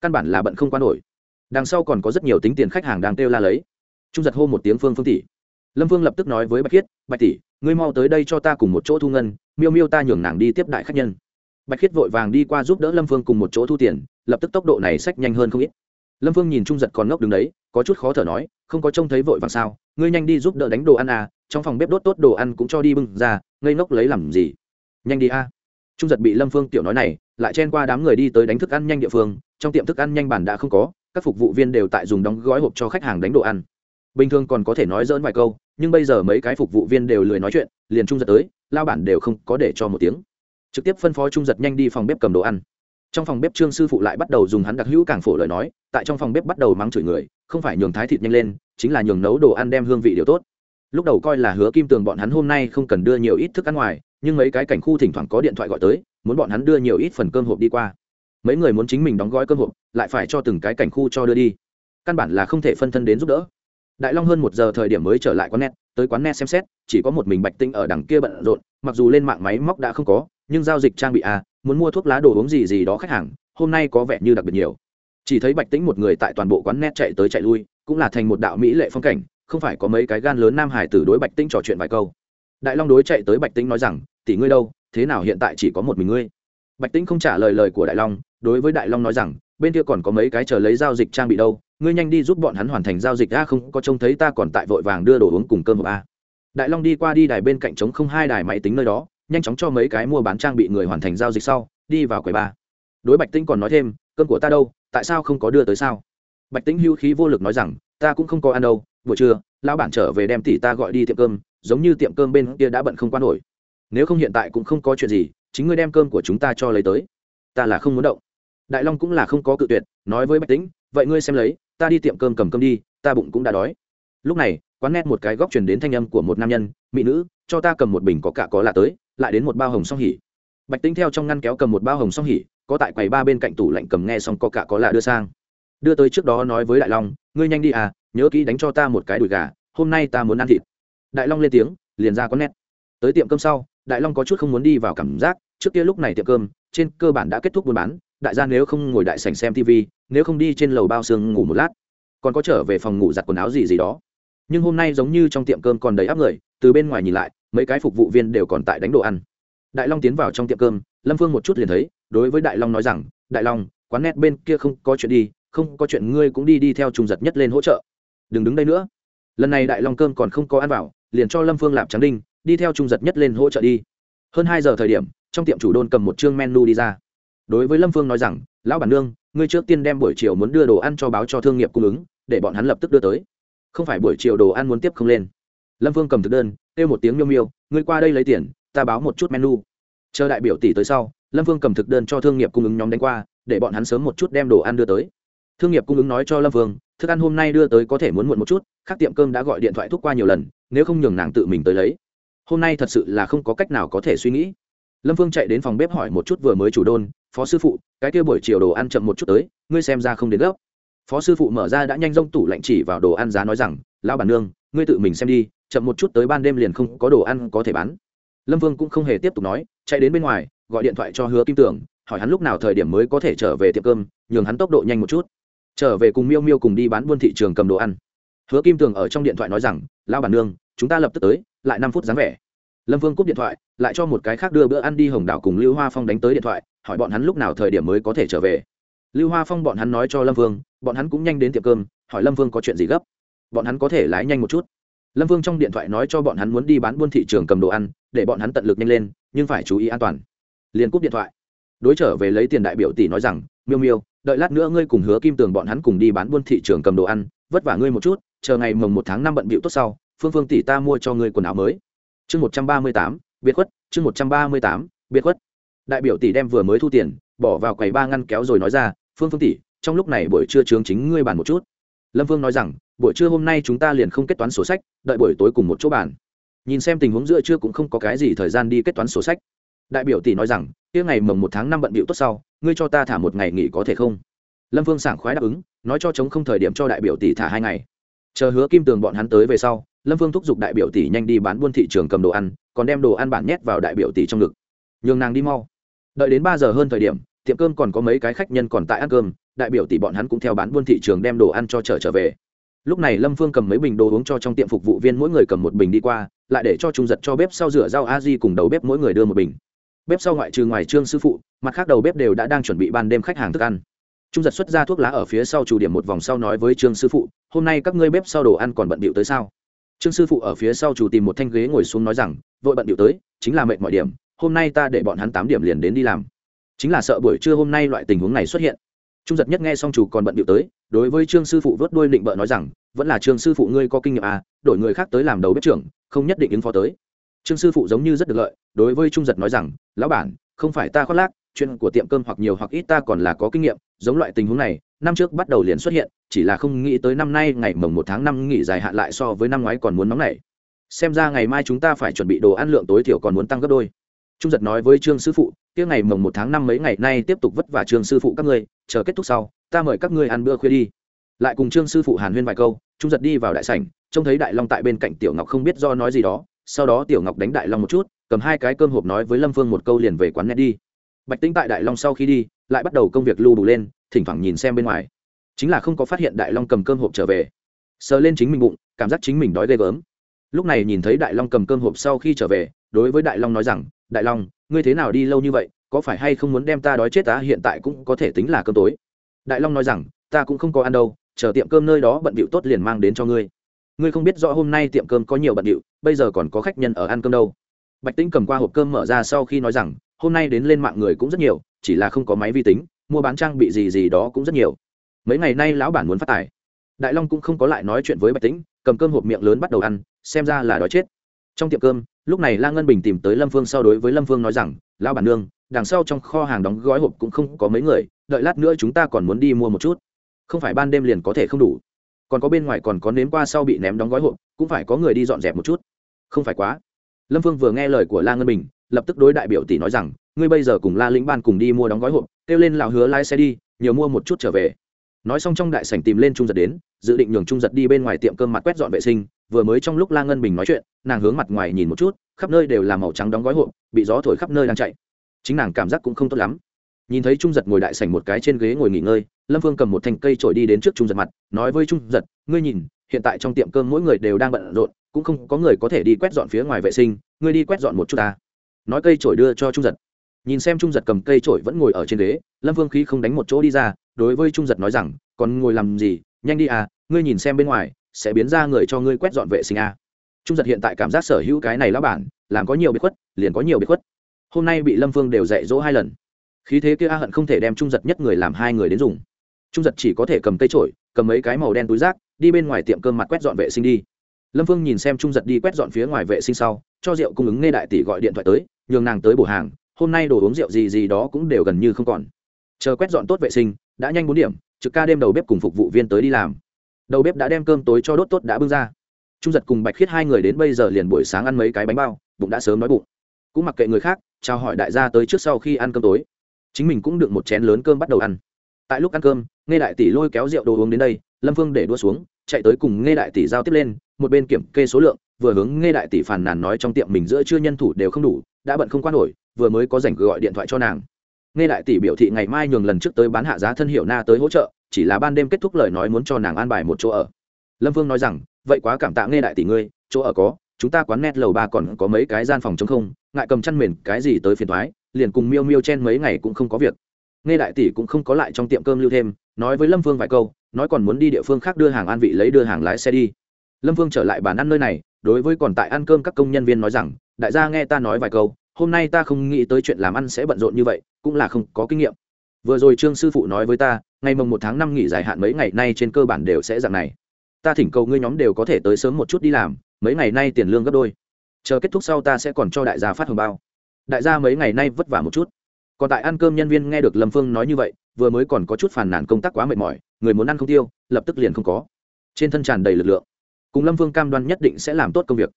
S1: Căn bản là bận không quan nổi. Đằng sau còn có rất nhiều tính tiền khách hàng đang kêu la lấy. Trung giật hô một tiếng phương phương tỷ. Lâm phương lập tức nói với bạch khiết, bạch tỷ, ngươi mau tới đây cho ta cùng một chỗ thu ngân, miêu miêu ta nhường nàng đi tiếp đại khách nhân. Bạch khiết vội vàng đi qua giúp đỡ lâm phương cùng một chỗ thu tiền, lập tức tốc độ này sách nhanh hơn không ít. Lâm phương nhìn trung giật còn ngốc đứng đấy, có chút khó thở nói không có trông thấy vội vàng sao, ngươi nhanh đi giúp đỡ đánh đồ ăn à trong phòng bếp đốt tốt đồ ăn cũng cho đi bưng ra, ngây ngốc lấy làm gì? Nhanh đi a. Trung giật bị lâm phương tiểu nói này, lại chen qua đám người đi tới đánh thức ăn nhanh địa phương, trong tiệm thức ăn nhanh bản đã không có, các phục vụ viên đều tại dùng đóng gói hộp cho khách hàng đánh đồ ăn. Bình thường còn có thể nói dỡn vài câu, nhưng bây giờ mấy cái phục vụ viên đều lười nói chuyện, liền trung giật tới, lao bản đều không có để cho một tiếng. Trực tiếp phân phó trung giật nhanh đi phòng bếp cầm đồ ăn trong phòng bếp trương sư phụ lại bắt đầu dùng hắn đặc hữu càng phổ lời nói, tại trong phòng bếp bắt đầu mắng chửi người, không phải nhường thái thịt nhanh lên, chính là nhường nấu đồ ăn đem hương vị điều tốt. Lúc đầu coi là hứa kim tường bọn hắn hôm nay không cần đưa nhiều ít thức ăn ngoài, nhưng mấy cái cảnh khu thỉnh thoảng có điện thoại gọi tới, muốn bọn hắn đưa nhiều ít phần cơm hộp đi qua. Mấy người muốn chính mình đóng gói cơm hộp, lại phải cho từng cái cảnh khu cho đưa đi. Căn bản là không thể phân thân đến giúp đỡ. Đại long hơn một giờ thời điểm mới trở lại quán net, tới quán net xem xét, chỉ có một mình bạch tinh ở đằng kia bận rộn, mặc dù lên mạng máy móc đã không có, nhưng giao dịch trang bị à muốn mua thuốc lá đồ uống gì gì đó khách hàng, hôm nay có vẻ như đặc biệt nhiều. Chỉ thấy bạch tĩnh một người tại toàn bộ quán net chạy tới chạy lui, cũng là thành một đạo mỹ lệ phong cảnh, không phải có mấy cái gan lớn nam hải tử đối bạch tĩnh trò chuyện vài câu. Đại long đối chạy tới bạch tĩnh nói rằng, tỷ ngươi đâu, thế nào hiện tại chỉ có một mình ngươi? Bạch tĩnh không trả lời lời của đại long, đối với đại long nói rằng, bên kia còn có mấy cái chờ lấy giao dịch trang bị đâu, ngươi nhanh đi giúp bọn hắn hoàn thành giao dịch, a, không có trông thấy ta còn tại vội vàng đưa đồ uống cùng cơm hộp a. Đại long đi qua đi đài bên cạnh trống không hai đài máy tính nơi đó nhanh chóng cho mấy cái mua bán trang bị người hoàn thành giao dịch sau, đi vào quầy ba đối bạch tĩnh còn nói thêm, cơm của ta đâu? Tại sao không có đưa tới sao? Bạch tĩnh hữu khí vô lực nói rằng, ta cũng không có ăn đâu, buổi trưa, lão bản trở về đem tỷ ta gọi đi tiệm cơm, giống như tiệm cơm bên kia đã bận không quan nổi. Nếu không hiện tại cũng không có chuyện gì, chính ngươi đem cơm của chúng ta cho lấy tới. Ta là không muốn động. Đại long cũng là không có cự tuyệt, nói với bạch tĩnh, vậy ngươi xem lấy, ta đi tiệm cơm cầm cơm đi, ta bụng cũng đã đói. Lúc này, quán nét một cái góc truyền đến thanh âm của một nam nhân, mỹ nữ, cho ta cầm một bình có cả có lạ tới lại đến một bao hồng song hỉ. Bạch tính theo trong ngăn kéo cầm một bao hồng song hỉ, có tại quầy ba bên cạnh tủ lạnh cầm nghe xong có cả có lạ đưa sang. Đưa tới trước đó nói với đại long, ngươi nhanh đi à nhớ kỹ đánh cho ta một cái đùi gà, hôm nay ta muốn ăn thịt. Đại long lên tiếng, liền ra có nét. Tới tiệm cơm sau, đại long có chút không muốn đi vào cảm giác, trước kia lúc này tiệm cơm, trên cơ bản đã kết thúc buôn bán, đại gia nếu không ngồi đại sảnh xem tv nếu không đi trên lầu bao xương ngủ một lát, còn có trở về phòng ngủ giặt quần áo gì gì đó. Nhưng hôm nay giống như trong tiệm cơm còn đầy áp người, từ bên ngoài nhìn lại mấy cái phục vụ viên đều còn tại đánh đồ ăn. Đại long tiến vào trong tiệm cơm, lâm phương một chút liền thấy, đối với đại long nói rằng, đại long, quán net bên kia không có chuyện đi, không có chuyện ngươi cũng đi đi theo trùng giật nhất lên hỗ trợ. Đừng đứng đây nữa. Lần này đại long cơm còn không có ăn vào, liền cho lâm phương lạp trắng đinh, đi theo trung giật nhất lên hỗ trợ đi. Hơn hai giờ thời điểm, trong tiệm chủ đôn cầm một chương menu đi ra. Đối với lâm phương nói rằng, lão bản nương, ngươi trước tiên đem buổi chiều muốn đưa đồ ăn cho báo cho thương nghiệp cung ứng, để bọn hắn lập tức đưa tới. Không phải buổi chiều đồ ăn muốn tiếp không lên. Lâm phương cầm thực đơn kêu một tiếng miêu miêu ngươi qua đây lấy tiền ta báo một chút menu. Chờ đại biểu tỷ tới sau lâm Vương cầm thực đơn cho thương nghiệp cung ứng nhóm đánh qua để bọn hắn sớm một chút đem đồ ăn đưa tới. Thương nghiệp cung ứng nói cho lâm Vương, thức ăn hôm nay đưa tới có thể muốn muộn một chút khác tiệm cơm đã gọi điện thoại thúc qua nhiều lần nếu không nhường nàng tự mình tới lấy. Hôm nay thật sự là không có cách nào có thể suy nghĩ. Lâm Vương chạy đến phòng bếp hỏi một chút vừa mới chủ đôn phó sư phụ cái kia buổi chiều đồ ăn chậm một chút tới ngươi xem ra không đến gấp. Phó sư phụ mở ra đã nhanh rông tủ lạnh chỉ vào đồ ăn giá nói rằng lão bản nương ngươi tự mình xem đi chậm một chút tới ban đêm liền không có đồ ăn có thể bán. Lâm vương cũng không hề tiếp tục nói, chạy đến bên ngoài, gọi điện thoại cho hứa kim tường hỏi hắn lúc nào thời điểm mới có thể trở về tiệm cơm, nhường hắn tốc độ nhanh một chút. Trở về cùng miêu miêu cùng đi bán buôn thị trường cầm đồ ăn. Hứa kim tường ở trong điện thoại nói rằng lao bản nương, chúng ta lập tức tới, lại năm phút dáng vẻ. Lâm vương cúp điện thoại, lại cho một cái khác đưa bữa ăn đi hồng đảo cùng lưu hoa phong đánh tới điện thoại, hỏi bọn hắn lúc nào thời điểm mới có thể trở về. Lưu hoa phong bọn hắn nói cho lâm vương, bọn hắn cũng nhanh đến tiệm cơm, hỏi lâm vương có chuyện gì gấp. Bọn hắn có thể lái nhanh một chút lâm vương trong điện thoại nói cho bọn hắn muốn đi bán buôn thị trường cầm đồ ăn, để bọn hắn tận lực nhanh lên, nhưng phải chú ý an toàn. Liền cúp điện thoại. Đối trở về lấy tiền đại biểu tỷ nói rằng, miêu miêu, đợi lát nữa ngươi cùng hứa kim tường bọn hắn cùng đi bán buôn thị trường cầm đồ ăn, vất vả ngươi một chút, chờ ngày mồng một tháng năm bận bịu tốt sau, phương phương tỷ ta mua cho ngươi quần áo mới. Chương một trăm ba mươi tám, biệt khuất, chương một trăm ba mươi tám, biệt khuất. Đại biểu tỷ đem vừa mới thu tiền, bỏ vào quầy ba ngăn kéo rồi nói ra, phương phương tỷ, trong lúc này buổi trưa chướng chính ngươi bàn một chút lâm vương nói rằng, buổi trưa hôm nay chúng ta liền không kết toán sổ sách, đợi buổi tối cùng một chỗ bàn. Nhìn xem tình huống giữa trưa cũng không có cái gì thời gian đi kết toán sổ sách. Đại biểu tỷ nói rằng, kia ngày mồng một tháng năm bận bịu tốt sau, ngươi cho ta thả một ngày nghỉ có thể không? Lâm vương sảng khoái đáp ứng, nói cho chống không thời điểm cho đại biểu tỷ thả hai ngày. Chờ hứa kim tường bọn hắn tới về sau, lâm vương thúc giục đại biểu tỷ nhanh đi bán buôn thị trường cầm đồ ăn, còn đem đồ ăn bản nhét vào đại biểu tỷ trong ngực. Nhường nàng đi mau. Đợi đến ba giờ hơn thời điểm, tiệm cơm còn có mấy cái khách nhân còn tại ăn cơm đại biểu tỷ bọn hắn cũng theo bán buôn thị trường đem đồ ăn cho trở trở về. Lúc này lâm phương cầm mấy bình đồ uống cho trong tiệm phục vụ viên mỗi người cầm một bình đi qua, lại để cho trung giật cho bếp sau rửa rau a di cùng đầu bếp mỗi người đưa một bình. Bếp sau ngoại trừ ngoài trương sư phụ, mặt khác đầu bếp đều đã đang chuẩn bị ban đêm khách hàng thức ăn. Trung giật xuất ra thuốc lá ở phía sau chủ điểm một vòng sau nói với trương sư phụ, hôm nay các ngươi bếp sau đồ ăn còn bận bịu tới sao? Trương sư phụ ở phía sau chủ tìm một thanh ghế ngồi xuống nói rằng, vội bận bịu tới, chính là mệt mọi điểm, hôm nay ta để bọn hắn tám điểm liền đến đi làm. Chính là sợ buổi trưa hôm nay loại tình huống này xuất hiện trung giật nhất nghe xong chủ còn bận điệu tới, đối với trương sư phụ vớt đuôi định bợ nói rằng, vẫn là trương sư phụ ngươi có kinh nghiệm à đổi người khác tới làm đầu bếp trưởng, không nhất định ứng phó tới. Trương sư phụ giống như rất được lợi, đối với trung giật nói rằng, lão bản, không phải ta khoác lác, chuyện của tiệm cơm hoặc nhiều hoặc ít ta còn là có kinh nghiệm, giống loại tình huống này, năm trước bắt đầu liền xuất hiện, chỉ là không nghĩ tới năm nay ngày mồng một tháng năm nghỉ dài hạn lại so với năm ngoái còn muốn nóng này xem ra ngày mai chúng ta phải chuẩn bị đồ ăn lượng tối thiểu còn muốn tăng gấp đôi. Trung giật nói với trương sư phụ kia ngày mồng một tháng năm mấy ngày nay tiếp tục vất vả trường sư phụ các ngươi, chờ kết thúc sau, ta mời các ngươi ăn bữa khuya đi. Lại cùng trương sư phụ hàn huyên vài câu trung giật đi vào đại sảnh, trông thấy đại long tại bên cạnh tiểu ngọc không biết do nói gì đó, sau đó tiểu ngọc đánh đại long một chút, cầm hai cái cơm hộp nói với lâm phương một câu liền về quán net đi. Bạch tĩnh tại đại long sau khi đi, lại bắt đầu công việc lưu đủ lên, thỉnh thoảng nhìn xem bên ngoài. Chính là không có phát hiện đại long cầm cơm hộp trở về. Sờ lên chính mình bụng, cảm giác chính mình đói ghê gớm. Lúc này nhìn thấy đại long cầm cơm hộp sau khi trở về đối với đại long nói rằng, đại long, ngươi thế nào đi lâu như vậy, có phải hay không muốn đem ta đói chết ta, hiện tại cũng có thể tính là cơm tối. Đại long nói rằng, ta cũng không có ăn đâu, chờ tiệm cơm nơi đó bận bịu tốt liền mang đến cho ngươi. Ngươi không biết rõ hôm nay tiệm cơm có nhiều bận điệu bây giờ còn có khách nhân ở ăn cơm đâu. Bạch tĩnh cầm qua hộp cơm mở ra sau khi nói rằng, hôm nay đến lên mạng người cũng rất nhiều, chỉ là không có máy vi tính, mua bán trang bị gì gì đó cũng rất nhiều. Mấy ngày nay lão bản muốn phát tài. Đại long cũng không có lại nói chuyện với bạch tĩnh, cầm cơm hộp miệng lớn bắt đầu ăn, xem ra là đói chết trong tiệm cơm, lúc này la ngân bình tìm tới lâm phương sau đối với lâm phương nói rằng lao bản nương, đằng sau trong kho hàng đóng gói hộp cũng không có mấy người, đợi lát nữa chúng ta còn muốn đi mua một chút. Không phải ban đêm liền có thể không đủ. Còn có bên ngoài còn có nếm qua sau bị ném đóng gói hộp, cũng phải có người đi dọn dẹp một chút. Không phải quá. Lâm phương vừa nghe lời của la ngân bình, lập tức đối đại biểu tỷ nói rằng, ngươi bây giờ cùng la lĩnh ban cùng đi mua đóng gói hộp, kêu lên lào hứa lái xe đi, nhiều mua một chút trở về. Nói xong trong đại sảnh tìm lên trung giật đến, dự định nhường trung giật đi bên ngoài tiệm cơm mặt quét dọn vệ sinh vừa mới trong lúc la ngân bình nói chuyện, nàng hướng mặt ngoài nhìn một chút, khắp nơi đều là màu trắng đóng gói hộp, bị gió thổi khắp nơi đang chạy. Chính nàng cảm giác cũng không tốt lắm. Nhìn thấy trung giật ngồi đại sảnh một cái trên ghế ngồi nghỉ ngơi, lâm phương cầm một thanh cây trổi đi đến trước trung giật mặt, nói với trung giật, ngươi nhìn, hiện tại trong tiệm cơm mỗi người đều đang bận rộn, cũng không có người có thể đi quét dọn phía ngoài vệ sinh, ngươi đi quét dọn một chút ta. Nói cây trổi đưa cho trung giật. Nhìn xem trung giật cầm cây trổi vẫn ngồi ở trên ghế, lâm phương khí không đánh một chỗ đi ra, đối với trung giật nói rằng, còn ngồi làm gì? Nhanh đi à ngươi nhìn xem bên ngoài sẽ biến ra người cho ngươi quét dọn vệ sinh à. trung giật hiện tại cảm giác sở hữu cái này lão bản, làm có nhiều biệt khuất, liền có nhiều biệt khuất. Hôm nay bị lâm phương đều dạy dỗ hai lần. Khí thế kia a hận không thể đem trung giật nhất người làm hai người đến dùng. Trung giật chỉ có thể cầm cây trổi cầm mấy cái màu đen túi rác, đi bên ngoài tiệm cơm mặt quét dọn vệ sinh đi. Lâm phương nhìn xem trung giật đi quét dọn phía ngoài vệ sinh sau, cho rượu cung ứng nghe đại tỷ gọi điện thoại tới, nhường nàng tới bổ hàng, hôm nay đồ uống rượu gì gì đó cũng đều gần như không còn. Chờ quét dọn tốt vệ sinh, đã nhanh bốn điểm, trực ca đêm đầu bếp cùng phục vụ viên tới đi làm đầu bếp đã đem cơm tối cho đốt tốt đã bưng ra. Trung giật cùng bạch khiết hai người đến bây giờ liền buổi sáng ăn mấy cái bánh bao, bụng đã sớm nói bụng. Cũng mặc kệ người khác, chào hỏi đại gia tới trước sau khi ăn cơm tối. Chính mình cũng được một chén lớn cơm bắt đầu ăn. Tại lúc ăn cơm nghe đại tỷ lôi kéo rượu đồ uống đến đây, lâm phương để đua xuống, chạy tới cùng nghe đại tỷ giao tiếp lên, một bên kiểm kê số lượng, vừa hướng nghe đại tỷ phàn nàn nói trong tiệm mình giữa chưa nhân thủ đều không đủ, đã bận không quan nổi, vừa mới có dành gọi điện thoại cho nàng. Nghe đại tỷ biểu thị ngày mai nhường lần trước tới bán hạ giá thân hiệu na tới hỗ trợ chỉ là ban đêm kết thúc lời nói muốn cho nàng an bài một chỗ ở. Lâm Vương nói rằng, vậy quá cảm tạ nghe đại tỷ ngươi, chỗ ở có, chúng ta quán net lầu ba còn có mấy cái gian phòng chống không, ngại cầm chăn mền, cái gì tới phiền thoái, liền cùng miêu miêu chen mấy ngày cũng không có việc. Nghe đại tỷ cũng không có lại trong tiệm cơm lưu thêm, nói với lâm Vương vài câu, nói còn muốn đi địa phương khác đưa hàng an vị lấy đưa hàng lái xe đi. Lâm Vương trở lại bàn ăn nơi này, đối với còn tại ăn cơm các công nhân viên nói rằng, đại gia nghe ta nói vài câu, hôm nay ta không nghĩ tới chuyện làm ăn sẽ bận rộn như vậy, cũng là không có kinh nghiệm. Vừa rồi trương sư phụ nói với ta ngày mồng một tháng năm nghỉ dài hạn mấy ngày nay trên cơ bản đều sẽ dạng này. Ta thỉnh cầu ngươi nhóm đều có thể tới sớm một chút đi làm, mấy ngày nay tiền lương gấp đôi. Chờ kết thúc sau ta sẽ còn cho đại gia phát hồng bao. Đại gia mấy ngày nay vất vả một chút. Còn tại ăn cơm nhân viên nghe được lâm phương nói như vậy, vừa mới còn có chút phàn nàn công tác quá mệt mỏi, người muốn ăn không tiêu, lập tức liền không có. Trên thân tràn đầy lực lượng. Cùng lâm vương cam đoan nhất định sẽ làm tốt công việc.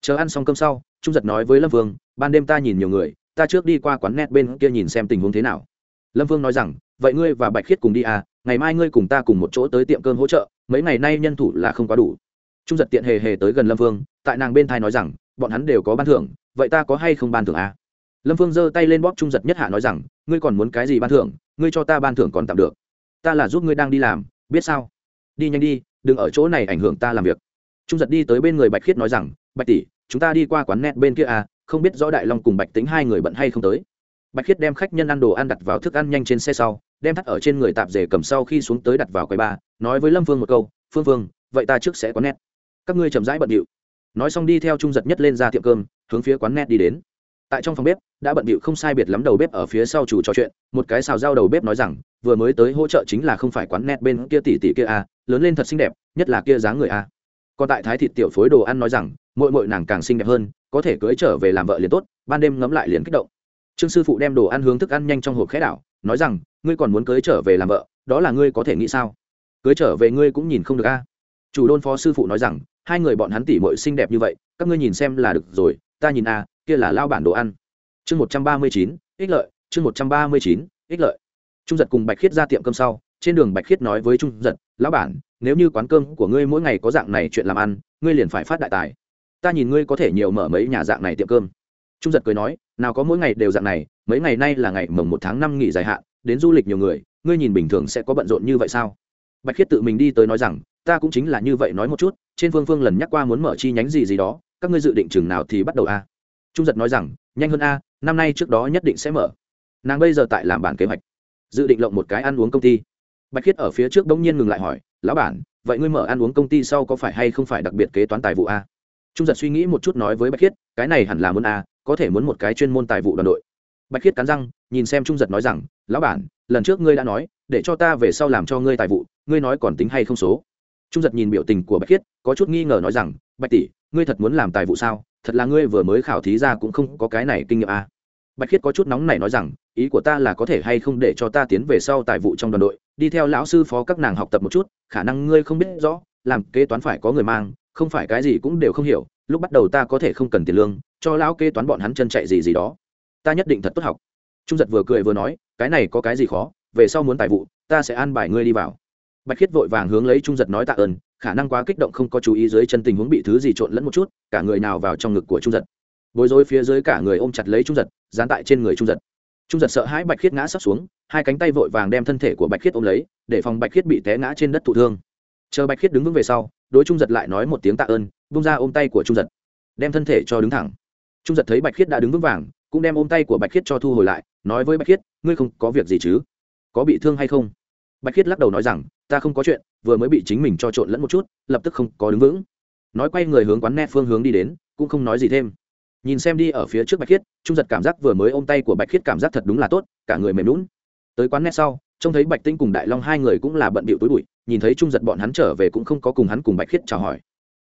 S1: Chờ ăn xong cơm sau, trung giật nói với lâm vương ban đêm ta nhìn nhiều người, ta trước đi qua quán net bên kia nhìn xem tình huống thế nào. Lâm vương nói rằng vậy ngươi và bạch khiết cùng đi à ngày mai ngươi cùng ta cùng một chỗ tới tiệm cơm hỗ trợ, mấy ngày nay nhân thủ là không quá đủ. Trung giật tiện hề hề tới gần lâm vương, tại nàng bên thai nói rằng, bọn hắn đều có ban thưởng, vậy ta có hay không ban thưởng à? lâm vương giơ tay lên bóp trung giật nhất hạ nói rằng, ngươi còn muốn cái gì ban thưởng, ngươi cho ta ban thưởng còn tạm được. Ta là giúp ngươi đang đi làm, biết sao? Đi nhanh đi, đừng ở chỗ này ảnh hưởng ta làm việc. Trung giật đi tới bên người bạch khiết nói rằng, bạch tỷ, chúng ta đi qua quán net bên kia à không biết rõ đại long cùng bạch tính hai người bận hay không tới. Bạch khiết đem khách nhân ăn đồ ăn đặt vào thức ăn nhanh trên xe sau đem thắt ở trên người tạp dề cầm sau khi xuống tới đặt vào quầy ba nói với lâm phương một câu phương phương vậy ta trước sẽ quán nét. các ngươi chậm rãi bận điệu nói xong đi theo trung giật nhất lên ra tiệm cơm hướng phía quán nét đi đến tại trong phòng bếp đã bận bịu không sai biệt lắm đầu bếp ở phía sau chủ trò chuyện một cái xào rau đầu bếp nói rằng vừa mới tới hỗ trợ chính là không phải quán nét bên kia tỷ tỷ kia a à, lớn lên thật xinh đẹp nhất là kia dáng người a à. còn tại thái thịt tiểu phối đồ ăn nói rằng mỗi mỗi nàng càng xinh đẹp hơn có thể cưới trở về làm vợ liền tốt ban đêm ngấm lại liền kích động trương sư phụ đem đồ ăn hướng thức ăn nhanh trong hộp khẽ đảo, nói rằng, ngươi còn muốn cưới trở về làm vợ, đó là ngươi có thể nghĩ sao? Cưới trở về ngươi cũng nhìn không được a. Chủ đôn phó sư phụ nói rằng, hai người bọn hắn tỉ mội xinh đẹp như vậy, các ngươi nhìn xem là được rồi, ta nhìn a, kia là lao bản đồ ăn. Chương một trăm ba mươi chín, ích lợi, chương một trăm ba mươi chín, ích lợi. Trung giật cùng bạch khiết ra tiệm cơm sau, trên đường bạch khiết nói với trung giật, lão bản, nếu như quán cơm của ngươi mỗi ngày có dạng này chuyện làm ăn, ngươi liền phải phát đại tài. Ta nhìn ngươi có thể nhiều mở mấy nhà dạng này tiệm cơm trung giật cười nói, nào có mỗi ngày đều dạng này, mấy ngày nay là ngày mồng một tháng năm nghỉ dài hạn, đến du lịch nhiều người, ngươi nhìn bình thường sẽ có bận rộn như vậy sao? Bạch khiết tự mình đi tới nói rằng, ta cũng chính là như vậy nói một chút, trên phương phương lần nhắc qua muốn mở chi nhánh gì gì đó, các ngươi dự định chừng nào thì bắt đầu a? Trung giật nói rằng, nhanh hơn a, năm nay trước đó nhất định sẽ mở. Nàng bây giờ tại làm bản kế hoạch, dự định lộng một cái ăn uống công ty. Bạch khiết ở phía trước bỗng nhiên ngừng lại hỏi, lão bản, vậy ngươi mở ăn uống công ty sau có phải hay không phải đặc biệt kế toán tài vụ a? Trung giật suy nghĩ một chút nói với bạch khiết, cái này hẳn là muốn a có thể muốn một cái chuyên môn tài vụ đoàn đội. Bạch khiết cắn răng, nhìn xem trung giật nói rằng, lão bản, lần trước ngươi đã nói, để cho ta về sau làm cho ngươi tài vụ, ngươi nói còn tính hay không số? Trung giật nhìn biểu tình của bạch khiết, có chút nghi ngờ nói rằng, bạch tỷ, ngươi thật muốn làm tài vụ sao? Thật là ngươi vừa mới khảo thí ra cũng không có cái này kinh nghiệm à. bạch khiết có chút nóng này nói rằng, ý của ta là có thể hay không để cho ta tiến về sau tài vụ trong đoàn đội, đi theo lão sư phó các nàng học tập một chút, khả năng ngươi không biết rõ, làm kế toán phải có người mang, không phải cái gì cũng đều không hiểu lúc bắt đầu ta có thể không cần tiền lương, cho lão kê toán bọn hắn chân chạy gì gì đó. Ta nhất định thật tốt học. Trung giật vừa cười vừa nói, cái này có cái gì khó, về sau muốn tài vụ, ta sẽ an bài ngươi đi vào. Bạch khiết vội vàng hướng lấy trung giật nói tạ ơn, khả năng quá kích động không có chú ý dưới chân tình huống bị thứ gì trộn lẫn một chút, cả người nào vào trong ngực của trung giật. Bối rối phía dưới cả người ôm chặt lấy trung giật, dán tại trên người trung giật. Trung giật sợ hãi bạch khiết ngã sắp xuống, hai cánh tay vội vàng đem thân thể của bạch khiết ôm lấy, để phòng bạch khiết bị té ngã trên đất thụ thương. Chờ bạch khiết đứng vững về sau, đối trung giật lại nói một tiếng tạ ơn bung ra ôm tay của trung giật, đem thân thể cho đứng thẳng. Trung giật thấy bạch khiết đã đứng vững vàng, cũng đem ôm tay của bạch khiết cho thu hồi lại, nói với bạch khiết, ngươi không có việc gì chứ? Có bị thương hay không? Bạch khiết lắc đầu nói rằng, ta không có chuyện, vừa mới bị chính mình cho trộn lẫn một chút, lập tức không có đứng vững. Nói quay người hướng quán net phương hướng đi đến, cũng không nói gì thêm. Nhìn xem đi ở phía trước bạch khiết, trung giật cảm giác vừa mới ôm tay của bạch khiết cảm giác thật đúng là tốt, cả người mềm lún tới quán net sau, trông thấy bạch tinh cùng đại long hai người cũng là bận bịu túi bụi, nhìn thấy trung giật bọn hắn trở về cũng không có cùng hắn cùng bạch khiết chào hỏi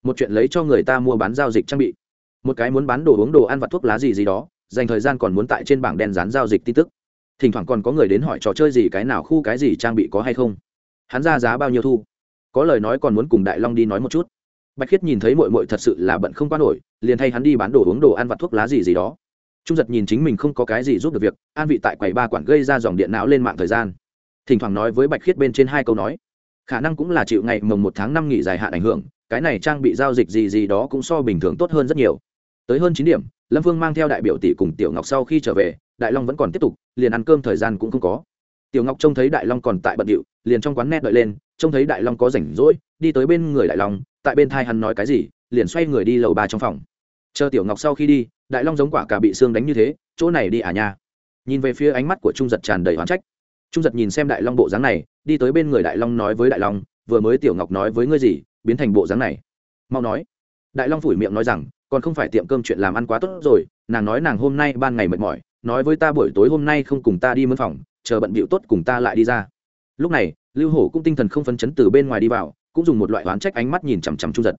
S1: một chuyện lấy cho người ta mua bán giao dịch trang bị. Một cái muốn bán đồ uống đồ ăn vặt thuốc lá gì gì đó, dành thời gian còn muốn tại trên bảng đen dán giao dịch tin tức. Thỉnh thoảng còn có người đến hỏi trò chơi gì, cái nào khu, cái gì, trang bị có hay không? Hắn ra giá bao nhiêu thu? Có lời nói còn muốn cùng đại long đi nói một chút. Bạch khiết nhìn thấy mội mội thật sự là bận không qua nổi, liền thay hắn đi bán đồ uống đồ ăn vặt thuốc lá gì gì đó. Trung giật nhìn chính mình không có cái gì giúp được việc, an vị tại quầy ba quản gây ra dòng điện não lên mạng thời gian. Thỉnh thoảng nói với bạch khiết bên trên hai câu nói. Khả năng cũng là chịu ngày mồng một tháng năm nghỉ dài hạn ảnh hưởng cái này trang bị giao dịch gì gì đó cũng so bình thường tốt hơn rất nhiều. Tới hơn chín điểm, lâm vương mang theo đại biểu tỷ cùng tiểu ngọc sau khi trở về, đại long vẫn còn tiếp tục, liền ăn cơm thời gian cũng không có. Tiểu ngọc trông thấy đại long còn tại bận điệu, liền trong quán net đợi lên, trông thấy đại long có rảnh rỗi, đi tới bên người đại long, tại bên thai hắn nói cái gì, liền xoay người đi lầu ba trong phòng. Chờ tiểu ngọc sau khi đi, đại long giống quả cả bị xương đánh như thế, chỗ này đi à nha? Nhìn về phía ánh mắt của trung giật tràn đầy hoán trách. Trung giật nhìn xem đại long bộ dáng này, đi tới bên người đại long nói với đại long, vừa mới tiểu ngọc nói với ngươi gì biến thành bộ dáng này. Mau nói. Đại long phủi miệng nói rằng, còn không phải tiệm cơm chuyện làm ăn quá tốt rồi, nàng nói nàng hôm nay ban ngày mệt mỏi, nói với ta buổi tối hôm nay không cùng ta đi mân phòng, chờ bận bịu tốt cùng ta lại đi ra. Lúc này, lưu hổ cũng tinh thần không phấn chấn từ bên ngoài đi vào, cũng dùng một loại oán trách ánh mắt nhìn chằm chằm trung giật.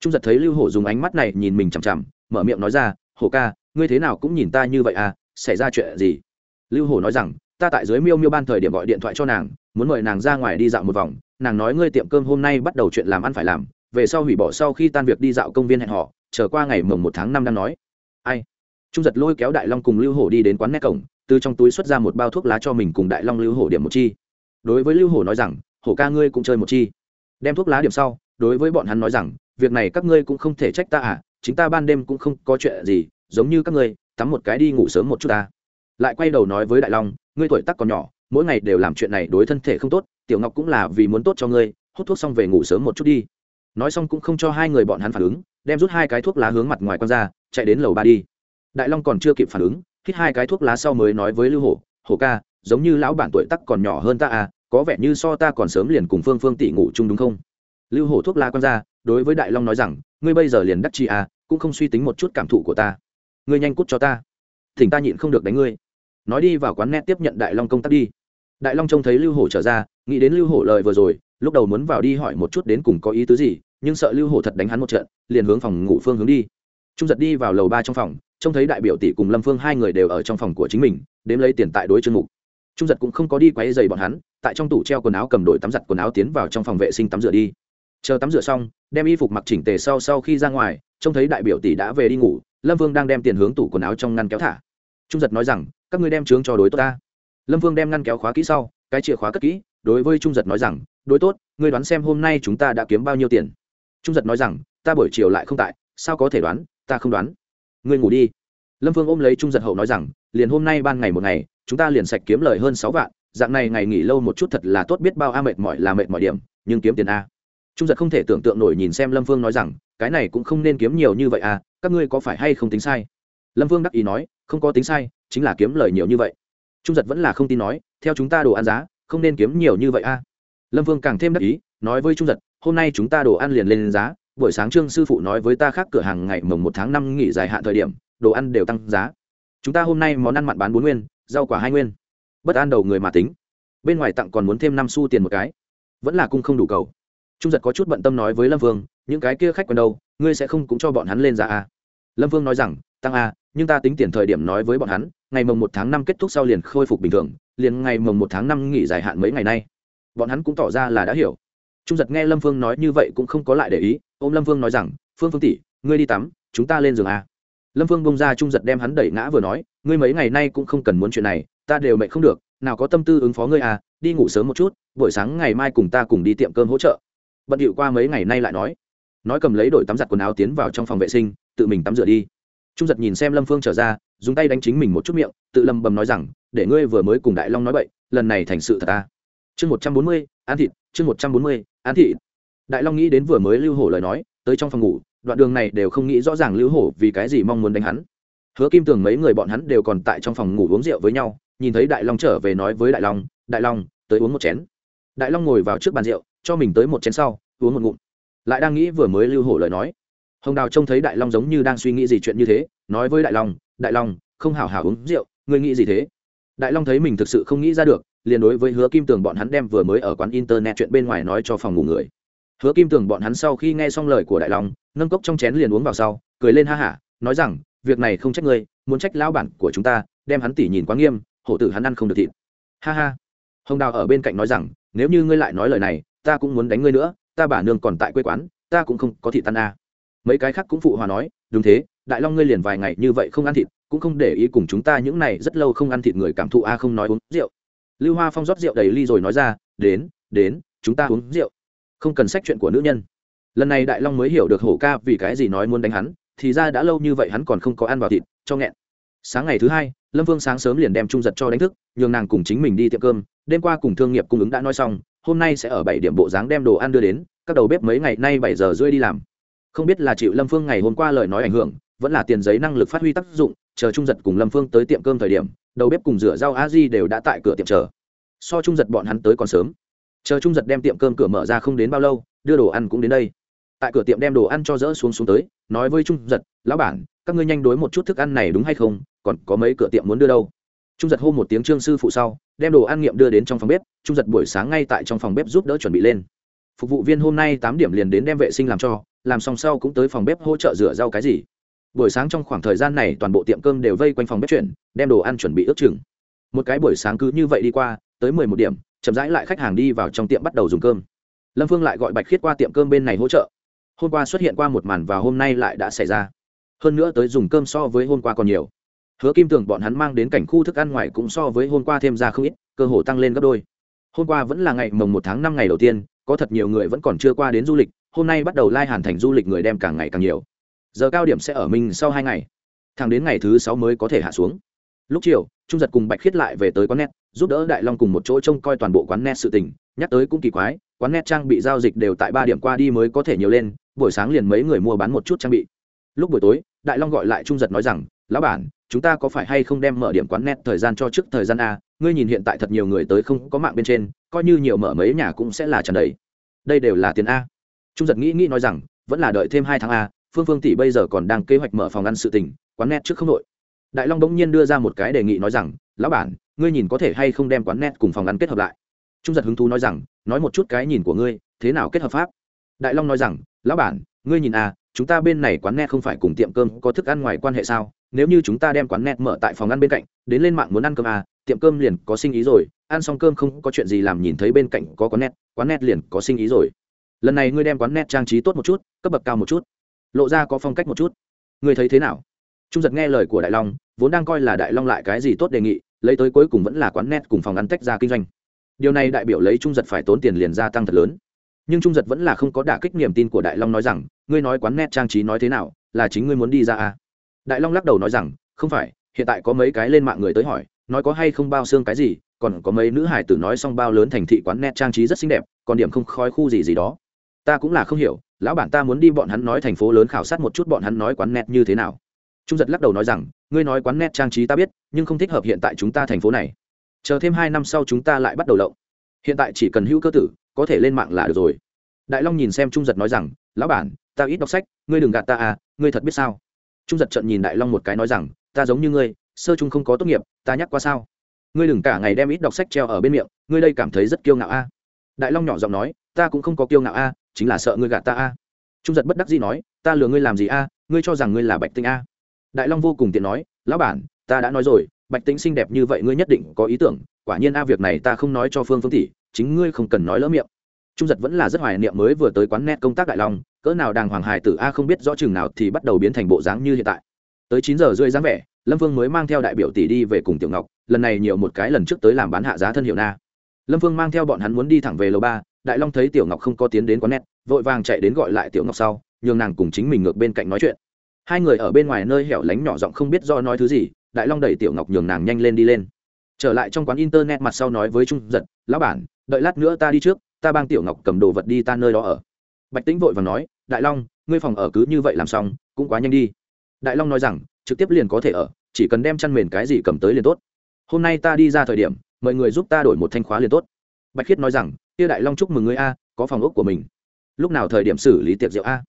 S1: Trung giật thấy lưu hổ dùng ánh mắt này nhìn mình chằm chằm, mở miệng nói ra, hổ ca, ngươi thế nào cũng nhìn ta như vậy à xảy ra chuyện gì? Lưu hổ nói rằng, ta tại dưới miêu miêu ban thời điểm gọi điện thoại cho nàng, muốn mời nàng ra ngoài đi dạo một vòng nàng nói ngươi tiệm cơm hôm nay bắt đầu chuyện làm ăn phải làm, về sau hủy bỏ sau khi tan việc đi dạo công viên hẹn họ chờ qua ngày mồng một tháng năm đang nói. Ai? Trung giật lôi kéo đại long cùng lưu hổ đi đến quán nét cổng, từ trong túi xuất ra một bao thuốc lá cho mình cùng đại long lưu hổ điểm một chi. Đối với lưu hổ nói rằng, hổ ca ngươi cũng chơi một chi. Đem thuốc lá điểm sau, đối với bọn hắn nói rằng, việc này các ngươi cũng không thể trách ta à chính ta ban đêm cũng không có chuyện gì, giống như các ngươi, tắm một cái đi ngủ sớm một chút ta. Lại quay đầu nói với đại long, ngươi tuổi tác còn nhỏ, mỗi ngày đều làm chuyện này đối thân thể không tốt tiểu ngọc cũng là vì muốn tốt cho ngươi, hút thuốc xong về ngủ sớm một chút đi. Nói xong cũng không cho hai người bọn hắn phản ứng, đem rút hai cái thuốc lá hướng mặt ngoài con ra, chạy đến lầu ba đi. Đại long còn chưa kịp phản ứng, hít hai cái thuốc lá sau mới nói với lưu hổ hổ ca, giống như lão bản tuổi tắc còn nhỏ hơn ta à có vẻ như so ta còn sớm liền cùng phương phương tỷ ngủ chung đúng không? Lưu hổ thuốc lá con ra, đối với đại long nói rằng, ngươi bây giờ liền đắc chi à cũng không suy tính một chút cảm thụ của ta. Ngươi nhanh cút cho ta. Thỉnh ta nhịn không được đánh ngươi. Nói đi vào quán net tiếp nhận đại long công tác đi đại long trông thấy lưu hổ trở ra, nghĩ đến lưu hổ lời vừa rồi, lúc đầu muốn vào đi hỏi một chút đến cùng có ý tứ gì, nhưng sợ lưu hổ thật đánh hắn một trận, liền hướng phòng ngủ phương hướng đi. Trung giật đi vào lầu ba trong phòng, trông thấy đại biểu tỷ cùng lâm phương hai người đều ở trong phòng của chính mình, đếm lấy tiền tại đối chương mục. Trung giật cũng không có đi quáy dày bọn hắn, tại trong tủ treo quần áo cầm đổi tắm giặt quần áo tiến vào trong phòng vệ sinh tắm rửa đi. Chờ tắm rửa xong, đem y phục mặc chỉnh tề sau sau khi ra ngoài, trông thấy đại biểu tỷ đã về đi ngủ, lâm vương đang đem tiền hướng tủ quần áo trong ngăn kéo thả. Trung giật nói rằng, các ngươi đem trướng cho đối tốt ta lâm vương đem ngăn kéo khóa kỹ sau, cái chìa khóa cất kỹ, đối với trung giật nói rằng, đối tốt, ngươi đoán xem hôm nay chúng ta đã kiếm bao nhiêu tiền? Trung giật nói rằng, ta buổi chiều lại không tại, sao có thể đoán, ta không đoán. Ngươi ngủ đi. Lâm vương ôm lấy trung giật hậu nói rằng, liền hôm nay ban ngày một ngày, chúng ta liền sạch kiếm lời hơn sáu vạn, dạng này ngày nghỉ lâu một chút thật là tốt biết bao a mệt mỏi là mệt mỏi điểm, nhưng kiếm tiền a. Trung giật không thể tưởng tượng nổi nhìn xem lâm vương nói rằng, cái này cũng không nên kiếm nhiều như vậy à các ngươi có phải hay không tính sai? Lâm vương đắc ý nói, không có tính sai, chính là kiếm lời nhiều như vậy trung giật vẫn là không tin nói, theo chúng ta đồ ăn giá, không nên kiếm nhiều như vậy a. Lâm vương càng thêm đắc ý, nói với trung giật, hôm nay chúng ta đồ ăn liền lên giá, buổi sáng trương sư phụ nói với ta khác cửa hàng ngày mồng một tháng năm nghỉ dài hạn thời điểm, đồ ăn đều tăng giá. Chúng ta hôm nay món ăn mặn bán bốn nguyên, rau quả hai nguyên. Bất an đầu người mà tính. Bên ngoài tặng còn muốn thêm năm xu tiền một cái. Vẫn là cung không đủ cầu. Trung giật có chút bận tâm nói với lâm vương, những cái kia khách quen đâu, ngươi sẽ không cũng cho bọn hắn lên giá à? lâm vương nói rằng, tăng a, nhưng ta tính tiền thời điểm nói với bọn hắn ngày mồng một tháng năm kết thúc sau liền khôi phục bình thường, liền ngày mồng một tháng năm nghỉ dài hạn mấy ngày nay. Bọn hắn cũng tỏ ra là đã hiểu. Trung giật nghe lâm phương nói như vậy cũng không có lại để ý ô m lâm phương nói rằng, phương phương tỷ, ngươi đi tắm, chúng ta lên giường à? lâm phương bông ra trung giật đem hắn đẩy ngã vừa nói, ngươi mấy ngày nay cũng không cần muốn chuyện này, ta đều mệnh không được, nào có tâm tư ứng phó ngươi à đi ngủ sớm một chút, buổi sáng ngày mai cùng ta cùng đi tiệm cơm hỗ trợ. Bận điệu qua mấy ngày nay lại nói. Nói cầm lấy đổi tắm giặt quần áo tiến vào trong phòng vệ sinh, tự mình tắm rửa đi. Trung giật nhìn xem lâm phương trở ra dùng tay đánh chính mình một chút miệng, tự lầm bầm nói rằng, để ngươi vừa mới cùng đại long nói vậy lần này thành sự thật ta. Chương một trăm bốn mươi, an thịt chương một trăm bốn mươi, an thịt đại long nghĩ đến vừa mới lưu hổ lời nói, tới trong phòng ngủ, đoạn đường này đều không nghĩ rõ ràng lưu hổ vì cái gì mong muốn đánh hắn. Hứa kim tường mấy người bọn hắn đều còn tại trong phòng ngủ uống rượu với nhau, nhìn thấy đại long trở về nói với đại long đại long, tới uống một chén. Đại long ngồi vào trước bàn rượu, cho mình tới một chén sau, uống một ngụm. Lại đang nghĩ vừa mới lưu hổ lời nói. Hồng đào trông thấy đại long giống như đang suy nghĩ gì chuyện như thế, nói với đại long đại long, không hào hào uống rượu, ngươi nghĩ gì thế? Đại long thấy mình thực sự không nghĩ ra được, liền đối với hứa kim tường bọn hắn đem vừa mới ở quán internet chuyện bên ngoài nói cho phòng ngủ người. Hứa kim tường bọn hắn sau khi nghe xong lời của đại long, nâng cốc trong chén liền uống vào sau, cười lên ha hả, nói rằng, việc này không trách ngươi, muốn trách lão bản của chúng ta, đem hắn tỉ nhìn quá nghiêm, hổ tử hắn ăn không được thịt. Ha ha. Hồng đào ở bên cạnh nói rằng, nếu như ngươi lại nói lời này, ta cũng muốn đánh ngươi nữa, ta bà nương còn tại quê quán, ta cũng không có thịt tan a à. mấy cái khác cũng phụ hòa nói, đúng thế đại long ngươi liền vài ngày như vậy không ăn thịt, cũng không để ý cùng chúng ta những này rất lâu không ăn thịt người cảm thụ a, không nói uống rượu. Lưu hoa phong rót rượu đầy ly rồi nói ra, đến đến, chúng ta uống rượu. Không cần sách chuyện của nữ nhân. Lần này đại long mới hiểu được hổ ca vì cái gì nói muốn đánh hắn, thì ra đã lâu như vậy hắn còn không có ăn vào thịt, cho nghẹn. Sáng ngày thứ hai, lâm vương sáng sớm liền đem trung giật cho đánh thức, nhường nàng cùng chính mình đi tiệm cơm. Đêm qua cùng thương nghiệp cung ứng đã nói xong, hôm nay sẽ ở bảy điểm bộ dáng đem đồ ăn đưa đến, các đầu bếp mấy ngày nay bảy giờ rưỡi đi làm. Không biết là chịu lâm phương ngày hôm qua lời nói ảnh hưởng vẫn là tiền giấy năng lực phát huy tác dụng, chờ trung giật cùng lâm phương tới tiệm cơm thời điểm, đầu bếp cùng rửa rau a di đều đã tại cửa tiệm chờ. So trung giật bọn hắn tới còn sớm. Chờ trung giật đem tiệm cơm cửa mở ra không đến bao lâu, đưa đồ ăn cũng đến đây. Tại cửa tiệm đem đồ ăn cho dỡ xuống xuống tới, nói với trung giật, lão bản, các ngươi nhanh đối một chút thức ăn này đúng hay không, còn có mấy cửa tiệm muốn đưa đâu? Trung giật hô một tiếng trương sư phụ sau, đem đồ ăn nghiệm đưa đến trong phòng bếp, trung giật buổi sáng ngay tại trong phòng bếp giúp đỡ chuẩn bị lên. Phục vụ viên hôm nay tám điểm liền đến đem vệ sinh làm cho, làm xong sau cũng tới phòng bếp hỗ trợ rửa rau cái gì buổi sáng trong khoảng thời gian này toàn bộ tiệm cơm đều vây quanh phòng bếp chuyển, đem đồ ăn chuẩn bị ước chừng. Một cái buổi sáng cứ như vậy đi qua, tới mười một điểm, chậm rãi lại khách hàng đi vào trong tiệm bắt đầu dùng cơm. Lâm phương lại gọi bạch khiết qua tiệm cơm bên này hỗ trợ. Hôm qua xuất hiện qua một màn và hôm nay lại đã xảy ra. Hơn nữa tới dùng cơm so với hôm qua còn nhiều. Hứa kim tưởng bọn hắn mang đến cảnh khu thức ăn ngoài cũng so với hôm qua thêm ra không ít, cơ hồ tăng lên gấp đôi. Hôm qua vẫn là ngày mồng một tháng năm ngày đầu tiên, có thật nhiều người vẫn còn chưa qua đến du lịch, hôm nay bắt đầu lai hàn thành du lịch người đem càng ngày càng nhiều giờ cao điểm sẽ ở mình sau hai ngày. Thẳng đến ngày thứ sáu mới có thể hạ xuống. Lúc chiều, trung giật cùng bạch khiết lại về tới quán net, giúp đỡ đại long cùng một chỗ trông coi toàn bộ quán net sự tình. Nhắc tới cũng kỳ quái, quán net trang bị giao dịch đều tại ba điểm qua đi mới có thể nhiều lên, buổi sáng liền mấy người mua bán một chút trang bị. Lúc buổi tối, đại long gọi lại trung giật nói rằng, lão bản, chúng ta có phải hay không đem mở điểm quán net thời gian cho trước thời gian a? Ngươi nhìn hiện tại thật nhiều người tới không có mạng bên trên, coi như nhiều mở mấy nhà cũng sẽ là tràn đầy. Đây đều là tiền a. Trung giật nghĩ nghĩ nói rằng, vẫn là đợi thêm hai tháng a phương phương tỷ bây giờ còn đang kế hoạch mở phòng ăn sự tình, quán net trước không đội đại long bỗng nhiên đưa ra một cái đề nghị nói rằng, lão bản, ngươi nhìn có thể hay không đem quán net cùng phòng ăn kết hợp lại? Trung giật hứng thú nói rằng, nói một chút cái nhìn của ngươi, thế nào kết hợp pháp? Đại long nói rằng, lão bản, ngươi nhìn à chúng ta bên này quán net không phải cùng tiệm cơm có thức ăn ngoài quan hệ sao? Nếu như chúng ta đem quán net mở tại phòng ăn bên cạnh, đến lên mạng muốn ăn cơm à tiệm cơm liền có sinh ý rồi, ăn xong cơm không có chuyện gì làm nhìn thấy bên cạnh có quán net quán net liền có sinh ý rồi. Lần này ngươi đem quán net trang trí tốt một chút, cấp bậc cao một chút lộ ra có phong cách một chút. Ngươi thấy thế nào? Trung giật nghe lời của đại long, vốn đang coi là đại long lại cái gì tốt đề nghị, lấy tới cuối cùng vẫn là quán net cùng phòng ăn tách ra kinh doanh. Điều này đại biểu lấy trung giật phải tốn tiền liền gia tăng thật lớn. Nhưng trung giật vẫn là không có đả kích niềm tin của đại long nói rằng, ngươi nói quán net trang trí nói thế nào, là chính ngươi muốn đi ra à? đại long lắc đầu nói rằng, không phải, hiện tại có mấy cái lên mạng người tới hỏi, nói có hay không bao xương cái gì, còn có mấy nữ hải tử nói xong bao lớn thành thị quán net trang trí rất xinh đẹp, còn điểm không khói khu gì gì đó ta cũng là không hiểu, lão bản ta muốn đi bọn hắn nói thành phố lớn khảo sát một chút bọn hắn nói quán net như thế nào. Trung giật lắc đầu nói rằng, ngươi nói quán net trang trí ta biết, nhưng không thích hợp hiện tại chúng ta thành phố này. Chờ thêm hai năm sau chúng ta lại bắt đầu lộng. hiện tại chỉ cần hữu cơ tử, có thể lên mạng là được rồi. Đại long nhìn xem trung giật nói rằng, lão bản, ta ít đọc sách, ngươi đừng gạt ta à ngươi thật biết sao? Trung giật trận nhìn đại long một cái nói rằng, ta giống như ngươi, sơ trung không có tốt nghiệp, ta nhắc qua sao? Ngươi đừng cả ngày đem ít đọc sách treo ở bên miệng, ngươi đây cảm thấy rất kiêu ngạo a đại long nhỏ giọng nói, ta cũng không có kiêu ngạo a chính là sợ ngươi gạt ta a. Trung giật bất đắc dĩ nói, ta lừa ngươi làm gì a? Ngươi cho rằng ngươi là bạch tinh a? Đại long vô cùng tiện nói, lão bản, ta đã nói rồi, bạch tính xinh đẹp như vậy ngươi nhất định có ý tưởng, quả nhiên a việc này ta không nói cho phương phương tỷ, chính ngươi không cần nói lỡ miệng. Trung giật vẫn là rất hoài niệm mới vừa tới quán net công tác đại long, cỡ nào đàng hoàng hài tử a không biết rõ chừng nào thì bắt đầu biến thành bộ dáng như hiện tại. Tới chín giờ rưỡi dáng vẻ, lâm vương mới mang theo đại biểu tỷ đi về cùng tiểu ngọc, lần này nhiều một cái lần trước tới làm bán hạ giá thân hiệu na. Lâm vương mang theo bọn hắn muốn đi thẳng về lầu ba đại long thấy tiểu ngọc không có tiến đến quán net vội vàng chạy đến gọi lại tiểu ngọc sau, nhường nàng cùng chính mình ngược bên cạnh nói chuyện. Hai người ở bên ngoài nơi hẻo lánh nhỏ giọng không biết do nói thứ gì, đại long đẩy tiểu ngọc nhường nàng nhanh lên đi lên. Trở lại trong quán internet mặt sau nói với trung giật, lão bản, đợi lát nữa ta đi trước, ta bang tiểu ngọc cầm đồ vật đi ta nơi đó ở. Bạch tĩnh vội và nói, đại long, ngươi phòng ở cứ như vậy làm xong, cũng quá nhanh đi. Đại long nói rằng, trực tiếp liền có thể ở, chỉ cần đem chăn mền cái gì cầm tới liền tốt. Hôm nay ta đi ra thời điểm, mọi người giúp ta đổi một thanh khóa liền tốt. Bạch khiết nói rằng kia đại long chúc mừng ngươi a, có phòng ốc của mình. Lúc nào thời điểm xử lý tiệc rượu a?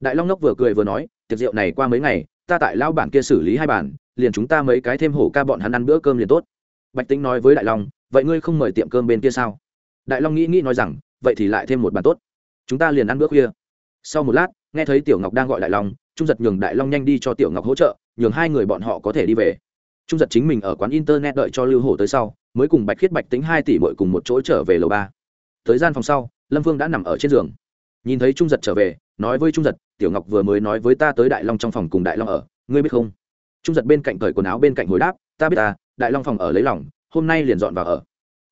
S1: Đại long nốc vừa cười vừa nói, tiệc rượu này qua mấy ngày, ta tại lão bản kia xử lý hai bản liền chúng ta mấy cái thêm hổ ca bọn hắn ăn bữa cơm liền tốt. Bạch tính nói với đại long, vậy ngươi không mời tiệm cơm bên kia sao? Đại long nghĩ nghĩ nói rằng, vậy thì lại thêm một bàn tốt. Chúng ta liền ăn bữa khuya. Sau một lát, nghe thấy tiểu ngọc đang gọi đại long, trung giật nhường đại long nhanh đi cho tiểu ngọc hỗ trợ, nhường hai người bọn họ có thể đi về. Trung giật chính mình ở quán internet đợi cho lưu hổ tới sau, mới cùng bạch khiết bạch tính hai tỷ bội cùng một chỗ trở về lầu ba tới gian phòng sau, lâm vương đã nằm ở trên giường. Nhìn thấy trung giật trở về, nói với trung giật, tiểu ngọc vừa mới nói với ta tới đại long trong phòng cùng đại long ở, ngươi biết không? Trung giật bên cạnh cởi quần áo bên cạnh hồi đáp, ta biết ta, đại long phòng ở lấy lòng, hôm nay liền dọn vào ở.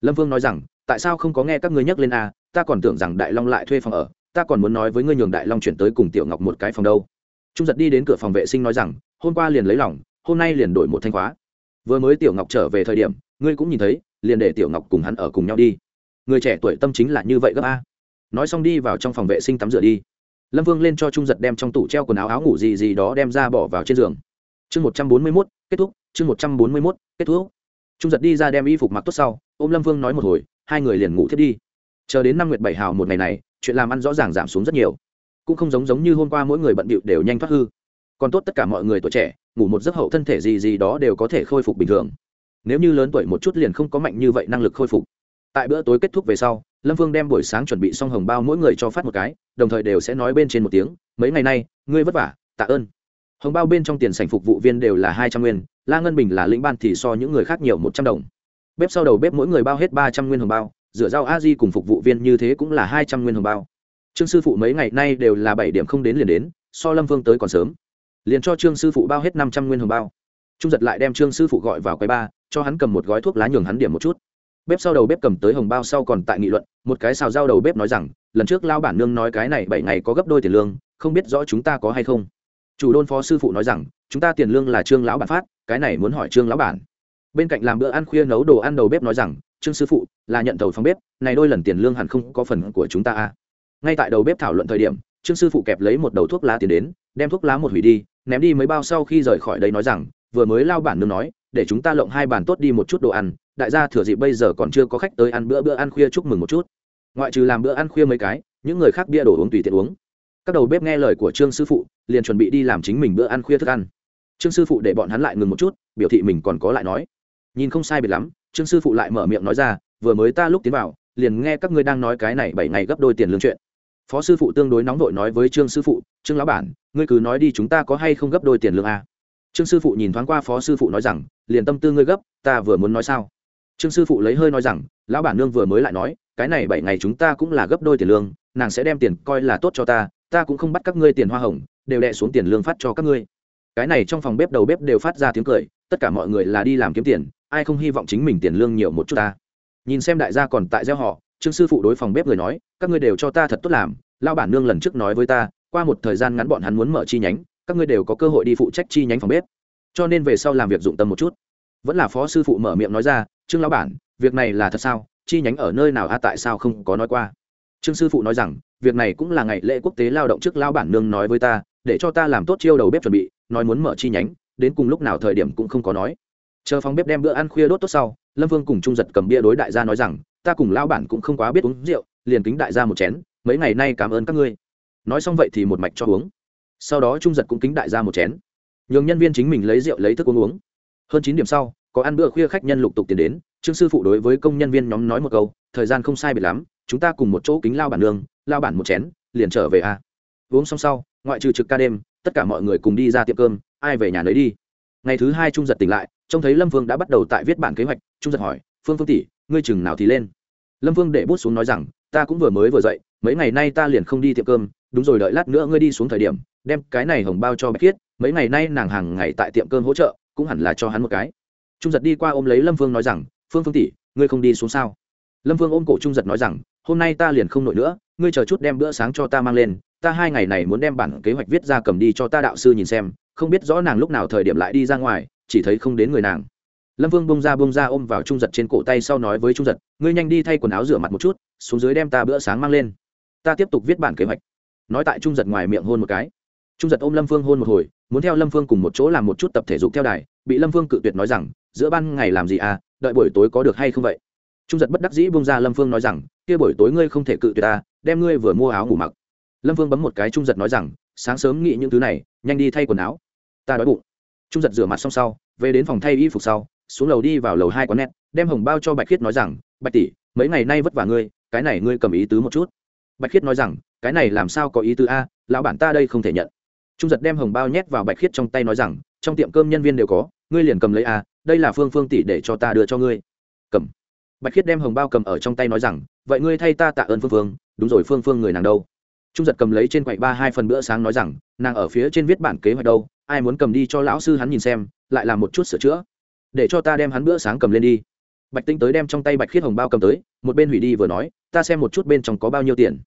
S1: Lâm vương nói rằng, tại sao không có nghe các ngươi nhắc lên a, ta còn tưởng rằng đại long lại thuê phòng ở, ta còn muốn nói với ngươi nhường đại long chuyển tới cùng tiểu ngọc một cái phòng đâu. Trung giật đi đến cửa phòng vệ sinh nói rằng, hôm qua liền lấy lòng, hôm nay liền đổi một thanh khóa. Vừa mới tiểu ngọc trở về thời điểm, ngươi cũng nhìn thấy, liền để tiểu ngọc cùng hắn ở cùng nhau đi người trẻ tuổi tâm chính là như vậy gấp a. Nói xong đi vào trong phòng vệ sinh tắm rửa đi. Lâm vương lên cho trung giật đem trong tủ treo quần áo áo ngủ gì gì đó đem ra bỏ vào trên giường. Chương một trăm bốn mươi mốt, kết thúc. Chương một trăm bốn mươi mốt, kết thúc. Trung giật đi ra đem y phục mặc tốt sau ô m lâm vương nói một hồi, hai người liền ngủ thiết đi. Chờ đến năm nguyệt bảy hào một ngày này, chuyện làm ăn rõ ràng giảm xuống rất nhiều. Cũng không giống giống như hôm qua mỗi người bận bịu đều nhanh thoát hư. Còn tốt tất cả mọi người tuổi trẻ, ngủ một giấc hậu thân thể gì gì đó đều có thể khôi phục bình thường. Nếu như lớn tuổi một chút liền không có mạnh như vậy năng lực khôi phục tại bữa tối kết thúc về sau, lâm phương đem buổi sáng chuẩn bị xong hồng bao mỗi người cho phát một cái, đồng thời đều sẽ nói bên trên một tiếng, mấy ngày nay, ngươi vất vả, tạ ơn. Hồng bao bên trong tiền sành phục vụ viên đều là hai trăm nguyên, la ngân bình là lĩnh ban thì so những người khác nhiều một trăm đồng. Bếp sau đầu bếp mỗi người bao hết ba trăm nguyên hồng bao, rửa rau a di cùng phục vụ viên như thế cũng là hai trăm nguyên hồng bao. Trương sư phụ mấy ngày nay đều là bảy điểm không đến liền đến, so lâm phương tới còn sớm. Liền cho trương sư phụ bao hết năm trăm nguyên hồng bao. Trung giật lại đem trương sư phụ gọi vào quầy ba, cho hắn cầm một gói thuốc lá nhường hắn điểm một chút bếp sau đầu bếp cầm tới hồng bao sau còn tại nghị luận, một cái xào dao đầu bếp nói rằng, lần trước lao bản nương nói cái này bảy ngày có gấp đôi tiền lương, không biết rõ chúng ta có hay không chủ đôn phó sư phụ nói rằng, chúng ta tiền lương là trương lão bản phát, cái này muốn hỏi trương lão bản bên cạnh làm bữa ăn khuya nấu đồ ăn đầu bếp nói rằng, trương sư phụ, là nhận tàu phòng bếp, này đôi lần tiền lương hẳn không có phần của chúng ta a à. ngay tại đầu bếp thảo luận thời điểm, trương sư phụ kẹp lấy một đầu thuốc lá tiền đến, đem thuốc lá một hủy đi, ném đi mấy bao sau khi rời khỏi đây nói rằng, vừa mới lao bản nương nói, để chúng ta lộng hai bàn tốt đi một chút đồ ăn đại gia thừa dịp bây giờ còn chưa có khách tới ăn bữa bữa ăn khuya chúc mừng một chút. Ngoại trừ làm bữa ăn khuya mấy cái, những người khác bia đổ uống tùy tiện uống. Các đầu bếp nghe lời của trương sư phụ, liền chuẩn bị đi làm chính mình bữa ăn khuya thức ăn. Trương sư phụ để bọn hắn lại ngừng một chút, biểu thị mình còn có lại nói. Nhìn không sai biệt lắm, trương sư phụ lại mở miệng nói ra, vừa mới ta lúc tiến vào, liền nghe các ngươi đang nói cái này bảy ngày gấp đôi tiền lương chuyện. Phó sư phụ tương đối nóng vội nói với trương sư phụ, trương lão bản, ngươi cứ nói đi chúng ta có hay không gấp đôi tiền lương à? trương sư phụ nhìn thoáng qua phó sư phụ nói rằng, liền tâm tư ngươi gấp, ta vừa muốn nói sao? Trương sư phụ lấy hơi nói rằng, lão bản nương vừa mới lại nói, cái này bảy ngày chúng ta cũng là gấp đôi tiền lương, nàng sẽ đem tiền coi là tốt cho ta ta cũng không bắt các ngươi tiền hoa hồng, đều đẻ xuống tiền lương phát cho các ngươi. Cái này trong phòng bếp đầu bếp đều phát ra tiếng cười, tất cả mọi người là đi làm kiếm tiền, ai không hy vọng chính mình tiền lương nhiều một chút ta. Nhìn xem đại gia còn tại gieo họ, trương sư phụ đối phòng bếp người nói, các ngươi đều cho ta thật tốt làm lao bản nương lần trước nói với ta, qua một thời gian ngắn bọn hắn muốn mở chi nhánh, các ngươi đều có cơ hội đi phụ trách chi nhánh phòng bếp. Cho nên về sau làm việc dụng tâm một chút. Vẫn là phó sư phụ mở miệng nói ra trương lão bản, việc này là thật sao? Chi nhánh ở nơi nào? A tại sao không có nói qua? Trương sư phụ nói rằng, việc này cũng là ngày lễ quốc tế lao động trước lao bản nương nói với ta, để cho ta làm tốt chiêu đầu bếp chuẩn bị, nói muốn mở chi nhánh, đến cùng lúc nào thời điểm cũng không có nói. Chờ phòng bếp đem bữa ăn khuya đốt tốt sau, lâm vương cùng trung giật cầm bia đối đại gia nói rằng, ta cùng lao bản cũng không quá biết uống rượu, liền kính đại gia một chén, mấy ngày nay cảm ơn các ngươi. Nói xong vậy thì một mạch cho uống. Sau đó trung giật cũng kính đại gia một chén. Nhường nhân viên chính mình lấy rượu lấy thức uống uống. Hơn chín điểm sau có ăn bữa khuya khách nhân lục tục tiền đến, trương sư phụ đối với công nhân viên nhóm nói một câu, thời gian không sai biệt lắm, chúng ta cùng một chỗ kính lao bản nương, lao bản một chén, liền trở về a. Uống xong sau, ngoại trừ trực ca đêm, tất cả mọi người cùng đi ra tiệm cơm, ai về nhà lấy đi. Ngày thứ hai trung giật tỉnh lại, trông thấy lâm vương đã bắt đầu tại viết bản kế hoạch, trung giật hỏi, phương phương tỷ, ngươi chừng nào thì lên? Lâm vương để bút xuống nói rằng, ta cũng vừa mới vừa dậy, mấy ngày nay ta liền không đi tiệm cơm, đúng rồi đợi lát nữa ngươi đi xuống thời điểm, đem cái này hồng bao cho bạch khiết mấy ngày nay nàng hàng ngày tại tiệm cơm hỗ trợ, cũng hẳn là cho hắn một cái trung giật đi qua ôm lấy lâm phương nói rằng, phương phương tỷ, ngươi không đi xuống sao? Lâm phương ôm cổ trung giật nói rằng, hôm nay ta liền không nổi nữa, ngươi chờ chút đem bữa sáng cho ta mang lên, ta hai ngày này muốn đem bản kế hoạch viết ra cầm đi cho ta đạo sư nhìn xem, không biết rõ nàng lúc nào thời điểm lại đi ra ngoài, chỉ thấy không đến người nàng. Lâm vương bông ra bông ra ôm vào trung giật trên cổ tay sau nói với trung giật, ngươi nhanh đi thay quần áo rửa mặt một chút, xuống dưới đem ta bữa sáng mang lên. Ta tiếp tục viết bản kế hoạch. Nói tại trung giật ngoài miệng hôn một cái. Trung giật ôm lâm phương hôn một hồi, muốn theo lâm phương cùng một chỗ làm một chút tập thể dục theo đài, bị lâm phương cự tuyệt nói rằng giữa ban ngày làm gì à đợi buổi tối có được hay không vậy? Trung giật bất đắc dĩ bung ra lâm phương nói rằng, kia buổi tối ngươi không thể cự tuyệt ta, đem ngươi vừa mua áo ngủ mặc. Lâm phương bấm một cái trung giật nói rằng, sáng sớm nghĩ những thứ này, nhanh đi thay quần áo. Ta đói bụng. Trung giật rửa mặt xong sau, về đến phòng thay y phục sau, xuống lầu đi vào lầu hai quán nét đem hồng bao cho bạch khiết nói rằng, bạch tỷ, mấy ngày nay vất vả ngươi, cái này ngươi cầm ý tứ một chút. Bạch khiết nói rằng, cái này làm sao có ý tứ a, lão bản ta đây không thể nhận. Trung giật đem hồng bao nhét vào bạch khiết trong tay nói rằng, trong tiệm cơm nhân viên đều có ngươi liền cầm lấy a đây là phương phương tỷ để cho ta đưa cho ngươi. Cầm. Bạch khiết đem hồng bao cầm ở trong tay nói rằng, vậy ngươi thay ta tạ ơn phương phương, đúng rồi phương phương người nàng đâu? Trung giật cầm lấy trên quầy ba hai phần bữa sáng nói rằng, nàng ở phía trên viết bản kế hoạch đâu, ai muốn cầm đi cho lão sư hắn nhìn xem, lại làm một chút sửa chữa. Để cho ta đem hắn bữa sáng cầm lên đi. Bạch tinh tới đem trong tay bạch khiết hồng bao cầm tới, một bên hủy đi vừa nói, ta xem một chút bên trong có bao nhiêu tiền.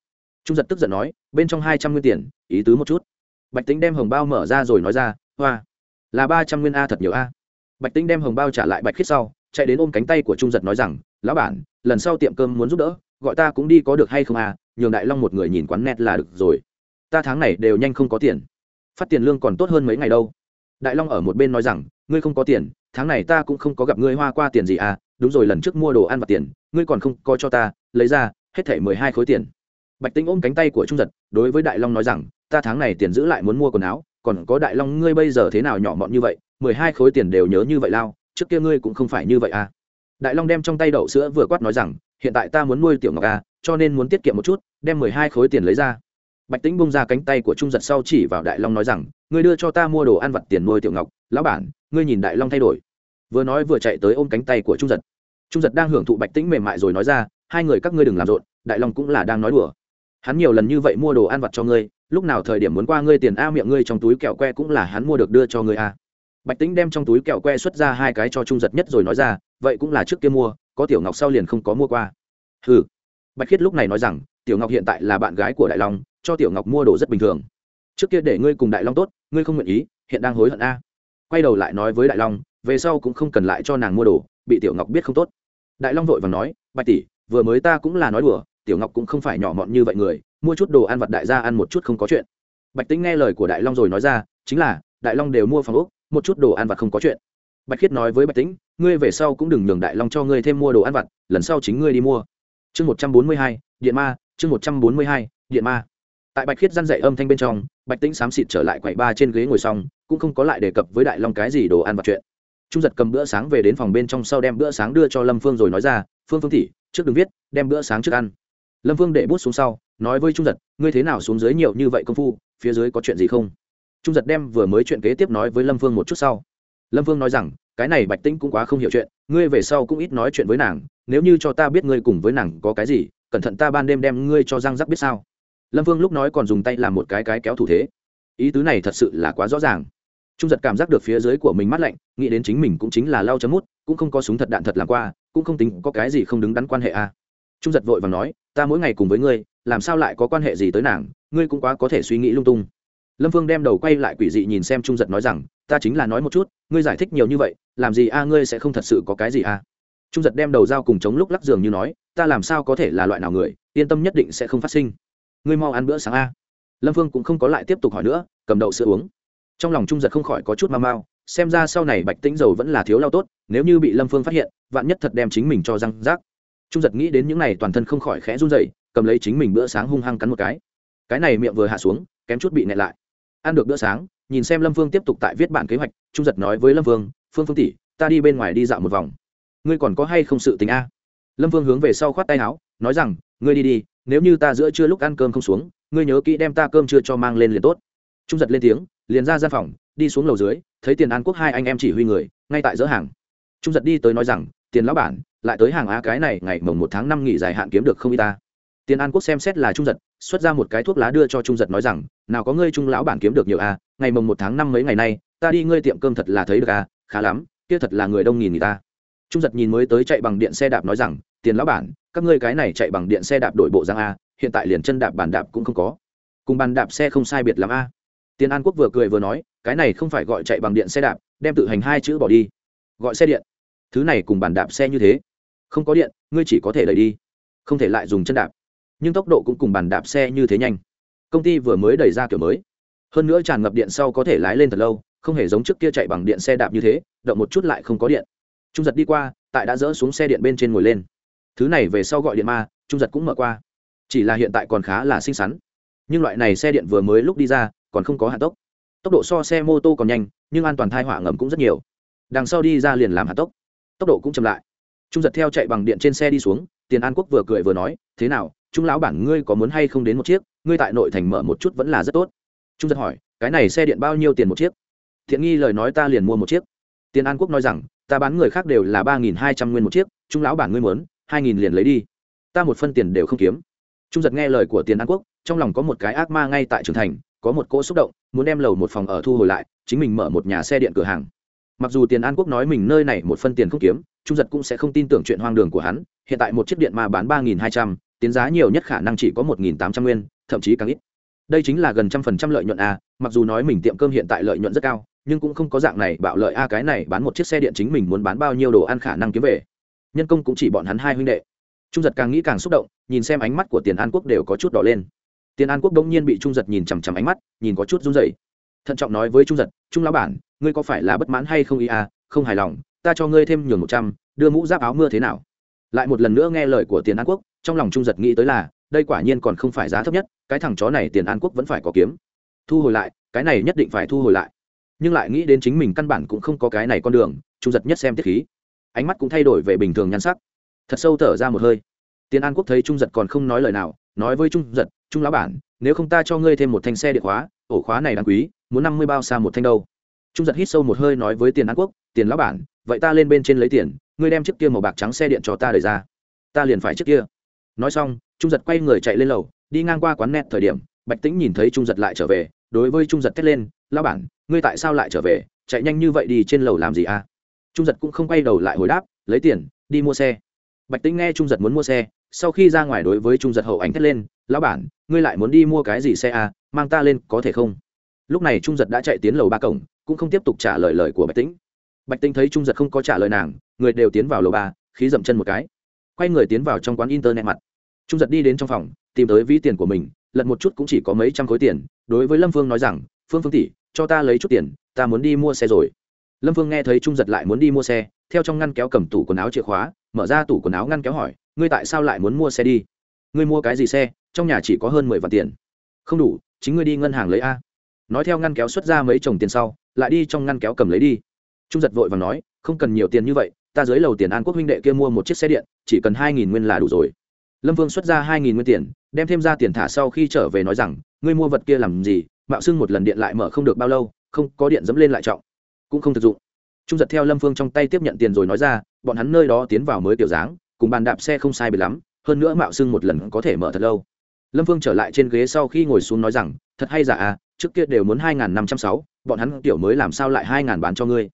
S1: Trung giật tức giận nói, bên trong hai trăm nguyên tiền, ý tứ một chút. Bạch tính đem hồng bao mở ra rồi nói ra, hoa là ba trăm nguyên a thật nhiều a. Bạch tính đem hồng bao trả lại bạch khiết sau, chạy đến ôm cánh tay của trung giật nói rằng, lão bản, lần sau tiệm cơm muốn giúp đỡ, gọi ta cũng đi có được hay không à nhường đại long một người nhìn quán net là được rồi. Ta tháng này đều nhanh không có tiền. Phát tiền lương còn tốt hơn mấy ngày đâu. Đại long ở một bên nói rằng, ngươi không có tiền, tháng này ta cũng không có gặp ngươi hoa qua tiền gì à đúng rồi lần trước mua đồ ăn và tiền, ngươi còn không coi cho ta, lấy ra, hết thảy mười hai khối tiền. Bạch tính ôm cánh tay của trung giật, đối với đại long nói rằng, ta tháng này tiền giữ lại muốn mua quần áo còn có đại long, ngươi bây giờ thế nào nhỏ mọn như vậy? mười hai khối tiền đều nhớ như vậy lao, trước kia ngươi cũng không phải như vậy à? Đại long đem trong tay đậu sữa vừa quát nói rằng, hiện tại ta muốn nuôi tiểu ngọc à cho nên muốn tiết kiệm một chút, đem mười hai khối tiền lấy ra. Bạch tĩnh bung ra cánh tay của trung giật sau chỉ vào đại long nói rằng, ngươi đưa cho ta mua đồ ăn vặt tiền nuôi tiểu ngọc, lão bản, ngươi nhìn đại long thay đổi. Vừa nói vừa chạy tới ôm cánh tay của trung giật. Trung giật đang hưởng thụ bạch tĩnh mềm mại rồi nói ra, hai người các ngươi đừng làm rộn, đại long cũng là đang nói đùa. Hắn nhiều lần như vậy mua đồ ăn vặt cho ngươi lúc nào thời điểm muốn qua ngươi tiền a miệng ngươi trong túi kẹo que cũng là hắn mua được đưa cho ngươi a. Bạch tĩnh đem trong túi kẹo que xuất ra hai cái cho trung giật nhất rồi nói ra, vậy cũng là trước kia mua, có tiểu ngọc sau liền không có mua qua. Ừ bạch khiết lúc này nói rằng, tiểu ngọc hiện tại là bạn gái của đại long, cho tiểu ngọc mua đồ rất bình thường. Trước kia để ngươi cùng đại long tốt, ngươi không nguyện ý, hiện đang hối hận a. Quay đầu lại nói với đại long, về sau cũng không cần lại cho nàng mua đồ, bị tiểu ngọc biết không tốt. Đại long vội và nói, bạch tỷ, vừa mới ta cũng là nói đùa, tiểu ngọc cũng không phải nhỏ mọn như vậy người mua chút đồ ăn vặt đại gia ăn một chút không có chuyện. Bạch tính nghe lời của đại long rồi nói ra, chính là, đại long đều mua phòng úc một chút đồ ăn vặt không có chuyện. Bạch khiết nói với bạch tính ngươi về sau cũng đừng nhường đại long cho ngươi thêm mua đồ ăn vặt, lần sau chính ngươi đi mua. Chương một trăm bốn mươi hai, điện ma, chương một trăm bốn mươi hai, điện ma. Tại bạch khiết răn dậy âm thanh bên trong, bạch tĩnh xám xịt trở lại quầy ba trên ghế ngồi xong, cũng không có lại đề cập với đại long cái gì đồ ăn vặt chuyện. Trung giật cầm bữa sáng về đến phòng bên trong sau đem bữa sáng đưa cho lâm phương rồi nói ra, phương phương tỷ, trước đừng viết, đem bữa sáng trước ăn. Lâm phương để bút xuống sau nói với trung giật, ngươi thế nào xuống dưới nhiều như vậy công phu, phía dưới có chuyện gì không? Trung giật đem vừa mới chuyện kế tiếp nói với lâm phương một chút sau. Lâm phương nói rằng, cái này bạch tĩnh cũng quá không hiểu chuyện, ngươi về sau cũng ít nói chuyện với nàng, nếu như cho ta biết ngươi cùng với nàng có cái gì, cẩn thận ta ban đêm đem ngươi cho răng rắc biết sao. Lâm phương lúc nói còn dùng tay làm một cái cái kéo thủ thế. Ý tứ này thật sự là quá rõ ràng. Trung giật cảm giác được phía dưới của mình mát lạnh, nghĩ đến chính mình cũng chính là lau chấm mút, cũng không có súng thật đạn thật làm qua, cũng không tính có cái gì không đứng đắn quan hệ a. À. trung giật vội và nói ta mỗi ngày cùng với ngươi, làm sao lại có quan hệ gì tới nàng, ngươi cũng quá có thể suy nghĩ lung tung. Lâm phương đem đầu quay lại quỷ dị nhìn xem trung giật nói rằng, ta chính là nói một chút, ngươi giải thích nhiều như vậy, làm gì a, ngươi sẽ không thật sự có cái gì a? Trung giật đem đầu dao cùng chống lúc lắc giường như nói, ta làm sao có thể là loại nào người, yên tâm nhất định sẽ không phát sinh. Ngươi mau ăn bữa sáng a. Lâm phương cũng không có lại tiếp tục hỏi nữa, cầm đậu sữa uống. Trong lòng trung giật không khỏi có chút mau mau xem ra sau này bạch tĩnh dầu vẫn là thiếu lao tốt, nếu như bị lâm phương phát hiện, vạn nhất thật đem chính mình cho răng rác trung giật nghĩ đến những này toàn thân không khỏi khẽ run dậy cầm lấy chính mình bữa sáng hung hăng cắn một cái. Cái này miệng vừa hạ xuống, kém chút bị nẹt lại. Ăn được bữa sáng, nhìn xem lâm phương tiếp tục tại viết bản kế hoạch, trung giật nói với lâm phương phương phương tỷ, ta đi bên ngoài đi dạo một vòng. Ngươi còn có hay không sự tình a? Lâm phương hướng về sau khoát tay áo, nói rằng, ngươi đi đi, nếu như ta giữa trưa lúc ăn cơm không xuống, ngươi nhớ kỹ đem ta cơm chưa cho mang lên liền tốt. Trung giật lên tiếng, liền ra gian phòng, đi xuống lầu dưới, thấy tiền an quốc hai anh em chỉ huy người, ngay tại giữa hàng. Trung giật đi tới nói rằng, tiền lão bản lại tới hàng á cái này ngày mồng một tháng năm nghỉ dài hạn kiếm được không y ta. Tiền an quốc xem xét là trung giật, xuất ra một cái thuốc lá đưa cho trung giật nói rằng, nào có ngươi trung lão bản kiếm được nhiều a ngày mồng một tháng năm mấy ngày nay, ta đi ngươi tiệm cơm thật là thấy được a khá lắm, kia thật là người đông nghìn người ta. Trung giật nhìn mới tới chạy bằng điện xe đạp nói rằng, tiền lão bản, các ngươi cái này chạy bằng điện xe đạp đổi bộ giang a à, hiện tại liền chân đạp bàn đạp cũng không có. Cùng bàn đạp xe không sai biệt lắm a tiền an quốc vừa cười vừa nói, cái này không phải gọi chạy bằng điện xe đạp, đem tự hành hai chữ bỏ đi. Gọi xe điện. Thứ này cùng bàn đạp xe như thế không có điện, ngươi chỉ có thể đẩy đi. Không thể lại dùng chân đạp. Nhưng tốc độ cũng cùng bàn đạp xe như thế nhanh. Công ty vừa mới đẩy ra kiểu mới. Hơn nữa tràn ngập điện sau có thể lái lên thật lâu, không hề giống trước kia chạy bằng điện xe đạp như thế, động một chút lại không có điện. Trung giật đi qua, tại đã dỡ xuống xe điện bên trên ngồi lên. Thứ này về sau gọi điện ma, trung giật cũng mở qua. Chỉ là hiện tại còn khá là xinh xắn. Nhưng loại này xe điện vừa mới lúc đi ra, còn không có hạ tốc. Tốc độ so xe mô tô còn nhanh, nhưng an toàn thai họa ngầm cũng rất nhiều. Đằng sau đi ra liền làm hạ tốc. Tốc độ cũng chậm lại trung giật theo chạy bằng điện trên xe đi xuống, tiền an quốc vừa cười vừa nói, thế nào, trung lão bản ngươi có muốn hay không đến một chiếc? Ngươi tại nội thành mở một chút vẫn là rất tốt. Trung giật hỏi, cái này xe điện bao nhiêu tiền một chiếc? Thiện nghi lời nói ta liền mua một chiếc. Tiền an quốc nói rằng, ta bán người khác đều là ba nghìn hai trăm nguyên một chiếc, trung lão bản ngươi muốn, hai nghìn liền lấy đi. Ta một phân tiền đều không kiếm. Trung giật nghe lời của tiền an quốc, trong lòng có một cái ác ma ngay tại trường thành, có một cỗ xúc động, muốn đem lầu một phòng ở thu hồi lại, chính mình mở một nhà xe điện cửa hàng mặc dù tiền an quốc nói mình nơi này một phân tiền không kiếm, trung giật cũng sẽ không tin tưởng chuyện hoang đường của hắn, hiện tại một chiếc điện mà bán ba nghìn hai trăm, tiến giá nhiều nhất khả năng chỉ có một nghìn tám trăm nguyên, thậm chí càng ít. Đây chính là gần trăm phần trăm lợi nhuận a, mặc dù nói mình tiệm cơm hiện tại lợi nhuận rất cao, nhưng cũng không có dạng này bạo lợi a, cái này bán một chiếc xe điện chính mình muốn bán bao nhiêu đồ ăn khả năng kiếm về. Nhân công cũng chỉ bọn hắn hai huynh đệ. Trung giật càng nghĩ càng xúc động, nhìn xem ánh mắt của tiền an quốc đều có chút đỏ lên. Tiền an quốc đông nhiên bị trung giật nhìn chằm chằm ánh mắt, nhìn có chút run rẩy. Thận trọng nói với trung giật, trung lão bản ngươi có phải là bất mãn hay không ý à không hài lòng, ta cho ngươi thêm nhường một trăm, đưa mũ giáp áo mưa thế nào. Lại một lần nữa nghe lời của tiền an quốc, trong lòng trung giật nghĩ tới là, đây quả nhiên còn không phải giá thấp nhất, cái thằng chó này tiền an quốc vẫn phải có kiếm. Thu hồi lại, cái này nhất định phải thu hồi lại. Nhưng lại nghĩ đến chính mình căn bản cũng không có cái này con đường, trung giật nhất xem tiết khí. Ánh mắt cũng thay đổi về bình thường nhan sắc. Thật sâu thở ra một hơi. Tiền an quốc thấy trung giật còn không nói lời nào, nói với trung giật, trung lão bản, nếu không ta cho ngươi thêm một thanh xe điện khóa, ổ khóa này đáng quý, muốn năm mươi bao xa một thanh đâu? Trung giật hít sâu một hơi nói với tiền an quốc, tiền lão bản, vậy ta lên bên trên lấy tiền, ngươi đem chiếc kia màu bạc trắng xe điện cho ta đẩy ra. Ta liền phải chiếc kia. Nói xong, trung giật quay người chạy lên lầu, đi ngang qua quán net thời điểm, bạch tĩnh nhìn thấy trung giật lại trở về, đối với trung giật thét lên, lão bản, ngươi tại sao lại trở về? Chạy nhanh như vậy đi trên lầu làm gì à? Trung giật cũng không quay đầu lại hồi đáp, lấy tiền, đi mua xe. Bạch tĩnh nghe trung giật muốn mua xe, sau khi ra ngoài đối với trung giật hậu ảnh thét lên, lão bản, ngươi lại muốn đi mua cái gì xe à? Mang ta lên có thể không? Lúc này trung giật đã chạy tiến lầu ba cổng cũng không tiếp tục trả lời lời của bạch tĩnh. Bạch tĩnh thấy trung giật không có trả lời nàng, người đều tiến vào lầu ba, khí dậm chân một cái. Quay người tiến vào trong quán internet mặt. Trung giật đi đến trong phòng, tìm tới ví tiền của mình, lật một chút cũng chỉ có mấy trăm khối tiền, đối với lâm phương nói rằng, phương phương tỷ, cho ta lấy chút tiền, ta muốn đi mua xe rồi. Lâm phương nghe thấy trung giật lại muốn đi mua xe, theo trong ngăn kéo cầm tủ quần áo chìa khóa, mở ra tủ quần áo ngăn kéo hỏi, ngươi tại sao lại muốn mua xe đi? Ngươi mua cái gì xe? Trong nhà chỉ có hơn mười vạn tiền. Không đủ, chính ngươi đi ngân hàng lấy a. Nói theo ngăn kéo xuất ra mấy chồng tiền sau lại đi trong ngăn kéo cầm lấy đi. Trung giật vội và nói, không cần nhiều tiền như vậy, ta dưới lầu tiền an quốc huynh đệ kia mua một chiếc xe điện, chỉ cần hai nghìn nguyên là đủ rồi. Lâm vương xuất ra hai nghìn nguyên tiền, đem thêm ra tiền thả sau khi trở về nói rằng, ngươi mua vật kia làm gì, mạo xưng một lần điện lại mở không được bao lâu, không có điện dẫm lên lại trọng, cũng không thực dụng. Trung giật theo lâm phương trong tay tiếp nhận tiền rồi nói ra, bọn hắn nơi đó tiến vào mới kiểu dáng, cùng bàn đạp xe không sai biệt lắm, hơn nữa mạo xưng một lần có thể mở thật lâu. Lâm phương trở lại trên ghế sau khi ngồi xuống nói rằng, thật hay giả à trước kia đều muốn hai n g h n năm trăm sáu, bọn hắn tiểu mới làm sao lại hai n g h n bán cho ngươi?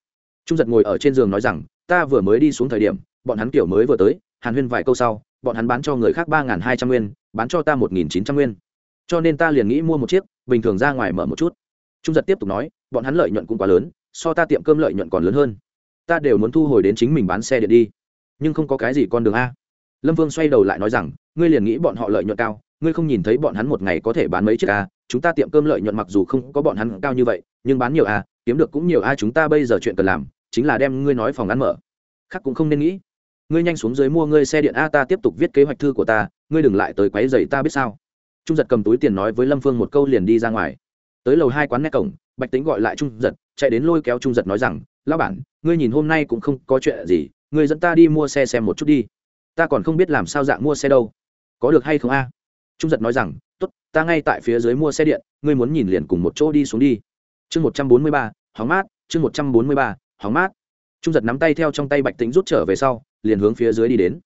S1: Trung giật ngồi ở trên giường nói rằng, ta vừa mới đi xuống thời điểm, bọn hắn tiểu mới vừa tới, hàn huyên vài câu sau, bọn hắn bán cho người khác ba n g h n hai trăm nguyên, bán cho ta một nghìn chín trăm nguyên. Cho nên ta liền nghĩ mua một chiếc, bình thường ra ngoài mở một chút. Trung giật tiếp tục nói, bọn hắn lợi nhuận cũng quá lớn, so ta tiệm cơm lợi nhuận còn lớn hơn. Ta đều muốn thu hồi đến chính mình bán xe điện đi. Nhưng không có cái gì con đường a. Lâm vương xoay đầu lại nói rằng, ngươi liền nghĩ bọn họ lợi nhuận cao, ngươi không nhìn thấy bọn hắn một ngày có thể bán mấy chiếc a chúng ta tiệm cơm lợi nhuận mặc dù không có bọn hắn cao như vậy, nhưng bán nhiều a kiếm được cũng nhiều a chúng ta bây giờ chuyện cần làm, chính là đem ngươi nói phòng ăn mở. Khác cũng không nên nghĩ. Ngươi nhanh xuống dưới mua ngươi xe điện a, ta tiếp tục viết kế hoạch thư của ta, ngươi đừng lại tới quấy dày ta biết sao. Trung giật cầm túi tiền nói với lâm phương một câu liền đi ra ngoài. Tới lầu hai quán nghe cổng, bạch tính gọi lại trung giật, chạy đến lôi kéo trung giật nói rằng, lão bản, ngươi nhìn hôm nay cũng không có chuyện gì, ngươi dẫn ta đi mua xe xem một chút đi. Ta còn không biết làm sao dạng mua xe đâu. Có được hay không a? Trung giật nói rằng, tốt ta ngay tại phía dưới mua xe điện, ngươi muốn nhìn liền cùng một chỗ đi xuống đi. Chương một trăm bốn mươi ba, hóng mát, chương một trăm bốn mươi ba, hóng mát. Trung giật nắm tay theo trong tay bạch tính rút trở về sau, liền hướng phía dưới đi đến.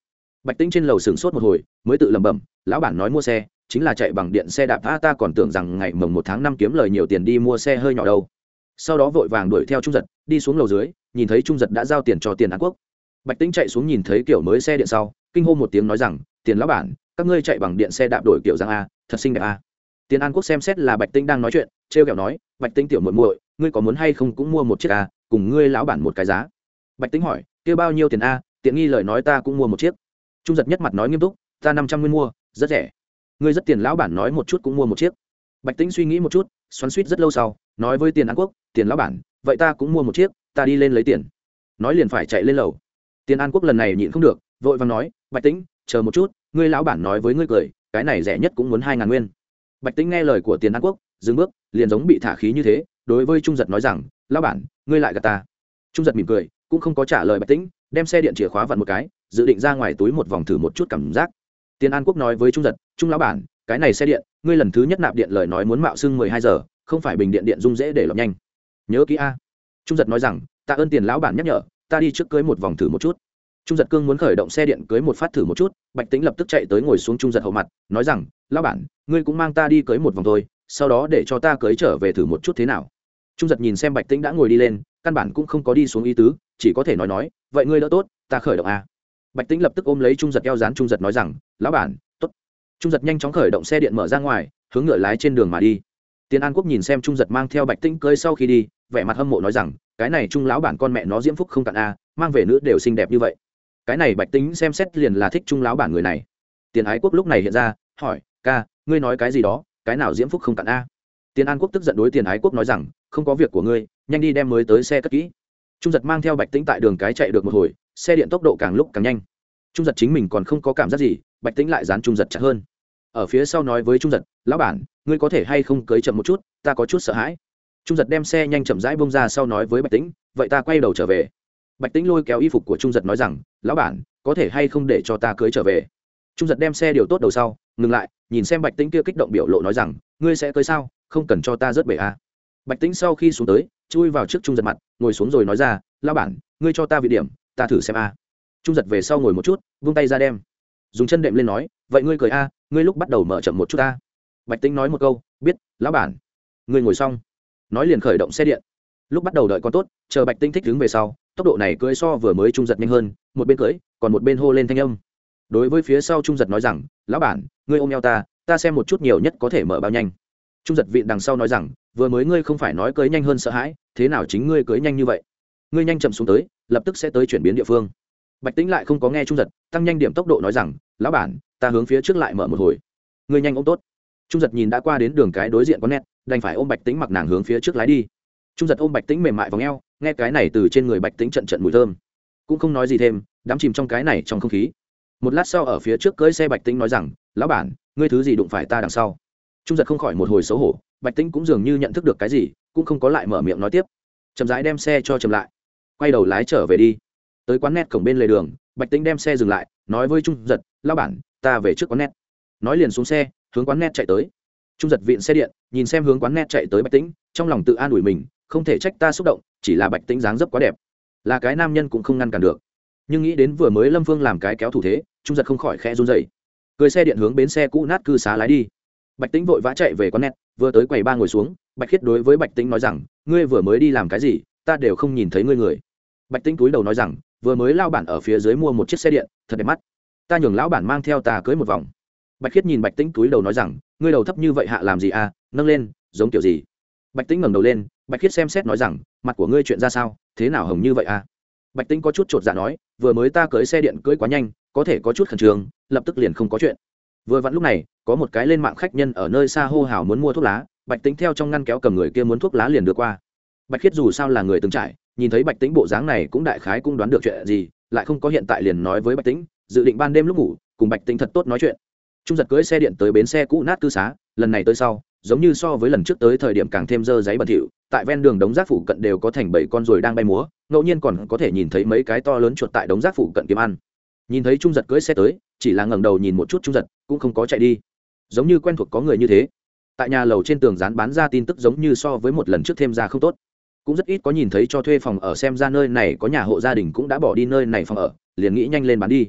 S1: Bạch tính trên lầu sừng sốt một hồi, mới tự lẩm bẩm, lão bản nói mua xe, chính là chạy bằng điện xe đạp, a, ta còn tưởng rằng ngày mồng một tháng năm kiếm lời nhiều tiền đi mua xe hơi nhỏ đâu. Sau đó vội vàng đuổi theo trung giật, đi xuống lầu dưới, nhìn thấy trung giật đã giao tiền cho tiền an quốc. Bạch tính chạy xuống nhìn thấy kiểu mới xe điện sau, kinh hô một tiếng nói rằng, tiền lão bản, các ngươi chạy bằng điện xe đạp đổi kiểu rằng a thật xinh đẹp à. a tiền an quốc xem xét là bạch tinh đang nói chuyện, trêu ghẹo nói, bạch tinh tiểu muội muội, ngươi có muốn hay không cũng mua một chiếc a cùng ngươi lão bản một cái giá. Bạch Tĩnh hỏi kêu bao nhiêu tiền a tiện nghi lời nói ta cũng mua một chiếc. Trung giật nhất mặt nói nghiêm túc, ta năm trăm nguyên mua, rất rẻ. Ngươi rất tiền, lão bản nói một chút cũng mua một chiếc. Bạch Tĩnh suy nghĩ một chút, xoắn xuýt rất lâu sau, nói với tiền an quốc, tiền lão bản, vậy ta cũng mua một chiếc, ta đi lên lấy tiền. Nói liền phải chạy lên lầu. Tiền an quốc lần này nhịn không được, vội vàng nói, bạch tĩnh, chờ một chút, ngươi lão bản nói với ngươi cười cái này rẻ nhất cũng muốn hai ngàn nguyên. Bạch tĩnh nghe lời của tiền an quốc, dừng bước, liền giống bị thả khí như thế, đối với trung giật nói rằng, lão bản, ngươi lại gạt ta. Trung giật mỉm cười, cũng không có trả lời bạch tĩnh, đem xe điện chìa khóa vặn một cái, dự định ra ngoài túi một vòng thử một chút cảm giác. Tiền an quốc nói với trung giật, trung lão bản, cái này xe điện, ngươi lần thứ nhất nạp điện lời nói muốn mạo xưng mười hai giờ, không phải bình điện điện dung dễ để lọc nhanh. Nhớ kỹ a. Trung giật nói rằng tạ ơn tiền lão bản nhắc nhở, ta đi trước cưới một vòng thử một chút trung giật cương muốn khởi động xe điện cưới một phát thử một chút, bạch tính lập tức chạy tới ngồi xuống trung giật hậu mặt, nói rằng, lão bản, ngươi cũng mang ta đi cưới một vòng thôi, sau đó để cho ta cưới trở về thử một chút thế nào. Trung giật nhìn xem bạch tĩnh đã ngồi đi lên, căn bản cũng không có đi xuống ý tứ, chỉ có thể nói nói, vậy ngươi đỡ tốt, ta khởi động a. Bạch tĩnh lập tức ôm lấy trung giật eo dán trung giật nói rằng, lão bản t ố t trung giật nhanh chóng khởi động xe điện mở ra ngoài, hướng ngựa lái trên đường mà đi. Tiền an quốc nhìn xem trung giật mang theo bạch tĩnh cơi sau khi đi, vẻ mặt hâm mộ nói rằng, cái này trung lão bản con mẹ nó diễm phúc không cạn a, mang về nữ đều xinh đẹp như vậy cái này bạch tính xem xét liền là thích trung lão bản người này. Tiền ái quốc lúc này hiện ra, hỏi, ca, ngươi nói cái gì đó, cái nào diễm phúc không cạn a? Tiền an quốc tức giận đối tiền ái quốc nói rằng, không có việc của ngươi, nhanh đi đem mới tới xe cất kỹ. Trung giật mang theo bạch tĩnh tại đường cái chạy được một hồi, xe điện tốc độ càng lúc càng nhanh. Trung giật chính mình còn không có cảm giác gì, bạch tĩnh lại dán trung giật chặt hơn. Ở phía sau nói với trung giật, lão bản, ngươi có thể hay không cưới chậm một chút, ta có chút sợ hãi. Trung giật đem xe nhanh chậm rãi bông ra sau nói với bạch tĩnh vậy ta quay đầu trở về bạch tĩnh lôi kéo y phục của trung giật nói rằng, lão bản, có thể hay không để cho ta cưới trở về? Trung giật đem xe điều tốt đầu sau, ngừng lại, nhìn xem bạch tĩnh kia kích động biểu lộ nói rằng, ngươi sẽ cưới sao? Không cần cho ta rớt bể à. bạch tĩnh sau khi xuống tới, chui vào trước trung giật mặt, ngồi xuống rồi nói ra, lão bản, ngươi cho ta vị điểm, ta thử xem a. Trung giật về sau ngồi một chút, vung tay ra đem. Dùng chân đệm lên nói, vậy ngươi cười a, ngươi lúc bắt đầu mở chậm một chút ta. Bạch tĩnh nói một câu, biết, lão bản. Ngươi ngồi xong. Nói liền khởi động xe điện. Lúc bắt đầu đợi con tốt, chờ bạch tĩnh thích đứng về sau tốc độ này cưới so vừa mới trung giật nhanh hơn, một bên cưới còn một bên hô lên thanh âm. Đối với phía sau trung giật nói rằng, lão bản, ngươi ôm eo ta ta xem một chút nhiều nhất có thể mở bao nhanh. Trung giật vịn đằng sau nói rằng, vừa mới ngươi không phải nói cưới nhanh hơn sợ hãi, thế nào chính ngươi cưới nhanh như vậy? Ngươi nhanh chậm xuống tới, lập tức sẽ tới chuyển biến địa phương. Bạch tĩnh lại không có nghe trung giật, tăng nhanh điểm tốc độ nói rằng, lão bản, ta hướng phía trước lại mở một hồi. Ngươi nhanh ôm tốt. Trung giật nhìn đã qua đến đường cái đối diện có nét, đành phải ôm bạch tĩnh mặc nàng hướng phía trước lái đi trung giật ôm bạch tĩnh mềm mại v ò nghe cái này từ trên người bạch tĩnh trận trận mùi thơm. Cũng không nói gì thêm, đắm chìm trong cái này trong không khí. Một lát sau ở phía trước cưới xe bạch tĩnh nói rằng, lão bản, ngươi thứ gì đụng phải ta đằng sau? Trung giật không khỏi một hồi xấu hổ, bạch tĩnh cũng dường như nhận thức được cái gì, cũng không có lại mở miệng nói tiếp. Chậm rãi đem xe cho chậm lại. Quay đầu lái trở về đi. Tới quán net cổng bên lề đường, bạch tĩnh đem xe dừng lại, nói với trung giật lao bản, ta về trước quán net. Nói liền xuống xe, hướng quán net chạy tới. Trung giật viện xe điện, nhìn xem hướng quán net chạy tới bạch tĩnh, trong lòng tự an ủi mình không thể trách ta xúc động, chỉ là bạch tĩnh dáng dấp quá đẹp. Là cái nam nhân cũng không ngăn cản được. Nhưng nghĩ đến vừa mới lâm phương làm cái kéo thủ thế, trung giật không khỏi khe run dày cười xe điện hướng bến xe cũ nát cư xá lái đi. Bạch tĩnh vội vã chạy về quán nét, vừa tới quầy ba ngồi xuống, bạch khiết đối với bạch tĩnh nói rằng, ngươi vừa mới đi làm cái gì, ta đều không nhìn thấy ngươi người. Bạch tĩnh túi đầu nói rằng, vừa mới lao bản ở phía dưới mua một chiếc xe điện, thật đẹp mắt. Ta nhường lão bản mang theo ta cưới một vòng. Bạch khiết nhìn bạch tĩnh túi đầu nói rằng, ngươi đầu thấp như vậy hạ làm gì à? Nâng lên, giống kiểu gì? Bạch tĩnh ngẩng đầu lên bạch khiết xem xét nói rằng, mặt của ngươi chuyện ra sao? Thế nào hồng như vậy à? Bạch tĩnh có chút chột dạ nói, vừa mới ta cưới xe điện cưới quá nhanh, có thể có chút khẩn trương, lập tức liền không có chuyện. Vừa vặn lúc này, có một cái lên mạng khách nhân ở nơi xa hô hào muốn mua thuốc lá, bạch tĩnh theo trong ngăn kéo cầm người kia muốn thuốc lá liền đưa qua. Bạch khiết dù sao là người từng trải, nhìn thấy bạch tĩnh bộ dáng này cũng đại khái cũng đoán được chuyện gì, lại không có hiện tại liền nói với bạch tĩnh, dự định ban đêm lúc ngủ, cùng bạch tĩnh thật tốt nói chuyện. Trung giật cưới xe điện tới bến xe cũ nát cư xá, lần này tới sau giống như so với lần trước tới thời điểm càng thêm dơ giấy bẩn thỉu, tại ven đường đống rác phủ cận đều có thành bảy con ruồi đang bay múa, ngẫu nhiên còn có thể nhìn thấy mấy cái to lớn chuột tại đống rác phủ cận kiếm ăn. Nhìn thấy trung giật cưỡi xe tới, chỉ là ngẩng đầu nhìn một chút trung giật, cũng không có chạy đi. Giống như quen thuộc có người như thế. Tại nhà lầu trên tường dán bán ra tin tức giống như so với một lần trước thêm ra không tốt. Cũng rất ít có nhìn thấy cho thuê phòng ở xem ra nơi này có nhà hộ gia đình cũng đã bỏ đi nơi này phòng ở, liền nghĩ nhanh lên bán đi.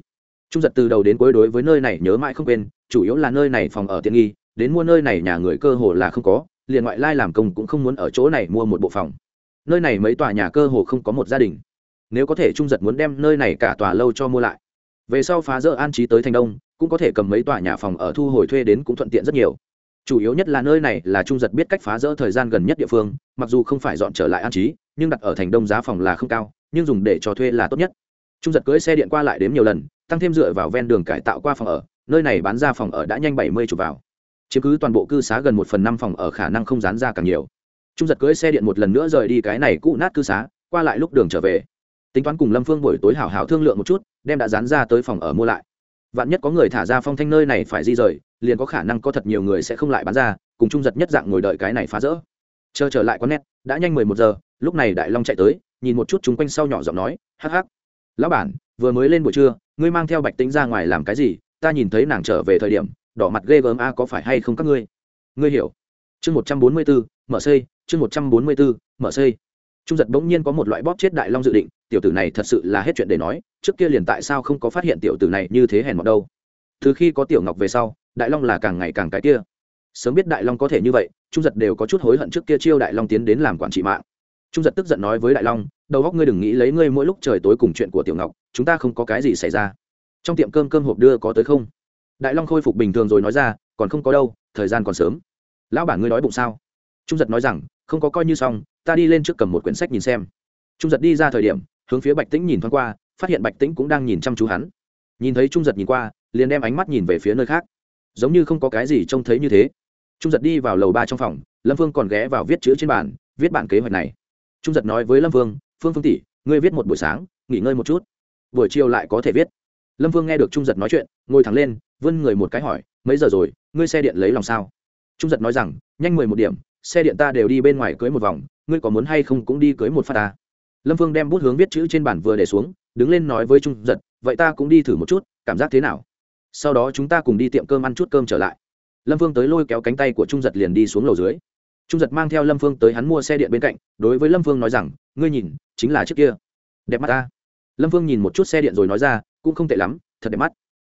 S1: Trung giật từ đầu đến cuối đối với nơi này nhớ mãi không quên, chủ yếu là nơi này phòng ở tiện nghi đến mua nơi này nhà người cơ hồ là không có, liền ngoại lai làm công cũng không muốn ở chỗ này mua một bộ phòng. Nơi này mấy tòa nhà cơ hồ không có một gia đình. Nếu có thể trung giật muốn đem nơi này cả tòa lâu cho mua lại. Về sau phá rỡ an trí tới thành đông, cũng có thể cầm mấy tòa nhà phòng ở thu hồi thuê đến cũng thuận tiện rất nhiều. Chủ yếu nhất là nơi này là trung giật biết cách phá rỡ thời gian gần nhất địa phương, mặc dù không phải dọn trở lại an trí, nhưng đặt ở thành đông giá phòng là không cao, nhưng dùng để cho thuê là tốt nhất. Trung giật cưỡi xe điện qua lại đếm nhiều lần, tăng thêm dựa vào ven đường cải tạo qua phòng ở, nơi này bán ra phòng ở đã nhanh bảy mươi chục vào chiếm cứ toàn bộ cư xá gần một phần năm phòng ở khả năng không dán ra càng nhiều. Trung giật cưỡi xe điện một lần nữa rời đi cái này cũ nát cư xá, qua lại lúc đường trở về. Tính toán cùng lâm phương buổi tối hảo hảo thương lượng một chút, đem đã dán ra tới phòng ở mua lại. Vạn nhất có người thả ra phong thanh nơi này phải di rời, liền có khả năng có thật nhiều người sẽ không lại bán ra, cùng trung giật nhất dạng ngồi đợi cái này phá rỡ. Chờ trở lại con nét đã nhanh mười một giờ, lúc này đại long chạy tới, nhìn một chút chúng quanh sau nhỏ giọng nói, hắc hắc. Lão bản, vừa mới lên buổi trưa, ngươi mang theo bạch tính ra ngoài làm cái gì? Ta nhìn thấy nàng trở về thời điểm đỏ mặt ghê gớm, a, có phải hay không các ngươi? Ngươi hiểu. Chương một trăm bốn mươi bốn mở xây, chương một trăm bốn mươi bốn mở xây. Trung giật bỗng nhiên có một loại bóp chết đại long dự định, tiểu tử này thật sự là hết chuyện để nói, trước kia liền tại sao không có phát hiện tiểu tử này như thế hèn mọt đâu. Từ khi có tiểu ngọc về sau, đại long là càng ngày càng cái kia. Sớm biết đại long có thể như vậy, trung giật đều có chút hối hận trước kia chiêu đại long tiến đến làm quản trị mạng. Trung giật tức giận nói với đại long, đầu góc ngươi đừng nghĩ lấy ngươi mỗi lúc trời tối cùng chuyện của tiểu ngọc, chúng ta không có cái gì xảy ra. Trong tiệm cơm cơm hộp đưa có tới không? Đại long khôi phục bình thường rồi nói ra, còn không có đâu, thời gian còn sớm. Lão bản ngươi nói bụng sao? Trung giật nói rằng, không có coi như xong, ta đi lên trước cầm một quyển sách nhìn xem. Trung giật đi ra thời điểm, hướng phía bạch tĩnh nhìn thoáng qua, phát hiện bạch tĩnh cũng đang nhìn chăm chú hắn. Nhìn thấy trung giật nhìn qua, liền đem ánh mắt nhìn về phía nơi khác. Giống như không có cái gì trông thấy như thế. Trung giật đi vào lầu ba trong phòng, lâm phương còn ghé vào viết chữ trên bàn, viết bản kế hoạch này. Trung giật nói với lâm phương phương phương tỷ, ngươi viết một buổi sáng, nghỉ ngơi một chút. Buổi chiều lại có thể viết. Lâm phương nghe được trung giật nói chuyện, ngồi thẳng lên vươn người một cái hỏi, mấy giờ rồi, ngươi xe điện lấy lòng sao? Trung giật nói rằng, nhanh mười một điểm, xe điện ta đều đi bên ngoài cưới một vòng, ngươi có muốn hay không cũng đi cưới một phát ta? Lâm phương đem bút hướng viết chữ trên bản vừa để xuống, đứng lên nói với trung giật, vậy ta cũng đi thử một chút, cảm giác thế nào? Sau đó chúng ta cùng đi tiệm cơm ăn chút cơm trở lại. Lâm phương tới lôi kéo cánh tay của trung giật liền đi xuống lầu dưới. Trung giật mang theo lâm phương tới hắn mua xe điện bên cạnh, đối với lâm phương nói rằng, ngươi nhìn, chính là chiếc kia. Đẹp mắt ta. Lâm phương nhìn một chút xe điện rồi nói ra, cũng không tệ lắm, thật đẹp mắt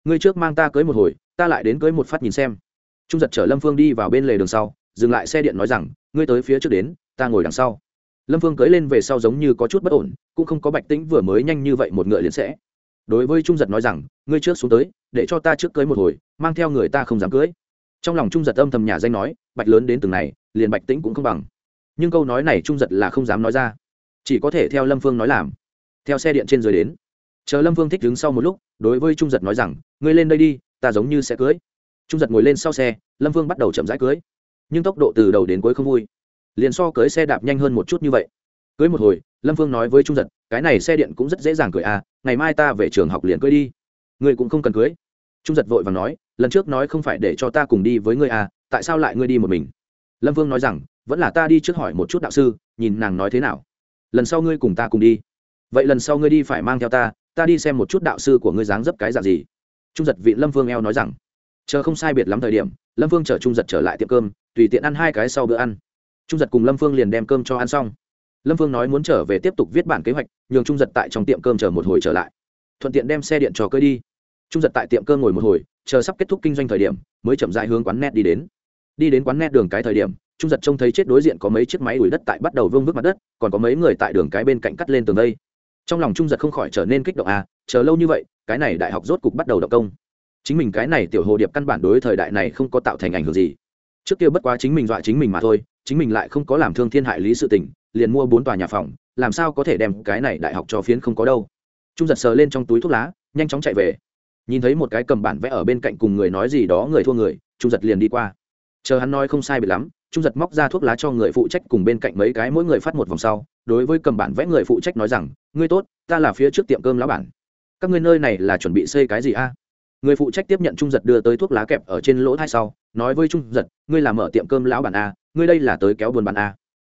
S1: ngươi trước mang ta cưới một hồi, ta lại đến cưới một phát nhìn xem. Trung giật chở lâm phương đi vào bên lề đường sau, dừng lại xe điện nói rằng, ngươi tới phía trước đến, ta ngồi đằng sau. Lâm phương cưới lên về sau giống như có chút bất ổn, cũng không có bạch tĩnh vừa mới nhanh như vậy một ngựa liền sẽ. Đối với trung giật nói rằng, ngươi trước xuống tới, để cho ta trước cưới một hồi, mang theo người ta không dám cưới. Trong lòng trung giật âm thầm nhà danh nói, bạch lớn đến từng này, liền bạch tĩnh cũng không bằng. Nhưng câu nói này trung giật là không dám nói ra. Chỉ có thể theo lâm phương nói làm. Theo xe điện trên dưới đến chờ lâm Vương thích đứng sau một lúc, đối với trung giật nói rằng, ngươi lên đây đi, ta giống như sẽ cưới. Trung giật ngồi lên sau xe, lâm Vương bắt đầu chậm rãi cưới. Nhưng tốc độ từ đầu đến cuối không vui. Liền so cưới xe đạp nhanh hơn một chút như vậy. Cưới một hồi, lâm Vương nói với trung giật, cái này xe điện cũng rất dễ dàng cưới à ngày mai ta về trường học liền cưới đi. Ngươi cũng không cần cưới. Trung giật vội và nói, lần trước nói không phải để cho ta cùng đi với ngươi à tại sao lại ngươi đi một mình? Lâm vương nói rằng, vẫn là ta đi trước hỏi một chút đạo sư, nhìn nàng nói thế nào. Lần sau ngươi cùng ta cùng đi. Vậy lần sau ngươi đi phải mang theo ta ta đi xem một chút đạo sư của ngươi dáng dấp cái dạng gì. Trung giật vị lâm vương eo nói rằng, chờ không sai biệt lắm thời điểm, lâm vương chở trung giật trở lại tiệm cơm, tùy tiện ăn hai cái sau bữa ăn. Trung giật cùng lâm vương liền đem cơm cho ăn xong. Lâm vương nói muốn trở về tiếp tục viết bản kế hoạch, nhường trung giật tại trong tiệm cơm chờ một hồi trở lại. Thuận tiện đem xe điện cho cơi đi. Trung giật tại tiệm cơm ngồi một hồi, chờ sắp kết thúc kinh doanh thời điểm, mới chậm dại hướng quán net đi đến. Đi đến quán net đường cái thời điểm, trung giật trông thấy chết đối diện có mấy chiếc máy đuổi đất tại bắt đầu vương vức mặt đất, còn có mấy người tại đường cái bên cạnh cắt lên tường đây trong lòng trung giật không khỏi trở nên kích động à chờ lâu như vậy, cái này đại học rốt cục bắt đầu động công. Chính mình cái này tiểu hồ điệp căn bản đối thời đại này không có tạo thành ảnh hưởng gì. Trước kia bất quá chính mình dọa chính mình mà thôi, chính mình lại không có làm thương thiên hại lý sự tình, liền mua bốn tòa nhà phòng, làm sao có thể đem cái này đại học cho phiến không có đâu. Trung giật sờ lên trong túi thuốc lá, nhanh chóng chạy về. Nhìn thấy một cái cầm bản vẽ ở bên cạnh cùng người nói gì đó người thua người, trung giật liền đi qua. Chờ hắn nói không sai bị lắm trung giật móc ra thuốc lá cho người phụ trách cùng bên cạnh mấy cái mỗi người phát một vòng sau, đối với cầm bản vẽ người phụ trách nói rằng, ngươi tốt, ta là phía trước tiệm cơm lão bản. Các ngươi nơi này là chuẩn bị xây cái gì a? Người phụ trách tiếp nhận trung giật đưa tới thuốc lá kẹp ở trên lỗ thai sau, nói với trung giật, ngươi là mở tiệm cơm lão bản a, ngươi đây là tới kéo buôn bán a.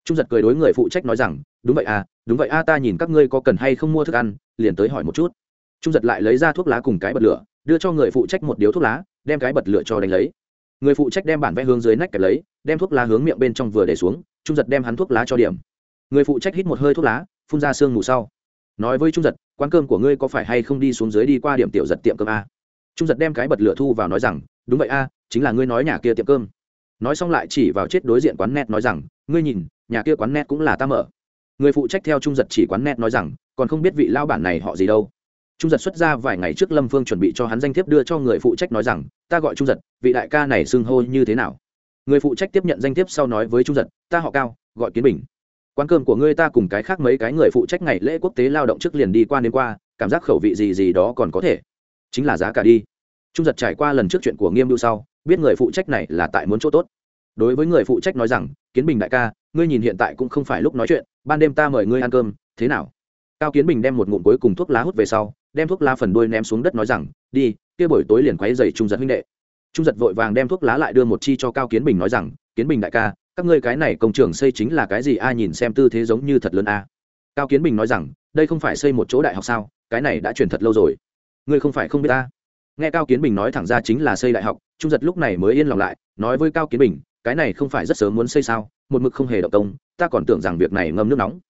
S1: Trung giật cười đối người phụ trách nói rằng, đúng vậy a, đúng vậy a, ta nhìn các ngươi có cần hay không mua thức ăn, liền tới hỏi một chút. Trung giật lại lấy ra thuốc lá cùng cái bật lửa, đưa cho người phụ trách một điếu thuốc lá, đem cái bật lửa cho đánh lấy người phụ trách đem bản vẽ hướng dưới nách kẹp lấy, đem thuốc lá hướng miệng bên trong vừa để xuống, trung giật đem hắn thuốc lá cho điểm. Người phụ trách hít một hơi thuốc lá, phun ra sương mù sau. Nói với trung giật, quán cơm của ngươi có phải hay không đi xuống dưới đi qua điểm tiểu giật tiệm cơm a? Trung giật đem cái bật lửa thu vào nói rằng, đúng vậy a, chính là ngươi nói nhà kia tiệm cơm. Nói xong lại chỉ vào chết đối diện quán net nói rằng, ngươi nhìn, nhà kia quán net cũng là ta mở. Người phụ trách theo trung giật chỉ quán net nói rằng, còn không biết vị lao bản này họ gì đâu trung giật xuất ra vài ngày trước lâm phương chuẩn bị cho hắn danh thiếp đưa cho người phụ trách nói rằng, ta gọi trung giật, vị đại ca này xưng hô như thế nào? Người phụ trách tiếp nhận danh thiếp sau nói với trung giật, ta họ cao, gọi kiến bình. Quán cơm của ngươi ta cùng cái khác mấy cái người phụ trách ngày lễ quốc tế lao động trước liền đi qua đêm qua, cảm giác khẩu vị gì gì đó còn có thể. Chính là giá cả đi. Trung giật trải qua lần trước chuyện của nghiêm lưu sau, biết người phụ trách này là tại muốn chỗ tốt. Đối với người phụ trách nói rằng, kiến bình đại ca, ngươi nhìn hiện tại cũng không phải lúc nói chuyện, ban đêm ta mời ngươi ăn cơm, thế nào? Cao kiến bình đem một ngụm cuối cùng thuốc lá hút về sau đem thuốc lá phần đuôi ném xuống đất nói rằng, đi, kia buổi tối liền quấy dày trung giật huynh đệ. Trung giật vội vàng đem thuốc lá lại đưa một chi cho cao kiến bình nói rằng, kiến bình đại ca, các ngươi cái này công trường xây chính là cái gì a à, nhìn xem tư thế giống như thật lớn a. Cao kiến bình nói rằng, đây không phải xây một chỗ đại học sao, cái này đã truyền thật lâu rồi. Ngươi không phải không biết ta nghe cao kiến bình nói thẳng ra chính là xây đại học, trung giật lúc này mới yên lòng lại, nói với cao kiến bình, cái này không phải rất sớm muốn xây sao, một mực không hề động công ta còn tưởng rằng việc này ngâm nước nóng.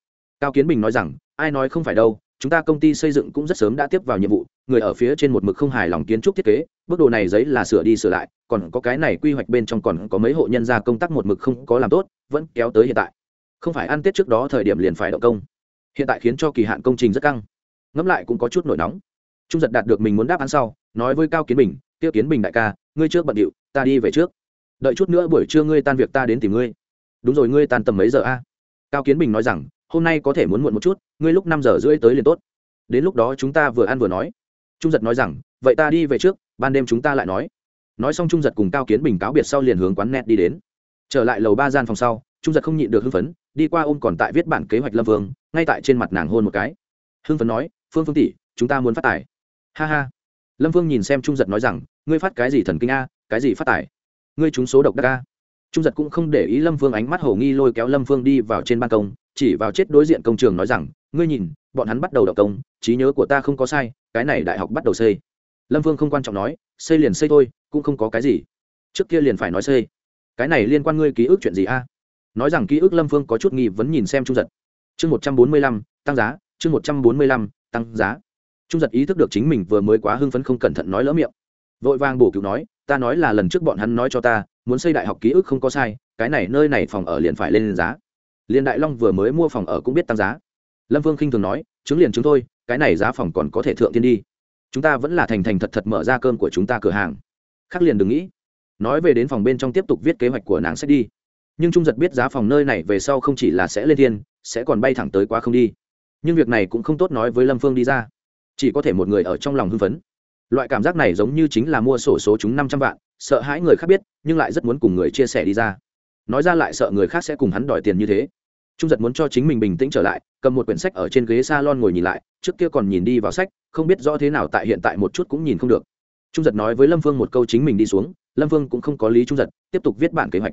S1: Cao kiến bình nói rằng, ai nói không phải đâu chúng ta công ty xây dựng cũng rất sớm đã tiếp vào nhiệm vụ, người ở phía trên một mực không hài lòng kiến trúc thiết kế, bước đồ này giấy là sửa đi sửa lại, còn có cái này quy hoạch bên trong còn có mấy hộ nhân gia công tác một mực không có làm tốt, vẫn kéo tới hiện tại. Không phải ăn tết trước đó thời điểm liền phải động công. Hiện tại khiến cho kỳ hạn công trình rất căng. Ngẫm lại cũng có chút nổi nóng. Trung giật đạt được mình muốn đáp án sau, nói với cao kiến bình, tiêu kiến bình đại ca, ngươi trước bận điệu, ta đi về trước. Đợi chút nữa buổi trưa ngươi tan việc ta đến tìm ngươi. Đúng rồi, ngươi tan tầm mấy giờ a? Cao kiến bình nói rằng hôm nay có thể muốn muộn một chút, ngươi lúc năm giờ rưỡi tới liền tốt. Đến lúc đó chúng ta vừa ăn vừa nói. Trung giật nói rằng, vậy ta đi về trước, ban đêm chúng ta lại nói. Nói xong trung giật cùng cao kiến bình cáo biệt sau liền hướng quán net đi đến. Trở lại lầu ba gian phòng sau, trung giật không nhịn được hưng phấn, đi qua ôm còn tại viết bản kế hoạch lâm vương, ngay tại trên mặt nàng hôn một cái. Hưng phấn nói, phương phương tỷ, chúng ta muốn phát tài. Ha ha. Lâm vương nhìn xem trung giật nói rằng, ngươi phát cái gì thần kinh a, cái gì phát tài? Ngươi trúng số độc đắc a trung giật cũng không để ý lâm vương ánh mắt hổ nghi lôi kéo lâm vương đi vào trên ban công, chỉ vào chết đối diện công trường nói rằng, ngươi nhìn, bọn hắn bắt đầu đọc công, trí nhớ của ta không có sai, cái này đại học bắt đầu xây. Lâm vương không quan trọng nói, xây liền xây thôi, cũng không có cái gì. Trước kia liền phải nói xây. Cái này liên quan ngươi ký ức chuyện gì a? Nói rằng ký ức lâm phương có chút nghi vấn nhìn xem trung giật. Chương một trăm bốn mươi lăm, tăng giá, chương một trăm bốn mươi lăm, tăng giá. Trung giật ý thức được chính mình vừa mới quá hưng phấn không cẩn thận nói lỡ miệng. Vội vàng bổ cứu nói, ta nói là lần trước bọn hắn nói cho ta muốn xây đại học ký ức không có sai, cái này nơi này phòng ở liền phải lên giá. Liền đại long vừa mới mua phòng ở cũng biết tăng giá. Lâm vương khinh thường nói, chứng liền chúng tôi cái này giá phòng còn có thể thượng tiên đi. Chúng ta vẫn là thành thành thật thật mở ra cơm của chúng ta cửa hàng. Khác liền đừng nghĩ. Nói về đến phòng bên trong tiếp tục viết kế hoạch của nàng sẽ đi. Nhưng trung giật biết giá phòng nơi này về sau không chỉ là sẽ lên thiên sẽ còn bay thẳng tới quá không đi. Nhưng việc này cũng không tốt nói với lâm phương đi ra. Chỉ có thể một người ở trong lòng hưng phấn. Loại cảm giác này giống như chính là mua sổ số chúng năm trăm vạn sợ hãi người khác biết, nhưng lại rất muốn cùng người chia sẻ đi ra. Nói ra lại sợ người khác sẽ cùng hắn đòi tiền như thế. Trung giật muốn cho chính mình bình tĩnh trở lại, cầm một quyển sách ở trên ghế s a lon ngồi nhìn lại, trước kia còn nhìn đi vào sách, không biết rõ thế nào tại hiện tại một chút cũng nhìn không được. Trung giật nói với lâm phương một câu chính mình đi xuống, lâm phương cũng không có lý trung giật, tiếp tục viết bản kế hoạch.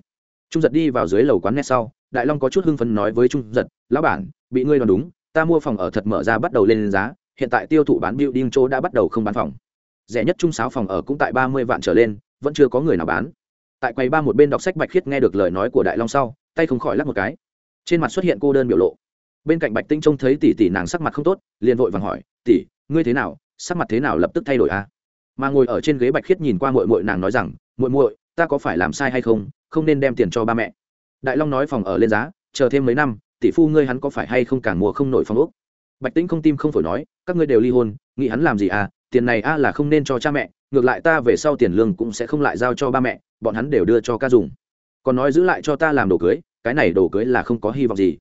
S1: Trung giật đi vào dưới lầu quán net sau, đại long có chút hưng phấn nói với trung giật, lão bản, bị ngươi đoán đúng, ta mua phòng ở thật mở ra bắt đầu lên giá, hiện tại tiêu thụ bán building chỗ đã bắt đầu không bán phòng. Rẻ nhất trung sáo phòng ở cũng tại ba mươi vạn trở lên vẫn chưa có người nào bán. Tại quầy ba một bên đọc sách bạch khiết nghe được lời nói của đại long sau, tay không khỏi lắc một cái. Trên mặt xuất hiện cô đơn biểu lộ. Bên cạnh bạch tinh trông thấy tỷ tỷ nàng sắc mặt không tốt, liền vội vàng hỏi, tỷ, ngươi thế nào? Sắc mặt thế nào lập tức thay đổi à? mà ngồi ở trên ghế bạch khiết nhìn qua mội mội nàng nói rằng mội mội ta có phải làm sai hay không? Không nên đem tiền cho ba mẹ. Đại long nói phòng ở lên giá, chờ thêm mấy năm, tỷ phu ngươi hắn có phải hay không càng mùa không nổi phòng úc bạch tĩnh không tim không phổi nói, các ngươi đều ly hôn, nghĩ hắn làm gì à? Tiền này a là không nên cho cha mẹ ngược lại ta về sau tiền lương cũng sẽ không lại giao cho ba mẹ bọn hắn đều đưa cho ca dùng. Còn nói giữ lại cho ta làm đồ cưới cái này đồ cưới là không có hy vọng gì.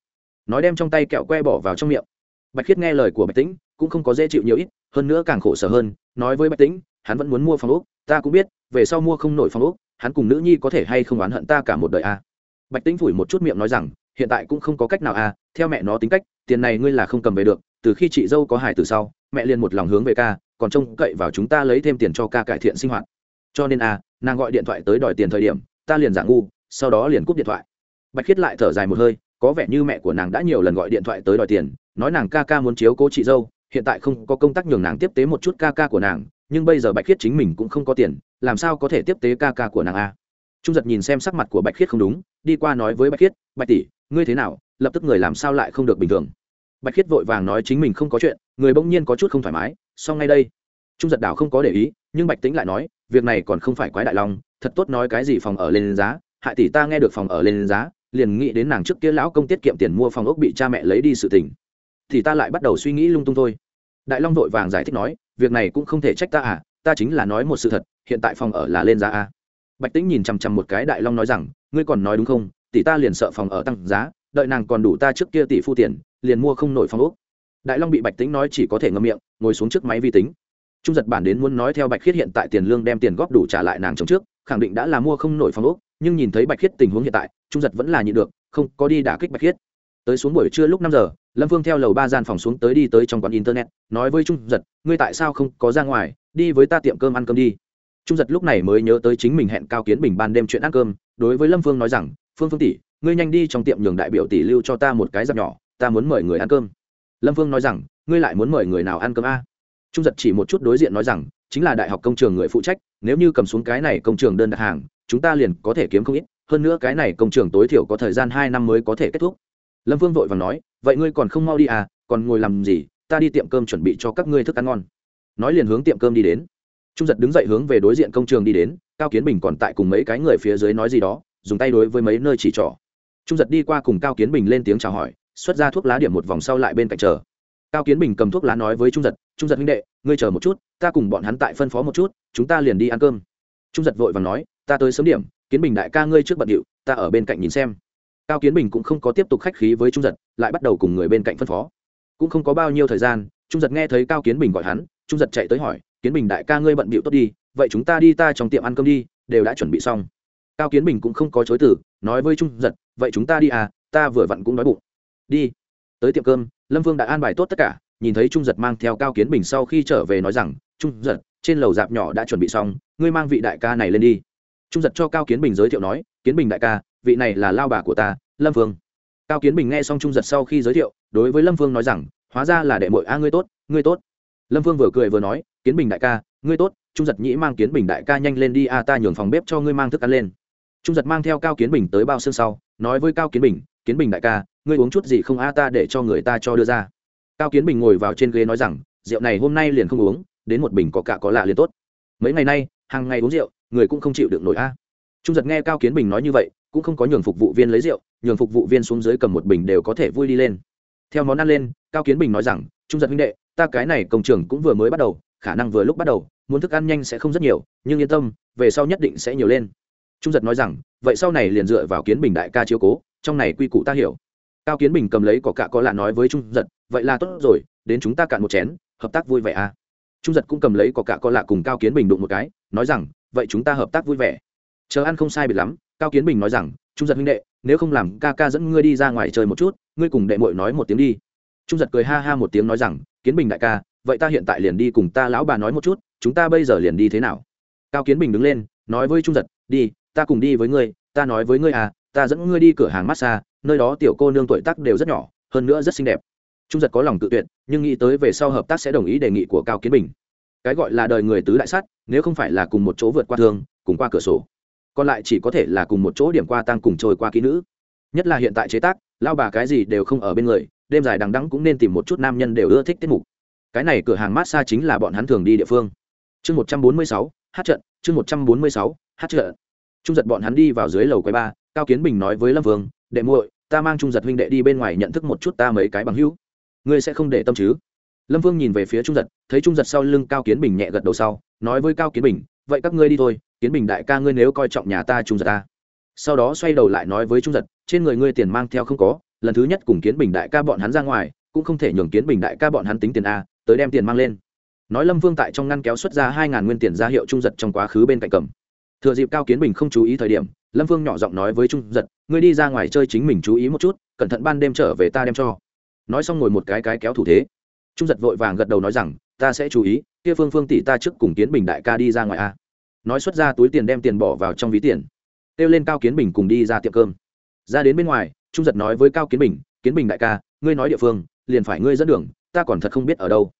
S1: Nói đem trong tay kẹo que bỏ vào trong miệng. Bạch khiết nghe lời của bạch tĩnh cũng không có dễ chịu nhiều ít hơn nữa càng khổ sở hơn nói với bạch tĩnh hắn vẫn muốn mua phòng úc ta cũng biết về sau mua không nổi phòng úc hắn cùng nữ nhi có thể hay không oán hận ta cả một đời a à. bạch tĩnh phủi một chút miệng nói rằng hiện tại cũng không có cách nào à, theo mẹ nó tính cách tiền này ngươi là không cầm về được từ khi chị dâu có hài từ sau mẹ liền một lòng hướng về ca còn trông cậy vào chúng ta lấy thêm tiền cho ca cải thiện sinh hoạt. Cho nên a à, nàng gọi điện thoại tới đòi tiền thời điểm ta liền giả ngu sau đó liền cúp điện thoại. Bạch khiết lại thở dài một hơi có vẻ như mẹ của nàng đã nhiều lần gọi điện thoại tới đòi tiền nói nàng ca ca muốn chiếu cố chị dâu hiện tại không có công tác nhường nàng tiếp tế một chút ca ca của nàng nhưng bây giờ bạch khiết chính mình cũng không có tiền làm sao có thể tiếp tế ca ca của nàng a? Trung giật nhìn xem sắc mặt của bạch khiết không đúng đi qua nói với bạch khiết bạch tỷ ngươi thế nào? Lập tức người làm sao lại không được bình thường? Bạch khiết vội vàng nói chính mình không có chuyện người bỗng nhiên có chút không thoải mái xong ngay đây. Trung giật đảo không có để ý, nhưng bạch tính lại nói, việc này còn không phải quái đại long, thật tốt nói cái gì phòng ở lên giá. Hại tỷ ta nghe được phòng ở lên giá, liền nghĩ đến nàng trước kia lão công tiết kiệm tiền mua phòng ốc bị cha mẹ lấy đi sự tình. Thì ta lại bắt đầu suy nghĩ lung tung thôi. Đại long vội vàng giải thích nói, việc này cũng không thể trách ta à ta chính là nói một sự thật, hiện tại phòng ở là lên giá à? bạch tĩnh nhìn chằm chằm một cái đại long nói rằng, ngươi còn nói đúng không? Tỷ ta liền sợ phòng ở tăng giá, đợi nàng còn đủ ta trước kia tỷ phu tiền, liền mua không nổi phòng ốc đại long bị bạch tĩnh nói chỉ có thể ngậm miệng, ngồi xuống trước máy vi tính. Trung giật bản đến muốn nói theo bạch khiết hiện tại tiền lương đem tiền góp đủ trả lại nàng chống trước, khẳng định đã là mua không nổi phòng ốc, nhưng nhìn thấy bạch khiết tình huống hiện tại, trung giật vẫn là nhịn được, không có đi đả kích bạch khiết. Tới xuống buổi trưa lúc năm giờ, lâm phương theo lầu ba gian phòng xuống tới đi tới trong quán internet, nói với trung giật, ngươi tại sao không có ra ngoài, đi với ta tiệm cơm ăn cơm đi. Trung giật lúc này mới nhớ tới chính mình hẹn cao kiến bình ban đêm chuyện ăn cơm, đối với lâm phương nói rằng, phương phương tỷ, ngươi nhanh đi trong tiệm nhường đại biểu tỷ lưu cho ta một cái giặc nhỏ, ta muốn mời người ăn cơm lâm Vương nói rằng, ngươi lại muốn mời người nào ăn cơm a? Trung giật chỉ một chút đối diện nói rằng, chính là đại học công trường người phụ trách, nếu như cầm xuống cái này công trường đơn đặt hàng, chúng ta liền có thể kiếm không ít, hơn nữa cái này công trường tối thiểu có thời gian hai năm mới có thể kết thúc. Lâm vương vội và nói, vậy ngươi còn không mau đi à còn ngồi làm gì, ta đi tiệm cơm chuẩn bị cho các ngươi thức ăn ngon. Nói liền hướng tiệm cơm đi đến. Trung giật đứng dậy hướng về đối diện công trường đi đến, cao kiến bình còn tại cùng mấy cái người phía dưới nói gì đó, dùng tay đối với mấy nơi chỉ trỏ. Trung giật đi qua cùng cao kiến bình lên tiếng chào hỏi xuất ra thuốc lá điểm một vòng sau lại bên cạnh chờ. Cao kiến bình cầm thuốc lá nói với trung giật trung giật huynh đệ, ngươi chờ một chút, ta cùng bọn hắn tại phân phó một chút, chúng ta liền đi ăn cơm. Trung giật vội và nói, ta tới sớm điểm, kiến bình đại ca ngươi trước bận điệu, ta ở bên cạnh nhìn xem. Cao kiến bình cũng không có tiếp tục khách khí với trung giật, lại bắt đầu cùng người bên cạnh phân phó. Cũng không có bao nhiêu thời gian, trung giật nghe thấy cao kiến bình gọi hắn, trung giật chạy tới hỏi, kiến bình đại ca ngươi bận bịu tốt đi, vậy chúng ta đi ta trong tiệm ăn cơm đi, đều đã chuẩn bị xong. Cao kiến bình cũng không có chối từ, nói với trung giật, vậy chúng ta đi à ta vừa vặn cũng đói bụng đi. Tới tiệm cơm, lâm vương đã an bài tốt tất cả, nhìn thấy trung giật mang theo cao kiến bình sau khi trở về nói rằng, trung giật, trên lầu dạp nhỏ đã chuẩn bị xong, ngươi mang vị đại ca này lên đi. Trung giật cho cao kiến bình giới thiệu nói, kiến bình đại ca, vị này là lao bà của ta, lâm vương. Cao kiến bình nghe xong trung giật sau khi giới thiệu, đối với lâm vương nói rằng, hóa ra là đệ mội a, ngươi tốt ngươi tốt. Lâm vương vừa cười vừa nói, kiến bình đại ca, ngươi tốt, trung giật nhĩ mang kiến bình đại ca nhanh lên đi a, ta nhường phòng bếp cho ngươi mang thức ăn lên. Trung giật mang theo cao kiến bình tới bao xương sau, nói với cao kiến bình kiến bình đại ca ngươi uống chút gì không a ta để cho người ta cho đưa ra. Cao kiến bình ngồi vào trên ghế nói rằng, rượu này hôm nay liền không uống, đến một bình có cả có lạ liền tốt. Mấy ngày nay, hàng ngày uống rượu, người cũng không chịu được nổi a. Trung giật nghe cao kiến bình nói như vậy, cũng không có nhường phục vụ viên lấy rượu, nhường phục vụ viên xuống dưới cầm một bình đều có thể vui đi lên. Theo món ăn lên, cao kiến bình nói rằng, trung giật huynh đệ, ta cái này công trường cũng vừa mới bắt đầu, khả năng vừa lúc bắt đầu, muốn thức ăn nhanh sẽ không rất nhiều, nhưng yên tâm, về sau nhất định sẽ nhiều lên. Trung giật nói rằng, vậy sau này liền dựa vào kiến bình đại ca chiếu cố, trong này quy củ ta hiểu cao kiến bình cầm lấy cỏ cạ có lạ nói với trung giật, vậy là tốt rồi, đến chúng ta cạn một chén, hợp tác vui vẻ à? Trung giật cũng cầm lấy cỏ cạ có lạ cùng cao kiến bình đụng một cái, nói rằng, vậy chúng ta hợp tác vui vẻ. Chờ ăn không sai biệt lắm, cao kiến bình nói rằng, trung giật huynh đệ, nếu không làm ca ca dẫn ngươi đi ra ngoài chơi một chút, ngươi cùng đệ mội nói một tiếng đi. Trung giật cười ha ha một tiếng nói rằng, kiến bình đại ca, vậy ta hiện tại liền đi cùng ta lão bà nói một chút, chúng ta bây giờ liền đi thế nào? Cao kiến bình đứng lên, nói với trung giật, đi, ta cùng đi với ngươi, ta nói với ngươi à ta dẫn ngươi đi cửa hàng massage nơi đó tiểu cô nương tuổi tác đều rất nhỏ hơn nữa rất xinh đẹp. Trung giật có lòng tự tuyệt nhưng nghĩ tới về sau hợp tác sẽ đồng ý đề nghị của cao kiến bình. Cái gọi là đời người tứ đại sát, nếu không phải là cùng một chỗ vượt qua thương cùng qua cửa sổ còn lại chỉ có thể là cùng một chỗ điểm qua tăng cùng trôi qua kỹ nữ. Nhất là hiện tại chế tác lao bà cái gì đều không ở bên người đêm dài đằng đắng cũng nên tìm một chút nam nhân đều ưa thích tiết mục. Cái này cửa hàng massage chính là bọn hắn thường đi địa phương. Chương một trăm bốn mươi sáu hát trận chương một trăm bốn mươi sáu hát trận. Trung giật bọn hắn đi vào dưới lầu quầy ba cao kiến bình nói với lâm vương đệ muội ta mang trung giật huynh đệ đi bên ngoài nhận thức một chút ta mấy cái bằng hữu. Ngươi sẽ không để tâm chứ? Lâm vương nhìn về phía trung giật, thấy trung giật sau lưng cao kiến bình nhẹ gật đầu sau, nói với cao kiến bình, vậy các ngươi đi thôi, kiến bình đại ca ngươi nếu coi trọng nhà ta trung giật ta. Sau đó xoay đầu lại nói với trung giật, trên người ngươi tiền mang theo không có, lần thứ nhất cùng kiến bình đại ca bọn hắn ra ngoài, cũng không thể nhường kiến bình đại ca bọn hắn tính tiền a, tới đem tiền mang lên. Nói lâm vương tại trong ngăn kéo xuất ra hai ngàn nguyên tiền ra hiệu trung giật trong quá khứ bên cạnh cầm thừa dịp cao kiến bình không chú ý thời điểm, lâm vương nhỏ giọng nói với trung giật, ngươi đi ra ngoài chơi chính mình chú ý một chút, cẩn thận ban đêm trở về ta đem cho. Nói xong ngồi một cái cái kéo thủ thế. Trung giật vội vàng gật đầu nói rằng, ta sẽ chú ý, kia phương phương tỷ ta trước cùng kiến bình đại ca đi ra ngoài a. Nói xuất ra túi tiền đem tiền bỏ vào trong ví tiền. Kêu lên cao kiến bình cùng đi ra tiệm cơm. Ra đến bên ngoài, trung giật nói với cao kiến bình kiến bình đại ca, ngươi nói địa phương, liền phải ngươi dẫn đường, ta còn thật không biết ở đâu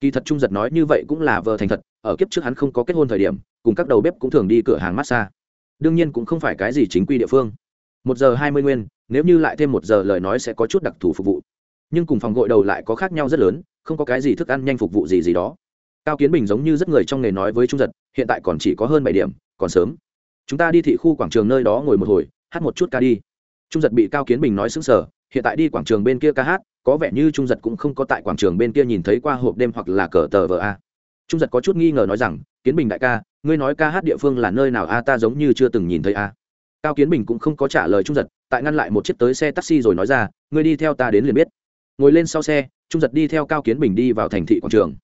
S1: kỳ thật trung giật nói như vậy cũng là vờ thành thật, ở kiếp trước hắn không có kết hôn thời điểm, cùng các đầu bếp cũng thường đi cửa hàng massage. Đương nhiên cũng không phải cái gì chính quy địa phương. Một giờ hai mươi nguyên, nếu như lại thêm một giờ lời nói sẽ có chút đặc thù phục vụ. Nhưng cùng phòng gội đầu lại có khác nhau rất lớn, không có cái gì thức ăn nhanh phục vụ gì gì đó. Cao kiến bình giống như rất người trong nghề nói với trung giật, hiện tại còn chỉ có hơn bảy điểm, còn sớm. Chúng ta đi thị khu quảng trường nơi đó ngồi một hồi, hát một chút ca đi. Trung giật bị cao kiến bình nói xứng sở hiện tại đi quảng trường bên kia ca hát có vẻ như trung giật cũng không có tại quảng trường bên kia nhìn thấy qua hộp đêm hoặc là cờ tờ vờ a. Trung giật có chút nghi ngờ nói rằng, kiến bình đại ca, ngươi nói ca hát địa phương là nơi nào a? Ta giống như chưa từng nhìn thấy a. Cao kiến bình cũng không có trả lời trung giật, tại ngăn lại một chiếc tới xe taxi rồi nói ra, ngươi đi theo ta đến liền biết. Ngồi lên sau xe, trung giật đi theo cao kiến bình đi vào thành thị quảng trường.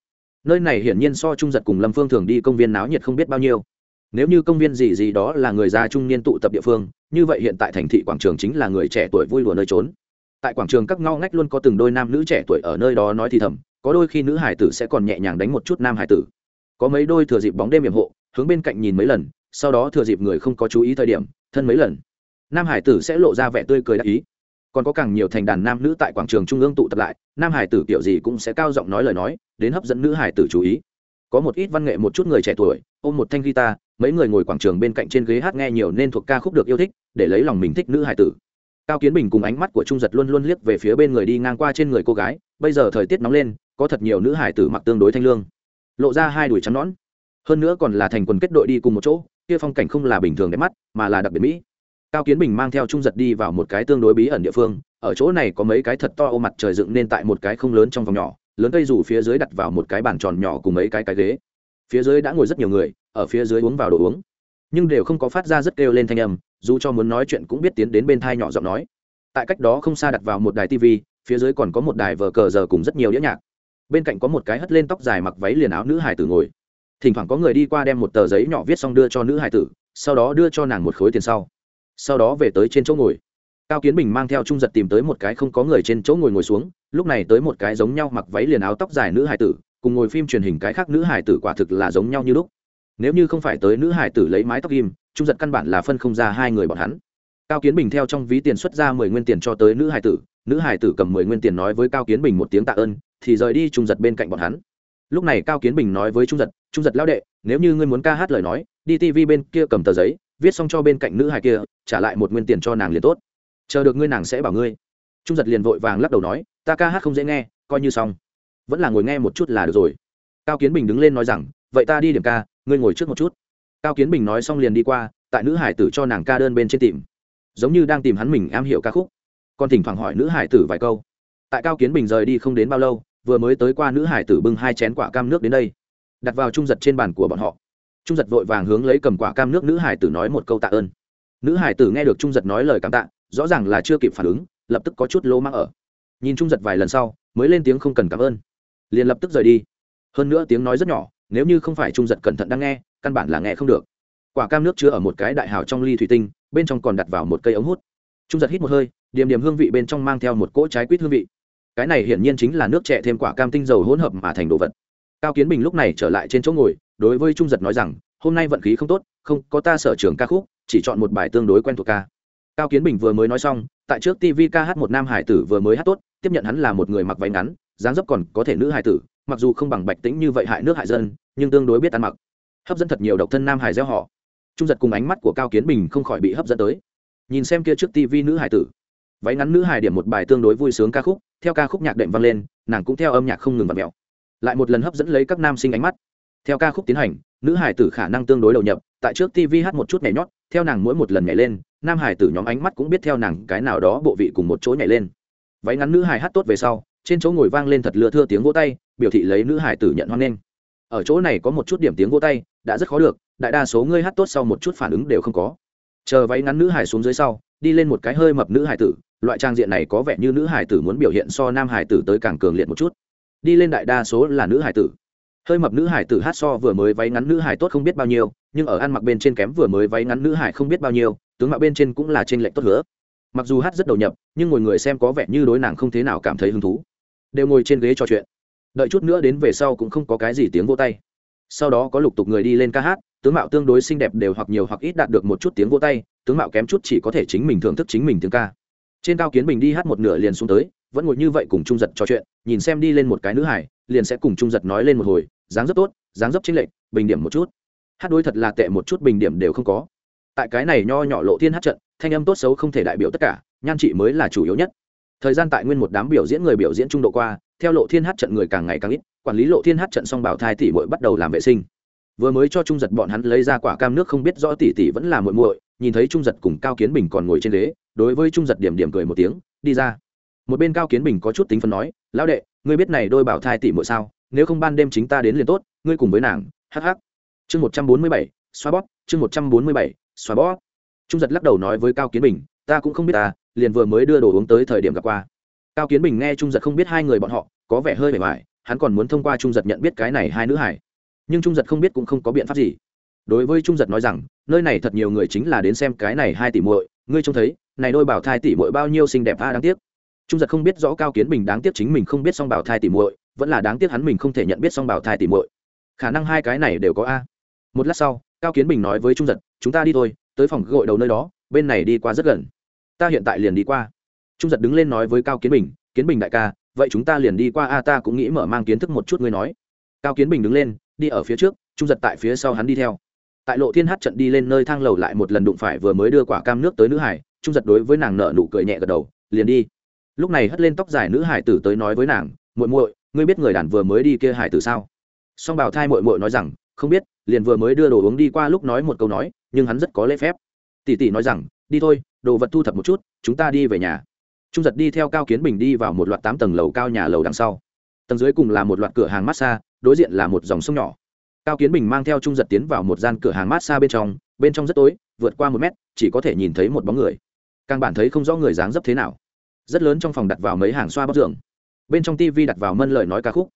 S1: Nơi này hiển nhiên so trung giật cùng lâm phương thường đi công viên náo nhiệt không biết bao nhiêu. Nếu như công viên gì gì đó là người già trung niên tụ tập địa phương, như vậy hiện tại thành thị quảng trường chính là người trẻ tuổi vui đùa nơi trốn tại quảng trường các ngao ngách luôn có từng đôi nam nữ trẻ tuổi ở nơi đó nói thì thầm, có đôi khi nữ hải tử sẽ còn nhẹ nhàng đánh một chút nam hải tử. Có mấy đôi thừa dịp bóng đêm hiểm hộ, hướng bên cạnh nhìn mấy lần, sau đó thừa dịp người không có chú ý thời điểm, thân mấy lần. Nam hải tử sẽ lộ ra vẻ tươi cười đắc ý. Còn có càng nhiều thành đàn nam nữ tại quảng trường trung ương tụ tập lại, nam hải tử kiểu gì cũng sẽ cao giọng nói lời nói, đến hấp dẫn nữ hải tử chú ý. Có một ít văn nghệ một chút người trẻ tuổi, ôm một thanh guitar, mấy người ngồi quảng trường bên cạnh trên ghế hát nghe nhiều nên thuộc ca khúc được yêu thích, để lấy lòng mình thích nữ hải tử cao kiến bình cùng ánh mắt của trung giật luôn luôn liếc về phía bên người đi ngang qua trên người cô gái, bây giờ thời tiết nóng lên, có thật nhiều nữ hải tử mặc tương đối thanh lương, lộ ra hai đùi trắng nón hơn nữa còn là thành quần kết đội đi cùng một chỗ, kia phong cảnh không là bình thường đẹp mắt, mà là đặc biệt mỹ. Cao kiến bình mang theo trung giật đi vào một cái tương đối bí ẩn địa phương, ở chỗ này có mấy cái thật to ô mặt trời dựng nên tại một cái không lớn trong vòng nhỏ, lớn cây rủ phía dưới đặt vào một cái bàn tròn nhỏ cùng mấy cái cái ghế. Phía dưới đã ngồi rất nhiều người, ở phía dưới uống vào đồ uống. Nhưng đều không có phát ra rất kêu lên thanh âm dù cho muốn nói chuyện cũng biết tiến đến bên thai nhỏ giọng nói. Tại cách đó không xa đặt vào một đài tv phía dưới còn có một đài vờ cờ giờ cùng rất nhiều đĩa nhạc. Bên cạnh có một cái hất lên tóc dài mặc váy liền áo nữ hải tử ngồi. Thỉnh thoảng có người đi qua đem một tờ giấy nhỏ viết xong đưa cho nữ hải tử, sau đó đưa cho nàng một khối tiền sau. Sau đó về tới trên chỗ ngồi. Cao kiến bình mang theo trung giật tìm tới một cái không có người trên chỗ ngồi ngồi xuống, lúc này tới một cái giống nhau mặc váy liền áo tóc dài nữ hải tử, cùng ngồi phim truyền hình cái khác nữ hải tử quả thực là giống nhau như lúc. Nếu như không phải tới nữ hải tử lấy mái tóc ghim trung giật căn bản là phân không ra hai người bọn hắn. Cao kiến bình theo trong ví tiền xuất ra mười nguyên tiền cho tới nữ hải tử, nữ hải tử cầm mười nguyên tiền nói với cao kiến bình một tiếng tạ ơn, thì rời đi trung giật bên cạnh bọn hắn. Lúc này cao kiến bình nói với trung giật trung giật lao đệ, nếu như ngươi muốn ca hát lời nói, đi tv bên kia cầm tờ giấy, viết xong cho bên cạnh nữ hải kia, trả lại một nguyên tiền cho nàng liền tốt. Chờ được ngươi nàng sẽ bảo ngươi. Trung giật liền vội vàng lắc đầu nói, ta ca hát không dễ nghe, coi như xong. Vẫn là ngồi nghe một chút là được rồi. Cao kiến bình đứng lên nói rằng, vậy ta đi điểm ca, ngươi ngồi trước một chút cao kiến bình nói xong liền đi qua, tại nữ hải tử cho nàng ca đơn bên trên tìm. Giống như đang tìm hắn mình am hiểu ca khúc. Còn thỉnh thoảng hỏi nữ hải tử vài câu. Tại cao kiến bình rời đi không đến bao lâu, vừa mới tới qua nữ hải tử bưng hai chén quả cam nước đến đây. Đặt vào trung giật trên bàn của bọn họ. Trung giật vội vàng hướng lấy cầm quả cam nước nữ hải tử nói một câu tạ ơn. Nữ hải tử nghe được trung giật nói lời cảm tạ, rõ ràng là chưa kịp phản ứng, lập tức có chút lỗ mắc ở. Nhìn trung giật vài lần sau, mới lên tiếng không cần cảm ơn. Liền lập tức rời đi. Hơn nữa tiếng nói rất nhỏ, nếu như không phải trung giật cẩn thận đang nghe căn bản là nghe không được. Quả cam nước chứa ở một cái đại hào trong ly thủy tinh, bên trong còn đặt vào một cây ống hút. Trung giật hít một hơi điểm điểm hương vị bên trong mang theo một cỗ trái quýt hương vị. Cái này hiển nhiên chính là nước trẻ thêm quả cam tinh dầu hỗn hợp mà thành đồ vật. Cao kiến bình lúc này trở lại trên chỗ ngồi, đối với trung giật nói rằng, hôm nay vận khí không tốt, không, có ta sở trường ca khúc, chỉ chọn một bài tương đối quen thuộc ca. Cao kiến bình vừa mới nói xong, tại trước tv ca hát một nam hải tử vừa mới hát tốt, tiếp nhận hắn là một người mặc váy ngắn, dáng dấp còn có thể nữ hải tử, mặc dù không bằng bạch tĩnh như vậy hại nước hại dân, nhưng tương đối biết ăn mặc hấp dẫn thật nhiều độc thân nam hải gieo họ. Trung giật cùng ánh mắt của cao kiến bình không khỏi bị hấp dẫn tới. Nhìn xem kia trước tv nữ hải tử. Váy ngắn nữ hải điểm một bài tương đối vui sướng ca khúc, theo ca khúc nhạc đệm vang lên, nàng cũng theo âm nhạc không ngừng vặt mẹo lại một lần hấp dẫn lấy các nam sinh ánh mắt. Theo ca khúc tiến hành, nữ hải tử khả năng tương đối đầu nhập, tại trước tv hát một chút nhảy nhót, theo nàng mỗi một lần nhảy lên, nam hải tử nhóm ánh mắt cũng biết theo nàng cái nào đó bộ vị cùng một chỗ nhảy lên. Váy ngắn nữ hải hát tốt về sau, trên chỗ ngồi vang lên thật lừa thưa tiếng vỗ tay, biểu thị lấy nữ hải tử nhận hoan nghênh ở chỗ này có một chút điểm tiếng vô tay, đã rất khó được, đại đa số ngươi hát tốt sau một chút phản ứng đều không có. Chờ váy ngắn nữ hải xuống dưới sau, đi lên một cái hơi mập nữ hải tử, loại trang diện này có vẻ như nữ hải tử muốn biểu hiện so nam hải tử tới càng cường liệt một chút. Đi lên đại đa số là nữ hải tử. Hơi mập nữ hải tử hát so vừa mới váy ngắn nữ hải tốt không biết bao nhiêu, nhưng ở ăn mặc bên trên kém vừa mới váy ngắn nữ hải không biết bao nhiêu, tướng mạo bên trên cũng là trên lệnh tốt hứa. Mặc dù hát rất đầu nhập, nhưng ngồi người xem có vẻ như đối nàng không thế nào cảm thấy hứng thú. Đều ngồi trên ghế trò chuyện đợi chút nữa đến về sau cũng không có cái gì tiếng vô tay. Sau đó có lục tục người đi lên ca hát tướng mạo tương đối xinh đẹp đều hoặc nhiều hoặc ít đạt được một chút tiếng vô tay tướng mạo kém chút chỉ có thể chính mình thưởng thức chính mình tiếng ca. Trên cao kiến bình đi hát một nửa liền xuống tới vẫn ngồi như vậy cùng trung giật trò chuyện nhìn xem đi lên một cái nữ hải liền sẽ cùng trung giật nói lên một hồi dáng rất tốt dáng dấp chính lệ, bình điểm một chút. Hát đối thật là tệ một chút bình điểm đều không có. Tại cái này nho nhỏ lộ thiên hát trận thanh âm tốt xấu không thể đại biểu tất cả nhan trị mới là chủ yếu nhất thời gian tại nguyên một đám biểu diễn người biểu diễn trung độ qua, theo lộ thiên hát trận người càng ngày càng ít, quản lý lộ thiên hát trận xong bảo thai tỷ muội bắt đầu làm vệ sinh. Vừa mới cho trung giật bọn hắn lấy ra quả cam nước không biết rõ tỷ tỷ vẫn là muội muội, nhìn thấy trung giật cùng cao kiến bình còn ngồi trên ghế, đối với trung giật điểm điểm cười một tiếng, đi ra. Một bên cao kiến bình có chút tính phân nói, lão đệ, ngươi biết này đôi bảo thai tỷ muội sao? Nếu không ban đêm chính ta đến liền tốt, ngươi cùng với nàng hh chương một trăm bốn mươi bảy, xoa bóp, chương một trăm bốn mươi bảy, xoa bóp. Trung giật lắc đầu nói với cao kiến bình, ta cũng không biết ta liền vừa mới đưa đồ uống tới thời điểm gặp qua. Cao kiến bình nghe trung giật không biết hai người bọn họ, có vẻ hơi bề ngoài, hắn còn muốn thông qua trung giật nhận biết cái này hai nữ hải nhưng trung giật không biết cũng không có biện pháp gì. Đối với trung giật nói rằng, nơi này thật nhiều người chính là đến xem cái này hai tỷ muội, ngươi trông thấy, này đôi bảo thai tỷ muội bao nhiêu xinh đẹp a đáng tiếc. Trung giật không biết rõ cao kiến bình đáng tiếc chính mình không biết song bảo thai tỷ muội, vẫn là đáng tiếc hắn mình không thể nhận biết song bảo thai tỷ muội. Khả năng hai cái này đều có a. Một lát sau, cao kiến bình nói với trung giật, chúng ta đi thôi, tới phòng gội đầu nơi đó, bên này đi qua rất gần ta hiện tại liền đi qua. Trung giật đứng lên nói với cao kiến bình kiến bình đại ca, vậy chúng ta liền đi qua, a, ta cũng nghĩ mở mang kiến thức một chút ngươi nói. Cao kiến bình đứng lên, đi ở phía trước, trung giật tại phía sau hắn đi theo. Tại lộ thiên hát trận đi lên nơi thang lầu lại một lần đụng phải vừa mới đưa quả cam nước tới nữ hải, trung giật đối với nàng nợ nụ cười nhẹ gật đầu, liền đi. Lúc này hất lên tóc dài nữ hải tử tới nói với nàng, muội muội, ngươi biết người đàn vừa mới đi kia hải tử sao? Song bảo thai muội muội nói rằng, không biết, liền vừa mới đưa đồ uống đi qua lúc nói một câu nói, nhưng hắn rất có lễ phép. Tỷ tỷ nói rằng đi thôi, đồ vật thu thập một chút, chúng ta đi về nhà. Trung giật đi theo cao kiến bình đi vào một loạt tám tầng lầu cao nhà lầu đằng sau. Tầng dưới cùng là một loạt cửa hàng massage, đối diện là một dòng sông nhỏ. Cao kiến bình mang theo trung giật tiến vào một gian cửa hàng massage bên trong bên trong rất tối, vượt qua một mét, chỉ có thể nhìn thấy một bóng người. Càng bản thấy không rõ người dáng dấp thế nào. Rất lớn trong phòng đặt vào mấy hàng xoa bóc giường. Bên trong tv đặt vào mân lời nói ca khúc.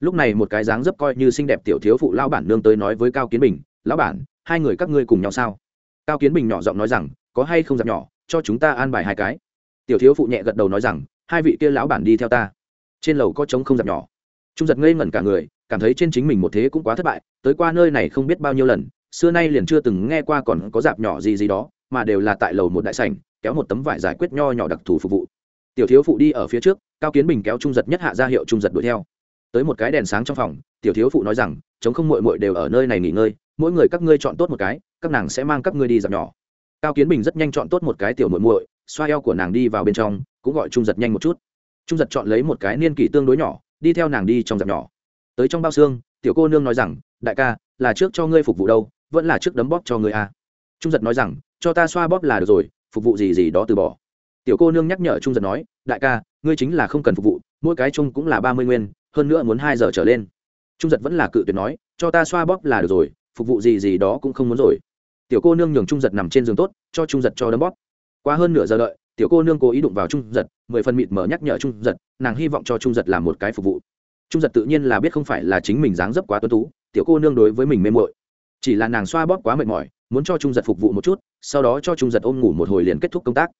S1: Lúc này một cái dáng dấp coi như xinh đẹp tiểu thiếu phụ lao bản nương tới nói với cao kiến bình, lão bản, hai người các ngươi cùng nhau sao? Cao kiến bình nhỏ giọng nói rằng có hay không dạp nhỏ, cho chúng ta an bài hai cái. Tiểu thiếu phụ nhẹ gật đầu nói rằng, hai vị kia lão bản đi theo ta. Trên lầu có trống không dạp nhỏ. Trung giật ngây ngẩn cả người, cảm thấy trên chính mình một thế cũng quá thất bại, tới qua nơi này không biết bao nhiêu lần, xưa nay liền chưa từng nghe qua còn có dạp nhỏ gì gì đó, mà đều là tại lầu một đại sảnh, kéo một tấm vải giải quyết nho nhỏ đặc thù phục vụ. Tiểu thiếu phụ đi ở phía trước, cao kiến bình kéo trung giật nhất hạ ra hiệu trung giật đuổi theo. Tới một cái đèn sáng trong phòng, tiểu thiếu phụ nói rằng chống không mội mội đều ở nơi này nghỉ ngơi, mỗi người các ngươi chọn tốt một cái, các nàng sẽ mang các ngươi đi dạp nhỏ cao kiến bình rất nhanh chọn tốt một cái tiểu muội muội, xoa eo của nàng đi vào bên trong, cũng gọi trung giật nhanh một chút. Trung giật chọn lấy một cái niên kỷ tương đối nhỏ, đi theo nàng đi trong dạp nhỏ. Tới trong bao xương, tiểu cô nương nói rằng, đại ca, là trước cho ngươi phục vụ đâu, vẫn là trước đấm bóp cho ngươi à. trung giật nói rằng, cho ta xoa bóp là được rồi, phục vụ gì gì đó từ bỏ. Tiểu cô nương nhắc nhở trung giật nói, đại ca, ngươi chính là không cần phục vụ, mỗi cái chung cũng là ba mươi nguyên, hơn nữa muốn hai giờ trở lên. Trung giật vẫn là cự tuyệt nói, cho ta xoa bóp là được rồi, phục vụ gì gì đó cũng không muốn rồi tiểu cô nương nhường trung giật nằm trên giường tốt, cho trung giật cho đấm bóp. Qua hơn nửa giờ đợi, tiểu cô nương cố ý đụng vào trung giật, mười phần mịt mở nhắc nhở trung giật, nàng hy vọng cho trung giật làm một cái phục vụ. Trung giật tự nhiên là biết không phải là chính mình dáng dấp quá tuân tú, tiểu cô nương đối với mình mê mội chỉ là nàng xoa bóp quá mệt mỏi, muốn cho trung giật phục vụ một chút, sau đó cho trung giật ôm ngủ một hồi liền kết thúc công tác.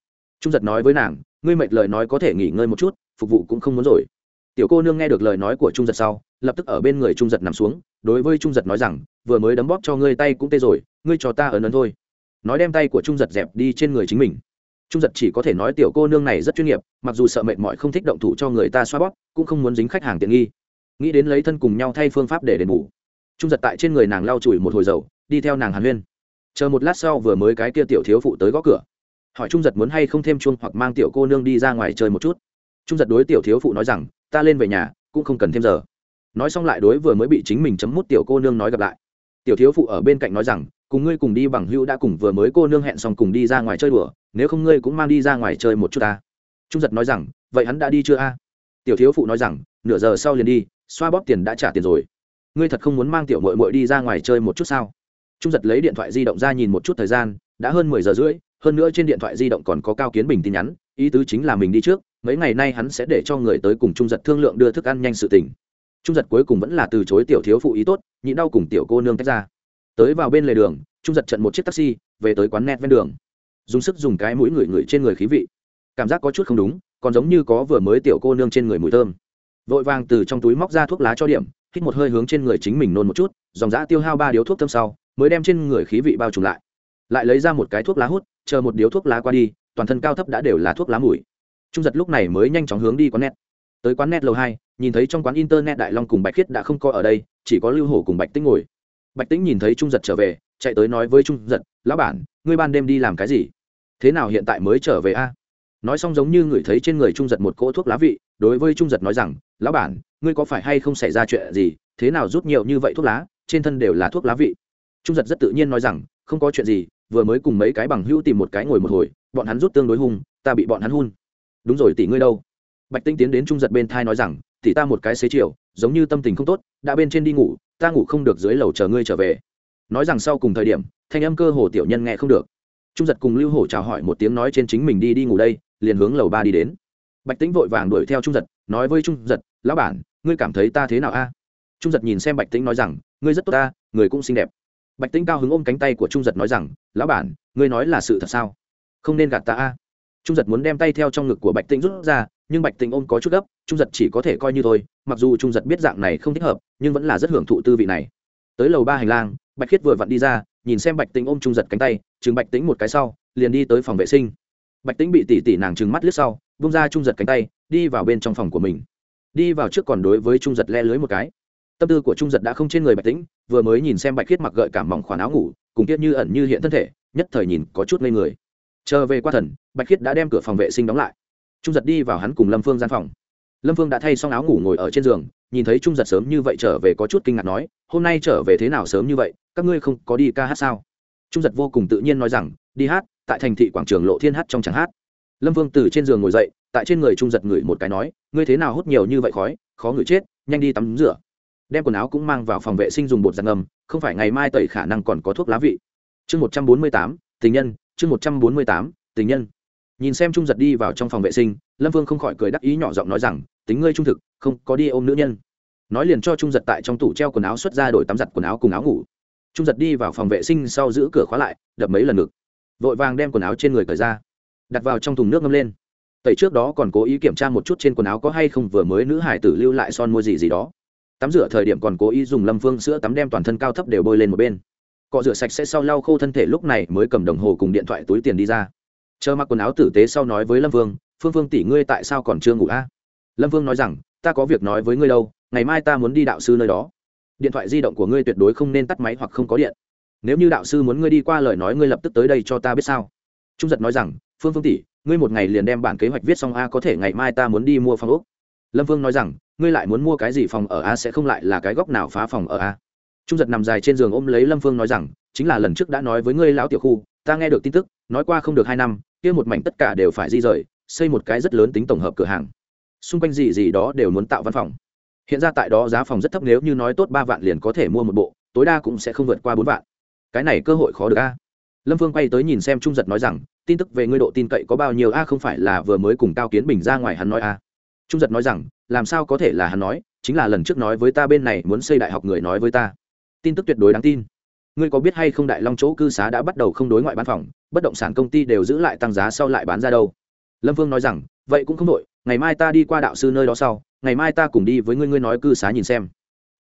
S1: Trung giật nói với nàng, ngươi mệt lời nói có thể nghỉ ngơi một chút, phục vụ cũng không muốn rồi tiểu cô nương nghe được lời nói của trung giật sau, lập tức ở bên người trung giật nằm xuống, đối với trung giật nói rằng, vừa mới đấm bóp cho ngươi tay cũng tê rồi, ngươi cho ta ấn ấn thôi. Nói đem tay của trung giật dẹp đi trên người chính mình. Trung giật chỉ có thể nói tiểu cô nương này rất chuyên nghiệp, mặc dù sợ mệt mỏi không thích động thủ cho người ta xoa bóp, cũng không muốn dính khách hàng tiện nghi. Nghĩ đến lấy thân cùng nhau thay phương pháp để đền bù. Trung giật tại trên người nàng lau chùi một hồi dầu, đi theo nàng hàn huyên. Chờ một lát sau vừa mới cái kia tiểu thiếu phụ tới gõ cửa. Hỏi trung giật muốn hay không thêm chuông hoặc mang tiểu cô nương đi ra ngoài chơi một chút. Trung giật đối tiểu thiếu phụ nói rằng ta lên về nhà, cũng không cần thêm giờ. Nói xong lại đối vừa mới bị chính mình chấm mút tiểu cô nương nói gặp lại. Tiểu thiếu phụ ở bên cạnh nói rằng, cùng ngươi cùng đi bằng hữu đã cùng vừa mới cô nương hẹn xong cùng đi ra ngoài chơi đùa, nếu không ngươi cũng mang đi ra ngoài chơi một chút ta. Trung giật nói rằng, vậy hắn đã đi chưa a? Tiểu thiếu phụ nói rằng, nửa giờ sau liền đi, xoa bóp tiền đã trả tiền rồi. Ngươi thật không muốn mang tiểu mội mội đi ra ngoài chơi một chút sao? Trung giật lấy điện thoại di động ra nhìn một chút thời gian, đã hơn mười giờ rưỡi, hơn nữa trên điện thoại di động còn có cao kiến bình tin nhắn, ý tứ chính là mình đi trước mấy ngày nay hắn sẽ để cho người tới cùng trung giật thương lượng đưa thức ăn nhanh sự tình. Trung giật cuối cùng vẫn là từ chối tiểu thiếu phụ ý tốt nhịn đau cùng tiểu cô nương tách ra. Tới vào bên lề đường, trung giật trận một chiếc taxi, về tới quán net ven đường. Dùng sức dùng cái mũi ngửi ngửi trên người khí vị. Cảm giác có chút không đúng, còn giống như có vừa mới tiểu cô nương trên người mùi thơm. Vội vàng từ trong túi móc ra thuốc lá cho điểm, hít một hơi hướng trên người chính mình nôn một chút, dòng giã tiêu hao ba điếu thuốc thơm sau, mới đem trên người khí vị bao trùm lại. Lại lấy ra một cái thuốc lá hút, chờ một điếu thuốc lá qua đi, toàn thân cao thấp đã đều là thuốc lá mùi trung giật lúc này mới nhanh chóng hướng đi quán net. Tới quán net lầu hai, nhìn thấy trong quán internet đại long cùng bạch khiết đã không có ở đây, chỉ có lưu hổ cùng bạch tĩnh ngồi. Bạch tĩnh nhìn thấy trung giật trở về, chạy tới nói với trung giật, lão bản, ngươi ban đêm đi làm cái gì? Thế nào hiện tại mới trở về a? Nói xong giống như người thấy trên người trung giật một cỗ thuốc lá vị, đối với trung giật nói rằng, lão bản, ngươi có phải hay không xảy ra chuyện gì? Thế nào rút nhiều như vậy thuốc lá? Trên thân đều là thuốc lá vị. Trung giật rất tự nhiên nói rằng, không có chuyện gì, vừa mới cùng mấy cái bằng hữu tìm một cái ngồi một hồi, bọn hắn rút tương đối hung, ta bị bọn hắn hun đúng rồi tỷ ngươi đâu? Bạch tinh tiến đến trung giật bên thai nói rằng, tỷ ta một cái xế chiều, giống như tâm tình không tốt, đã bên trên đi ngủ, ta ngủ không được dưới lầu chờ ngươi trở về. Nói rằng sau cùng thời điểm, thanh âm cơ hồ tiểu nhân nghe không được. Trung giật cùng lưu hổ chào hỏi một tiếng nói trên chính mình đi đi ngủ đây, liền hướng lầu ba đi đến. Bạch tĩnh vội vàng đuổi theo trung giật, nói với trung giật, lão bản, ngươi cảm thấy ta thế nào a? Trung giật nhìn xem bạch tĩnh nói rằng, ngươi rất tốt ta, người cũng xinh đẹp. Bạch tĩnh cao hứng ôm cánh tay của trung giật nói rằng, lão bản, ngươi nói là sự thật sao? Không nên gạt ta a trung giật muốn đem tay theo trong ngực của bạch tĩnh rút ra, nhưng bạch tĩnh ôm có chút gấp, trung giật chỉ có thể coi như thôi, mặc dù trung giật biết dạng này không thích hợp, nhưng vẫn là rất hưởng thụ tư vị này. Tới lầu ba hành lang, bạch khiết vừa vặn đi ra, nhìn xem bạch tĩnh ôm trung giật cánh tay, chừng bạch tĩnh một cái sau, liền đi tới phòng vệ sinh. Bạch tĩnh bị tỉ tỉ nàng trừng mắt lướt sau bung ra trung giật cánh tay, đi vào bên trong phòng của mình. Đi vào trước còn đối với trung giật le lưới một cái. Tâm tư của trung giật đã không trên người bạch tĩnh, vừa mới nhìn xem bạch khiết mặc gợi cảm mỏng khoản áo ngủ, cùng tiết như ẩn như hiện thân thể, nhất thời nhìn có chút ngây người chờ về qua thần, bạch khiết đã đem cửa phòng vệ sinh đóng lại. Trung giật đi vào hắn cùng lâm phương gian phòng. Lâm phương đã thay xong áo ngủ ngồi ở trên giường, nhìn thấy trung giật sớm như vậy trở về có chút kinh ngạc nói, hôm nay trở về thế nào sớm như vậy, các ngươi không có đi ca hát sao? Trung giật vô cùng tự nhiên nói rằng, đi hát, tại thành thị quảng trường lộ thiên hát trong chẳng hát. Lâm vương từ trên giường ngồi dậy, tại trên người trung giật ngửi một cái nói, ngươi thế nào hút nhiều như vậy khói, khó ngửi chết, nhanh đi tắm rửa. Đem quần áo cũng mang vào phòng vệ sinh dùng bột giặt ngầm không phải ngày mai tẩy khả năng còn có thuốc lá vị. Chương một trăm bốn mươi tám, tình nhân chương một trăm bốn mươi tám, tình nhân. Nhìn xem trung giật đi vào trong phòng vệ sinh, lâm vương không khỏi cười đắc ý nhỏ giọng nói rằng, tính ngươi trung thực, không có đi ôm nữ nhân. Nói liền cho trung giật tại trong tủ treo quần áo xuất ra đổi tắm giặt quần áo cùng áo ngủ. Trung giật đi vào phòng vệ sinh sau giữ cửa khóa lại, đập mấy lần ngực. Vội vàng đem quần áo trên người cởi ra, đặt vào trong thùng nước ngâm lên. Tẩy trước đó còn cố ý kiểm tra một chút trên quần áo có hay không vừa mới nữ hải tử lưu lại son môi gì gì đó. Tắm rửa thời điểm còn cố ý dùng lâm phương sữa tắm đem toàn thân cao thấp đều bôi lên một bên cọ rửa sạch sẽ sau lau khô thân thể lúc này mới cầm đồng hồ cùng điện thoại túi tiền đi ra. Chờ mặc quần áo tử tế sau nói với lâm Vương: phương phương tỷ ngươi tại sao còn chưa ngủ a? Lâm Vương nói rằng, ta có việc nói với ngươi đâu, ngày mai ta muốn đi đạo sư nơi đó. Điện thoại di động của ngươi tuyệt đối không nên tắt máy hoặc không có điện. Nếu như đạo sư muốn ngươi đi qua lời nói ngươi lập tức tới đây cho ta biết sao. Trung giật nói rằng, phương phương tỷ, ngươi một ngày liền đem bản kế hoạch viết xong a, có thể ngày mai ta muốn đi mua phòng úc lâm Vương nói rằng, ngươi lại muốn mua cái gì phòng ở a, sẽ không lại là cái góc nào phá phòng ở a? Trung giật nằm dài trên giường ôm lấy lâm phương nói rằng, chính là lần trước đã nói với ngươi lão tiểu khu, ta nghe được tin tức, nói qua không được hai năm, kia một mảnh tất cả đều phải di rời, xây một cái rất lớn tính tổng hợp cửa hàng. Xung quanh gì gì đó đều muốn tạo văn phòng. Hiện ra tại đó giá phòng rất thấp nếu như nói tốt ba vạn liền có thể mua một bộ, tối đa cũng sẽ không vượt qua bốn vạn. Cái này cơ hội khó được a. Lâm phương quay tới nhìn xem trung giật nói rằng, tin tức về ngươi độ tin cậy có bao nhiêu a, không phải là vừa mới cùng cao kiến bình ra ngoài hắn nói a. Trung giật nói rằng, làm sao có thể là hắn nói, chính là lần trước nói với ta bên này muốn xây đại học người nói với ta tin tức tuyệt đối đáng tin. Ngươi có biết hay không đại long chỗ cư xá đã bắt đầu không đối ngoại bán phòng, bất động sản công ty đều giữ lại tăng giá sau lại bán ra đâu? Lâm vương nói rằng, vậy cũng không đội ngày mai ta đi qua đạo sư nơi đó sau, ngày mai ta cùng đi với ngươi ngươi nói cư xá nhìn xem.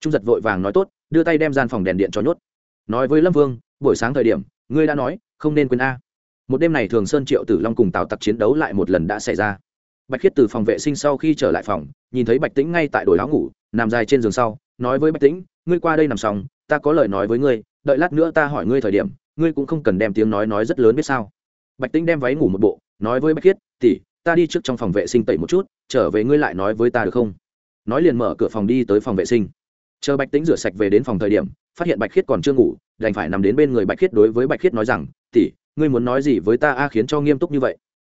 S1: Trung giật vội vàng nói tốt, đưa tay đem gian phòng đèn điện cho nhốt. Nói với lâm vương, buổi sáng thời điểm, ngươi đã nói, không nên quên a. Một đêm này thường sơn, triệu tử long cùng tào tặc chiến đấu lại một lần đã xảy ra. Bạch khiết từ phòng vệ sinh sau khi trở lại phòng, nhìn thấy bạch tĩnh ngay tại đổi áo ngủ, nằm dài trên giường sau, nói với bạch tĩnh, ngươi qua đây nằm xong ta có lời nói với ngươi, đợi lát nữa ta hỏi ngươi thời điểm, ngươi cũng không cần đem tiếng nói nói rất lớn biết sao. Bạch tĩnh đem váy ngủ một bộ, nói với bạch khiết tỉ ta đi trước trong phòng vệ sinh tẩy một chút, trở về ngươi lại nói với ta được không? Nói liền mở cửa phòng đi tới phòng vệ sinh. Chờ bạch tĩnh rửa sạch về đến phòng thời điểm, phát hiện bạch khiết còn chưa ngủ, đành phải nằm đến bên người bạch khiết đối với bạch khiết nói rằng tỉ ngươi muốn nói gì với ta a khiến cho nghiêm túc như vậy?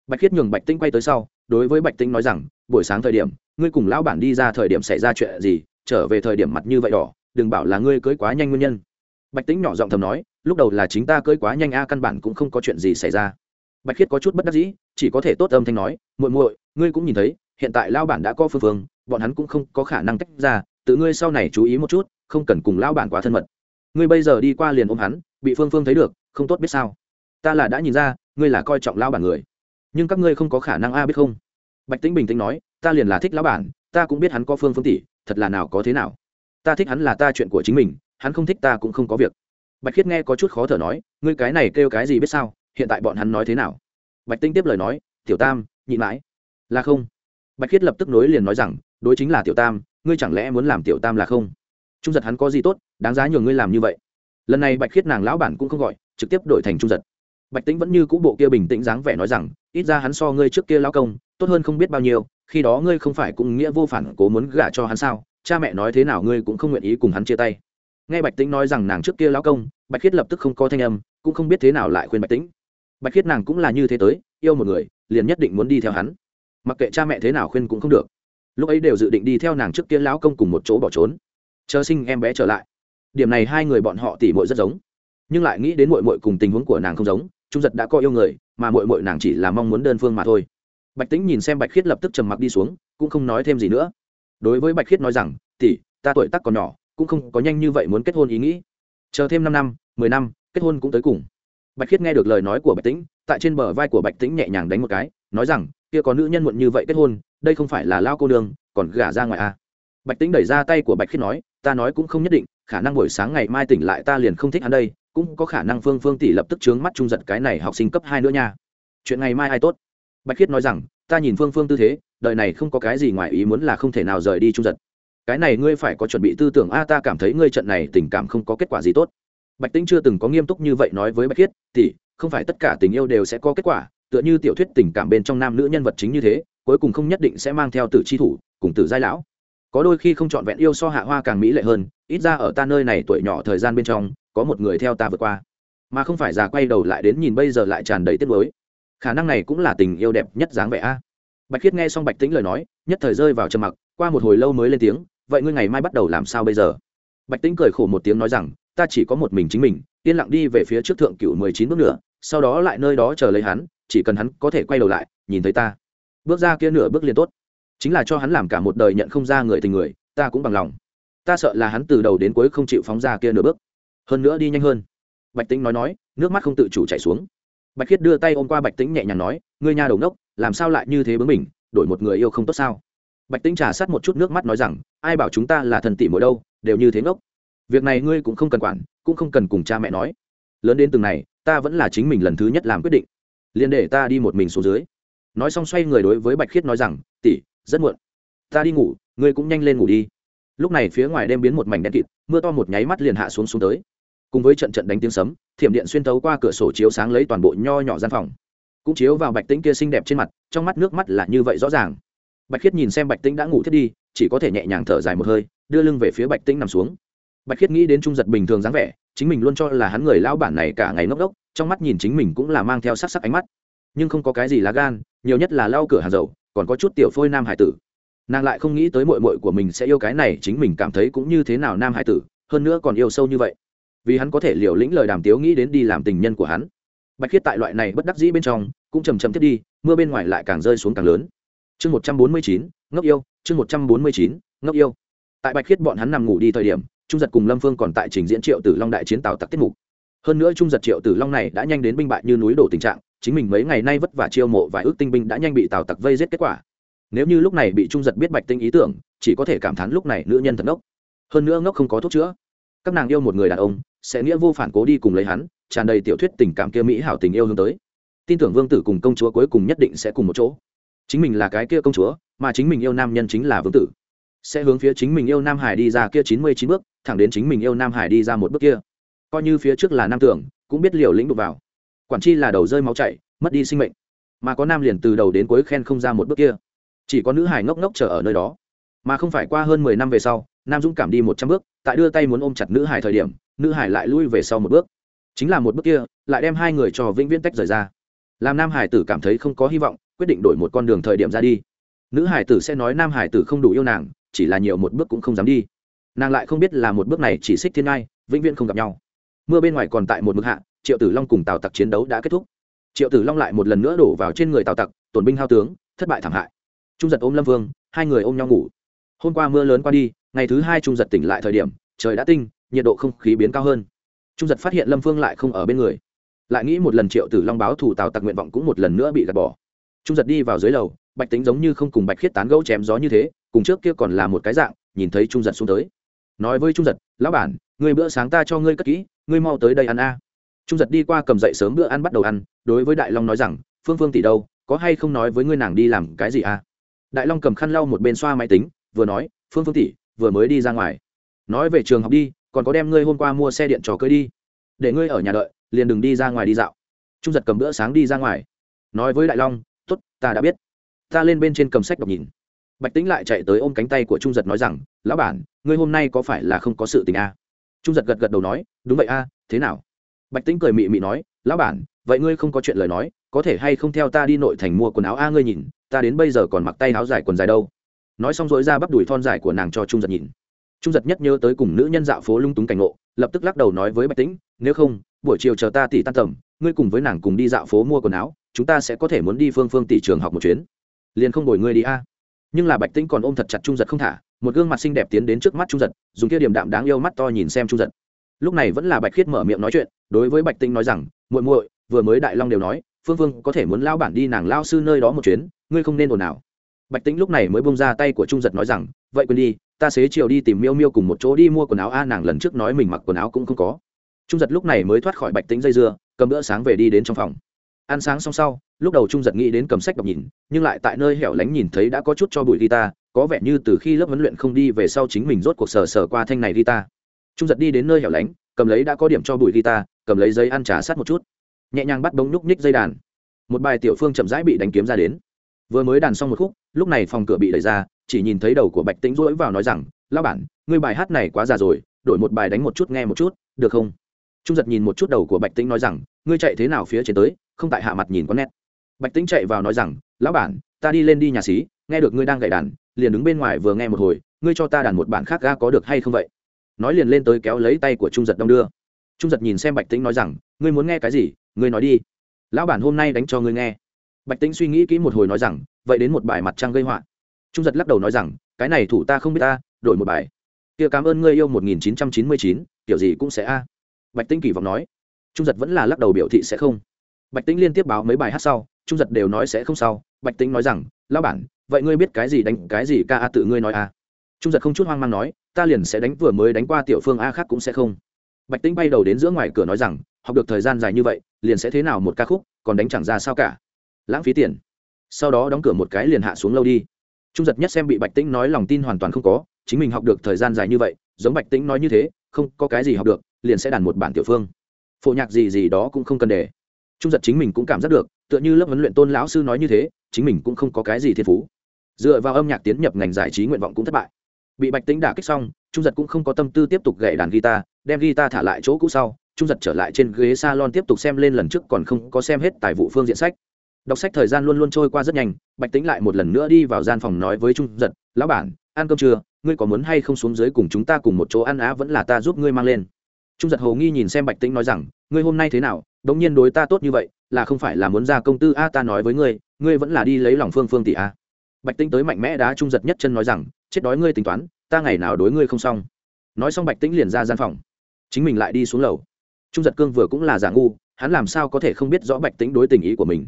S1: Bạch khiết nhường bạch tĩnh quay tới sau, đối với bạch tĩnh nói rằng, buổi sáng thời điểm, ngươi cùng lão bản đi ra thời điểm xảy ra chuyện gì, trở về thời điểm mặt như vậy đỏ đừng bảo là ngươi cưới quá nhanh nguyên nhân. Bạch tĩnh nhỏ giọng thầm nói, lúc đầu là chính ta cưới quá nhanh a, căn bản cũng không có chuyện gì xảy ra. Bạch khiết có chút bất đắc dĩ, chỉ có thể tốt âm thanh nói, muội muội, ngươi cũng nhìn thấy, hiện tại lao bản đã có phương phương, bọn hắn cũng không có khả năng tách ra, tự ngươi sau này chú ý một chút, không cần cùng lao bản quá thân mật. Ngươi bây giờ đi qua liền ôm hắn, bị phương phương thấy được, không tốt biết sao. Ta là đã nhìn ra, ngươi là coi trọng lao bản người. Nhưng các ngươi không có khả năng a, biết không? Bạch tĩnh bình tĩnh nói, ta liền là thích lão bản, ta cũng biết hắn có phương phương tỷ, thật là nào có thế nào ta thích hắn là ta chuyện của chính mình, hắn không thích ta cũng không có việc. Bạch khiết nghe có chút khó thở nói, ngươi cái này kêu cái gì biết sao, hiện tại bọn hắn nói thế nào? Bạch tinh tiếp lời nói, tiểu tam, nhịn mãi. Là không. Bạch khiết lập tức nối liền nói rằng, đối chính là tiểu tam, ngươi chẳng lẽ muốn làm tiểu tam là không? Trung giật hắn có gì tốt, đáng giá nhường ngươi làm như vậy. Lần này bạch khiết nàng lão bản cũng không gọi, trực tiếp đổi thành trung giật. Bạch tĩnh vẫn như cũ bộ kia bình tĩnh dáng vẻ nói rằng, ít ra hắn so ngươi trước kia lão công, tốt hơn không biết bao nhiêu, khi đó ngươi không phải cũng nghĩa vô phản cố muốn gả cho hắn sao? Cha mẹ nói thế nào ngươi cũng không nguyện ý cùng hắn chia tay. Nghe bạch tĩnh nói rằng nàng trước kia lão công, bạch khiết lập tức không có thanh âm, cũng không biết thế nào lại khuyên bạch tĩnh. Bạch khiết nàng cũng là như thế tới, yêu một người, liền nhất định muốn đi theo hắn. Mặc kệ cha mẹ thế nào khuyên cũng không được. Lúc ấy đều dự định đi theo nàng trước kia lão công cùng một chỗ bỏ trốn. Chờ sinh em bé trở lại. Điểm này hai người bọn họ tỉ mội rất giống. Nhưng lại nghĩ đến mội mội cùng tình huống của nàng không giống, trung giật đã có yêu người, mà mội mội nàng chỉ là mong muốn đơn phương mà thôi. Bạch Tĩnh nhìn xem bạch khiết lập tức trầm mặc đi xuống, cũng không nói thêm gì nữa đối với bạch khiết nói rằng tỉ ta tuổi tắc còn nhỏ, cũng không có nhanh như vậy muốn kết hôn ý nghĩ. Chờ thêm năm năm, mười năm, kết hôn cũng tới cùng. Bạch khiết nghe được lời nói của bạch tĩnh, tại trên bờ vai của bạch tĩnh nhẹ nhàng đánh một cái, nói rằng, kia có nữ nhân muộn như vậy kết hôn, đây không phải là lao cô đường còn gả ra ngoài à. bạch tĩnh đẩy ra tay của bạch khiết nói, ta nói cũng không nhất định, khả năng buổi sáng ngày mai tỉnh lại ta liền không thích hắn đây, cũng có khả năng phương phương tỷ lập tức chướng mắt trung giật cái này học sinh cấp hai nữa nha. Chuyện ngày mai ai tốt? Bạch khiết nói rằng, ta nhìn phương phương tư thế đời này không có cái gì ngoài ý muốn là không thể nào rời đi trung giật. Cái này ngươi phải có chuẩn bị tư tưởng. A, ta cảm thấy ngươi trận này tình cảm không có kết quả gì tốt. Bạch tĩnh chưa từng có nghiêm túc như vậy nói với bạch khiết thì không phải tất cả tình yêu đều sẽ có kết quả, tựa như tiểu thuyết tình cảm bên trong nam nữ nhân vật chính như thế, cuối cùng không nhất định sẽ mang theo tử chi thủ cùng tử giai lão. Có đôi khi không chọn vẹn yêu so hạ hoa càng mỹ lệ hơn, ít ra ở ta nơi này tuổi nhỏ thời gian bên trong, có một người theo ta vượt qua. Mà không phải già quay đầu lại đến nhìn bây giờ lại tràn đầy tiếc mới khả năng này cũng là tình yêu đẹp nhất dáng vẻ a bạch khiết nghe xong bạch tĩnh lời nói, nhất thời rơi vào trầm mặc, qua một hồi lâu mới lên tiếng, vậy ngươi ngày mai bắt đầu làm sao bây giờ? Bạch tĩnh cười khổ một tiếng nói rằng, ta chỉ có một mình chính mình, yên lặng đi về phía trước thượng cựu mười chín bước nữa, sau đó lại nơi đó chờ lấy hắn, chỉ cần hắn có thể quay đầu lại, nhìn thấy ta. Bước ra kia nửa bước liền tốt. Chính là cho hắn làm cả một đời nhận không ra người tình người, ta cũng bằng lòng. Ta sợ là hắn từ đầu đến cuối không chịu phóng ra kia nửa bước. Hơn nữa đi nhanh hơn. Bạch tĩnh nói nói, nước mắt không tự chủ chảy xuống. Bạch khiết đưa tay ôm qua bạch tĩnh nhẹ nhàng nói, ngươi nhà đầu nốc làm sao lại như thế bướng mình đổi một người yêu không tốt sao? Bạch tĩnh trà sát một chút nước mắt nói rằng, ai bảo chúng ta là thần tỷ mỗi đâu, đều như thế ngốc. Việc này ngươi cũng không cần quản, cũng không cần cùng cha mẹ nói. Lớn đến từng này, ta vẫn là chính mình lần thứ nhất làm quyết định. Liền để ta đi một mình xuống dưới. Nói xong xoay người đối với bạch khiết nói rằng, tỷ, rất muộn. Ta đi ngủ, ngươi cũng nhanh lên ngủ đi. Lúc này phía ngoài đêm biến một mảnh đen kịt, mưa to một nháy mắt liền hạ xuống xuống tới. Cùng với trận trận đánh tiếng sấm, thiểm điện xuyên tấu qua cửa sổ chiếu sáng lấy toàn bộ nho nhỏ gian phòng cũng chiếu vào bạch tĩnh kia xinh đẹp trên mặt, trong mắt nước mắt là như vậy rõ ràng. Bạch khiết nhìn xem bạch tĩnh đã ngủ thiết đi, chỉ có thể nhẹ nhàng thở dài một hơi, đưa lưng về phía bạch tĩnh nằm xuống. Bạch khiết nghĩ đến trung giật bình thường dáng vẻ, chính mình luôn cho là hắn người lão bản này cả ngày ngốc đốc trong mắt nhìn chính mình cũng là mang theo sắc sắc ánh mắt. Nhưng không có cái gì lá gan, nhiều nhất là lau cửa hàng dầu, còn có chút tiểu phôi nam hải tử. Nàng lại không nghĩ tới mội mội của mình sẽ yêu cái này, chính mình cảm thấy cũng như thế nào nam hải tử, hơn nữa còn yêu sâu như vậy. Vì hắn có thể liều lĩnh lời đàm tiếu nghĩ đến đi làm tình nhân của hắn bạch khiết tại loại này bất đắc dĩ bên trong, cũng chầm chầm thiết đi, mưa bên ngoài lại càng rơi xuống càng lớn. Chương một trăm bốn mươi chín, ngốc yêu, chương một trăm bốn mươi chín, ngốc yêu. Tại bạch khiết bọn hắn nằm ngủ đi thời điểm, trung giật cùng lâm phương còn tại trình diễn triệu tử long đại chiến tàu tặc tiết mục. Hơn nữa trung giật triệu tử long này đã nhanh đến binh bại như núi đổ tình trạng, chính mình mấy ngày nay vất vả chiêu mộ và ước tinh binh đã nhanh bị tàu tặc vây giết kết quả. Nếu như lúc này bị trung giật biết bạch tinh ý tưởng, chỉ có thể cảm thán lúc này nữ nhân thật ngốc. Hơn nữa ngốc không có thuốc chữa. Các nàng yêu một người đàn ông, sẽ nghĩa vô phản cố đi cùng lấy hắn tràn đầy tiểu thuyết tình cảm kia mỹ hảo tình yêu hướng tới. Tin tưởng vương tử cùng công chúa cuối cùng nhất định sẽ cùng một chỗ. Chính mình là cái kia công chúa, mà chính mình yêu nam nhân chính là vương tử. Sẽ hướng phía chính mình yêu nam hải đi ra kia chín mươi chín bước, thẳng đến chính mình yêu nam hải đi ra một bước kia. Coi như phía trước là nam tưởng, cũng biết liều lĩnh đục vào. Quản chi là đầu rơi máu chảy, mất đi sinh mệnh. Mà có nam liền từ đầu đến cuối khen không ra một bước kia. Chỉ có nữ hải ngốc ngốc chờ ở nơi đó. Mà không phải qua hơn mười năm về sau, nam dũng cảm đi một trăm bước, tại đưa tay muốn ôm chặt nữ hải thời điểm, nữ hải lại lui về sau một bước chính là một bước kia, lại đem hai người cho vĩnh viễn tách rời ra. Làm nam hải tử cảm thấy không có hy vọng, quyết định đổi một con đường thời điểm ra đi. Nữ hải tử sẽ nói nam hải tử không đủ yêu nàng, chỉ là nhiều một bước cũng không dám đi. Nàng lại không biết là một bước này chỉ xích thiên ngai, vĩnh viễn không gặp nhau. Mưa bên ngoài còn tại một mực hạ, triệu tử long cùng tào tặc chiến đấu đã kết thúc. Triệu tử long lại một lần nữa đổ vào trên người tào tặc, tổn binh hao tướng, thất bại thảm hại. Trung giật ôm lâm vương, hai người ôm nhau ngủ. Hôm qua mưa lớn qua đi, ngày thứ hai trung giật tỉnh lại thời điểm, trời đã tinh, nhiệt độ không khí biến cao hơn trung giật phát hiện lâm phương lại không ở bên người. Lại nghĩ một lần triệu tử long báo thủ tào tặc nguyện vọng cũng một lần nữa bị gạt bỏ. Trung giật đi vào dưới lầu, bạch tính giống như không cùng bạch khiết tán gẫu chém gió như thế, cùng trước kia còn là một cái dạng, nhìn thấy trung giật xuống tới. Nói với trung giật, lão bản, người bữa sáng ta cho ngươi cất kỹ, ngươi mau tới đây ăn a. Trung giật đi qua cầm dậy sớm bữa ăn bắt đầu ăn, đối với đại long nói rằng, phương phương tỷ đâu, có hay không nói với ngươi nàng đi làm cái gì a? Đại long cầm khăn lau một bên xoa máy tính, vừa nói, phương phương tỷ, vừa mới đi ra ngoài. Nói về trường học đi còn có đem ngươi hôm qua mua xe điện trò cưới đi. Để ngươi ở nhà đợi, liền đừng đi ra ngoài đi dạo. Trung giật cầm bữa sáng đi ra ngoài. Nói với đại long t ố t ta đã biết. Ta lên bên trên cầm sách đọc nhìn. Bạch tính lại chạy tới ôm cánh tay của trung giật nói rằng, lão bản, ngươi hôm nay có phải là không có sự tình a trung giật gật gật đầu nói, đúng vậy a thế nào? Bạch tính cười mị mị nói, lão bản, vậy ngươi không có chuyện lời nói, có thể hay không theo ta đi nội thành mua quần áo a ngươi nhìn, ta đến bây giờ còn mặc tay áo dài quần dài đâu. Nói xong dối ra bắp đùi thon dài của nàng cho trung giật nhìn trung giật nhất nhớ tới cùng nữ nhân dạo phố lung túng cảnh ngộ, lập tức lắc đầu nói với bạch tĩnh, nếu không, buổi chiều chờ ta tỷ tan tầm, ngươi cùng với nàng cùng đi dạo phố mua quần áo, chúng ta sẽ có thể muốn đi phương phương tỷ trường học một chuyến. Liền không đổi ngươi đi a. Nhưng là bạch tĩnh còn ôm thật chặt trung giật không thả, một gương mặt xinh đẹp tiến đến trước mắt trung giật, dùng kia điểm đạm đáng yêu mắt to nhìn xem trung giật. Lúc này vẫn là bạch khiết mở miệng nói chuyện, đối với bạch tĩnh nói rằng, muội muội, vừa mới đại long đều nói, phương phương có thể muốn lao bản đi nàng lao sư nơi đó một chuyến, ngươi không nên ồn nào bạch tĩnh lúc này mới bông ra tay của trung giật nói rằng, vậy quên đi ta xế chiều đi tìm miêu miêu cùng một chỗ đi mua quần áo a, nàng lần trước nói mình mặc quần áo cũng không có. Trung giật lúc này mới thoát khỏi bạch tính dây dưa, cầm bữa sáng về đi đến trong phòng. Ăn sáng xong sau, lúc đầu trung giật nghĩ đến cầm sách đọc nhìn, nhưng lại tại nơi hẻo lánh nhìn thấy đã có chút cho bụi guitar, có vẻ như từ khi lớp huấn luyện không đi về sau chính mình rốt cuộc sờ sờ qua thanh này guitar. Trung giật đi đến nơi hẻo lánh, cầm lấy đã có điểm cho bụi guitar, cầm lấy giấy ăn trà sát một chút. Nhẹ nhàng bắt bóng nhúc nhích dây đàn. Một bài tiểu phương chậm rãi bị đánh kiếm ra đến. Vừa mới đàn xong một khúc, lúc này phòng cửa bị đẩy ra chỉ nhìn thấy đầu của bạch tĩnh rỗi vào nói rằng lao bản, ngươi bài hát này quá già rồi, đổi một bài đánh một chút nghe một chút, được không? Trung giật nhìn một chút đầu của bạch tĩnh nói rằng, ngươi chạy thế nào phía trên tới, không tại hạ mặt nhìn có nét. Bạch tĩnh chạy vào nói rằng, lão bản, ta đi lên đi nhà xí, nghe được ngươi đang gậy đàn, liền đứng bên ngoài vừa nghe một hồi, ngươi cho ta đàn một bản khác ga có được hay không vậy? Nói liền lên tới kéo lấy tay của trung giật đông đưa. Trung giật nhìn xem bạch tĩnh nói rằng, ngươi muốn nghe cái gì, ngươi nói đi. Lão bản hôm nay đánh cho ngươi nghe. Bạch tĩnh suy nghĩ kỹ một hồi nói rằng, vậy đến một bài mặt trăng gây họa trung giật lắc đầu nói rằng, cái này thủ ta không biết ta, đổi một bài. Kia cảm ơn ngươi yêu một nghìn chín trăm chín mươi chín, kiểu gì cũng sẽ a. Bạch tĩnh kỳ vọng nói. Trung giật vẫn là lắc đầu biểu thị sẽ không. Bạch tĩnh liên tiếp báo mấy bài hát sau, trung giật đều nói sẽ không sau. Bạch tĩnh nói rằng, lão bản, vậy ngươi biết cái gì đánh cái gì ca a tự ngươi nói a? Trung giật không chút hoang mang nói, ta liền sẽ đánh vừa mới đánh qua tiểu phương a khác cũng sẽ không. Bạch tĩnh bay đầu đến giữa ngoài cửa nói rằng, học được thời gian dài như vậy, liền sẽ thế nào một ca khúc, còn đánh chẳng ra sao cả. Lãng phí tiền. Sau đó đóng cửa một cái liền hạ xuống lâu đi trung giật nhất xem bị bạch tĩnh nói lòng tin hoàn toàn không có, chính mình học được thời gian dài như vậy, giống bạch tĩnh nói như thế, không có cái gì học được, liền sẽ đàn một bản tiểu phương. Phổ nhạc gì gì đó cũng không cần để. Trung giật chính mình cũng cảm giác được, tựa như lớp huấn luyện tôn lão sư nói như thế, chính mình cũng không có cái gì thiên phú. Dựa vào âm nhạc tiến nhập ngành giải trí nguyện vọng cũng thất bại. Bị bạch tính đả kích xong, trung giật cũng không có tâm tư tiếp tục gậy đàn guitar, đem guitar thả lại chỗ cũ sau, trung giật trở lại trên ghế salon tiếp tục xem lên lần trước còn không có xem hết tài vụ phương diện sách đọc sách thời gian luôn luôn trôi qua rất nhanh, bạch tính lại một lần nữa đi vào gian phòng nói với trung giật, lão bản, ăn cơm trưa ngươi có muốn hay không xuống dưới cùng chúng ta cùng một chỗ ăn á, vẫn là ta giúp ngươi mang lên. Trung giật hồ nghi nhìn xem bạch tĩnh nói rằng, ngươi hôm nay thế nào? Đống nhiên đối ta tốt như vậy, là không phải là muốn ra công tư a, ta nói với ngươi ngươi vẫn là đi lấy lòng phương phương tỷ a. Bạch tĩnh tới mạnh mẽ đá trung giật nhất chân nói rằng, chết đói ngươi tính toán, ta ngày nào đối ngươi không xong. Nói xong bạch tĩnh liền ra gian phòng. Chính mình lại đi xuống lầu. Trung giật cương vừa cũng là giả ngu, hắn làm sao có thể không biết rõ bạch tĩnh đối tình ý của mình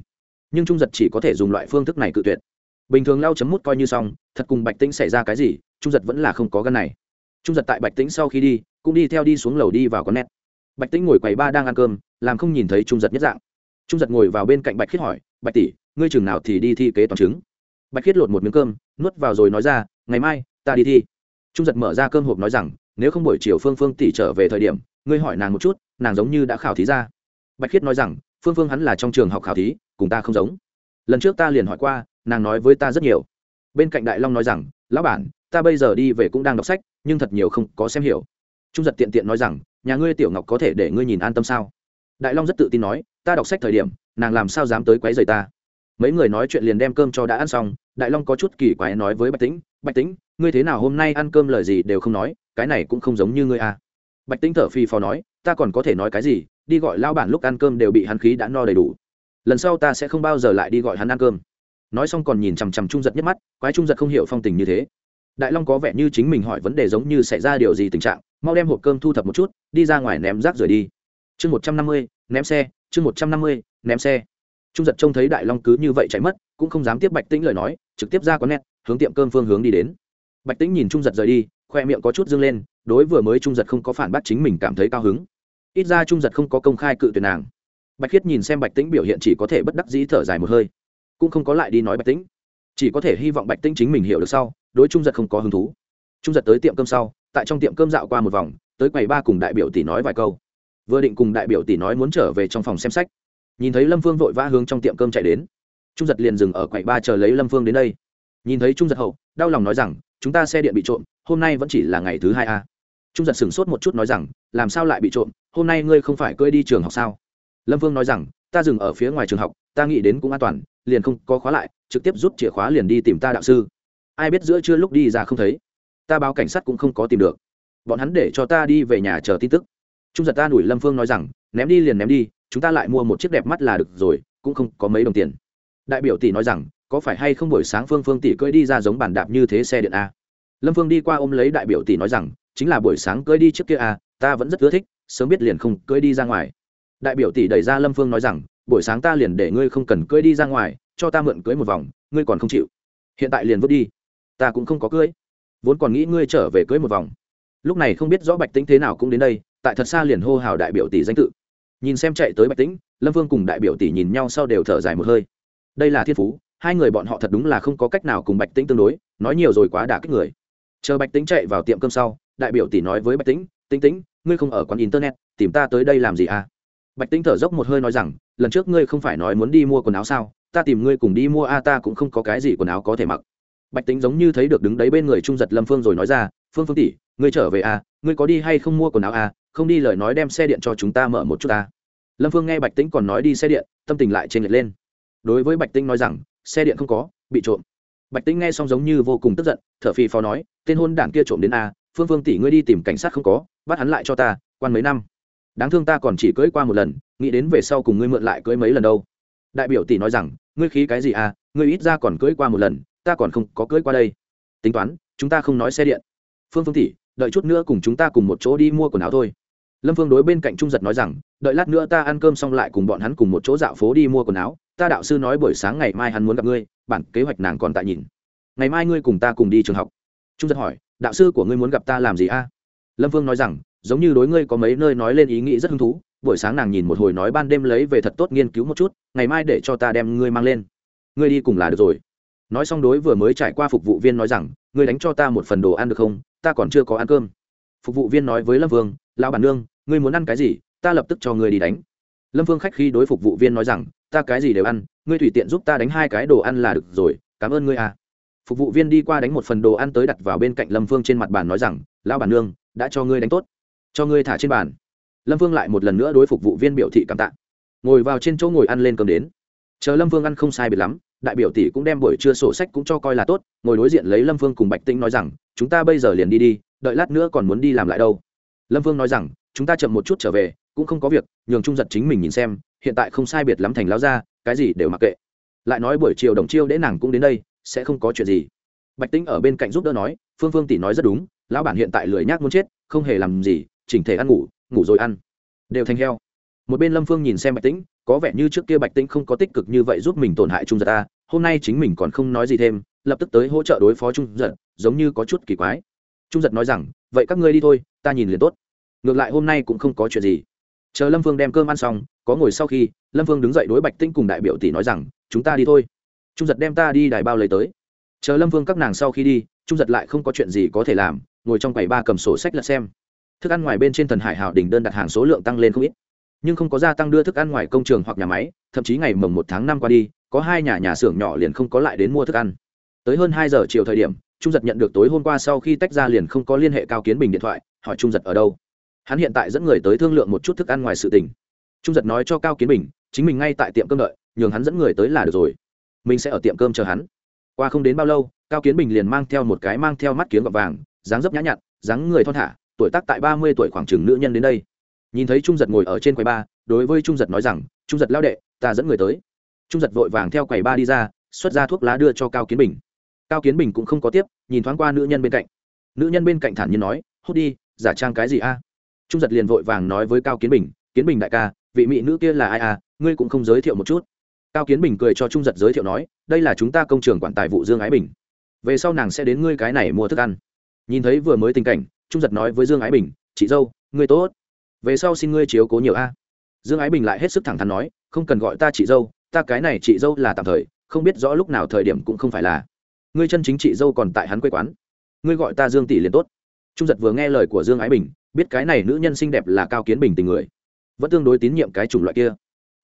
S1: nhưng trung giật chỉ có thể dùng loại phương thức này cự tuyệt. Bình thường lau chấm mút coi như xong, thật cùng bạch tĩnh xảy ra cái gì, trung giật vẫn là không có gân này. Trung giật tại bạch tĩnh sau khi đi, cũng đi theo đi xuống lầu đi vào con nét bạch tĩnh ngồi quầy ba đang ăn cơm, làm không nhìn thấy trung giật nhất dạng. Trung giật ngồi vào bên cạnh bạch khiết hỏi, bạch tỷ, ngươi chừng nào thì đi thi kế toàn chứng? Bạch khiết lột một miếng cơm, nuốt vào rồi nói ra, ngày mai, ta đi thi. Trung giật mở ra cơm hộp nói rằng, nếu không buổi chiều phương phương tỷ trở về thời điểm, ngươi hỏi nàng một chút, nàng giống như đã khảo thí ra. Bạch khiết nói rằng, phương phương hắn là trong trường học khảo thí cùng ta không giống. Lần trước ta liền hỏi qua, nàng nói với ta rất nhiều. Bên cạnh đại long nói rằng, lão bản, ta bây giờ đi về cũng đang đọc sách, nhưng thật nhiều không có xem hiểu. Trung giật tiện tiện nói rằng, nhà ngươi tiểu ngọc có thể để ngươi nhìn an tâm sao? Đại long rất tự tin nói, ta đọc sách thời điểm, nàng làm sao dám tới quấy rầy ta? Mấy người nói chuyện liền đem cơm cho đã ăn xong, đại long có chút kỳ quái nói với bạch tĩnh bạch tĩnh, ngươi thế nào hôm nay ăn cơm lời gì đều không nói, cái này cũng không giống như ngươi à. Bạch tĩnh thở phì phò nói, ta còn có thể nói cái gì, đi gọi lao bản lúc ăn cơm đều bị hắn khí đã no đầy đủ lần sau ta sẽ không bao giờ lại đi gọi hắn ăn cơm. Nói xong còn nhìn chằm chằm trung giật nhất mắt, quái trung giật không hiểu phong tình như thế. Đại long có vẻ như chính mình hỏi vấn đề giống như xảy ra điều gì tình trạng, mau đem hộp cơm thu thập một chút, đi ra ngoài ném rác rời đi. Chương một trăm năm mươi, ném xe, chương một trăm năm mươi, ném xe. Trung giật trông thấy đại long cứ như vậy chạy mất, cũng không dám tiếp bạch tĩnh lời nói, trực tiếp ra quán nét hướng tiệm cơm phương hướng đi đến. Bạch tĩnh nhìn trung giật rời đi, khoe miệng có chút dâng lên, đối vừa mới trung giật không có phản bác chính mình cảm thấy cao hứng. Ít ra trung giật không có công khai cự tuyệt nàng bạch khiết nhìn xem bạch tĩnh biểu hiện chỉ có thể bất đắc dĩ thở dài một hơi. Cũng không có lại đi nói bạch tĩnh. Chỉ có thể hy vọng bạch tĩnh chính mình hiểu được sau, đối trung giật không có hứng thú. Trung giật tới tiệm cơm sau, tại trong tiệm cơm dạo qua một vòng, tới quầy ba cùng đại biểu tỷ nói vài câu. Vừa định cùng đại biểu tỷ nói muốn trở về trong phòng xem sách, nhìn thấy lâm phương vội vã hướng trong tiệm cơm chạy đến. Trung giật liền dừng ở quầy ba chờ lấy lâm phương đến đây. Nhìn thấy trung giật hậu, đau lòng nói rằng, chúng ta xe điện bị trộm, hôm nay vẫn chỉ là ngày thứ hai a. Trung giật sửng sốt một chút nói rằng, làm sao lại bị trộm? Hôm nay ngươi không phải cưỡi đi trường học sao? Lâm Vương nói rằng, ta dừng ở phía ngoài trường học, ta nghĩ đến cũng an toàn, liền không có khóa lại, trực tiếp rút chìa khóa liền đi tìm ta đạo sư. Ai biết giữa trưa lúc đi ra không thấy. Ta báo cảnh sát cũng không có tìm được. Bọn hắn để cho ta đi về nhà chờ tin tức. Trung giật ta đuổi lâm phương nói rằng, ném đi liền ném đi, chúng ta lại mua một chiếc đẹp mắt là được rồi, cũng không có mấy đồng tiền. Đại biểu tỷ nói rằng, có phải hay không buổi sáng phương phương tỷ cưỡi đi ra giống bàn đạp như thế xe điện a? Lâm phương đi qua ôm lấy đại biểu tỷ nói rằng, chính là buổi sáng cưỡi đi trước kia a, ta vẫn rất ưa thích, sớm biết liền không cưỡi đi ra ngoài đại biểu tỷ đẩy ra lâm phương nói rằng, buổi sáng ta liền để ngươi không cần cưỡi đi ra ngoài, cho ta mượn cưỡi một vòng, ngươi còn không chịu. Hiện tại liền vứt đi. Ta cũng không có cưỡi vốn còn nghĩ ngươi trở về cưới một vòng. Lúc này không biết rõ bạch tĩnh thế nào cũng đến đây, tại thật xa liền hô hào đại biểu tỷ danh tự. Nhìn xem chạy tới bạch tĩnh, lâm vương cùng đại biểu tỷ nhìn nhau sau đều thở dài một hơi. Đây là thiên phú, hai người bọn họ thật đúng là không có cách nào cùng bạch tĩnh tương đối, nói nhiều rồi quá đả kích người. Chờ bạch tĩnh chạy vào tiệm cơm sau, đại biểu tỷ nói với bạch tĩnh tĩnh tĩnh, ngươi không ở quán internet, tìm ta tới đây làm gì à? Bạch tĩnh thở dốc một hơi nói rằng, lần trước ngươi không phải nói muốn đi mua quần áo sao? Ta tìm ngươi cùng đi mua, a, ta cũng không có cái gì quần áo có thể mặc. Bạch tĩnh giống như thấy được đứng đấy bên người trung giật lâm phương rồi nói ra, phương phương tỷ, ngươi trở về à ngươi có đi hay không mua quần áo à không đi lời nói đem xe điện cho chúng ta mở một chút ta. Lâm phương nghe bạch tĩnh còn nói đi xe điện, tâm tình lại trên lệch lên. Đối với bạch tĩnh nói rằng, xe điện không có, bị trộm. Bạch tĩnh nghe xong giống như vô cùng tức giận, thở phì phò nói, tên hôn đảng kia trộm đến a, phương phương tỷ ngươi đi tìm cảnh sát không có, bắt hắn lại cho ta, quan mấy năm? Đáng thương ta còn chỉ cưỡi qua một lần, nghĩ đến về sau cùng ngươi mượn lại cưỡi mấy lần đâu. Đại biểu tỷ nói rằng, ngươi khí cái gì à ngươi ít ra còn cưỡi qua một lần, ta còn không có cưỡi qua đây. Tính toán, chúng ta không nói xe điện. Phương phương tỷ, đợi chút nữa cùng chúng ta cùng một chỗ đi mua quần áo thôi. Lâm phương đối bên cạnh trung giật nói rằng, đợi lát nữa ta ăn cơm xong lại cùng bọn hắn cùng một chỗ dạo phố đi mua quần áo, ta đạo sư nói buổi sáng ngày mai hắn muốn gặp ngươi, bản kế hoạch nàng còn tại nhìn. Ngày mai ngươi cùng ta cùng đi trường học. Trung giật hỏi, đạo sư của ngươi muốn gặp ta làm gì a? Lâm phương nói rằng giống như đối ngươi có mấy nơi nói lên ý nghĩ rất hứng thú, buổi sáng nàng nhìn một hồi nói ban đêm lấy về thật tốt nghiên cứu một chút, ngày mai để cho ta đem ngươi mang lên. Ngươi đi cùng là được rồi. Nói xong đối vừa mới trải qua phục vụ viên nói rằng, ngươi đánh cho ta một phần đồ ăn được không? Ta còn chưa có ăn cơm. Phục vụ viên nói với lâm vương, lão bản nương, ngươi muốn ăn cái gì, ta lập tức cho ngươi đi đánh. Lâm vương khách khi đối phục vụ viên nói rằng, ta cái gì đều ăn, ngươi tùy tiện giúp ta đánh hai cái đồ ăn là được rồi, cảm ơn ngươi à. Phục vụ viên đi qua đánh một phần đồ ăn tới đặt vào bên cạnh lâm vương trên mặt bàn nói rằng, lão bản nương, đã cho ngươi đánh tốt cho ngươi thả trên bàn. Lâm vương lại một lần nữa đối phục vụ viên biểu thị cảm tạ. Ngồi vào trên chỗ ngồi ăn lên cơm đến. Chờ lâm vương ăn không sai biệt lắm, đại biểu tỷ cũng đem buổi trưa sổ sách cũng cho coi là tốt, ngồi đối diện lấy lâm vương cùng bạch tĩnh nói rằng, chúng ta bây giờ liền đi đi, đợi lát nữa còn muốn đi làm lại đâu. Lâm vương nói rằng, chúng ta chậm một chút trở về, cũng không có việc, nhường trung giật chính mình nhìn xem, hiện tại không sai biệt lắm thành lao ra cái gì đều mặc kệ. Lại nói buổi chiều đồng chiêu đễ nàng cũng đến đây, sẽ không có chuyện gì. Bạch tĩnh ở bên cạnh giúp đỡ nói, phương phương tỷ nói rất đúng, lão bản hiện tại lười nhác muốn chết, không hề làm gì chỉnh thể ăn ngủ ngủ rồi ăn. Đều thành heo. Một bên lâm phương nhìn xem bạch tĩnh, có vẻ như trước kia bạch tĩnh không có tích cực như vậy giúp mình tổn hại trung giật ta hôm nay chính mình còn không nói gì thêm, lập tức tới hỗ trợ đối phó trung giật, giống như có chút kỳ quái. Trung giật nói rằng, vậy các ngươi đi thôi, ta nhìn liền tốt. Ngược lại hôm nay cũng không có chuyện gì. Chờ lâm phương đem cơm ăn xong, có ngồi sau khi, lâm phương đứng dậy đối bạch tĩnh cùng đại biểu tỷ nói rằng, chúng ta đi thôi. Trung giật đem ta đi đài bao lấy tới. Chờ lâm phương các nàng sau khi đi, trung giật lại không có chuyện gì có thể làm, ngồi trong quầy ba cầm sổ sách lật xem thức ăn ngoài bên trên thần hải hảo đỉnh đơn đặt hàng số lượng tăng lên không ít, nhưng không có gia tăng đưa thức ăn ngoài công trường hoặc nhà máy, thậm chí ngày mồng một tháng năm qua đi, có hai nhà nhà xưởng nhỏ liền không có lại đến mua thức ăn. Tới hơn hai giờ chiều thời điểm, trung giật nhận được tối hôm qua sau khi tách ra liền không có liên hệ cao kiến bình điện thoại, hỏi trung giật ở đâu. Hắn hiện tại dẫn người tới thương lượng một chút thức ăn ngoài sự tình. Trung giật nói cho cao kiến bình, chính mình ngay tại tiệm cơm đợi, nhường hắn dẫn người tới là được rồi. Mình sẽ ở tiệm cơm chờ hắn. Qua không đến bao lâu, cao kiến bình liền mang theo một cái mang theo mắt kiếm gọt vàng, dáng dấp nhã nhặn, dáng người thon thả tuổi tác tại ba mươi tuổi khoảng chừng nữ nhân đến đây. Nhìn thấy trung giật ngồi ở trên quầy ba, đối với trung giật nói rằng, trung giật lao đệ, ta dẫn người tới. Trung giật vội vàng theo quầy ba đi ra, xuất ra thuốc lá đưa cho cao kiến bình. Cao kiến bình cũng không có tiếp, nhìn thoáng qua nữ nhân bên cạnh. Nữ nhân bên cạnh thản nhiên nói, hút đi, giả trang cái gì a? Trung giật liền vội vàng nói với cao kiến bình kiến bình đại ca, vị mỹ nữ kia là ai à? Ngươi cũng không giới thiệu một chút. Cao kiến bình cười cho trung giật giới thiệu nói, đây là chúng ta công trường quản tài vụ dương ái bình. Về sau nàng sẽ đến ngươi cái này mua thức ăn. Nhìn thấy vừa mới tình cảnh trung giật nói với dương ái bình, chị dâu, ngươi tốt. Về sau xin ngươi chiếu cố nhiều a. Dương ái bình lại hết sức thẳng thắn nói, không cần gọi ta chị dâu, ta cái này chị dâu là tạm thời, không biết rõ lúc nào thời điểm cũng không phải là. Ngươi chân chính chị dâu còn tại hắn quê quán. Ngươi gọi ta dương tỷ liền tốt. Trung giật vừa nghe lời của dương ái bình, biết cái này nữ nhân xinh đẹp là cao kiến bình tình người, vẫn tương đối tín nhiệm cái chủng loại kia.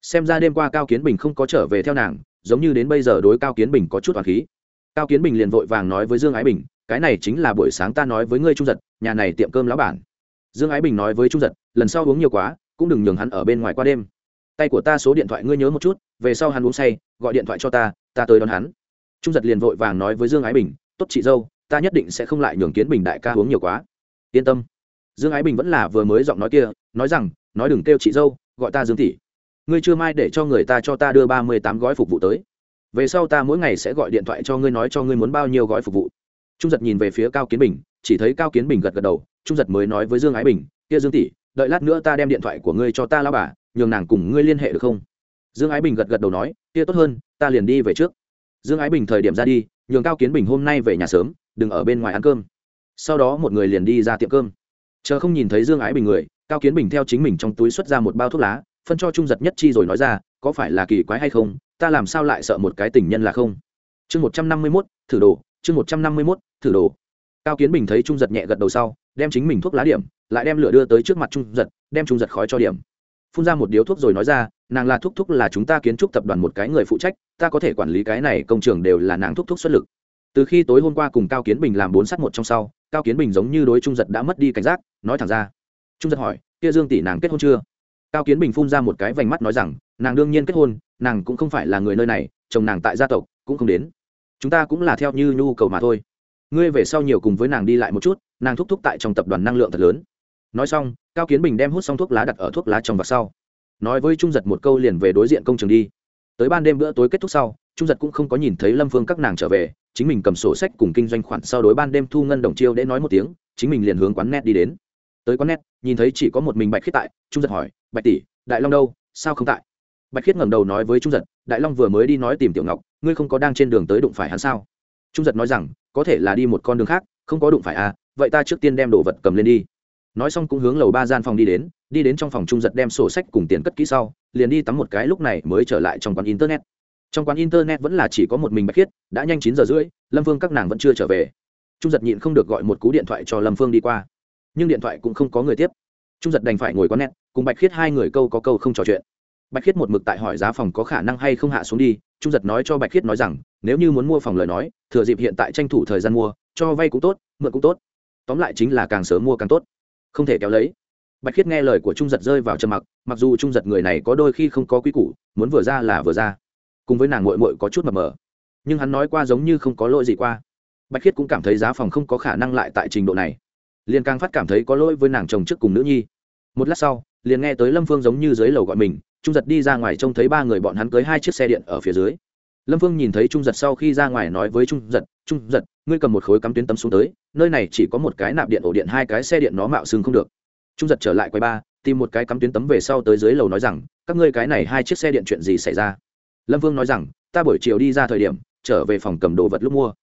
S1: Xem ra đêm qua cao kiến bình không có trở về theo nàng, giống như đến bây giờ đối cao kiến bình có chút hoàng khí. Cao kiến bình liền vội vàng nói với dương ái bình cái này chính là buổi sáng ta nói với ngươi trung giật, nhà này tiệm cơm lão bản. Dương ái bình nói với trung giật, lần sau uống nhiều quá, cũng đừng nhường hắn ở bên ngoài qua đêm. Tay của ta số điện thoại ngươi nhớ một chút, về sau hắn uống say, gọi điện thoại cho ta ta tới đón hắn. Trung giật liền vội vàng nói với dương ái bình, tốt chị dâu, ta nhất định sẽ không lại nhường kiến bình đại ca uống nhiều quá. Yên tâm. Dương ái bình vẫn là vừa mới giọng nói kia, nói rằng, nói đừng kêu chị dâu, gọi ta dương tỷ. Ngươi chưa mai để cho người ta cho ta đưa ba mươi tám gói phục vụ tới. Về sau ta mỗi ngày sẽ gọi điện thoại cho ngươi nói cho ngươi muốn bao nhiêu gói phục vụ trung giật nhìn về phía cao kiến bình, chỉ thấy cao kiến bình gật gật đầu, trung giật mới nói với dương ái bình, kia dương tỷ, đợi lát nữa ta đem điện thoại của ngươi cho ta lao bà, nhường nàng cùng ngươi liên hệ được không? Dương ái bình gật gật đầu nói, kia tốt hơn, ta liền đi về trước. Dương ái bình thời điểm ra đi, nhường cao kiến bình hôm nay về nhà sớm, đừng ở bên ngoài ăn cơm. Sau đó một người liền đi ra tiệm cơm. Chờ không nhìn thấy dương ái bình người, cao kiến bình theo chính mình trong túi xuất ra một bao thuốc lá, phân cho trung giật nhất chi rồi nói ra, có phải là kỳ quái hay không? Ta làm sao lại sợ một cái tình nhân là không? Chương một trăm năm mươi mốt, thử đồ, chương một trăm năm mươi mốt thử đồ. Cao kiến bình thấy trung giật nhẹ gật đầu sau, đem chính mình thuốc lá điểm, lại đem lửa đưa tới trước mặt trung giật, đem trung giật khói cho điểm. Phun ra một điếu thuốc rồi nói ra, nàng là thúc thúc là chúng ta kiến trúc tập đoàn một cái người phụ trách, ta có thể quản lý cái này, công trường đều là nàng thúc thúc xuất lực. Từ khi tối hôm qua cùng cao kiến bình làm bốn sắt một trong sau, cao kiến bình giống như đối trung giật đã mất đi cảnh giác, nói thẳng ra. Trung giật hỏi, kia dương tỷ nàng kết hôn chưa? Cao kiến bình phun ra một cái vành mắt nói rằng, nàng đương nhiên kết hôn, nàng cũng không phải là người nơi này, chồng nàng tại gia tộc, cũng không đến. Chúng ta cũng là theo như nhu cầu mà thôi ngươi về sau nhiều cùng với nàng đi lại một chút, nàng thúc thúc tại trong tập đoàn năng lượng thật lớn. Nói xong, cao kiến bình đem hút xong thuốc lá đặt ở thuốc lá trong vạc sau. Nói với trung giật một câu liền về đối diện công trường đi. Tới ban đêm bữa tối kết thúc sau, trung giật cũng không có nhìn thấy lâm phương các nàng trở về, chính mình cầm sổ sách cùng kinh doanh khoản sau đối ban đêm thu ngân đồng chiêu để nói một tiếng, chính mình liền hướng quán net đi đến. Tới quán net, nhìn thấy chỉ có một mình bạch khiết tại, trung giật hỏi, bạch tỷ, đại long đâu? Sao không tại? Bạch khiết ngẩng đầu nói với trung giật, đại long vừa mới đi nói tìm tiểu ngọc, ngươi không có đang trên đường tới đụng phải hắn sao? Trung giật nói rằng có thể là đi một con đường khác, không có đụng phải à vậy ta trước tiên đem đồ vật cầm lên đi. Nói xong cũng hướng lầu ba gian phòng đi đến đi đến trong phòng trung giật đem sổ sách cùng tiền cất kỹ sau, liền đi tắm một cái lúc này mới trở lại trong quán internet. Trong quán internet vẫn là chỉ có một mình bạch khiết, đã nhanh chín giờ rưỡi, lâm phương các nàng vẫn chưa trở về. Trung giật nhịn không được gọi một cú điện thoại cho lâm phương đi qua. Nhưng điện thoại cũng không có người tiếp. Trung giật đành phải ngồi quán net, cùng bạch khiết hai người câu có câu không trò chuyện. Bạch khiết một mực tại hỏi giá phòng có khả năng hay không hạ xuống đi, trung giật nói cho bạch khiết nói rằng nếu như muốn mua phòng lời nói, thừa dịp hiện tại tranh thủ thời gian mua, cho vay cũng tốt, mượn cũng tốt. Tóm lại chính là càng sớm mua càng tốt. Không thể kéo lấy. Bạch khiết nghe lời của trung giật rơi vào trầm mặc mặc dù trung giật người này có đôi khi không có quy củ, muốn vừa ra là vừa ra. Cùng với nàng mội mội có chút mập mờ. Nhưng hắn nói qua giống như không có lỗi gì qua. Bạch khiết cũng cảm thấy giá phòng không có khả năng lại tại trình độ này. Liền càng phát cảm thấy có lỗi với nàng chồng trước cùng nữ nhi. Một lát sau, liền nghe tới lâm phương giống như dưới lầu gọi mình, trung giật đi ra ngoài trông thấy ba người bọn hắn cưới hai chiếc xe điện ở phía dưới lâm phương nhìn thấy trung giật sau khi ra ngoài nói với trung giật trung giật, ngươi cầm một khối cắm tuyến tấm xuống tới, nơi này chỉ có một cái nạp điện ổ điện, hai cái xe điện nó mạo xưng không được. Trung giật trở lại quầy ba, tìm một cái cắm tuyến tấm về sau tới dưới lầu nói rằng, các ngươi cái này hai chiếc xe điện chuyện gì xảy ra? Lâm vương nói rằng, ta buổi chiều đi ra thời điểm, trở về phòng cầm đồ vật lúc mua.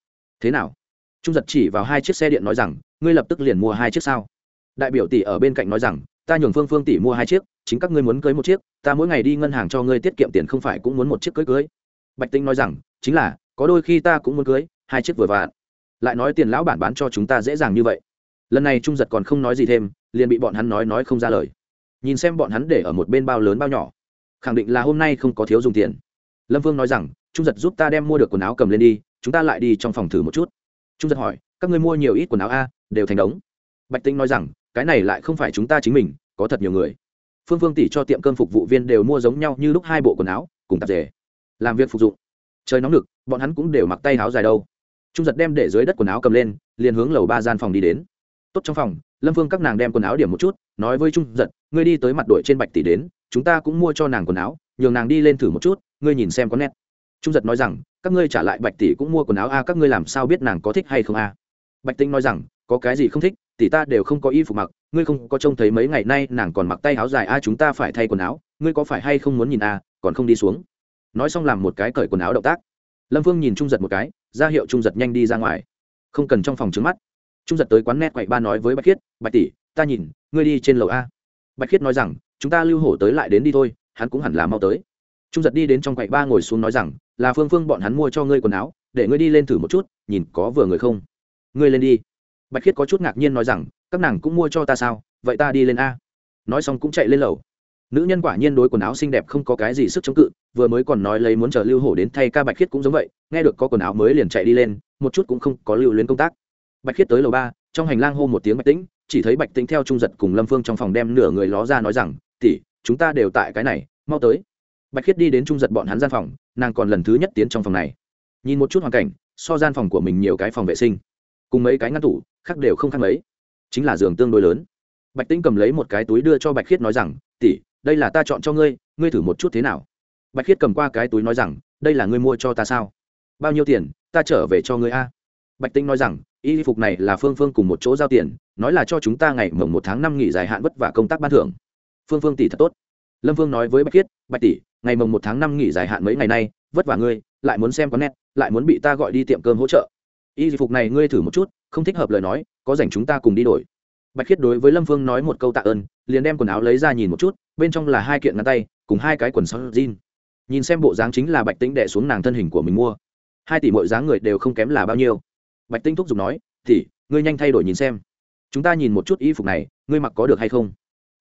S1: Thế nào? Trung giật chỉ vào hai chiếc xe điện nói rằng, ngươi lập tức liền mua hai chiếc sao? Đại biểu tỷ ở bên cạnh nói rằng, ta nhường phương phương tỷ mua hai chiếc, chính các ngươi muốn cưới một chiếc, ta mỗi ngày đi ngân hàng cho ngươi tiết kiệm tiền không phải cũng muốn một chiếc cưới cưới bạch tinh nói rằng, chính là, có đôi khi ta cũng muốn cưới, hai chiếc vừa vặn lại nói tiền lão bản bán cho chúng ta dễ dàng như vậy. Lần này trung giật còn không nói gì thêm, liền bị bọn hắn nói nói không ra lời. Nhìn xem bọn hắn để ở một bên bao lớn bao nhỏ. Khẳng định là hôm nay không có thiếu dùng tiền. Lâm vương nói rằng, trung giật giúp ta đem mua được quần áo cầm lên đi, chúng ta lại đi trong phòng thử một chút. Trung giật hỏi, các ngươi mua nhiều ít quần áo a, đều thành đống. Bạch tinh nói rằng, cái này lại không phải chúng ta chính mình, có thật nhiều người. Phương phương tỷ cho tiệm cơm phục vụ viên đều mua giống nhau như lúc hai bộ quần áo, cùng tạp dề làm việc phục dụng. Trời nóng lực bọn hắn cũng đều mặc tay áo dài đâu. Trung giật đem để dưới đất quần áo cầm lên, liền hướng lầu ba gian phòng đi đến. Tốt trong phòng, lâm phương các nàng đem quần áo điểm một chút, nói với trung giật, ngươi đi tới mặt đội trên bạch tỷ đến, chúng ta cũng mua cho nàng quần áo, nhường nàng đi lên thử một chút, ngươi nhìn xem có nét. Trung giật nói rằng, các ngươi trả lại bạch tỷ cũng mua quần áo a, các ngươi làm sao biết nàng có thích hay không a? Bạch tinh nói rằng, có cái gì không thích, tỷ ta đều không có y phục mặc, ngươi không có trông thấy mấy ngày nay nàng còn mặc tay áo dài a, chúng ta phải thay quần áo, ngươi có phải hay không muốn nhìn a, còn không đi xuống? Nói xong làm một cái cởi quần áo động tác. Lâm phương nhìn trung giật một cái, ra hiệu trung giật nhanh đi ra ngoài. Không cần trong phòng trứng mắt. Trung giật tới quán net quậy ba nói với bạch khiết, bạch tỷ, ta nhìn, ngươi đi trên lầu a. Bạch khiết nói rằng, chúng ta lưu hổ tới lại đến đi thôi, hắn cũng hẳn là mau tới. Trung giật đi đến trong quậy ba ngồi xuống nói rằng, là phương phương bọn hắn mua cho ngươi quần áo, để ngươi đi lên thử một chút, nhìn có vừa người không? Ngươi lên đi. Bạch khiết có chút ngạc nhiên nói rằng, các nàng cũng mua cho ta sao? Vậy ta đi lên a. Nói xong cũng chạy lên lầu nữ nhân quả nhiên đối quần áo xinh đẹp không có cái gì sức chống cự, vừa mới còn nói lấy muốn chờ lưu hổ đến thay ca bạch khiết cũng giống vậy, nghe được có quần áo mới liền chạy đi lên, một chút cũng không có lưu luyến công tác. Bạch khiết tới lầu ba, trong hành lang hô một tiếng bạch tĩnh, chỉ thấy bạch tĩnh theo trung giật cùng lâm phương trong phòng đem nửa người ló ra nói rằng tỉ chúng ta đều tại cái này, mau tới. Bạch khiết đi đến trung giật bọn hắn gian phòng, nàng còn lần thứ nhất tiến trong phòng này. Nhìn một chút hoàn cảnh, so gian phòng của mình nhiều cái phòng vệ sinh. Cùng mấy cái ngăn tủ, khác đều không khác mấy. Chính là giường tương đối lớn. Bạch tĩnh cầm lấy một cái túi đưa cho bạch khiết nói rằng tỉ đây là ta chọn cho ngươi ngươi thử một chút thế nào? Bạch khiết cầm qua cái túi nói rằng, đây là ngươi mua cho ta sao? Bao nhiêu tiền, ta trở về cho ngươi a. Bạch tĩnh nói rằng, y phục này là phương phương cùng một chỗ giao tiền, nói là cho chúng ta ngày mồng một tháng năm nghỉ dài hạn vất vả công tác ban thưởng. Phương phương tỷ thật tốt. Lâm phương nói với bạch khiết, bạch tỷ, ngày mồng một tháng năm nghỉ dài hạn mấy ngày nay, vất vả ngươi, lại muốn xem có nét, lại muốn bị ta gọi đi tiệm cơm hỗ trợ. Y phục này ngươi thử một chút, không thích hợp lời nói, có dành chúng ta cùng đi đổi bạch khiết đối với lâm phương nói một câu tạ ơn, liền đem quần áo lấy ra nhìn một chút, bên trong là hai kiện ngắn tay, cùng hai cái quần sau jean. Nhìn xem bộ dáng chính là bạch tĩnh đệ xuống nàng thân hình của mình mua. Hai tỷ mọi dáng người đều không kém là bao nhiêu. Bạch tĩnh thúc giục nói, tỷ, ngươi nhanh thay đổi nhìn xem. Chúng ta nhìn một chút y phục này, ngươi mặc có được hay không?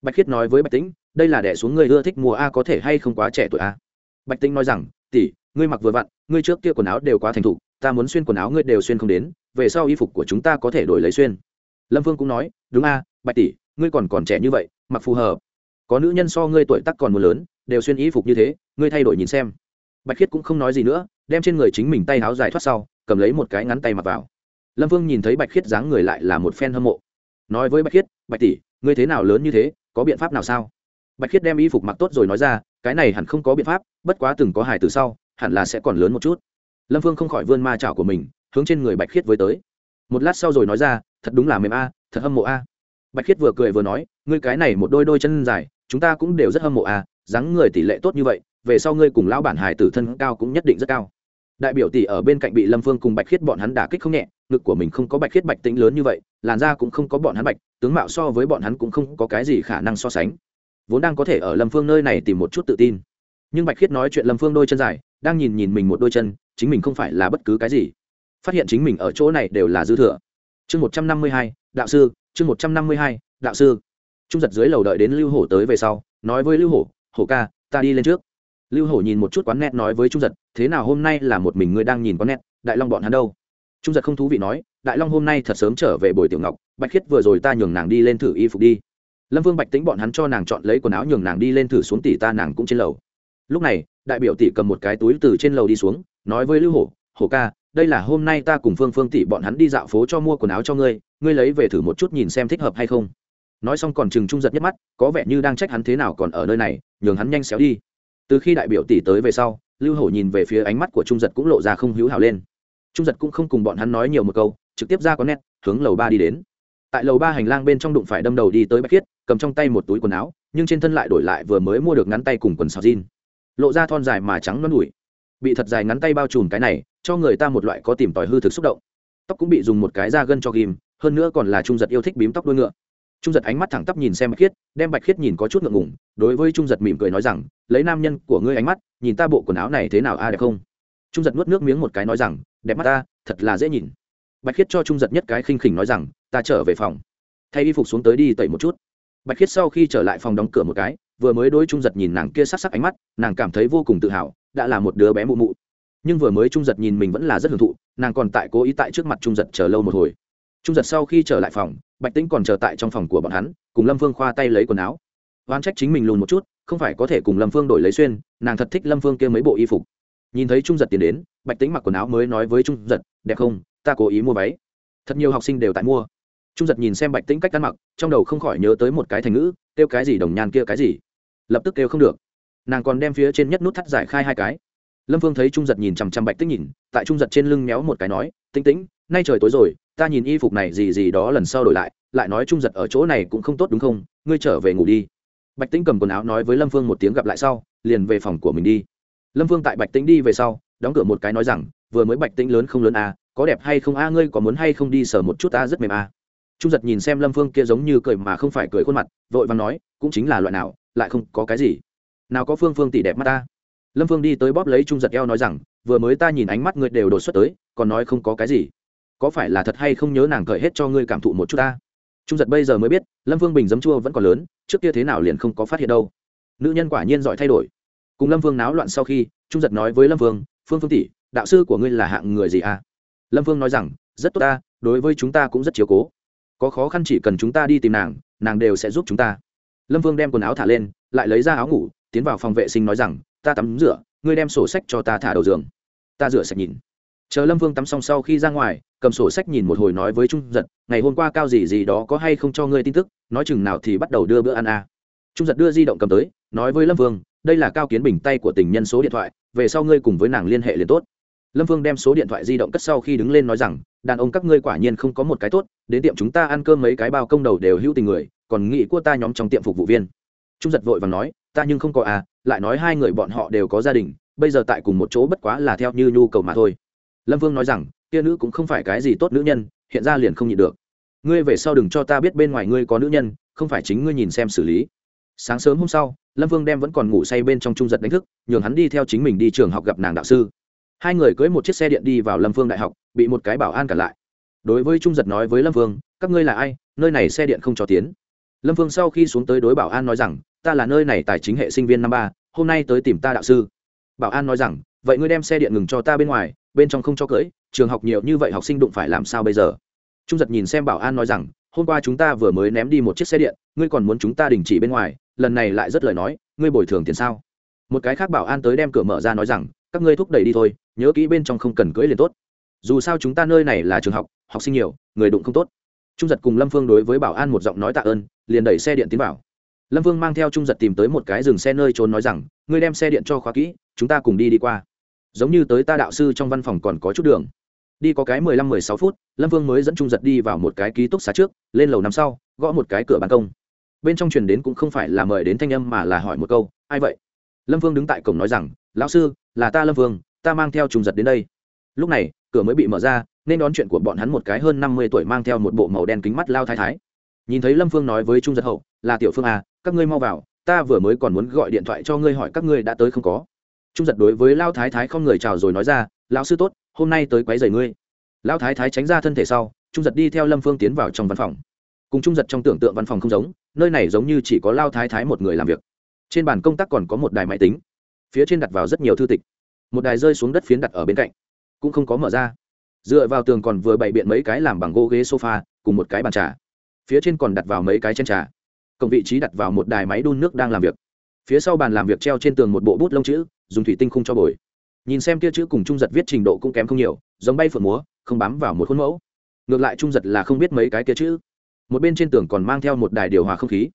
S1: Bạch khiết nói với bạch tĩnh, đây là đẻ xuống ngươi ưa thích mùa a có thể hay không quá trẻ tuổi a? Bạch tĩnh nói rằng, tỷ, ngươi mặc vừa vặn, ngươi trước kia quần áo đều quá thành thục, ta muốn xuyên quần áo ngươi đều xuyên không đến, về sau y phục của chúng ta có thể đổi lấy xuyên lâm phương cũng nói, đúng a, bạch tỷ, ngươi còn còn trẻ như vậy, mặc phù hợp. Có nữ nhân so ngươi tuổi tắc còn một lớn, đều xuyên y phục như thế, ngươi thay đổi nhìn xem. Bạch khiết cũng không nói gì nữa, đem trên người chính mình tay áo dài thoát sau, cầm lấy một cái ngắn tay mặc vào. Lâm vương nhìn thấy bạch khiết dáng người lại là một phen hâm mộ. Nói với bạch khiết, bạch tỷ, ngươi thế nào lớn như thế, có biện pháp nào sao? Bạch khiết đem y phục mặc tốt rồi nói ra, cái này hẳn không có biện pháp, bất quá từng có hài từ sau, hẳn là sẽ còn lớn một chút. Lâm vương không khỏi vươn ma chảo của mình, hướng trên người bạch khiết với tới một lát sau rồi nói ra, thật đúng là mềm a, thật hâm mộ a. Bạch khiết vừa cười vừa nói, ngươi cái này một đôi đôi chân dài, chúng ta cũng đều rất hâm mộ a, dáng người tỷ lệ tốt như vậy, về sau ngươi cùng lão bản Hải tử thân cao cũng nhất định rất cao. Đại biểu tỷ ở bên cạnh bị lâm phương cùng bạch khiết bọn hắn đả kích không nhẹ, ngực của mình không có bạch khiết bạch tĩnh lớn như vậy, làn da cũng không có bọn hắn bạch, tướng mạo so với bọn hắn cũng không có cái gì khả năng so sánh. Vốn đang có thể ở lâm phương nơi này tìm một chút tự tin. Nhưng bạch khiết nói chuyện lâm phương đôi chân dài, đang nhìn nhìn mình một đôi chân, chính mình không phải là bất cứ cái gì phát hiện chính mình ở chỗ này đều là dư thừa. Chương một trăm năm mươi hai, đạo sư, chương một trăm năm mươi hai, đạo sư. Trung giật dưới lầu đợi đến lưu hổ tới về sau, nói với lưu hổ hổ ca, ta đi lên trước. Lưu hổ nhìn một chút quán net nói với trung giật, thế nào hôm nay là một mình ngươi đang nhìn quán net, đại long bọn hắn đâu? Trung giật không thú vị nói, đại long hôm nay thật sớm trở về bồi tiểu ngọc, bạch khiết vừa rồi ta nhường nàng đi lên thử y phục đi. Lâm vương, bạch tính bọn hắn cho nàng chọn lấy quần áo nhường nàng đi lên thử xuống tỷ ta nàng cũng trên lầu. Lúc này, đại biểu tỷ cầm một cái túi từ trên lầu đi xuống, nói với lưu hổ hổ ca đây là hôm nay ta cùng phương phương tỷ bọn hắn đi dạo phố cho mua quần áo cho ngươi ngươi lấy về thử một chút nhìn xem thích hợp hay không. Nói xong còn chừng trung giật nhất mắt, có vẻ như đang trách hắn thế nào còn ở nơi này, nhường hắn nhanh xéo đi. Từ khi đại biểu tỷ tới về sau, lưu hổ nhìn về phía ánh mắt của trung giật cũng lộ ra không hữu hào lên. Trung giật cũng không cùng bọn hắn nói nhiều một câu, trực tiếp ra có nét, hướng lầu ba đi đến. Tại lầu ba hành lang bên trong đụng phải đâm đầu đi tới bạch khiết, cầm trong tay một túi quần áo, nhưng trên thân lại đổi lại vừa mới mua được ngắn tay cùng quần sào jean. Lộ ra thon dài mà trắng non đùi. Bị thật dài ngắn tay bao trùm cái này cho người ta một loại có tìm tòi hư thực xúc động. Tóc cũng bị dùng một cái da gân cho ghim, hơn nữa còn là trung giật yêu thích bím tóc đuôi ngựa. Trung giật ánh mắt thẳng tắp nhìn xem bạch khiết, đem bạch khiết nhìn có chút ngượng ngùng, đối với trung giật mỉm cười nói rằng, lấy nam nhân của ngươi ánh mắt, nhìn ta bộ quần áo này thế nào a, đẹp không? Trung giật nuốt nước miếng một cái nói rằng, đẹp mắt ta, thật là dễ nhìn. Bạch khiết cho trung giật nhất cái khinh khỉnh nói rằng, ta trở về phòng. Thay y phục xuống tới đi tẩy một chút. Bạch khiết sau khi trở lại phòng đóng cửa một cái, vừa mới đối trung giật nhìn nàng kia sắc sắc ánh mắt, nàng cảm thấy vô cùng tự hào, đã là một đứa bé mụ mụ nhưng vừa mới trung giật nhìn mình vẫn là rất hưởng thụ, nàng còn tại cố ý tại trước mặt trung giật chờ lâu một hồi. Trung giật sau khi trở lại phòng, bạch tĩnh còn chờ tại trong phòng của bọn hắn, cùng lâm phương khoa tay lấy quần áo. Oan trách chính mình lùn một chút, không phải có thể cùng lâm phương đổi lấy xuyên, nàng thật thích lâm phương kia mấy bộ y phục. Nhìn thấy trung giật tiến đến, bạch tĩnh mặc quần áo mới nói với trung giật, đẹp không? Ta cố ý mua váy. Thật nhiều học sinh đều tại mua. Trung giật nhìn xem bạch tĩnh cách ăn mặc, trong đầu không khỏi nhớ tới một cái thành ngữ, kêu cái gì đồng nhàn kia cái gì? Lập tức kêu không được. Nàng còn đem phía trên nhất nút thắt giải khai hai cái lâm phương thấy trung giật nhìn chằm chằm bạch tĩnh nhìn tại trung giật trên lưng méo một cái nói tĩnh tĩnh nay trời tối rồi ta nhìn y phục này gì gì đó lần sau đổi lại lại nói trung giật ở chỗ này cũng không tốt đúng không? Ngươi trở về ngủ đi. Bạch tĩnh cầm quần áo nói với lâm phương một tiếng gặp lại sau liền về phòng của mình đi. Lâm phương tại bạch tĩnh đi về sau đóng cửa một cái nói rằng vừa mới bạch tĩnh lớn không lớn à, có đẹp hay không a à, ngươi có muốn hay không đi sờ một chút ta rất mềm à. trung giật nhìn xem lâm phương kia giống như cười mà không phải cười khuôn mặt vội và nói cũng chính là loại nào lại không có cái gì. Nào có phương phương tỷ đẹp mắt ta lâm phương đi tới bóp lấy trung giật eo nói rằng, vừa mới ta nhìn ánh mắt ngươi đều đột xuất tới, còn nói không có cái gì. Có phải là thật hay không nhớ nàng cởi hết cho ngươi cảm thụ một chút ta? Trung giật bây giờ mới biết, lâm vương bình giấm chua vẫn còn lớn, trước kia thế nào liền không có phát hiện đâu. Nữ nhân quả nhiên giỏi thay đổi. Cùng lâm vương náo loạn sau khi, trung giật nói với lâm vương phương phương tỷ, đạo sư của ngươi là hạng người gì à? Lâm vương nói rằng, rất tốt ta, đối với chúng ta cũng rất chiếu cố. Có khó khăn chỉ cần chúng ta đi tìm nàng nàng đều sẽ giúp chúng ta. Lâm vương đem quần áo thả lên, lại lấy ra áo ngủ, tiến vào phòng vệ sinh nói rằng ta tắm rửa, ngươi đem sổ sách cho ta thả đầu giường. Ta rửa sạch nhìn. Chờ lâm vương tắm xong sau khi ra ngoài, cầm sổ sách nhìn một hồi nói với trung giật, ngày hôm qua cao gì gì đó có hay không cho ngươi tin tức, nói chừng nào thì bắt đầu đưa bữa ăn à. trung giật đưa di động cầm tới, nói với lâm vương, đây là cao kiến bình tay của tình nhân số điện thoại, về sau ngươi cùng với nàng liên hệ liền tốt. Lâm vương đem số điện thoại di động cất sau khi đứng lên nói rằng, đàn ông các ngươi quả nhiên không có một cái tốt, đến tiệm chúng ta ăn cơm mấy cái bao công đầu đều hữu tình người, còn nghĩ của ta nhóm trong tiệm phục vụ viên. Trung giật vội và nói, ta nhưng không có à lại nói hai người bọn họ đều có gia đình, bây giờ tại cùng một chỗ bất quá là theo như nhu cầu mà thôi. Lâm vương nói rằng, kia nữ cũng không phải cái gì tốt nữ nhân, hiện ra liền không nhịn được. Ngươi về sau đừng cho ta biết bên ngoài ngươi có nữ nhân, không phải chính ngươi nhìn xem xử lý. Sáng sớm hôm sau, lâm vương đem vẫn còn ngủ say bên trong trung giật đánh thức, nhường hắn đi theo chính mình đi trường học gặp nàng đạo sư. Hai người cưỡi một chiếc xe điện đi vào lâm vương đại học, bị một cái bảo an cản lại. Đối với trung giật nói với lâm vương, các ngươi là ai? Nơi này xe điện không cho tiến. Lâm vương sau khi xuống tới đối bảo an nói rằng ta là nơi này tài chính hệ sinh viên năm ba, hôm nay tới tìm ta đạo sư. Bảo an nói rằng, vậy ngươi đem xe điện ngừng cho ta bên ngoài, bên trong không cho cưỡi trường học nhiều như vậy học sinh đụng phải làm sao bây giờ? Trung giật nhìn xem bảo an nói rằng, hôm qua chúng ta vừa mới ném đi một chiếc xe điện, ngươi còn muốn chúng ta đình chỉ bên ngoài, lần này lại rất lời nói, ngươi bồi thường tiền sao? Một cái khác bảo an tới đem cửa mở ra nói rằng, các ngươi thúc đẩy đi thôi, nhớ kỹ bên trong không cần cưỡi liền tốt. Dù sao chúng ta nơi này là trường học học sinh nhiều, người đụng không tốt. Trung giật cùng lâm phương đối với bảo an một giọng nói tạ ơn, liền đẩy xe điện tiến vào lâm Vương mang theo trung giật tìm tới một cái dừng xe nơi trốn nói rằng, ngươi đem xe điện cho khóa kỹ, chúng ta cùng đi đi qua. Giống như tới ta đạo sư trong văn phòng còn có chút đường. Đi có cái mười lăm, mười sáu phút, lâm vương mới dẫn trung giật đi vào một cái ký túc xá trước, lên lầu năm sau, gõ một cái cửa ban công. Bên trong truyền đến cũng không phải là mời đến thanh âm mà là hỏi một câu, ai vậy? Lâm vương đứng tại cổng nói rằng, lão sư, là ta lâm vương, ta mang theo trung giật đến đây. Lúc này, cửa mới bị mở ra, nên đón chuyện của bọn hắn một cái hơn năm mươi tuổi mang theo một bộ màu đen kính mắt lao thái thái. Nhìn thấy lâm phương nói với trung giật hậu, là tiểu phương à các ngươi mau vào, ta vừa mới còn muốn gọi điện thoại cho ngươi hỏi các ngươi đã tới không có. Trung giật đối với lao thái thái không người chào rồi nói ra, lão sư tốt, hôm nay tới quấy rầy ngươi. Lao thái thái tránh ra thân thể sau, trung giật đi theo lâm phương tiến vào trong văn phòng. Cùng trung giật trong tưởng tượng văn phòng không giống, nơi này giống như chỉ có lao thái thái một người làm việc. Trên bàn công tác còn có một đài máy tính, phía trên đặt vào rất nhiều thư tịch. Một đài rơi xuống đất phiến đặt ở bên cạnh, cũng không có mở ra. Dựa vào tường còn vừa bày biện mấy cái làm bằng gỗ ghế sofa, cùng một cái bàn trà. Phía trên còn đặt vào mấy cái chén trà cổng vị trí đặt vào một đài máy đun nước đang làm việc. Phía sau bàn làm việc treo trên tường một bộ bút lông chữ, dùng thủy tinh khung cho bồi. Nhìn xem kia chữ cùng trung giật viết trình độ cũng kém không nhiều, giống bay phượng múa, không bám vào một khuôn mẫu. Ngược lại trung giật là không biết mấy cái kia chữ. Một bên trên tường còn mang theo một đài điều hòa không khí.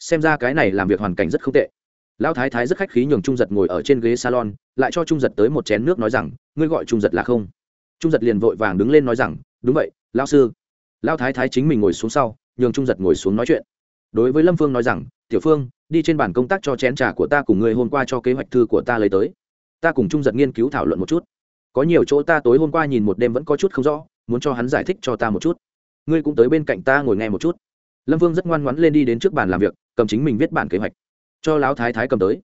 S1: Xem ra cái này làm việc hoàn cảnh rất không tệ. Lão thái thái rất khách khí nhường trung giật ngồi ở trên ghế salon, lại cho trung giật tới một chén nước nói rằng, ngươi gọi trung giật là không? Trung giật liền vội vàng đứng lên nói rằng, đúng vậy, lão sư. Lão thái thái chính mình ngồi xuống sau, nhường trung giật ngồi xuống nói chuyện đối với lâm phương nói rằng, tiểu phương, đi trên bàn công tác cho chén trà của ta cùng người hôm qua cho kế hoạch thư của ta lấy tới. Ta cùng trung giật nghiên cứu thảo luận một chút. Có nhiều chỗ ta tối hôm qua nhìn một đêm vẫn có chút không rõ, muốn cho hắn giải thích cho ta một chút. Ngươi cũng tới bên cạnh ta ngồi nghe một chút. Lâm vương rất ngoan ngoãn lên đi đến trước bàn làm việc, cầm chính mình viết bản kế hoạch. Cho lão thái thái cầm tới.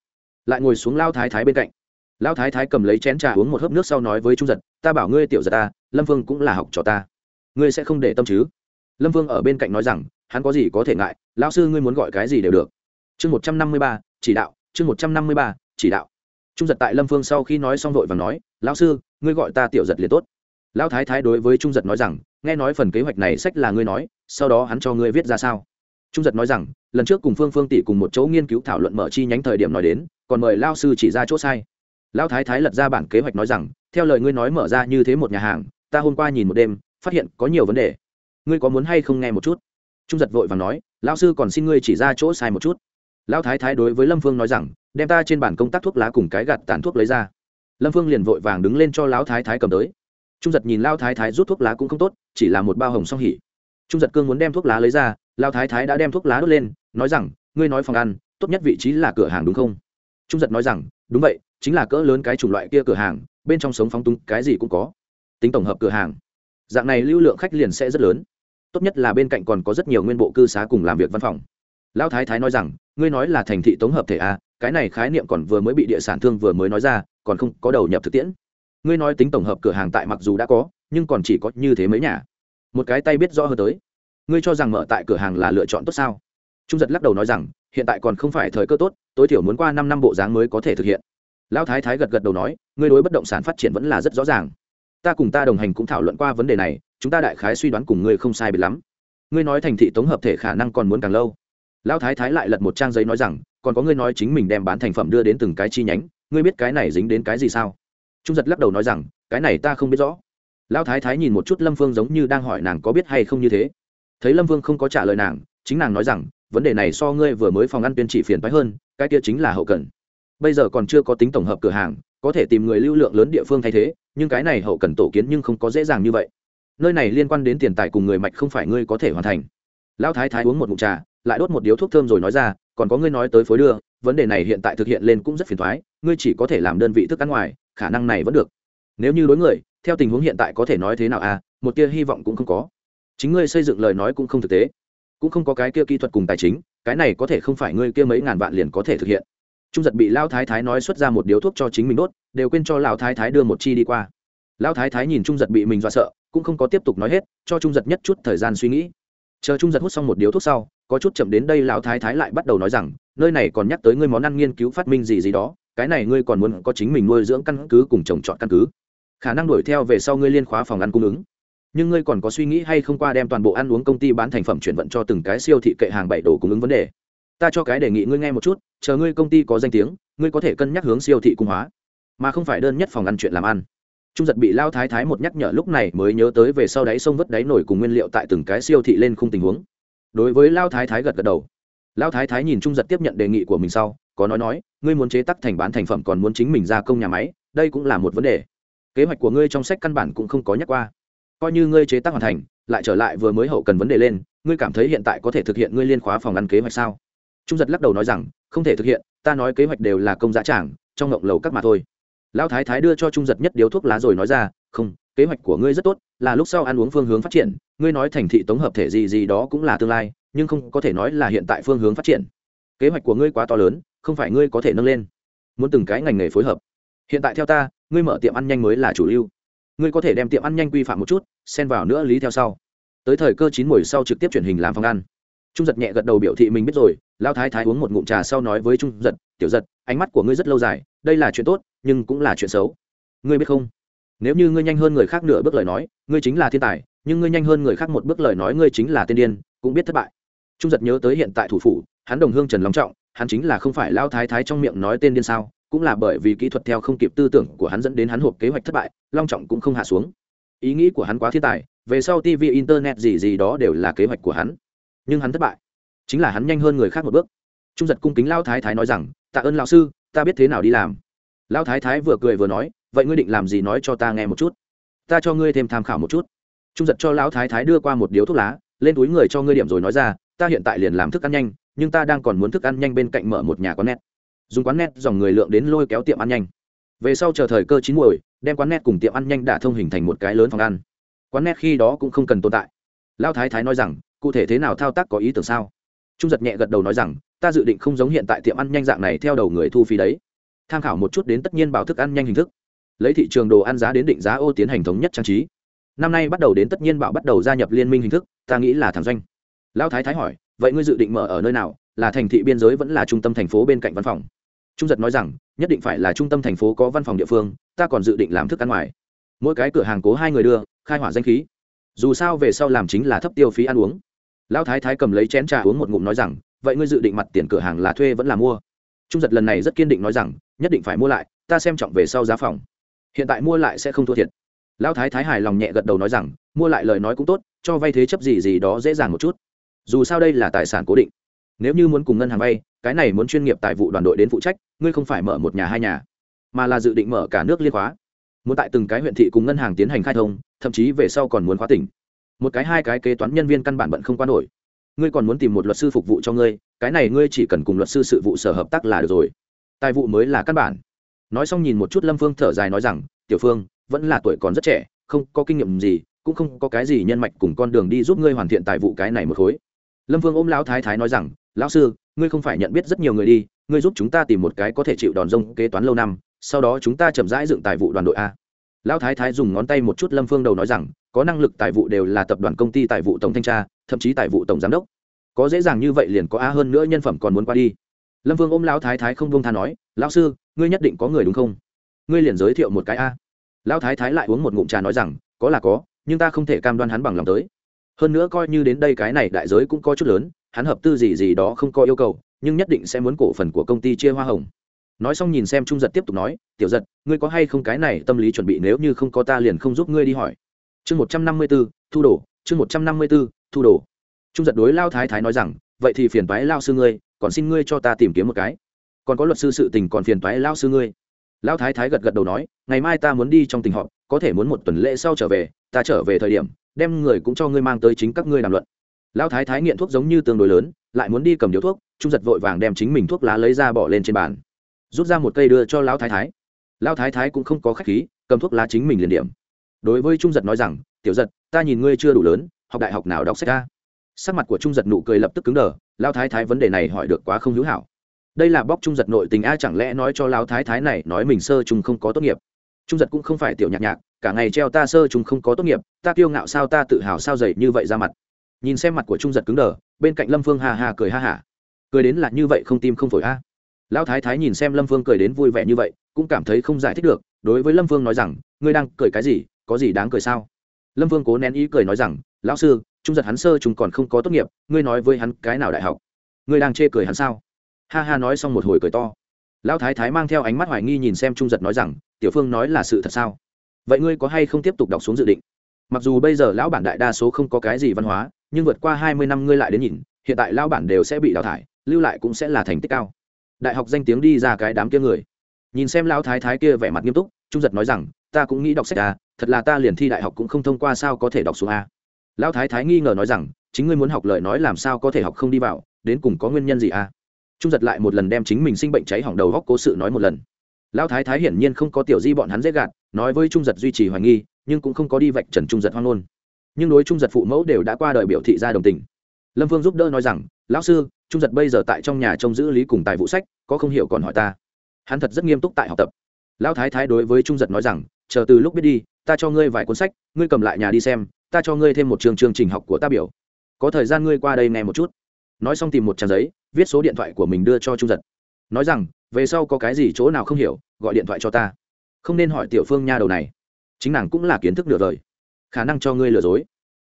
S1: Lại ngồi xuống lao thái thái bên cạnh. Lão thái thái cầm lấy chén trà uống một hớp nước sau nói với trung giật, ta bảo ngươi tiểu giật ta, lâm vương cũng là học trò ta. Ngươi sẽ không để tâm chứ? Lâm vương ở bên cạnh nói rằng, hắn có gì có thể ngại lão sư ngươi muốn gọi cái gì đều được. Chương một trăm năm mươi ba, chỉ đạo, chương một trăm năm mươi ba, chỉ đạo. Trung giật tại lâm phương sau khi nói xong vội và nói, lão sư, ngươi gọi ta tiểu giật liền tốt. Lão thái thái đối với trung giật nói rằng, nghe nói phần kế hoạch này sách là ngươi nói, sau đó hắn cho ngươi viết ra sao? Trung giật nói rằng, lần trước cùng phương phương tỷ cùng một chỗ nghiên cứu thảo luận mở chi nhánh thời điểm nói đến, còn mời lao sư chỉ ra chỗ sai. Lão thái thái lật ra bản kế hoạch nói rằng, theo lời ngươi nói mở ra như thế một nhà hàng, ta hôm qua nhìn một đêm, phát hiện có nhiều vấn đề. Ngươi có muốn hay không nghe một chút? Trung giật vội và nói, lão sư còn xin ngươi chỉ ra chỗ sai một chút. Lão thái thái đối với lâm phương nói rằng, đem ta trên bản công tác thuốc lá cùng cái gạt tàn thuốc lấy ra. Lâm phương liền vội vàng đứng lên cho lão thái thái cầm tới. Trung giật nhìn lao thái thái rút thuốc lá cũng không tốt, chỉ là một bao hồng song hỉ. Trung giật cương muốn đem thuốc lá lấy ra lao thái thái đã đem thuốc lá đốt lên, nói rằng, ngươi nói phòng ăn, tốt nhất vị trí là cửa hàng đúng không? Trung giật nói rằng, đúng vậy, chính là cỡ lớn cái chủng loại kia cửa hàng, bên trong sống phóng túng, cái gì cũng có. Tính tổng hợp cửa hàng. Dạng này lưu lượng khách liền sẽ rất lớn tốt nhất là bên cạnh còn có rất nhiều nguyên bộ cư xá cùng làm việc văn phòng. Lão thái thái nói rằng, ngươi nói là thành thị tổng hợp thể a cái này khái niệm còn vừa mới bị địa sản thương vừa mới nói ra, còn không có đầu nhập thực tiễn. Ngươi nói tính tổng hợp cửa hàng tại mặc dù đã có, nhưng còn chỉ có như thế mấy nhà. Một cái tay biết rõ hơn tới. Ngươi cho rằng mở tại cửa hàng là lựa chọn tốt sao? Trung giật lắc đầu nói rằng, hiện tại còn không phải thời cơ tốt, tối thiểu muốn qua năm năm bộ dáng mới có thể thực hiện. Lão thái thái gật gật đầu nói, ngươi đối bất động sản phát triển vẫn là rất rõ ràng. Ta cùng ta đồng hành cũng thảo luận qua vấn đề này chúng ta đại khái suy đoán cùng ngươi không sai biệt lắm. Ngươi nói thành thị tổng hợp thể khả năng còn muốn càng lâu. Lão thái thái lại lật một trang giấy nói rằng, còn có ngươi nói chính mình đem bán thành phẩm đưa đến từng cái chi nhánh, ngươi biết cái này dính đến cái gì sao? Trung giật lắc đầu nói rằng, cái này ta không biết rõ. Lão thái thái nhìn một chút lâm phương giống như đang hỏi nàng có biết hay không như thế. Thấy lâm Vương không có trả lời nàng, chính nàng nói rằng, vấn đề này so ngươi vừa mới phòng ăn tuyên chỉ phiền phái hơn, cái kia chính là hậu cần. Bây giờ còn chưa có tính tổng hợp cửa hàng, có thể tìm người lưu lượng lớn địa phương thay thế, nhưng cái này hậu cần tổ kiến nhưng không có dễ dàng như vậy nơi này liên quan đến tiền tài cùng người mạch không phải ngươi có thể hoàn thành. Lão thái thái uống một mụn trà, lại đốt một điếu thuốc thơm rồi nói ra, còn có ngươi nói tới phối đưa, vấn đề này hiện tại thực hiện lên cũng rất phiền thoái ngươi chỉ có thể làm đơn vị thức ăn ngoài, khả năng này vẫn được. Nếu như đối người, theo tình huống hiện tại có thể nói thế nào à một tia hy vọng cũng không có. Chính ngươi xây dựng lời nói cũng không thực tế, cũng không có cái kia kỹ thuật cùng tài chính, cái này có thể không phải ngươi kia mấy ngàn vạn liền có thể thực hiện. Trung giật bị lao thái thái nói xuất ra một điếu thuốc cho chính mình đốt, đều quên cho lao thái thái đưa một chi đi qua. Lao thái thái nhìn trung giật bị mình dọa sợ cũng không có tiếp tục nói hết, cho trung giật nhất chút thời gian suy nghĩ. Chờ trung giật hút xong một điếu thuốc sau, có chút chậm đến đây lão thái thái lại bắt đầu nói rằng, nơi này còn nhắc tới ngươi món ăn nghiên cứu phát minh gì gì đó, cái này ngươi còn muốn có chính mình nuôi dưỡng căn cứ cùng trồng trọt căn cứ. Khả năng đuổi theo về sau ngươi liên khóa phòng ăn cung ứng. Nhưng ngươi còn có suy nghĩ hay không qua đem toàn bộ ăn uống công ty bán thành phẩm chuyển vận cho từng cái siêu thị kệ hàng bảy đồ cung ứng vấn đề? Ta cho cái đề nghị ngươi nghe một chút, chờ ngươi công ty có danh tiếng, ngươi có thể cân nhắc hướng siêu thị cung hóa. Mà không phải đơn nhất phòng ăn chuyện làm ăn trung giật bị lao thái thái một nhắc nhở lúc này mới nhớ tới về sau đáy sông vất đáy nổi cùng nguyên liệu tại từng cái siêu thị lên khung tình huống. Đối với lao thái thái gật gật đầu. Lao thái thái nhìn trung giật tiếp nhận đề nghị của mình sau, có nói nói, ngươi muốn chế tắc thành bán thành phẩm còn muốn chính mình ra công nhà máy, đây cũng là một vấn đề. Kế hoạch của ngươi trong sách căn bản cũng không có nhắc qua. Coi như ngươi chế tác hoàn thành, lại trở lại vừa mới hậu cần vấn đề lên, ngươi cảm thấy hiện tại có thể thực hiện ngươi liên khóa phòng ăn kế hoạch sao? Trung giật lắc đầu nói rằng, không thể thực hiện, ta nói kế hoạch đều là công giá trảng, trong ngộng lầu các mà thôi lão thái thái đưa cho trung giật nhất điếu thuốc lá rồi nói ra, không, kế hoạch của ngươi rất tốt, là lúc sau ăn uống phương hướng phát triển, ngươi nói thành thị tống hợp thể gì gì đó cũng là tương lai, nhưng không có thể nói là hiện tại phương hướng phát triển. Kế hoạch của ngươi quá to lớn, không phải ngươi có thể nâng lên. Muốn từng cái ngành nghề phối hợp. Hiện tại theo ta, ngươi mở tiệm ăn nhanh mới là chủ lưu. Ngươi có thể đem tiệm ăn nhanh quy phạm một chút, xen vào nữa lý theo sau. Tới thời cơ chín mùi sau trực tiếp truyền hình làm phòng ăn. Trung giật nhẹ gật đầu biểu thị mình biết rồi lao thái thái uống một ngụm trà sau nói với trung giật, tiểu giật, ánh mắt của ngươi rất lâu dài, đây là chuyện tốt nhưng cũng là chuyện xấu. Ngươi biết không? Nếu như ngươi nhanh hơn người khác nửa bước lời nói, ngươi chính là thiên tài, nhưng ngươi nhanh hơn người khác một bước lời nói ngươi chính là tiên điên, cũng biết thất bại. Trung giật nhớ tới hiện tại thủ phủ, hắn đồng hương trần long trọng, hắn chính là không phải lao thái thái trong miệng nói tên điên sao, cũng là bởi vì kỹ thuật theo không kịp tư tưởng của hắn dẫn đến hắn hộp kế hoạch thất bại, long trọng cũng không hạ xuống. Ý nghĩ của hắn quá thiên tài, về sau tv internet gì gì đó đều là kế hoạch của hắn. Nhưng hắn thất bại, chính là hắn nhanh hơn người khác một bước. Trung giật cung kính lao thái thái nói rằng, tạ ơn lão sư, ta biết thế nào đi làm. Lão thái thái vừa cười vừa nói, vậy ngươi định làm gì nói cho ta nghe một chút? Ta cho ngươi thêm tham khảo một chút. Trung giật cho lão thái thái đưa qua một điếu thuốc lá, lên túi người cho ngươi điểm rồi nói ra, ta hiện tại liền làm thức ăn nhanh, nhưng ta đang còn muốn thức ăn nhanh bên cạnh mở một nhà quán net. Dùng quán net dòng người lượng đến lôi kéo tiệm ăn nhanh. Về sau chờ thời cơ chín muồi, đem quán net cùng tiệm ăn nhanh đã thông hình thành một cái lớn phòng ăn. Quán net khi đó cũng không cần tồn tại. Lão thái thái nói rằng, cụ thể thế nào thao tác có ý tưởng sao? Trung giật nhẹ gật đầu nói rằng, ta dự định không giống hiện tại tiệm ăn nhanh dạng này theo đầu người thu phí đấy tham khảo một chút đến tất nhiên bảo thức ăn nhanh hình thức. Lấy thị trường đồ ăn giá đến định giá ô tiến hành thống nhất trang trí. Năm nay bắt đầu đến tất nhiên bảo bắt đầu gia nhập liên minh hình thức, ta nghĩ là thẳng doanh. Lão thái thái hỏi, vậy ngươi dự định mở ở nơi nào? Là thành thị biên giới vẫn là trung tâm thành phố bên cạnh văn phòng? Trung giật nói rằng, nhất định phải là trung tâm thành phố có văn phòng địa phương, ta còn dự định làm thức ăn ngoài. Mỗi cái cửa hàng cố hai người đưa, khai hỏa danh khí. Dù sao về sau làm chính là thấp tiêu phí ăn uống. Lão thái thái cầm lấy chén trà uống một ngụm nói rằng, vậy ngươi dự định mặt tiền cửa hàng là thuê vẫn là mua? Trung giật lần này rất kiên định nói rằng, nhất định phải mua lại, ta xem trọng về sau giá phòng. Hiện tại mua lại sẽ không thua thiệt. Lão thái thái hài lòng nhẹ gật đầu nói rằng, mua lại lời nói cũng tốt, cho vay thế chấp gì gì đó dễ dàng một chút. Dù sao đây là tài sản cố định. Nếu như muốn cùng ngân hàng vay, cái này muốn chuyên nghiệp tài vụ đoàn đội đến phụ trách, ngươi không phải mở một nhà hai nhà, mà là dự định mở cả nước liên khóa. Muốn tại từng cái huyện thị cùng ngân hàng tiến hành khai thông, thậm chí về sau còn muốn khóa tỉnh. Một cái hai cái kế toán nhân viên căn bản bận không qua nổi ngươi còn muốn tìm một luật sư phục vụ cho ngươi, cái này ngươi chỉ cần cùng luật sư sự vụ sở hợp tác là được rồi. Tài vụ mới là căn bản. Nói xong nhìn một chút lâm phương thở dài nói rằng, tiểu phương, vẫn là tuổi còn rất trẻ, không có kinh nghiệm gì, cũng không có cái gì nhân mạch cùng con đường đi giúp ngươi hoàn thiện tài vụ cái này một khối. Lâm phương ôm lão thái thái nói rằng, lão sư, ngươi không phải nhận biết rất nhiều người đi, ngươi giúp chúng ta tìm một cái có thể chịu đòn rông kế toán lâu năm, sau đó chúng ta chậm rãi dựng tài vụ đoàn đội a. Lão thái thái dùng ngón tay một chút lâm phương đầu nói rằng, có năng lực tài vụ đều là tập đoàn công ty tài vụ tổng thanh tra thậm chí tài vụ tổng giám đốc. Có dễ dàng như vậy liền có a hơn nữa nhân phẩm còn muốn qua đi. Lâm vương ôm lão thái thái không buông tha nói, lão sư, ngươi nhất định có người đúng không? Ngươi liền giới thiệu một cái a. Lão thái thái lại uống một ngụm trà nói rằng, có là có, nhưng ta không thể cam đoan hắn bằng lòng tới. Hơn nữa coi như đến đây cái này đại giới cũng có chút lớn, hắn hợp tư gì gì đó không có yêu cầu, nhưng nhất định sẽ muốn cổ phần của công ty chia hoa hồng. Nói xong nhìn xem trung giật tiếp tục nói, tiểu giật, ngươi có hay không cái này tâm lý chuẩn bị nếu như không có ta liền không giúp ngươi đi hỏi. Chương một trăm năm mươi b ố thu đồ, chương một trăm năm mươi b ố thu đồ. Trung giật đối lao thái thái nói rằng, vậy thì phiền toái lao sư ngươi, còn xin ngươi cho ta tìm kiếm một cái. Còn có luật sư sự tình còn phiền toái lao sư ngươi. Lao thái thái gật gật đầu nói, ngày mai ta muốn đi trong tình họp, có thể muốn một tuần lễ sau trở về, ta trở về thời điểm, đem người cũng cho ngươi mang tới chính các ngươi đàm luận. Lao thái thái nghiện thuốc giống như tương đối lớn, lại muốn đi cầm điếu thuốc, trung giật vội vàng đem chính mình thuốc lá lấy ra bỏ lên trên bàn. Rút ra một cây đưa cho lão thái thái. Lão thái thái cũng không có khách khí, cầm thuốc lá chính mình liền điểm. Đối với trung giật nói rằng, tiểu giật, ta nhìn ngươi chưa đủ lớn học đại học nào đọc sách ra sắc mặt của trung giật nụ cười lập tức cứng đờ lao thái thái vấn đề này hỏi được quá không hữu hảo. Đây là bóc trung giật nội tình a, chẳng lẽ nói cho lao thái thái này nói mình sơ trung không có tốt nghiệp? Trung giật cũng không phải tiểu nhạc nhạc, cả ngày treo ta sơ trung không có tốt nghiệp, ta kiêu ngạo sao ta tự hào sao dày như vậy ra mặt? Nhìn xem mặt của trung giật cứng đờ, bên cạnh lâm phương hà hà cười ha hả. Cười đến là như vậy không tim không phổi a. Lão thái thái nhìn xem lâm phương cười đến vui vẻ như vậy, cũng cảm thấy không giải thích được, đối với lâm phương nói rằng, ngươi đang cười cái gì? Có gì đáng cười sao? Lâm phương cố nén ý cười nói rằng lão sư, trung giật hắn sơ chúng còn không có tốt nghiệp, ngươi nói với hắn cái nào đại học? Ngươi đang chê cười hắn sao? Ha ha nói xong một hồi cười to. Lão thái thái mang theo ánh mắt hoài nghi nhìn xem trung giật nói rằng, tiểu phương nói là sự thật sao? Vậy ngươi có hay không tiếp tục đọc xuống dự định? Mặc dù bây giờ lão bản đại đa số không có cái gì văn hóa, nhưng vượt qua hai mươi năm ngươi lại đến nhìn, hiện tại lão bản đều sẽ bị đào thải, lưu lại cũng sẽ là thành tích cao. Đại học danh tiếng đi ra cái đám kia người. Nhìn xem lão thái thái kia vẻ mặt nghiêm túc, trung giật nói rằng, ta cũng nghĩ đọc sách à thật là ta liền thi đại học cũng không thông qua sao có thể đọc xuống a lão thái thái nghi ngờ nói rằng, chính ngươi muốn học lời nói làm sao có thể học không đi vào, đến cùng có nguyên nhân gì à? trung giật lại một lần đem chính mình sinh bệnh cháy hỏng đầu góc cố sự nói một lần. Lão thái thái hiển nhiên không có tiểu di bọn hắn dễ gạt, nói với trung giật duy trì hoài nghi, nhưng cũng không có đi vạch trần trung giật hoang ngôn. Nhưng đối trung giật phụ mẫu đều đã qua đời biểu thị ra đồng tình. Lâm vương giúp đỡ nói rằng, lão sư, trung giật bây giờ tại trong nhà trông giữ lý cùng tài vụ sách, có không hiểu còn hỏi ta. Hắn thật rất nghiêm túc tại học tập. Lão thái thái đối với trung giật nói rằng, chờ từ lúc biết đi, ta cho ngươi vài cuốn sách, ngươi cầm lại nhà đi xem ta cho ngươi thêm một trường chương trình học của ta biểu. Có thời gian ngươi qua đây nghe một chút. Nói xong tìm một trang giấy, viết số điện thoại của mình đưa cho trung giật. Nói rằng, về sau có cái gì chỗ nào không hiểu, gọi điện thoại cho ta. Không nên hỏi tiểu phương nha đầu này. Chính nàng cũng là kiến thức nửa đời. Khả năng cho ngươi lừa dối.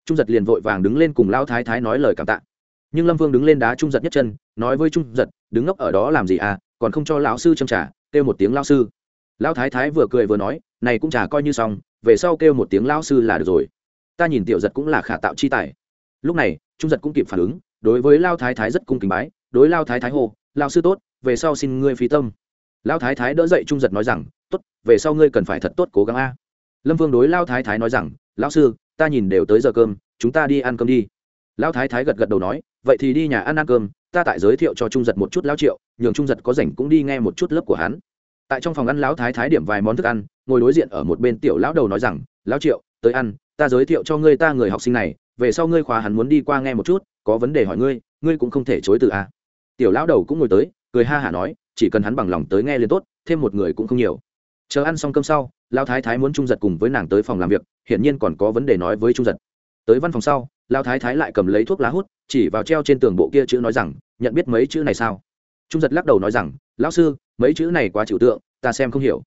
S1: Trung giật liền vội vàng đứng lên cùng lao thái thái nói lời cảm tạ. Nhưng lâm vương đứng lên đá trung giật nhất chân, nói với trung giật, đứng ngốc ở đó làm gì à còn không cho lão sư châm trả, kêu một tiếng lao sư. Lão thái thái vừa cười vừa nói, này cũng chả coi như xong, về sau kêu một tiếng lao sư là được rồi ta nhìn tiểu giật cũng là khả tạo chi tài. Lúc này trung giật cũng kịp phản ứng đối với lao thái thái rất cung kính bái đối lao thái thái hồ, lao sư tốt về sau xin ngươi phí tâm. Lao thái thái đỡ dậy trung giật nói rằng tốt về sau ngươi cần phải thật tốt cố gắng a. Lâm vương đối lao thái thái nói rằng lão sư ta nhìn đều tới giờ cơm chúng ta đi ăn cơm đi. Lão thái thái gật gật đầu nói vậy thì đi nhà ăn ăn cơm ta tại giới thiệu cho trung giật một chút lão triệu nhường trung giật có rảnh cũng đi nghe một chút lớp của hắn. Tại trong phòng ăn lão thái thái điểm vài món thức ăn ngồi đối diện ở một bên tiểu lão đầu nói rằng lão triệu tới ăn ta giới thiệu cho ngươi ta người học sinh này, về sau ngươi khóa hắn muốn đi qua nghe một chút, có vấn đề hỏi ngươi ngươi cũng không thể chối từ à. tiểu lão đầu cũng ngồi tới, cười ha hả nói, chỉ cần hắn bằng lòng tới nghe liền tốt, thêm một người cũng không nhiều. Chờ ăn xong cơm sau, lão thái thái muốn trung giật cùng với nàng tới phòng làm việc, hiển nhiên còn có vấn đề nói với trung giật. Tới văn phòng sau, lão thái thái lại cầm lấy thuốc lá hút, chỉ vào treo trên tường bộ kia chữ nói rằng, nhận biết mấy chữ này sao? Trung giật lắc đầu nói rằng, lão sư, mấy chữ này quá trừu tượng, ta xem không hiểu.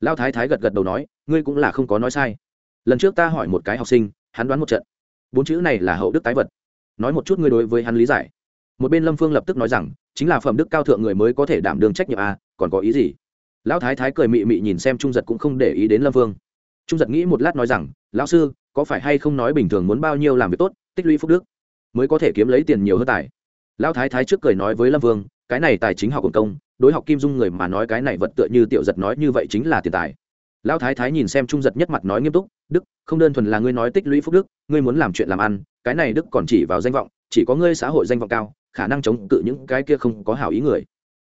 S1: Lão thái thái gật gật đầu nói, ngươi cũng là không có nói sai lần trước ta hỏi một cái học sinh hắn đoán một trận. Bốn chữ này là hậu đức tái vật. Nói một chút ngươi đối với hắn lý giải. Một bên lâm phương lập tức nói rằng chính là phẩm đức cao thượng người mới có thể đảm đương trách nhiệm à, còn có ý gì? Lão thái thái cười mị mị nhìn xem trung giật cũng không để ý đến lâm phương. Trung giật nghĩ một lát nói rằng lão sư có phải hay không nói bình thường muốn bao nhiêu làm việc tốt tích lũy phúc đức mới có thể kiếm lấy tiền nhiều hơn tài? Lão thái thái trước cười nói với lâm vương cái này tài chính học quần công đối học kim dung người mà nói cái này vật tựa như tiểu giật nói như vậy chính là tiền tài lão thái thái nhìn xem trung giật nhất mặt nói nghiêm túc, đức, không đơn thuần là ngươi nói tích lũy phúc đức, ngươi muốn làm chuyện làm ăn, cái này đức còn chỉ vào danh vọng, chỉ có ngươi xã hội danh vọng cao, khả năng chống cự những cái kia không có hảo ý người.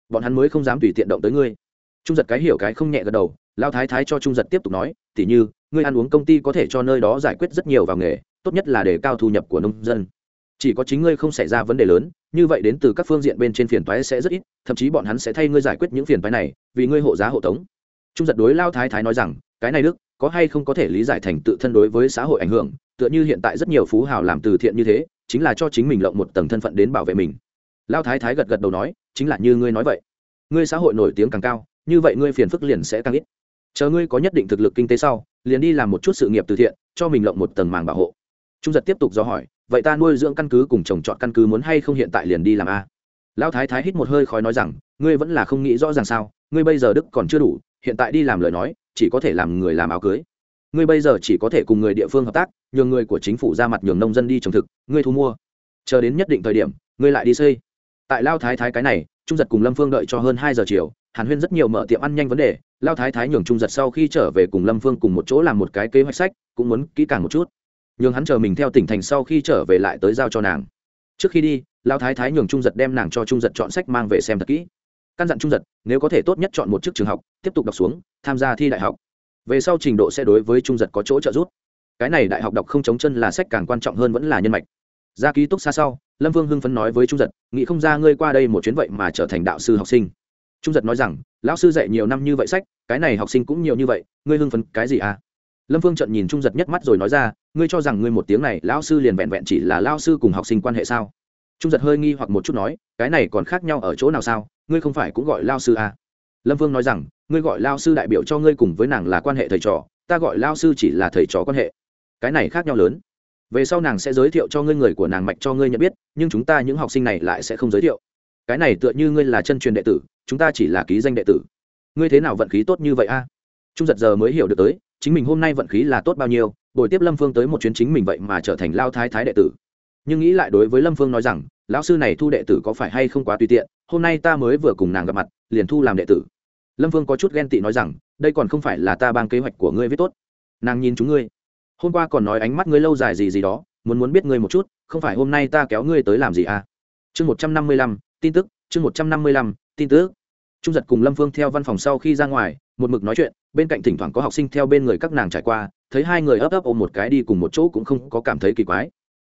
S1: Bọn hắn mới không dám tùy tiện động tới ngươi. Trung giật cái hiểu cái không nhẹ gật đầu, Lão thái thái cho trung giật tiếp tục nói, tỉ như, ngươi ăn uống công ty có thể cho nơi đó giải quyết rất nhiều vào nghề, tốt nhất là để cao thu nhập của nông dân. Chỉ có chính ngươi không xảy ra vấn đề lớn, như vậy đến từ các phương diện bên trên phiền toái sẽ rất ít, thậm chí bọn hắn sẽ thay ngươi giải quyết những phiền toái này, vì ngươi hộ giá hộ tống trung giật đối lao thái thái nói rằng, cái này đức, có hay không có thể lý giải thành tự thân đối với xã hội ảnh hưởng, tựa như hiện tại rất nhiều phú hào làm từ thiện như thế, chính là cho chính mình lộng một tầng thân phận đến bảo vệ mình. Lao thái thái gật gật đầu nói, chính là như ngươi nói vậy. Ngươi xã hội nổi tiếng càng cao, như vậy ngươi phiền phức liền sẽ càng ít. Chờ ngươi có nhất định thực lực kinh tế sau, liền đi làm một chút sự nghiệp từ thiện, cho mình lộng một tầng màng bảo hộ. Trung giật tiếp tục do hỏi, vậy ta nuôi dưỡng căn cứ cùng chồng chọn căn cứ muốn hay không hiện tại liền đi làm a? Lão thái thái hít một hơi khói nói rằng, ngươi vẫn là không nghĩ rõ ràng sao, ngươi bây giờ đức còn chưa đủ hiện tại đi làm lời nói, chỉ có thể làm người làm áo cưới. Ngươi bây giờ chỉ có thể cùng người địa phương hợp tác, nhường người của chính phủ ra mặt nhường nông dân đi trồng thực, ngươi thu mua. Chờ đến nhất định thời điểm, ngươi lại đi xây. Tại lao thái thái cái này, trung giật cùng lâm phương đợi cho hơn hai giờ chiều, hàn huyên rất nhiều mở tiệm ăn nhanh vấn đề, lao thái thái nhường trung giật sau khi trở về cùng lâm phương cùng một chỗ làm một cái kế hoạch sách, cũng muốn kỹ càng một chút. Nhường hắn chờ mình theo tỉnh thành sau khi trở về lại tới giao cho nàng. Trước khi đi, lao thái thái nhường trung giật đem nàng cho trung giật chọn sách mang về xem thật kỹ căn dặn trung giật, nếu có thể tốt nhất chọn một chức trường học, tiếp tục đọc xuống, tham gia thi đại học. Về sau trình độ sẽ đối với trung giật có chỗ trợ giúp. Cái này đại học đọc không chống chân là sách càng quan trọng hơn vẫn là nhân mạch. Ra ký túc xa sau, lâm vương hưng phấn nói với trung giật, nghĩ không ra ngươi qua đây một chuyến vậy mà trở thành đạo sư học sinh. Trung giật nói rằng, lão sư dạy nhiều năm như vậy sách, cái này học sinh cũng nhiều như vậy, ngươi hưng phấn cái gì à? Lâm vương trận nhìn trung giật nhất mắt rồi nói ra, ngươi cho rằng ngươi một tiếng này, lão sư liền vẹn vẹn chỉ là lao sư cùng học sinh quan hệ sao? Trung giật hơi nghi hoặc một chút nói, cái này còn khác nhau ở chỗ nào sao? Ngươi không phải cũng gọi lao sư à? lâm vương nói rằng, ngươi gọi lao sư đại biểu cho ngươi cùng với nàng là quan hệ thầy trò, ta gọi lao sư chỉ là thầy trò quan hệ. Cái này khác nhau lớn. Về sau nàng sẽ giới thiệu cho ngươi người của nàng mạch cho ngươi nhận biết, nhưng chúng ta những học sinh này lại sẽ không giới thiệu. Cái này tựa như ngươi là chân truyền đệ tử, chúng ta chỉ là ký danh đệ tử. Ngươi thế nào vận khí tốt như vậy a? Trung giật giờ mới hiểu được tới, chính mình hôm nay vận khí là tốt bao nhiêu buổi tiếp lâm phương tới một chuyến chính mình vậy mà trở thành lao thái thái đệ tử. Nhưng nghĩ lại đối với lâm phương nói rằng lão sư này thu đệ tử có phải hay không quá tùy tiện hôm nay ta mới vừa cùng nàng gặp mặt, liền thu làm đệ tử. Lâm Vương có chút ghen tị nói rằng, đây còn không phải là ta ban kế hoạch của ngươi viết tốt. Nàng nhìn chúng ngươi. Hôm qua còn nói ánh mắt ngươi lâu dài gì gì đó, muốn muốn biết ngươi một chút, không phải hôm nay ta kéo ngươi tới làm gì à? Chương một trăm năm mươi lăm, tin tức, chương một trăm năm mươi lăm, tin tức. Trung giật cùng lâm phương theo văn phòng sau khi ra ngoài, một mực nói chuyện, bên cạnh thỉnh thoảng có học sinh theo bên người các nàng trải qua, thấy hai người ấp ấp ôm một cái đi cùng một chỗ cũng không có cảm thấy kỳ quái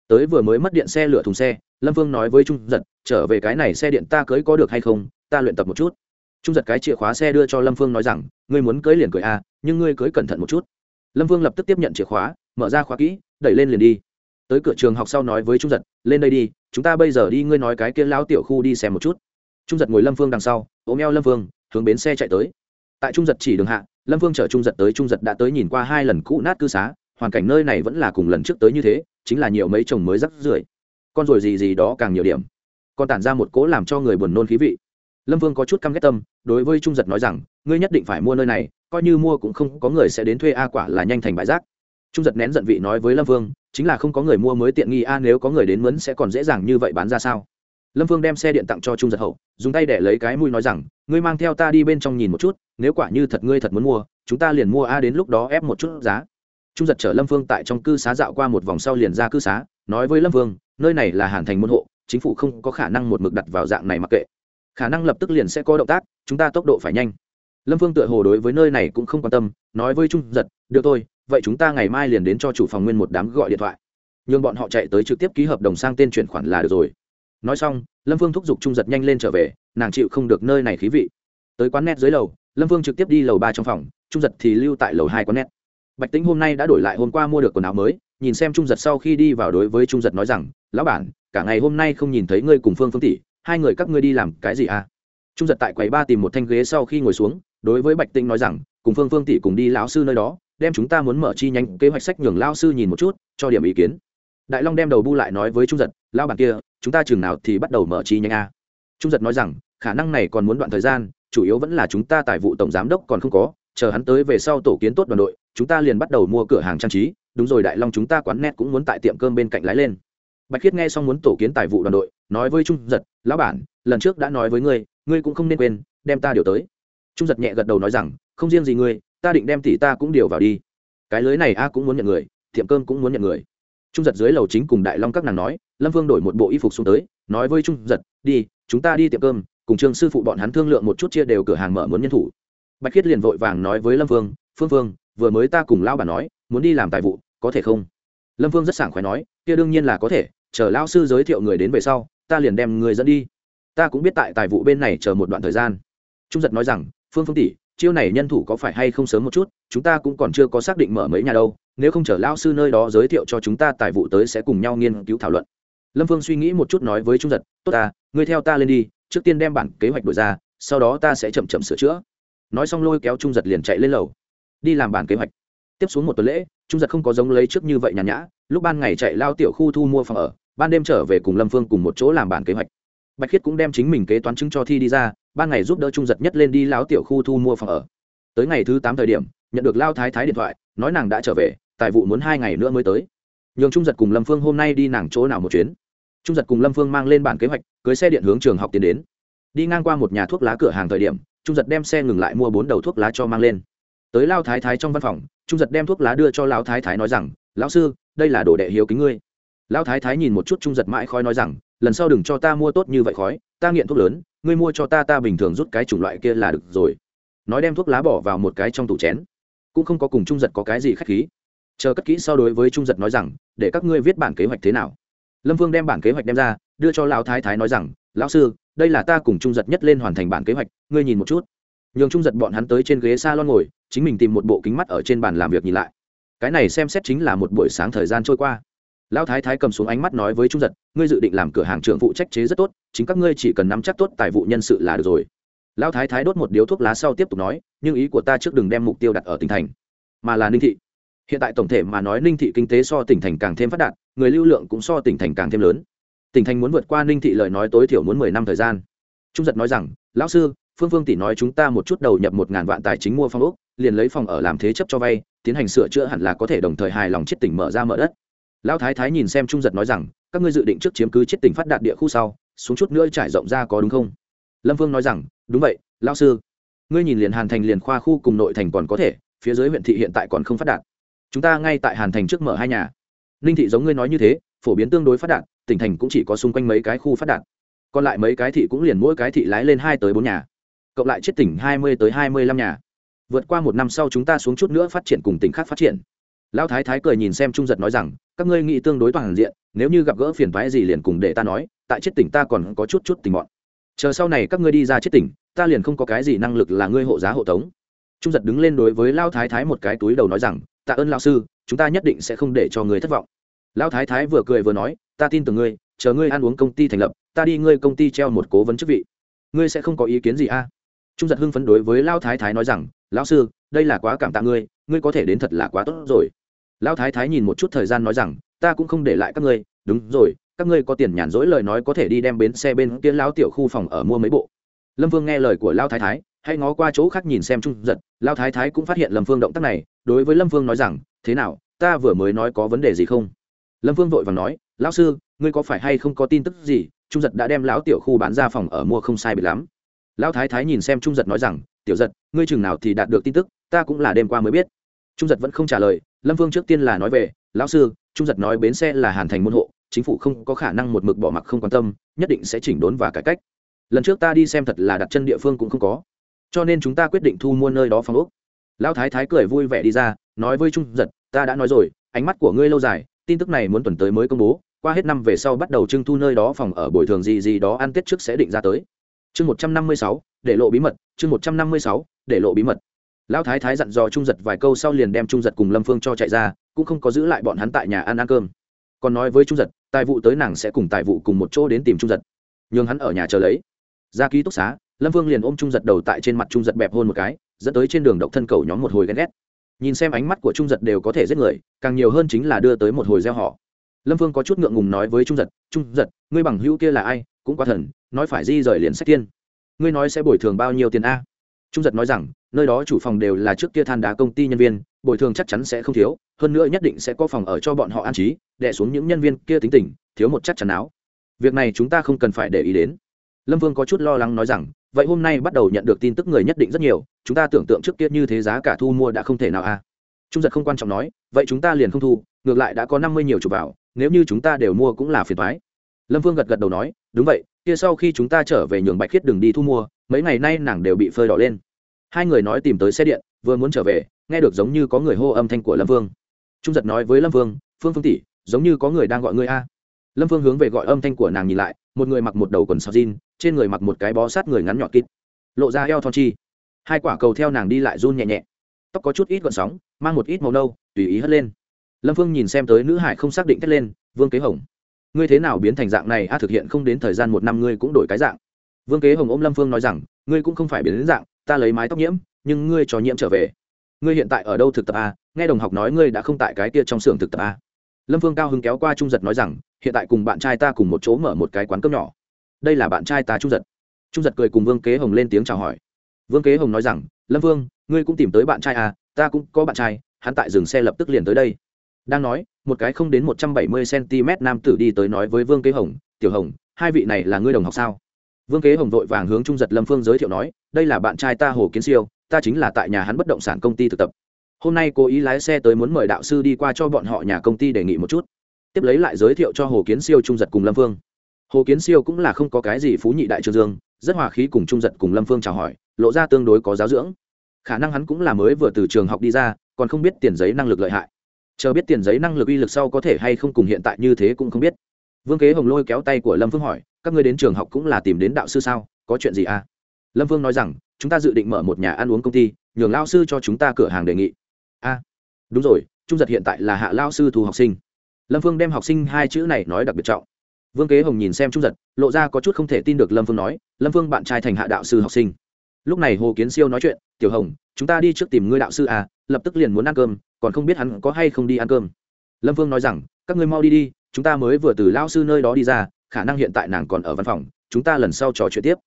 S1: tới vừa mới mất điện xe lửa thùng xe, lâm vương nói với trung giật, trở về cái này xe điện ta cưới có được hay không? Ta luyện tập một chút. Trung giật cái chìa khóa xe đưa cho lâm phương nói rằng, ngươi muốn cưới liền cưới a, nhưng ngươi cưới cẩn thận một chút. Lâm vương lập tức tiếp nhận chìa khóa, mở ra khóa kỹ, đẩy lên liền đi. Tới cửa trường học sau nói với trung giật, lên đây đi, chúng ta bây giờ đi, ngươi nói cái kia lao tiểu khu đi xem một chút. Trung giật ngồi lâm phương đằng sau, ôm eo lâm phương hướng bến xe chạy tới. Tại trung giật chỉ đường hạ, lâm phương chở trung giật tới, trung giật đã tới nhìn qua hai lần cũ nát cư xá, hoàn cảnh nơi này vẫn là cùng lần trước tới như thế chính là nhiều mấy chồng mới rắc rưởi. Con rồi gì gì đó càng nhiều điểm. Còn tản ra một cỗ làm cho người buồn nôn khí vị. Lâm vương có chút căm ghét tâm, đối với trung giật nói rằng, ngươi nhất định phải mua nơi này, coi như mua cũng không có người sẽ đến thuê a quả là nhanh thành bãi rác. Trung giật nén giận vị nói với lâm vương, chính là không có người mua mới tiện nghi a, nếu có người đến mướn sẽ còn dễ dàng như vậy bán ra sao? Lâm vương đem xe điện tặng cho trung giật hậu, dùng tay để lấy cái mũi nói rằng, ngươi mang theo ta đi bên trong nhìn một chút, nếu quả như thật ngươi thật muốn mua, chúng ta liền mua a đến lúc đó ép một chút giá trung giật chở lâm vương tại trong cư xá dạo qua một vòng sau liền ra cư xá, nói với lâm vương nơi này là hàn thành môn hộ, chính phủ không có khả năng một mực đặt vào dạng này mặc kệ. Khả năng lập tức liền sẽ có động tác, chúng ta tốc độ phải nhanh. Lâm vương tựa hồ đối với nơi này cũng không quan tâm, nói với trung giật, được thôi, vậy chúng ta ngày mai liền đến cho chủ phòng nguyên một đám gọi điện thoại. Nhưng bọn họ chạy tới trực tiếp ký hợp đồng sang tên chuyển khoản là được rồi. Nói xong, lâm vương thúc giục trung giật nhanh lên trở về, nàng chịu không được nơi này khí vị. Tới quán net dưới lầu, lâm vương trực tiếp đi lầu ba trong phòng, trung giật thì lưu tại lầu hai quán net bạch tính hôm nay đã đổi lại hôm qua mua được quần áo mới, nhìn xem trung giật sau khi đi vào đối với trung giật nói rằng, lão bản, cả ngày hôm nay không nhìn thấy ngươi cùng phương phương tỷ, hai người các ngươi đi làm cái gì à? Trung giật tại quầy ba tìm một thanh ghế sau khi ngồi xuống, đối với bạch Tĩnh nói rằng, cùng phương phương tỷ cùng đi lão sư nơi đó, đem chúng ta muốn mở chi nhánh kế hoạch sách nhường lao sư nhìn một chút, cho điểm ý kiến. Đại long đem đầu bu lại nói với trung giật lao bản kia, chúng ta chừng nào thì bắt đầu mở chi nhánh a? Trung giật nói rằng, khả năng này còn muốn đoạn thời gian, chủ yếu vẫn là chúng ta tại vụ tổng giám đốc còn không có, chờ hắn tới về sau tổ kiến tốt đoàn đội chúng ta liền bắt đầu mua cửa hàng trang trí, đúng rồi đại long chúng ta quán net cũng muốn tại tiệm cơm bên cạnh lái lên. Bạch khiết nghe xong muốn tổ kiến tài vụ đoàn đội, nói với trung giật, lão bản, lần trước đã nói với ngươi ngươi cũng không nên quên, đem ta điều tới. Trung giật nhẹ gật đầu nói rằng, không riêng gì ngươi, ta định đem tỷ ta cũng điều vào đi. Cái lưới này a cũng muốn nhận người, tiệm cơm cũng muốn nhận người. Trung giật dưới lầu chính cùng đại long các nàng nói, lâm vương đổi một bộ y phục xuống tới, nói với trung giật, đi, chúng ta đi tiệm cơm, cùng trường sư phụ bọn hắn thương lượng một chút chia đều cửa hàng mở muốn nhân thủ. Bạch khiết liền vội vàng nói với lâm vương, phương phương vừa mới ta cùng lao bà nói, muốn đi làm tài vụ, có thể không? Lâm vương rất sảng khoái nói, kia đương nhiên là có thể, chờ lao sư giới thiệu người đến về sau, ta liền đem người dẫn đi. Ta cũng biết tại tài vụ bên này chờ một đoạn thời gian. Trung giật nói rằng, phương phương tỷ, chiêu này nhân thủ có phải hay không sớm một chút, chúng ta cũng còn chưa có xác định mở mấy nhà đâu, nếu không chờ lao sư nơi đó giới thiệu cho chúng ta tài vụ tới sẽ cùng nhau nghiên cứu thảo luận. Lâm phương suy nghĩ một chút nói với trung giật, tốt ta, ngươi theo ta lên đi, trước tiên đem bản kế hoạch đổi ra, sau đó ta sẽ chậm chậm sửa chữa. Nói xong lôi kéo trung giật liền chạy lên lầu đi làm bản kế hoạch. Tiếp xuống một tuần lễ, trung giật không có giống lấy trước như vậy nhàn nhã, lúc ban ngày chạy lao tiểu khu thu mua phòng ở, ban đêm trở về cùng lâm phương cùng một chỗ làm bản kế hoạch. Bạch khiết cũng đem chính mình kế toán chứng cho thi đi ra, ban ngày giúp đỡ trung giật nhất lên đi lao tiểu khu thu mua phòng ở. Tới ngày thứ tám thời điểm, nhận được lao thái thái điện thoại, nói nàng đã trở về, tài vụ muốn hai ngày nữa mới tới. Nhường trung giật cùng lâm phương hôm nay đi nàng chỗ nào một chuyến. Trung giật cùng lâm phương mang lên bản kế hoạch, cưới xe điện hướng trường học tiến đến. Đi ngang qua một nhà thuốc lá cửa hàng thời điểm, trung giật đem xe ngừng lại mua bốn đầu thuốc lá cho mang lên tới lao thái thái trong văn phòng, trung giật đem thuốc lá đưa cho lão thái thái nói rằng, lão sư, đây là đồ đệ hiếu kính ngươi. Lão thái thái nhìn một chút trung giật mãi khói nói rằng, lần sau đừng cho ta mua tốt như vậy khói, ta nghiện thuốc lớn, ngươi mua cho ta ta bình thường rút cái chủng loại kia là được rồi. Nói đem thuốc lá bỏ vào một cái trong tủ chén. Cũng không có cùng trung giật có cái gì k h á c h khí. Chờ cất kỹ sau đối với trung giật nói rằng, để các ngươi viết bản kế hoạch thế nào? Lâm vương đem bản kế hoạch đem ra, đưa cho lão thái thái nói rằng, lão sư, đây là ta cùng trung giật nhất lên hoàn thành bản kế hoạch, ngươi nhìn một chút nhường trung giật bọn hắn tới trên ghế s a lon ngồi, chính mình tìm một bộ kính mắt ở trên bàn làm việc nhìn lại. Cái này xem xét chính là một buổi sáng thời gian trôi qua. Lão thái thái cầm xuống ánh mắt nói với trung giật, ngươi dự định làm cửa hàng trưởng phụ trách chế rất tốt, chính các ngươi chỉ cần nắm chắc tốt tài vụ nhân sự là được rồi. Lão thái thái đốt một điếu thuốc lá sau tiếp tục nói, nhưng ý của ta trước đừng đem mục tiêu đặt ở tỉnh thành, mà là ninh thị. Hiện tại tổng thể mà nói ninh thị kinh tế so tỉnh thành càng thêm phát đạt, người lưu lượng cũng so tỉnh thành càng thêm lớn. Tỉnh thành muốn vượt qua ninh thị lời nói tối thiểu muốn mười năm thời gian. Trung giật nói rằng, lão sư phương phương tỷ nói chúng ta một chút đầu nhập một ngàn vạn tài chính mua phòng ốc, liền lấy phòng ở làm thế chấp cho vay, tiến hành sửa chữa hẳn là có thể đồng thời hài lòng chết tỉnh mở ra mở đất. Lão thái thái nhìn xem trung giật nói rằng, các ngươi dự định trước chiếm cứ chết tỉnh phát đạt địa khu sau, xuống chút nữa trải rộng ra có đúng không? Lâm phương nói rằng, đúng vậy, lão sư. Ngươi nhìn liền hàn thành liền khoa khu cùng nội thành còn có thể, phía dưới huyện thị hiện tại còn không phát đạt. Chúng ta ngay tại hàn thành trước mở hai nhà. Ninh thị giống ngươi nói như thế, phổ biến tương đối phát đạt, tỉnh thành cũng chỉ có xung quanh mấy cái khu phát đạt. Còn lại mấy cái thị cũng liền mỗi cái thị lái lên hai tới bốn nhà cộng lại chết tỉnh hai mươi tới hai mươi lăm nhà. Vượt qua một năm sau chúng ta xuống chút nữa phát triển cùng tỉnh khác phát triển. Lão thái thái cười nhìn xem trung giật nói rằng, các ngươi nghĩ tương đối toàn diện, nếu như gặp gỡ phiền toái gì liền cùng để ta nói, tại chết tỉnh ta còn có chút chút tình bọn. Chờ sau này các ngươi đi ra chết tỉnh, ta liền không có cái gì năng lực là ngươi hộ giá hộ tống. Trung giật đứng lên đối với lao thái thái một cái túi đầu nói rằng, tạ ơn lao sư, chúng ta nhất định sẽ không để cho người thất vọng. Lao thái thái vừa cười vừa nói, ta tin tưởng ngươi, chờ ngươi ăn uống công ty thành lập, ta đi ngươi công ty treo một cố vấn chức vị. Ngươi sẽ không có ý kiến gì a? à? Trung giật hưng phấn đối với lao thái thái nói rằng, lão sư, đây là quá cảm tạ ngươi ngươi có thể đến thật là quá tốt rồi. Lao thái thái nhìn một chút thời gian nói rằng, ta cũng không để lại các ngươi, đúng rồi, các ngươi có tiền nhàn rỗi lời nói có thể đi đem bến xe bên kia lao tiểu khu phòng ở mua mấy bộ. Lâm vương nghe lời của lao thái thái hãy ngó qua chỗ khác nhìn xem trung giật, lao thái thái cũng phát hiện lâm phương động tác này, đối với lâm vương nói rằng, thế nào, ta vừa mới nói có vấn đề gì không? Lâm vương vội và nói, lão sư, ngươi có phải hay không có tin tức gì, trung giật đã đem lão tiểu khu bán ra phòng ở mua không sai bị lắm lão thái thái nhìn xem trung giật nói rằng, tiểu giật, ngươi chừng nào thì đạt được tin tức, ta cũng là đêm qua mới biết. Trung giật vẫn không trả lời, lâm vương trước tiên là nói về, lão sư, trung giật nói bến xe là hàn thành môn hộ, chính phủ không có khả năng một mực bỏ mặc không quan tâm, nhất định sẽ chỉnh đốn và cải cách. Lần trước ta đi xem thật là đặt chân địa phương cũng không có, cho nên chúng ta quyết định thu mua nơi đó phòng ốc. Lão thái thái cười vui vẻ đi ra, nói với trung giật, ta đã nói rồi, ánh mắt của ngươi lâu dài, tin tức này muốn tuần tới mới công bố, qua hết năm về sau bắt đầu trưng thu nơi đó phòng ở bồi thường gì gì đó ăn tết trước sẽ định ra tới chương một trăm năm mươi sáu, để lộ bí mật, chương một trăm năm mươi sáu, để lộ bí mật. Lão thái thái dặn dò trung giật vài câu sau liền đem trung giật cùng lâm phương cho chạy ra, cũng không có giữ lại bọn hắn tại nhà ăn ăn cơm. Còn nói với trung giật, tài vụ tới nàng sẽ cùng tài vụ cùng một chỗ đến tìm trung giật. Nhường hắn ở nhà chờ lấy. Ra ký túc xá, lâm vương liền ôm trung giật đầu tại trên mặt trung giật bẹp hôn một cái, dẫn tới trên đường độc thân cầu nhóm một hồi ghen ghét. Nhìn xem ánh mắt của trung giật đều có thể giết người, càng nhiều hơn chính là đưa tới một hồi gieo họ. Lâm vương có chút ngượng ngùng nói với trung giật trung giật, ngươi bằng hữu kia là ai? Cũng quá thần, nói phải di rời liền sách tiên. Ngươi nói sẽ bồi thường bao nhiêu tiền a? Trung giật nói rằng, nơi đó chủ phòng đều là trước kia than đá công ty nhân viên, bồi thường chắc chắn sẽ không thiếu, hơn nữa nhất định sẽ có phòng ở cho bọn họ an trí đẻ xuống những nhân viên kia tính tình, thiếu một chắc chắn áo. Việc này chúng ta không cần phải để ý đến. Lâm vương có chút lo lắng nói rằng, vậy hôm nay bắt đầu nhận được tin tức người nhất định rất nhiều, chúng ta tưởng tượng trước kia như thế giá cả thu mua đã không thể nào a. Trung giật không quan trọng nói, vậy chúng ta liền không thu, ngược lại đã có năm mươi nhiều chủ vào, nếu như chúng ta đều mua cũng là phiền thoái lâm vương gật gật đầu nói, đúng vậy, kia sau khi chúng ta trở về nhường bạch khiết đừng đi thu mua, mấy ngày nay nàng đều bị phơi đỏ lên. Hai người nói tìm tới xe điện, vừa muốn trở về, nghe được giống như có người hô âm thanh của lâm vương trung giật nói với lâm vương phương phương tỷ, giống như có người đang gọi ngươi a. Lâm vương hướng về gọi âm thanh của nàng nhìn lại, một người mặc một đầu quần sọc jean, trên người mặc một cái bó sát người ngắn nhọt kít lộ ra eo thon chi. Hai quả cầu theo nàng đi lại run nhẹ nhẹ. Tóc có chút ít gọn sóng, mang một ít màu nâu, tùy ý hất lên. Lâm phương nhìn xem tới nữ hải không xác định thét lên, vương kế hồng ngươi thế nào biến thành dạng này? A, thực hiện không đến thời gian một năm ngươi cũng đổi cái dạng. Vương kế hồng ôm lâm phương nói rằng, ngươi cũng không phải biến đến dạng, ta lấy mái tóc nhiễm, nhưng ngươi cho nhiễm trở về. Ngươi hiện tại ở đâu thực tập a? Nghe đồng học nói ngươi đã không tại cái kia trong xưởng thực tập a. Lâm phương cao hứng kéo qua trung giật nói rằng, hiện tại cùng bạn trai ta cùng một chỗ mở một cái quán cơm nhỏ. Đây là bạn trai ta trung giật. Trung giật cười cùng vương kế hồng lên tiếng chào hỏi. Vương kế hồng nói rằng, lâm vương ngươi cũng tìm tới bạn trai à ta cũng có bạn trai, hắn tại dừng xe lập tức liền tới đây đang nói, một cái không đến một trăm bảy mươi cm nam tử đi tới nói với vương kế hồng, tiểu hồng, hai vị này là ngươi đồng học sao? Vương kế hồng vội vàng hướng trung giật lâm phương giới thiệu nói, đây là bạn trai ta hồ kiến siêu, ta chính là tại nhà hắn bất động sản công ty thực tập. Hôm nay cố ý lái xe tới muốn mời đạo sư đi qua cho bọn họ nhà công ty đề nghị một chút. Tiếp lấy lại giới thiệu cho hồ kiến siêu, trung giật cùng lâm phương. Hồ kiến siêu cũng là không có cái gì phú nhị đại trương dương, rất hòa khí cùng trung giật cùng lâm phương chào hỏi, lộ ra tương đối có giáo dưỡng. Khả năng hắn cũng là mới vừa từ trường học đi ra, còn không biết tiền giấy năng lực lợi hại chờ biết tiền giấy năng lực uy lực sau có thể hay không cùng hiện tại như thế cũng không biết. Vương kế hồng lôi kéo tay của lâm phương hỏi, các ngươi đến trường học cũng là tìm đến đạo sư sao? Có chuyện gì à? Lâm vương nói rằng, chúng ta dự định mở một nhà ăn uống công ty, nhường lao sư cho chúng ta cửa hàng đề nghị. A, đúng rồi, trung giật hiện tại là hạ lao sư thu học sinh. Lâm phương đem học sinh hai chữ này nói đặc biệt trọng. Vương kế hồng nhìn xem trung giật, lộ ra có chút không thể tin được lâm phương nói, lâm phương bạn trai thành hạ đạo sư học sinh. Lúc này hồ kiến siêu nói chuyện, tiểu hồng, chúng ta đi trước tìm ngươi đạo sư à lập tức liền muốn ăn cơm, còn không biết hắn có hay không đi ăn cơm. Lâm vương nói rằng, các ngươi mau đi đi, chúng ta mới vừa từ lao sư nơi đó đi ra, khả năng hiện tại nàng còn ở văn phòng, chúng ta lần sau trò chuyện tiếp.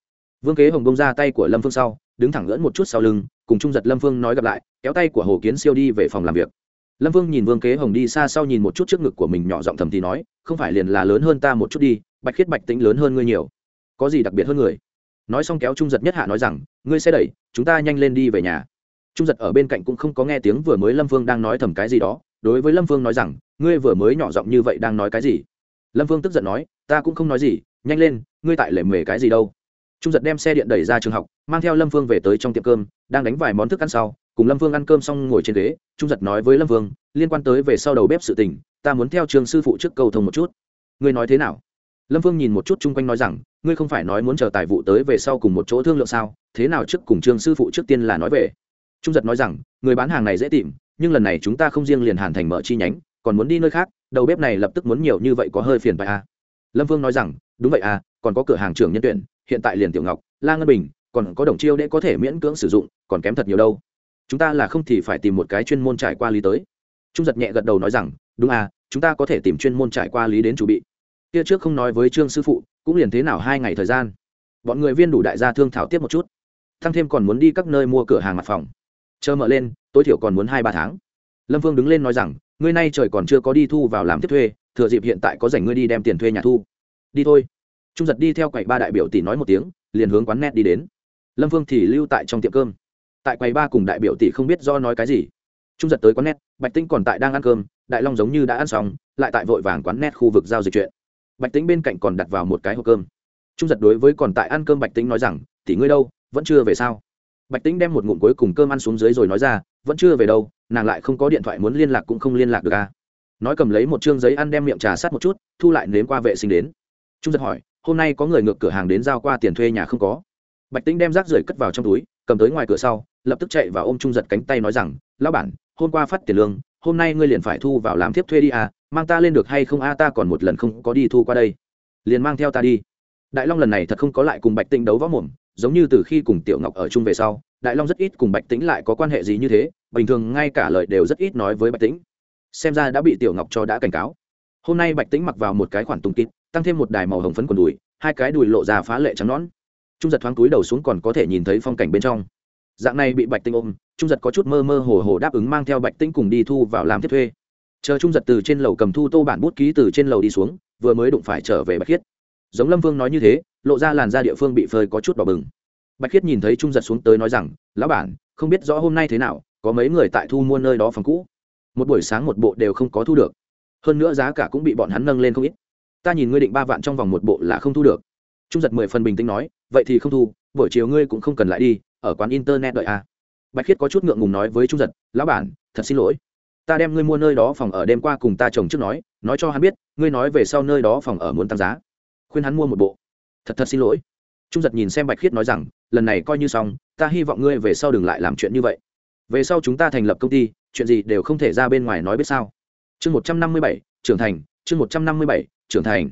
S1: Vương kế hồng bông ra tay của lâm phương sau, đứng thẳng ngỡn một chút sau lưng, cùng trung giật lâm phương nói gặp lại, kéo tay của hồ kiến siêu đi về phòng làm việc. Lâm vương nhìn vương kế hồng đi xa sau nhìn một chút trước ngực của mình nhỏ giọng thầm thì nói, không phải liền là lớn hơn ta một chút đi, bạch khiết bạch tính lớn hơn ngươi nhiều. Có gì đặc biệt hơn người? Nói xong kéo trung giật nhất hạ nói rằng, ngươi sẽ đẩy, chúng ta nhanh lên đi về nhà trung giật ở bên cạnh cũng không có nghe tiếng vừa mới lâm vương đang nói thầm cái gì đó, đối với lâm vương nói rằng, ngươi vừa mới nhỏ giọng như vậy đang nói cái gì? Lâm vương tức giận nói, ta cũng không nói gì, nhanh lên, ngươi tại lệ mề cái gì đâu? Trung giật đem xe điện đẩy ra trường học, mang theo lâm phương về tới trong tiệm cơm, đang đánh vài món thức ăn sau, cùng lâm phương ăn cơm xong ngồi trên ghế, trung giật nói với lâm phương, liên quan tới về sau đầu bếp sự tình, ta muốn theo trường sư phụ trước cầu thông một chút. Ngươi nói thế nào? Lâm phương nhìn một chút chung quanh nói rằng, ngươi không phải nói muốn chờ tài vụ tới về sau cùng một chỗ thương lượng sao? Thế nào trước cùng trường sư phụ trước tiên là nói về? Trung giật nói rằng, người bán hàng này dễ tìm, nhưng lần này chúng ta không riêng liền hàn thành mở chi nhánh, còn muốn đi nơi khác, đầu bếp này lập tức muốn nhiều như vậy có hơi phiền phải à. lâm Vương nói rằng, đúng vậy à còn có cửa hàng trưởng nhân tuyển, hiện tại liền tiểu ngọc, la ngân bình, còn có đồng chiêu để có thể miễn cưỡng sử dụng, còn kém thật nhiều đâu. Chúng ta là không thì phải tìm một cái chuyên môn trải qua lý tới. Trung giật nhẹ gật đầu nói rằng, đúng à chúng ta có thể tìm chuyên môn trải qua lý đến chuẩn bị. Kia trước không nói với trương sư phụ, cũng liền thế nào hai ngày thời gian. Bọn người viên đủ đại gia thương thảo tiếp một chút. Thăng thêm còn muốn đi các nơi mua cửa hàng mặt phòng chờ mở lên, tối thiểu còn muốn hai ba tháng. Lâm vương đứng lên nói rằng, ngươi nay trời còn chưa có đi thu vào làm tiếp thuê, thừa dịp hiện tại có dành ngươi đi đem tiền thuê nhà thu. Đi thôi. Trung giật đi theo quầy ba đại biểu tỷ nói một tiếng, liền hướng quán net đi đến. Lâm vương thì lưu tại trong tiệm cơm. Tại quầy ba cùng đại biểu tỷ không biết do nói cái gì. Trung giật tới quán net, bạch tĩnh còn tại đang ăn cơm, đại long giống như đã ăn xong, lại tại vội vàng quán net khu vực giao dịch chuyện. Bạch tĩnh bên cạnh còn đặt vào một cái hộp cơm. Trung giật đối với còn tại ăn cơm bạch tĩnh nói rằng, tỷ ngươi đâu, vẫn chưa về sao? Bạch tĩnh đem một ngụm cuối cùng cơm ăn xuống dưới rồi nói ra vẫn chưa về đâu nàng lại không có điện thoại muốn liên lạc cũng không liên lạc được à? Nói cầm lấy một chương giấy ăn đem miệng trà sát một chút thu lại nếm qua vệ sinh đến. Trung giật hỏi hôm nay có người ngược cửa hàng đến giao qua tiền thuê nhà không có? Bạch tĩnh đem rác rưởi cất vào trong túi cầm tới ngoài cửa sau lập tức chạy vào ôm trung giật cánh tay nói rằng lão bản hôm qua phát tiền lương hôm nay ngươi liền phải thu vào làm tiếp thuê đi à mang ta lên được hay không? A à, ta còn một lần không có đi thu qua đây. Liền mang theo ta đi. Đại long lần này thật không có lại cùng bạch tĩnh đấu võ mồm giống như từ khi cùng tiểu ngọc ở chung về sau, đại long rất ít cùng bạch tĩnh lại có quan hệ gì như thế, bình thường ngay cả lời đều rất ít nói với bạch tĩnh. Xem ra đã bị tiểu ngọc cho đã cảnh cáo. Hôm nay bạch tĩnh mặc vào một cái khoản tung tít tăng thêm một đài màu hồng phấn quần đùi, hai cái đùi lộ ra phá lệ trắng nón trung giật thoáng túi đầu xuống còn có thể nhìn thấy phong cảnh bên trong. Dạng này bị bạch Tĩnh ôm, trung giật có chút mơ mơ hồ hồ đáp ứng mang theo bạch Tĩnh cùng đi thu vào làm tiếp thuê. Chờ trung giật từ trên lầu cầm thu tô bản bút ký từ trên lầu đi xuống, vừa mới đụng phải trở về bạch khiết. Giống lâm vương nói như thế lộ ra làn da địa phương bị phơi có chút đỏ bừng. Bạch khiết nhìn thấy trung giật xuống tới nói rằng, lão bản, không biết rõ hôm nay thế nào, có mấy người tại thu mua nơi đó phòng cũ. Một buổi sáng một bộ đều không có thu được. Hơn nữa giá cả cũng bị bọn hắn nâng lên không ít. Ta nhìn ngươi định ba vạn trong vòng một bộ là không thu được. Trung giật mười phần bình tĩnh nói, vậy thì không thu, buổi chiều ngươi cũng không cần lại đi, ở quán internet đợi à. bạch khiết có chút ngượng ngùng nói với trung giật, lão bản, thật xin lỗi. Ta đem ngươi mua nơi đó phòng ở đêm qua cùng ta chồng trước nói nói cho hắn biết, ngươi nói về sau nơi đó phòng ở muốn tăng giá. Khuyên hắn mua một bộ thật thật xin lỗi. Trung giật nhìn xem bạch khiết nói rằng, lần này coi như xong, ta hy vọng ngươi về sau đừng lại làm chuyện như vậy. Về sau chúng ta thành lập công ty, chuyện gì đều không thể ra bên ngoài nói biết sao. Chương một trăm năm mươi bảy, trưởng thành, chương một trăm năm mươi bảy, trưởng thành.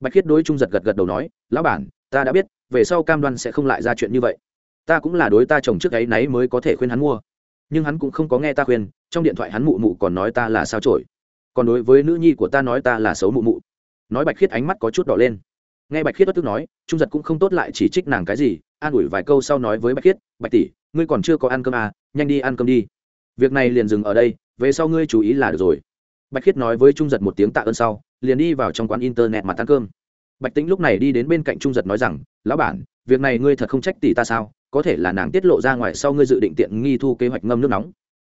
S1: Bạch khiết đối trung giật gật gật đầu nói, lão bản, ta đã biết, về sau cam đoan sẽ không lại ra chuyện như vậy. Ta cũng là đối ta chồng trước ấy náy mới có thể khuyên hắn mua. Nhưng hắn cũng không có nghe ta khuyên, trong điện thoại hắn mụ mụ còn nói ta là sao trổi còn đối với nữ nhi của ta nói ta là xấu mụ mụ. Nói bạch khiết ánh mắt có chút đỏ lên nghe bạch khiết bất tức nói, trung giật cũng không tốt lại chỉ trích nàng cái gì, an ủi vài câu sau nói với bạch khiết, bạch tỷ, ngươi còn chưa có ăn cơm à nhanh đi ăn cơm đi. Việc này liền dừng ở đây, về sau ngươi chú ý là được rồi. Bạch khiết nói với trung giật một tiếng tạ ơn sau, liền đi vào trong quán internet mà ăn cơm. Bạch tĩnh lúc này đi đến bên cạnh trung giật nói rằng, lão bản, việc này ngươi thật không trách tỷ ta sao, có thể là nàng tiết lộ ra ngoài sau ngươi dự định tiện nghi thu kế hoạch ngâm nước nóng.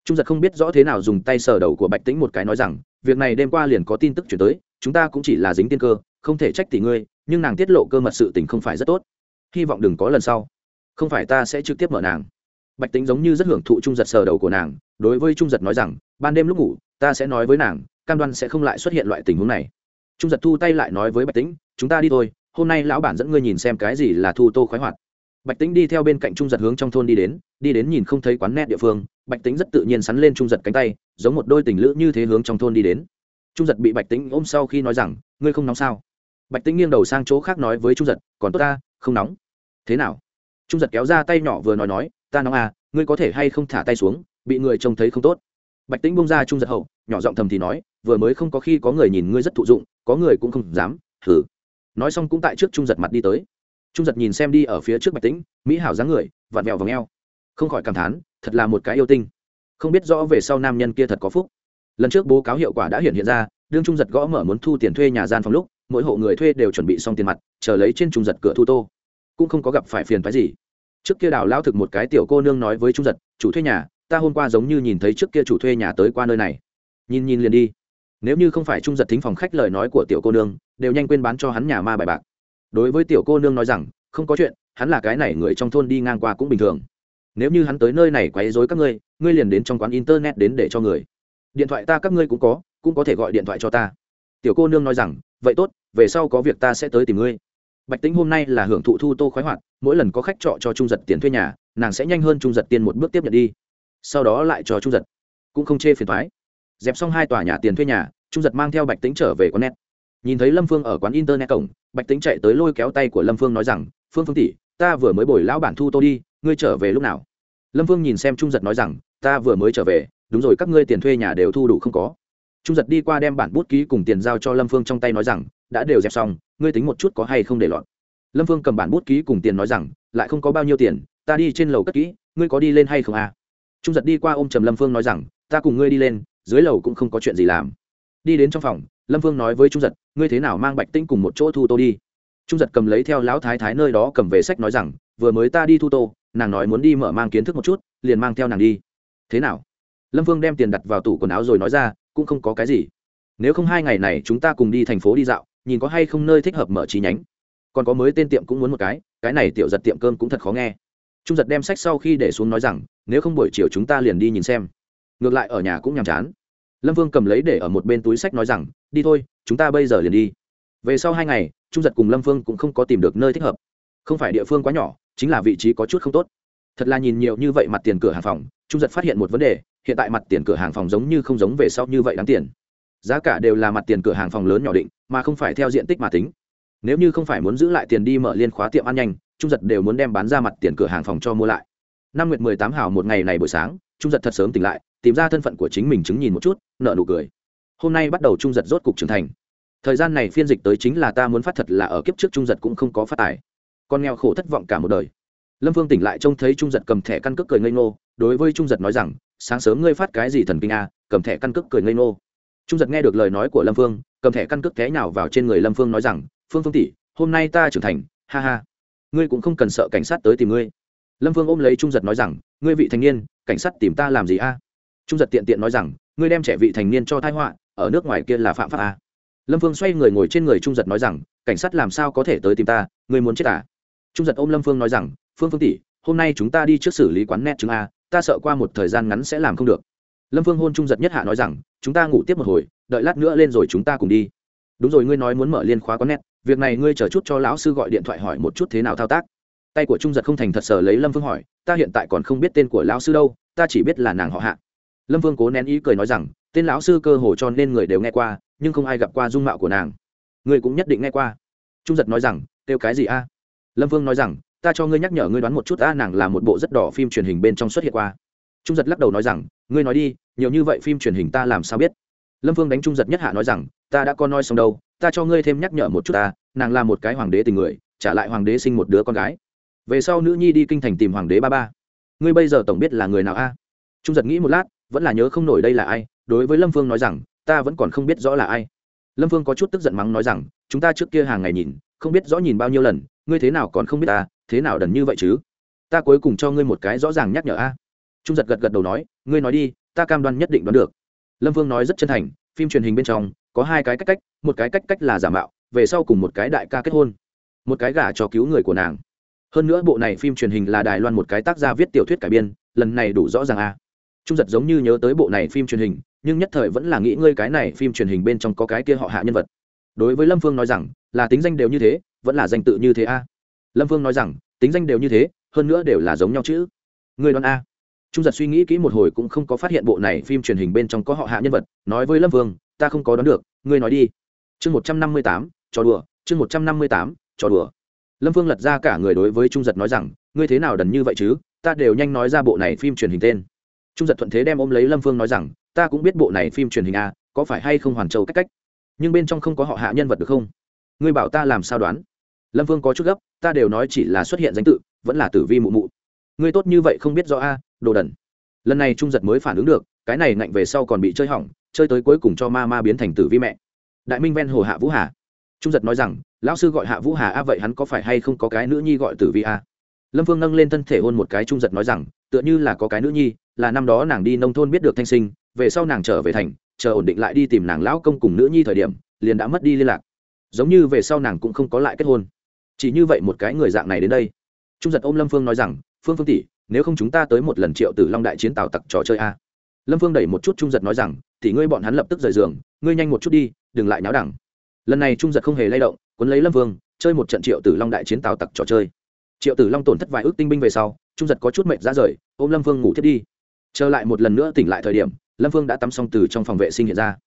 S1: Trung giật không biết rõ thế nào dùng tay sờ đầu của bạch tĩnh một cái nói rằng, việc này đêm qua liền có tin tức chuyển tới, chúng ta cũng chỉ là dính tiên cơ không thể trách tỷ ngươi, nhưng nàng tiết lộ cơ mật sự tình không phải rất tốt. Hy vọng đừng có lần sau. Không phải ta sẽ trực tiếp mở nàng. Bạch tính giống như rất hưởng thụ trung giật sờ đầu của nàng, đối với trung giật nói rằng, ban đêm lúc ngủ, ta sẽ nói với nàng, cam đoan sẽ không lại xuất hiện loại tình huống này. Trung giật thu tay lại nói với bạch tính chúng ta đi thôi, hôm nay lão bản dẫn ngươi nhìn xem cái gì là thu tô khoái hoạt. Bạch tính đi theo bên cạnh trung giật hướng trong thôn đi đến đi đến nhìn không thấy quán nét địa phương, bạch tính rất tự nhiên sắn lên trung giật cánh tay, giống một đôi tình lữ như thế hướng trong thôn đi đến. Trung giật bị bạch tính ôm sau khi nói rằng, ngươi không nóng sao? Bạch Tĩnh nghiêng đầu sang chỗ khác nói với trung giật, còn tốt ta, không nóng. Thế nào? Trung giật kéo ra tay nhỏ vừa nói nói, ta nóng à ngươi có thể hay không thả tay xuống, bị người trông thấy không tốt. Bạch Tĩnh bông ra trung giật hậu, nhỏ giọng thầm thì nói, vừa mới không có khi có người nhìn ngươi rất thụ dụng, có người cũng không dám thử nói xong cũng tại trước trung giật mặt đi tới. Trung giật nhìn xem đi ở phía trước bạch tĩnh, mỹ hảo dáng người, vặn vẹo v ò n g e o không khỏi cảm thán, thật là một cái yêu tinh. Không biết rõ về sau nam nhân kia thật có phúc. Lần trước bố cáo hiệu quả đã hiện hiện ra, đương trung giật gõ mở muốn thu tiền thuê nhà gian phòng lúc mỗi hộ người thuê đều chuẩn bị xong tiền mặt, chờ lấy trên trung giật cửa thu tô. Cũng không có gặp phải phiền phái gì. Trước kia đào lao thực một cái tiểu cô nương nói với trung giật, chủ thuê nhà, ta hôm qua giống như nhìn thấy trước kia chủ thuê nhà tới qua nơi này. Nhìn nhìn liền đi. Nếu như không phải trung giật thính phòng khách lời nói của tiểu cô nương, đều nhanh quên bán cho hắn nhà ma bài bạc. Đối với tiểu cô nương nói rằng, không có chuyện, hắn là cái này người trong thôn đi ngang qua cũng bình thường. Nếu như hắn tới nơi này quấy dối các ngươi ngươi liền đến trong quán internet đến để cho người. Điện thoại ta các ngươi cũng có cũng có thể gọi điện thoại cho ta. Tiểu cô nương nói rằng vậy tốt, về sau có việc ta sẽ tới tìm ngươi. Bạch tính hôm nay là hưởng thụ thu tô khoái hoạt, mỗi lần có khách trọ cho trung giật tiền thuê nhà, nàng sẽ nhanh hơn trung giật tiền một bước tiếp nhận đi. Sau đó lại cho trung giật. Cũng không chê phiền thoái dẹp xong hai tòa nhà tiền thuê nhà, trung giật mang theo bạch tính trở về quán net. Nhìn thấy lâm phương ở quán internet cổng, bạch tính chạy tới lôi kéo tay của lâm phương nói rằng, phương phương tỷ, ta vừa mới bồi lão bản thu tô đi, ngươi trở về lúc nào? Lâm phương nhìn xem trung giật nói rằng, ta vừa mới trở về, đúng rồi, các ngươi tiền thuê nhà đều thu đủ không có trung giật đi qua đem bản bút ký cùng tiền giao cho lâm phương trong tay nói rằng, đã đều dẹp xong, ngươi tính một chút có hay không để lọt. Lâm phương cầm bản bút ký cùng tiền nói rằng, lại không có bao nhiêu tiền, ta đi trên lầu cất kỹ, ngươi có đi lên hay không à? Trung giật đi qua ôm trầm lâm phương nói rằng, ta cùng ngươi đi lên, dưới lầu cũng không có chuyện gì làm. Đi đến trong phòng, lâm Phương nói với trung giật, ngươi thế nào mang bạch tinh cùng một chỗ thu tô đi? Trung giật cầm lấy theo lão thái thái nơi đó cầm về sách nói rằng, vừa mới ta đi thu tô, nàng nói muốn đi mở mang kiến thức một chút, liền mang theo nàng đi. Thế nào? Lâm Phương đem tiền đặt vào tủ quần áo rồi nói ra cũng không có cái gì. Nếu không hai ngày này chúng ta cùng đi thành phố đi dạo, nhìn có hay không nơi thích hợp mở chi nhánh. Còn có mới tên tiệm cũng muốn một cái cái này tiểu giật tiệm cơm cũng thật khó nghe. Trung giật đem sách sau khi để xuống nói rằng, nếu không buổi chiều chúng ta liền đi nhìn xem. Ngược lại ở nhà cũng nhàm chán. Lâm vương cầm lấy để ở một bên túi sách nói rằng, đi thôi, chúng ta bây giờ liền đi. Về sau hai ngày, trung giật cùng lâm vương cũng không có tìm được nơi thích hợp. Không phải địa phương quá nhỏ, chính là vị trí có chút không tốt thật là nhìn nhiều như vậy mặt tiền cửa hàng phòng, trung giật phát hiện một vấn đề, hiện tại mặt tiền cửa hàng phòng giống như không giống về sau như vậy đáng tiền. Giá cả đều là mặt tiền cửa hàng phòng lớn nhỏ định, mà không phải theo diện tích mà tính. Nếu như không phải muốn giữ lại tiền đi mở liên khóa tiệm ăn nhanh, trung giật đều muốn đem bán ra mặt tiền cửa hàng phòng cho mua lại. Năm nguyệt mười tám hào một ngày này buổi sáng, trung giật thật sớm tỉnh lại, tìm ra thân phận của chính mình chứng nhìn một chút nợ nụ cười. Hôm nay bắt đầu trung giật rốt cục trưởng thành. Thời gian này phiên dịch tới chính là ta muốn phát thật là ở kiếp trước trung giật cũng không có phát tài. Con nghèo khổ thất vọng cả một đời lâm phương tỉnh lại trông thấy trung giật cầm thẻ căn cước cười ngây ngô, đối với trung giật nói rằng, sáng sớm ngươi phát cái gì thần kinh a, cầm thẻ căn cước cười ngây ngô. Trung giật nghe được lời nói của lâm phương, cầm thẻ căn cước té nào vào trên người lâm phương nói rằng, phương phương tỷ, hôm nay ta trưởng thành, ha ha, ngươi cũng không cần sợ cảnh sát tới tìm ngươi. Lâm phương ôm lấy trung giật nói rằng, ngươi vị thành niên, cảnh sát tìm ta làm gì a? Trung giật tiện tiện nói rằng, ngươi đem trẻ vị thành niên cho thai họa, ở nước ngoài kia là phạm pháp a. Lâm phương xoay người ngồi trên người trung giật nói rằng, cảnh sát làm sao có thể tới tìm ta, ngươi muốn chết à? Trung giật ôm lâm phương nói rằng phương phương tỷ hôm nay chúng ta đi trước xử lý quán nét chứng a ta sợ qua một thời gian ngắn sẽ làm không được. Lâm phương hôn trung giật nhất hạ nói rằng chúng ta ngủ tiếp một hồi đợi lát nữa lên rồi chúng ta cùng đi. Đúng rồi ngươi nói muốn mở liên khóa quán nét, việc này ngươi chờ chút cho lão sư gọi điện thoại hỏi một chút thế nào thao tác. Tay của trung giật không thành thật sở lấy lâm phương hỏi ta hiện tại còn không biết tên của lão sư đâu ta chỉ biết là nàng họ hạ. Lâm vương cố nén ý cười nói rằng tên lão sư cơ hồ cho nên người đều nghe qua nhưng không ai gặp qua dung mạo của nàng. Người cũng nhất định nghe qua. Trung giật nói rằng kêu cái gì a? Lâm vương nói rằng, ta cho ngươi nhắc nhở ngươi đoán một chút, a, nàng là một bộ rất đỏ phim truyền hình bên trong xuất hiện qua. Trung giật lắc đầu nói rằng, ngươi nói đi, nhiều như vậy phim truyền hình ta làm sao biết? Lâm vương đánh trung giật nhất hạ nói rằng, ta đã có nói xong đâu, ta cho ngươi thêm nhắc nhở một chút ta nàng là một cái hoàng đế tình người, trả lại hoàng đế sinh một đứa con gái. Về sau nữ nhi đi kinh thành tìm hoàng đế ba ba. Ngươi bây giờ tổng biết là người nào, a? Trung giật nghĩ một lát, vẫn là nhớ không nổi đây là ai, đối với lâm phương nói rằng, ta vẫn còn không biết rõ là ai. Lâm phương có chút tức giận mắng nói rằng, chúng ta trước kia hàng ngày nhìn, không biết rõ nhìn bao nhiêu lần ngươi thế nào còn không biết ta, thế nào đần như vậy chứ? Ta cuối cùng cho ngươi một cái rõ ràng nhắc nhở a. Trung giật gật gật đầu nói, ngươi nói đi, ta cam đoan nhất định đoán được. Lâm Vương nói rất chân thành, phim truyền hình bên trong, có hai cái cách cách, một cái cách cách là giả mạo, về sau cùng một cái đại ca kết hôn. Một cái gả cho cứu người của nàng. Hơn nữa bộ này phim truyền hình là đài loan một cái tác gia viết tiểu thuyết cải biên, lần này đủ rõ ràng a. Trung giật giống như nhớ tới bộ này phim truyền hình, nhưng nhất thời vẫn là nghĩ ngươi cái này phim truyền hình bên trong có cái kia họ hạ nhân vật. Đối với lâm phương nói rằng, là tính danh đều như thế vẫn là danh tự như thế a? Lâm phương nói rằng, tính danh đều như thế, hơn nữa đều là giống nhau chữ người đoán a? Trung giật suy nghĩ kỹ một hồi cũng không có phát hiện bộ này phim truyền hình bên trong có họ hạ nhân vật, nói với lâm vương, ta không có đoán được, ngươi nói đi. Chương một trăm năm mươi tám, trò đùa, chương một trăm năm mươi tám, trò đùa. Lâm vương lật ra cả người đối với trung giật nói rằng, ngươi thế nào đần như vậy chứ? Ta đều nhanh nói ra bộ này phim truyền hình tên. Trung giật thuận thế đem ôm lấy lâm vương nói rằng, ta cũng biết bộ này phim truyền hình a, có phải hay không hoàn châu cách cách? Nhưng bên trong không có họ hạ nhân vật được không? Ngươi bảo ta làm sao đoán? Lâm vương có chút gấp, ta đều nói chỉ là xuất hiện danh tự, vẫn là tử vi mụ mụ. Ngươi tốt như vậy không biết rõ a, đồ đần. Lần này trung giật mới phản ứng được, cái này ngạnh về sau còn bị chơi hỏng, chơi tới cuối cùng cho ma ma biến thành tử vi mẹ. Đại minh ven hồ hạ vũ hà. Trung giật nói rằng, lão sư gọi hạ vũ hà a vậy hắn có phải hay không có cái nữ nhi gọi tử vi a? Lâm Vương nâng lên thân thể hôn một cái trung giật nói rằng, tựa như là có cái nữ nhi, là năm đó nàng đi nông thôn biết được thanh sinh, về sau nàng trở về thành, chờ ổn định lại đi tìm nàng lão công cùng nữ nhi thời điểm, liền đã mất đi liên lạc. Giống như về sau nàng cũng không có lại kết hôn chỉ như vậy một cái người dạng này đến đây. Trung giật ôm lâm phương nói rằng, phương phương tỷ, nếu không chúng ta tới một lần triệu tử long đại chiến tàu tặc trò chơi a. Lâm phương đẩy một chút trung giật nói rằng thì ngươi bọn hắn lập tức rời giường, ngươi nhanh một chút đi, đừng lại náo đẳng. Lần này trung giật không hề lay động quấn lấy lâm vương chơi một trận triệu tử long đại chiến tàu tặc trò chơi. Triệu tử long tổn thất vài ước tinh binh về sau, trung giật có chút mệt ra rời, ôm lâm vương ngủ thiết đi. Trở lại một lần nữa tỉnh lại thời điểm, lâm vương đã tắm xong từ trong phòng vệ sinh hiện ra.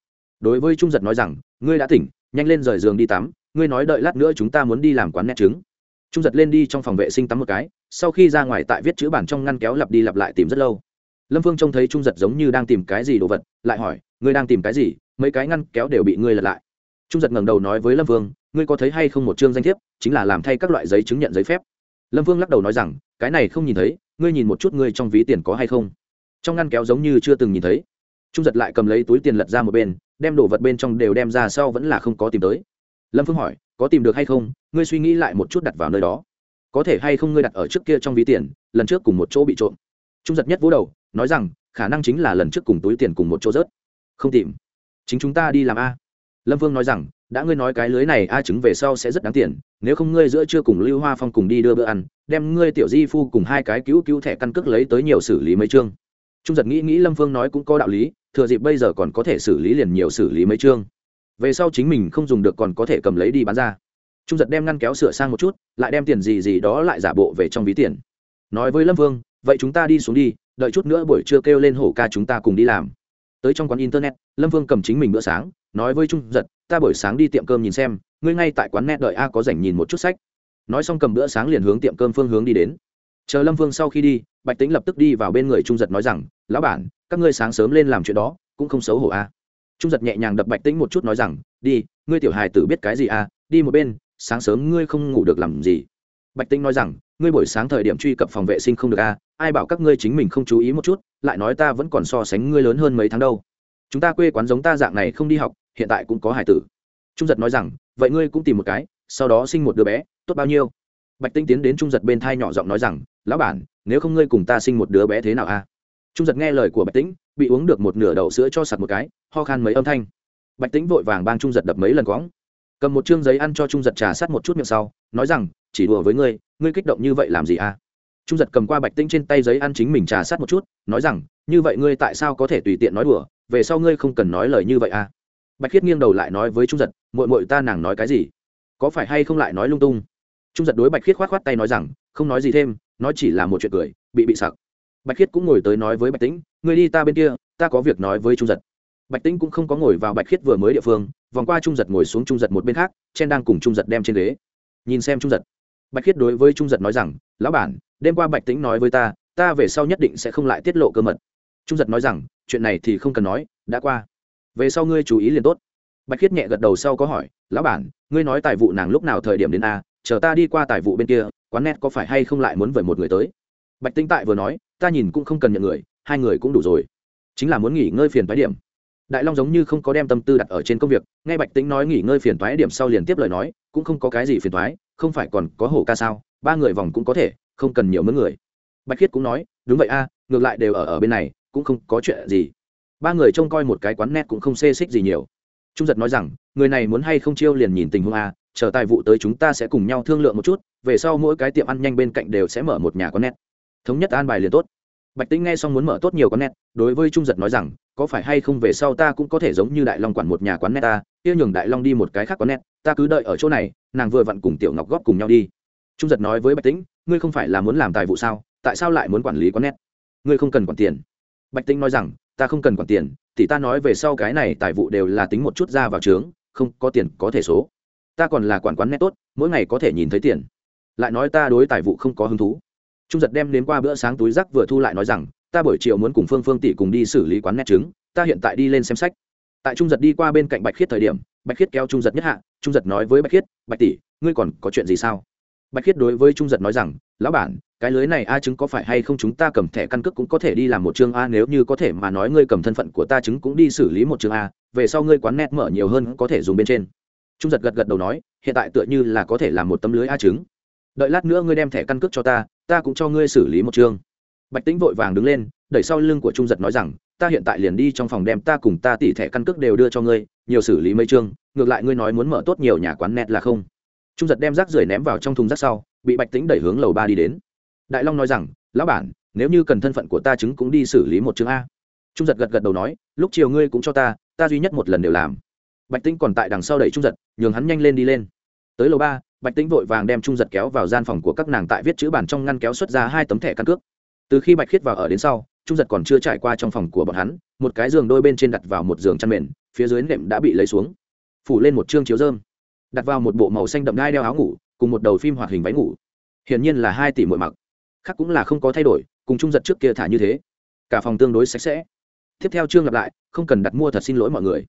S1: Đối với trung giật nói rằng, ngươi đã tỉnh, nhanh lên rời giường đi tắm ngươi nói đợi lát nữa chúng ta muốn đi làm quán nét trứng. Trung giật lên đi trong phòng vệ sinh tắm một cái, sau khi ra ngoài tại viết chữ bản trong ngăn kéo lặp đi lặp lại tìm rất lâu. Lâm phương trông thấy trung giật giống như đang tìm cái gì đồ vật, lại hỏi, ngươi đang tìm cái gì? Mấy cái ngăn kéo đều bị ngươi lật lại. Trung giật ngẩng đầu nói với lâm vương ngươi có thấy hay không một chương danh thiếp, chính là làm thay các loại giấy chứng nhận giấy phép? Lâm vương lắc đầu nói rằng, cái này không nhìn thấy, ngươi nhìn một chút ngươi trong ví tiền có hay không? Trong ngăn kéo giống như chưa từng nhìn thấy. Trung giật lại cầm lấy túi tiền lật ra một bên, đem đồ vật bên trong đều đem ra sau vẫn là không có tìm tới lâm phương hỏi, có tìm được hay không? Ngươi suy nghĩ lại một chút đặt vào nơi đó. Có thể hay không ngươi đặt ở trước kia trong ví tiền, lần trước cùng một chỗ bị trộm? Trung giật nhất vỗ đầu, nói rằng, khả năng chính là lần trước cùng túi tiền cùng một chỗ rớt. Không tìm. Chính chúng ta đi làm a. Lâm vương nói rằng, đã ngươi nói cái lưới này a chứng về sau sẽ rất đáng tiền, nếu không ngươi giữa chưa cùng lưu hoa phong cùng đi đưa bữa ăn, đem ngươi tiểu di phu cùng hai cái cứu cứu thẻ căn cước lấy tới nhiều xử lý mấy chương. Trung giật nghĩ nghĩ lâm vương nói cũng có đạo lý, thừa dịp bây giờ còn có thể xử lý liền nhiều xử lý mấy chương về sau chính mình không dùng được còn có thể cầm lấy đi bán ra. Trung giật đem ngăn kéo sửa sang một chút, lại đem tiền gì gì đó lại giả bộ về trong ví tiền. Nói với lâm vương, vậy chúng ta đi xuống đi, đợi chút nữa buổi trưa kêu lên hổ ca chúng ta cùng đi làm. Tới trong quán internet, lâm vương cầm chính mình bữa sáng, nói với trung giật, ta buổi sáng đi tiệm cơm nhìn xem, ngươi ngay tại quán net đợi a có rảnh nhìn một chút sách. Nói xong cầm bữa sáng liền hướng tiệm cơm phương hướng đi đến. Chờ lâm vương sau khi đi, bạch tính lập tức đi vào bên người trung giật nói rằng, lão bản, các ngươi sáng sớm lên làm chuyện đó, cũng không xấu hổ a trung giật nhẹ nhàng đập bạch Tĩnh một chút nói rằng đi ngươi tiểu hài tử biết cái gì à? đi một bên sáng sớm ngươi không ngủ được làm gì? Bạch tĩnh nói rằng ngươi buổi sáng thời điểm truy cập phòng vệ sinh không được à, ai bảo các ngươi chính mình không chú ý một chút lại nói ta vẫn còn so sánh ngươi lớn hơn mấy tháng đâu. Chúng ta quê quán giống ta dạng này không đi học hiện tại cũng có hài tử. Trung giật nói rằng vậy ngươi cũng tìm một cái sau đó sinh một đứa bé tốt bao nhiêu? Bạch tinh tiến đến trung giật bên thai nhỏ giọng nói rằng lão bản nếu không ngươi cùng ta sinh một đứa bé thế nào a à? trung giật nghe lời của bạch tĩnh bị uống được một nửa đậu sữa cho sặc một cái, ho khan mấy âm thanh. Bạch tĩnh vội vàng bang trung giật đập mấy lần quõng. Cầm một chương giấy ăn cho trung giật trà sát một chút miệng sau, nói rằng, chỉ đùa với ngươi ngươi kích động như vậy làm gì à? Trung giật cầm qua bạch tĩnh trên tay giấy ăn chính mình trà sát một chút, nói rằng, như vậy ngươi tại sao có thể tùy tiện nói đùa, về sau ngươi không cần nói lời như vậy à? Bạch khiết nghiêng đầu lại nói với trung giật mội mội ta nàng nói cái gì? Có phải hay không lại nói lung tung? Trung giật đối bạch khiết k h o á t k h o á t tay nói rằng, không nói gì thêm, nói chỉ là một chuyện cười, bị bị sặc. Bạch khiết cũng ngồi tới nói với bạch tĩnh người đi ta bên kia, ta có việc nói với trung giật. Bạch tĩnh cũng không có ngồi vào bạch khiết vừa mới địa phương, vòng qua trung giật ngồi xuống trung giật một bên khác, chen đang cùng trung giật đem trên ghế. Nhìn xem trung giật, bạch khiết đối với trung giật nói rằng, lão bản, đêm qua bạch tĩnh nói với ta ta về sau nhất định sẽ không lại tiết lộ cơ mật. Trung giật nói rằng, chuyện này thì không cần nói, đã qua. Về sau ngươi chú ý liền tốt. Bạch khiết nhẹ gật đầu sau có hỏi, lão bản, ngươi nói tài vụ nàng lúc nào thời điểm đến a, chờ ta đi qua tài vụ bên kia, quán net có phải hay không lại muốn vời một người tới? Bạch tĩnh tại vừa nói, ta nhìn cũng không cần nhận người hai người cũng đủ rồi. Chính là muốn nghỉ ngơi phiền phái điểm. Đại long giống như không có đem tâm tư đặt ở trên công việc, nghe bạch tính nói nghỉ ngơi phiền thoái điểm sau liền tiếp lời nói, cũng không có cái gì phiền thoái không phải còn có hổ ca sao, ba người vòng cũng có thể, không cần nhiều mướn người. Bạch khiết cũng nói, đúng vậy a, ngược lại đều ở ở bên này, cũng không có chuyện gì. Ba người trông coi một cái quán net cũng không xê xích gì nhiều. Trung giật nói rằng, người này muốn hay không chiêu liền nhìn tình huống a, chờ tài vụ tới chúng ta sẽ cùng nhau thương lượng một chút, về sau mỗi cái tiệm ăn nhanh bên cạnh đều sẽ mở một nhà quán net. thống nhất an bài liền tốt bạch tĩnh nghe xong muốn mở tốt nhiều quán net, đối với trung giật nói rằng, có phải hay không về sau ta cũng có thể giống như đại long quản một nhà quán net ta, kia nhường đại long đi một cái khác quán net, ta cứ đợi ở chỗ này, nàng vừa vặn cùng tiểu ngọc góp cùng nhau đi. Trung giật nói với bạch tĩnh, ngươi không phải là muốn làm tài vụ sao, tại sao lại muốn quản lý quán net? Ngươi không cần quản tiền. Bạch tĩnh nói rằng, ta không cần quản tiền, thì ta nói về sau cái này tài vụ đều là tính một chút ra vào trướng không có tiền có thể số. Ta còn là quản quán net tốt, mỗi ngày có thể nhìn thấy tiền. Lại nói ta đối tài vụ không có hứng thú trung giật đem đến qua bữa sáng túi rắc vừa thu lại nói rằng, ta buổi chiều muốn cùng phương phương tỷ cùng đi xử lý quán nét trứng, ta hiện tại đi lên xem sách. Tại trung giật đi qua bên cạnh bạch khiết thời điểm, bạch khiết kéo trung giật nhất hạ, trung giật nói với bạch khiết, bạch tỷ, ngươi còn có chuyện gì sao? Bạch khiết đối với trung giật nói rằng, lão bản, cái lưới này a chứng có phải hay không chúng ta cầm thẻ căn cước cũng có thể đi làm một chương a, nếu như có thể mà nói ngươi cầm thân phận của ta chứng cũng đi xử lý một chương a, về sau ngươi quán nét mở nhiều hơn có thể dùng bên trên. Trung giật gật gật đầu nói, hiện tại tựa như là có thể làm một tấm lưới a chứng đợi lát nữa ngươi đem thẻ căn cước cho ta ta cũng cho ngươi xử lý một chương. Bạch tĩnh vội vàng đứng lên, đẩy sau lưng của trung giật nói rằng, ta hiện tại liền đi trong phòng đem ta cùng ta tỉ thẻ căn cước đều đưa cho ngươi, nhiều xử lý mấy chương, ngược lại ngươi nói muốn mở tốt nhiều nhà quán net là không. Trung giật đem rác rưởi ném vào trong thùng rác sau, bị bạch tĩnh đẩy hướng lầu ba đi đến. Đại long nói rằng, lão bản, nếu như cần thân phận của ta chứng cũng đi xử lý một chương a. Trung giật gật gật đầu nói, lúc chiều ngươi cũng cho ta ta duy nhất một lần đều làm. Bạch tĩnh còn tại đằng sau đẩy trung giật, nhường hắn nhanh lên đi lên. Tới lầu ba bạch tĩnh vội vàng đem trung giật kéo vào gian phòng của các nàng tại viết chữ bản trong ngăn kéo xuất ra hai tấm thẻ căn cước. Từ khi bạch khiết vào ở đến sau, trung giật còn chưa trải qua trong phòng của bọn hắn, một cái giường đôi bên trên đặt vào một giường chăn mền, phía dưới nệm đã bị lấy xuống. Phủ lên một chương chiếu dơm đặt vào một bộ màu xanh đậm đai đeo áo ngủ, cùng một đầu phim hoạt hình váy ngủ. Hiển nhiên là hai tỷ mỗi mặc. Khác cũng là không có thay đổi, cùng trung giật trước kia thả như thế. Cả phòng tương đối sạch sẽ. Tiếp theo chương lặp lại, không cần đặt mua thật xin lỗi mọi người.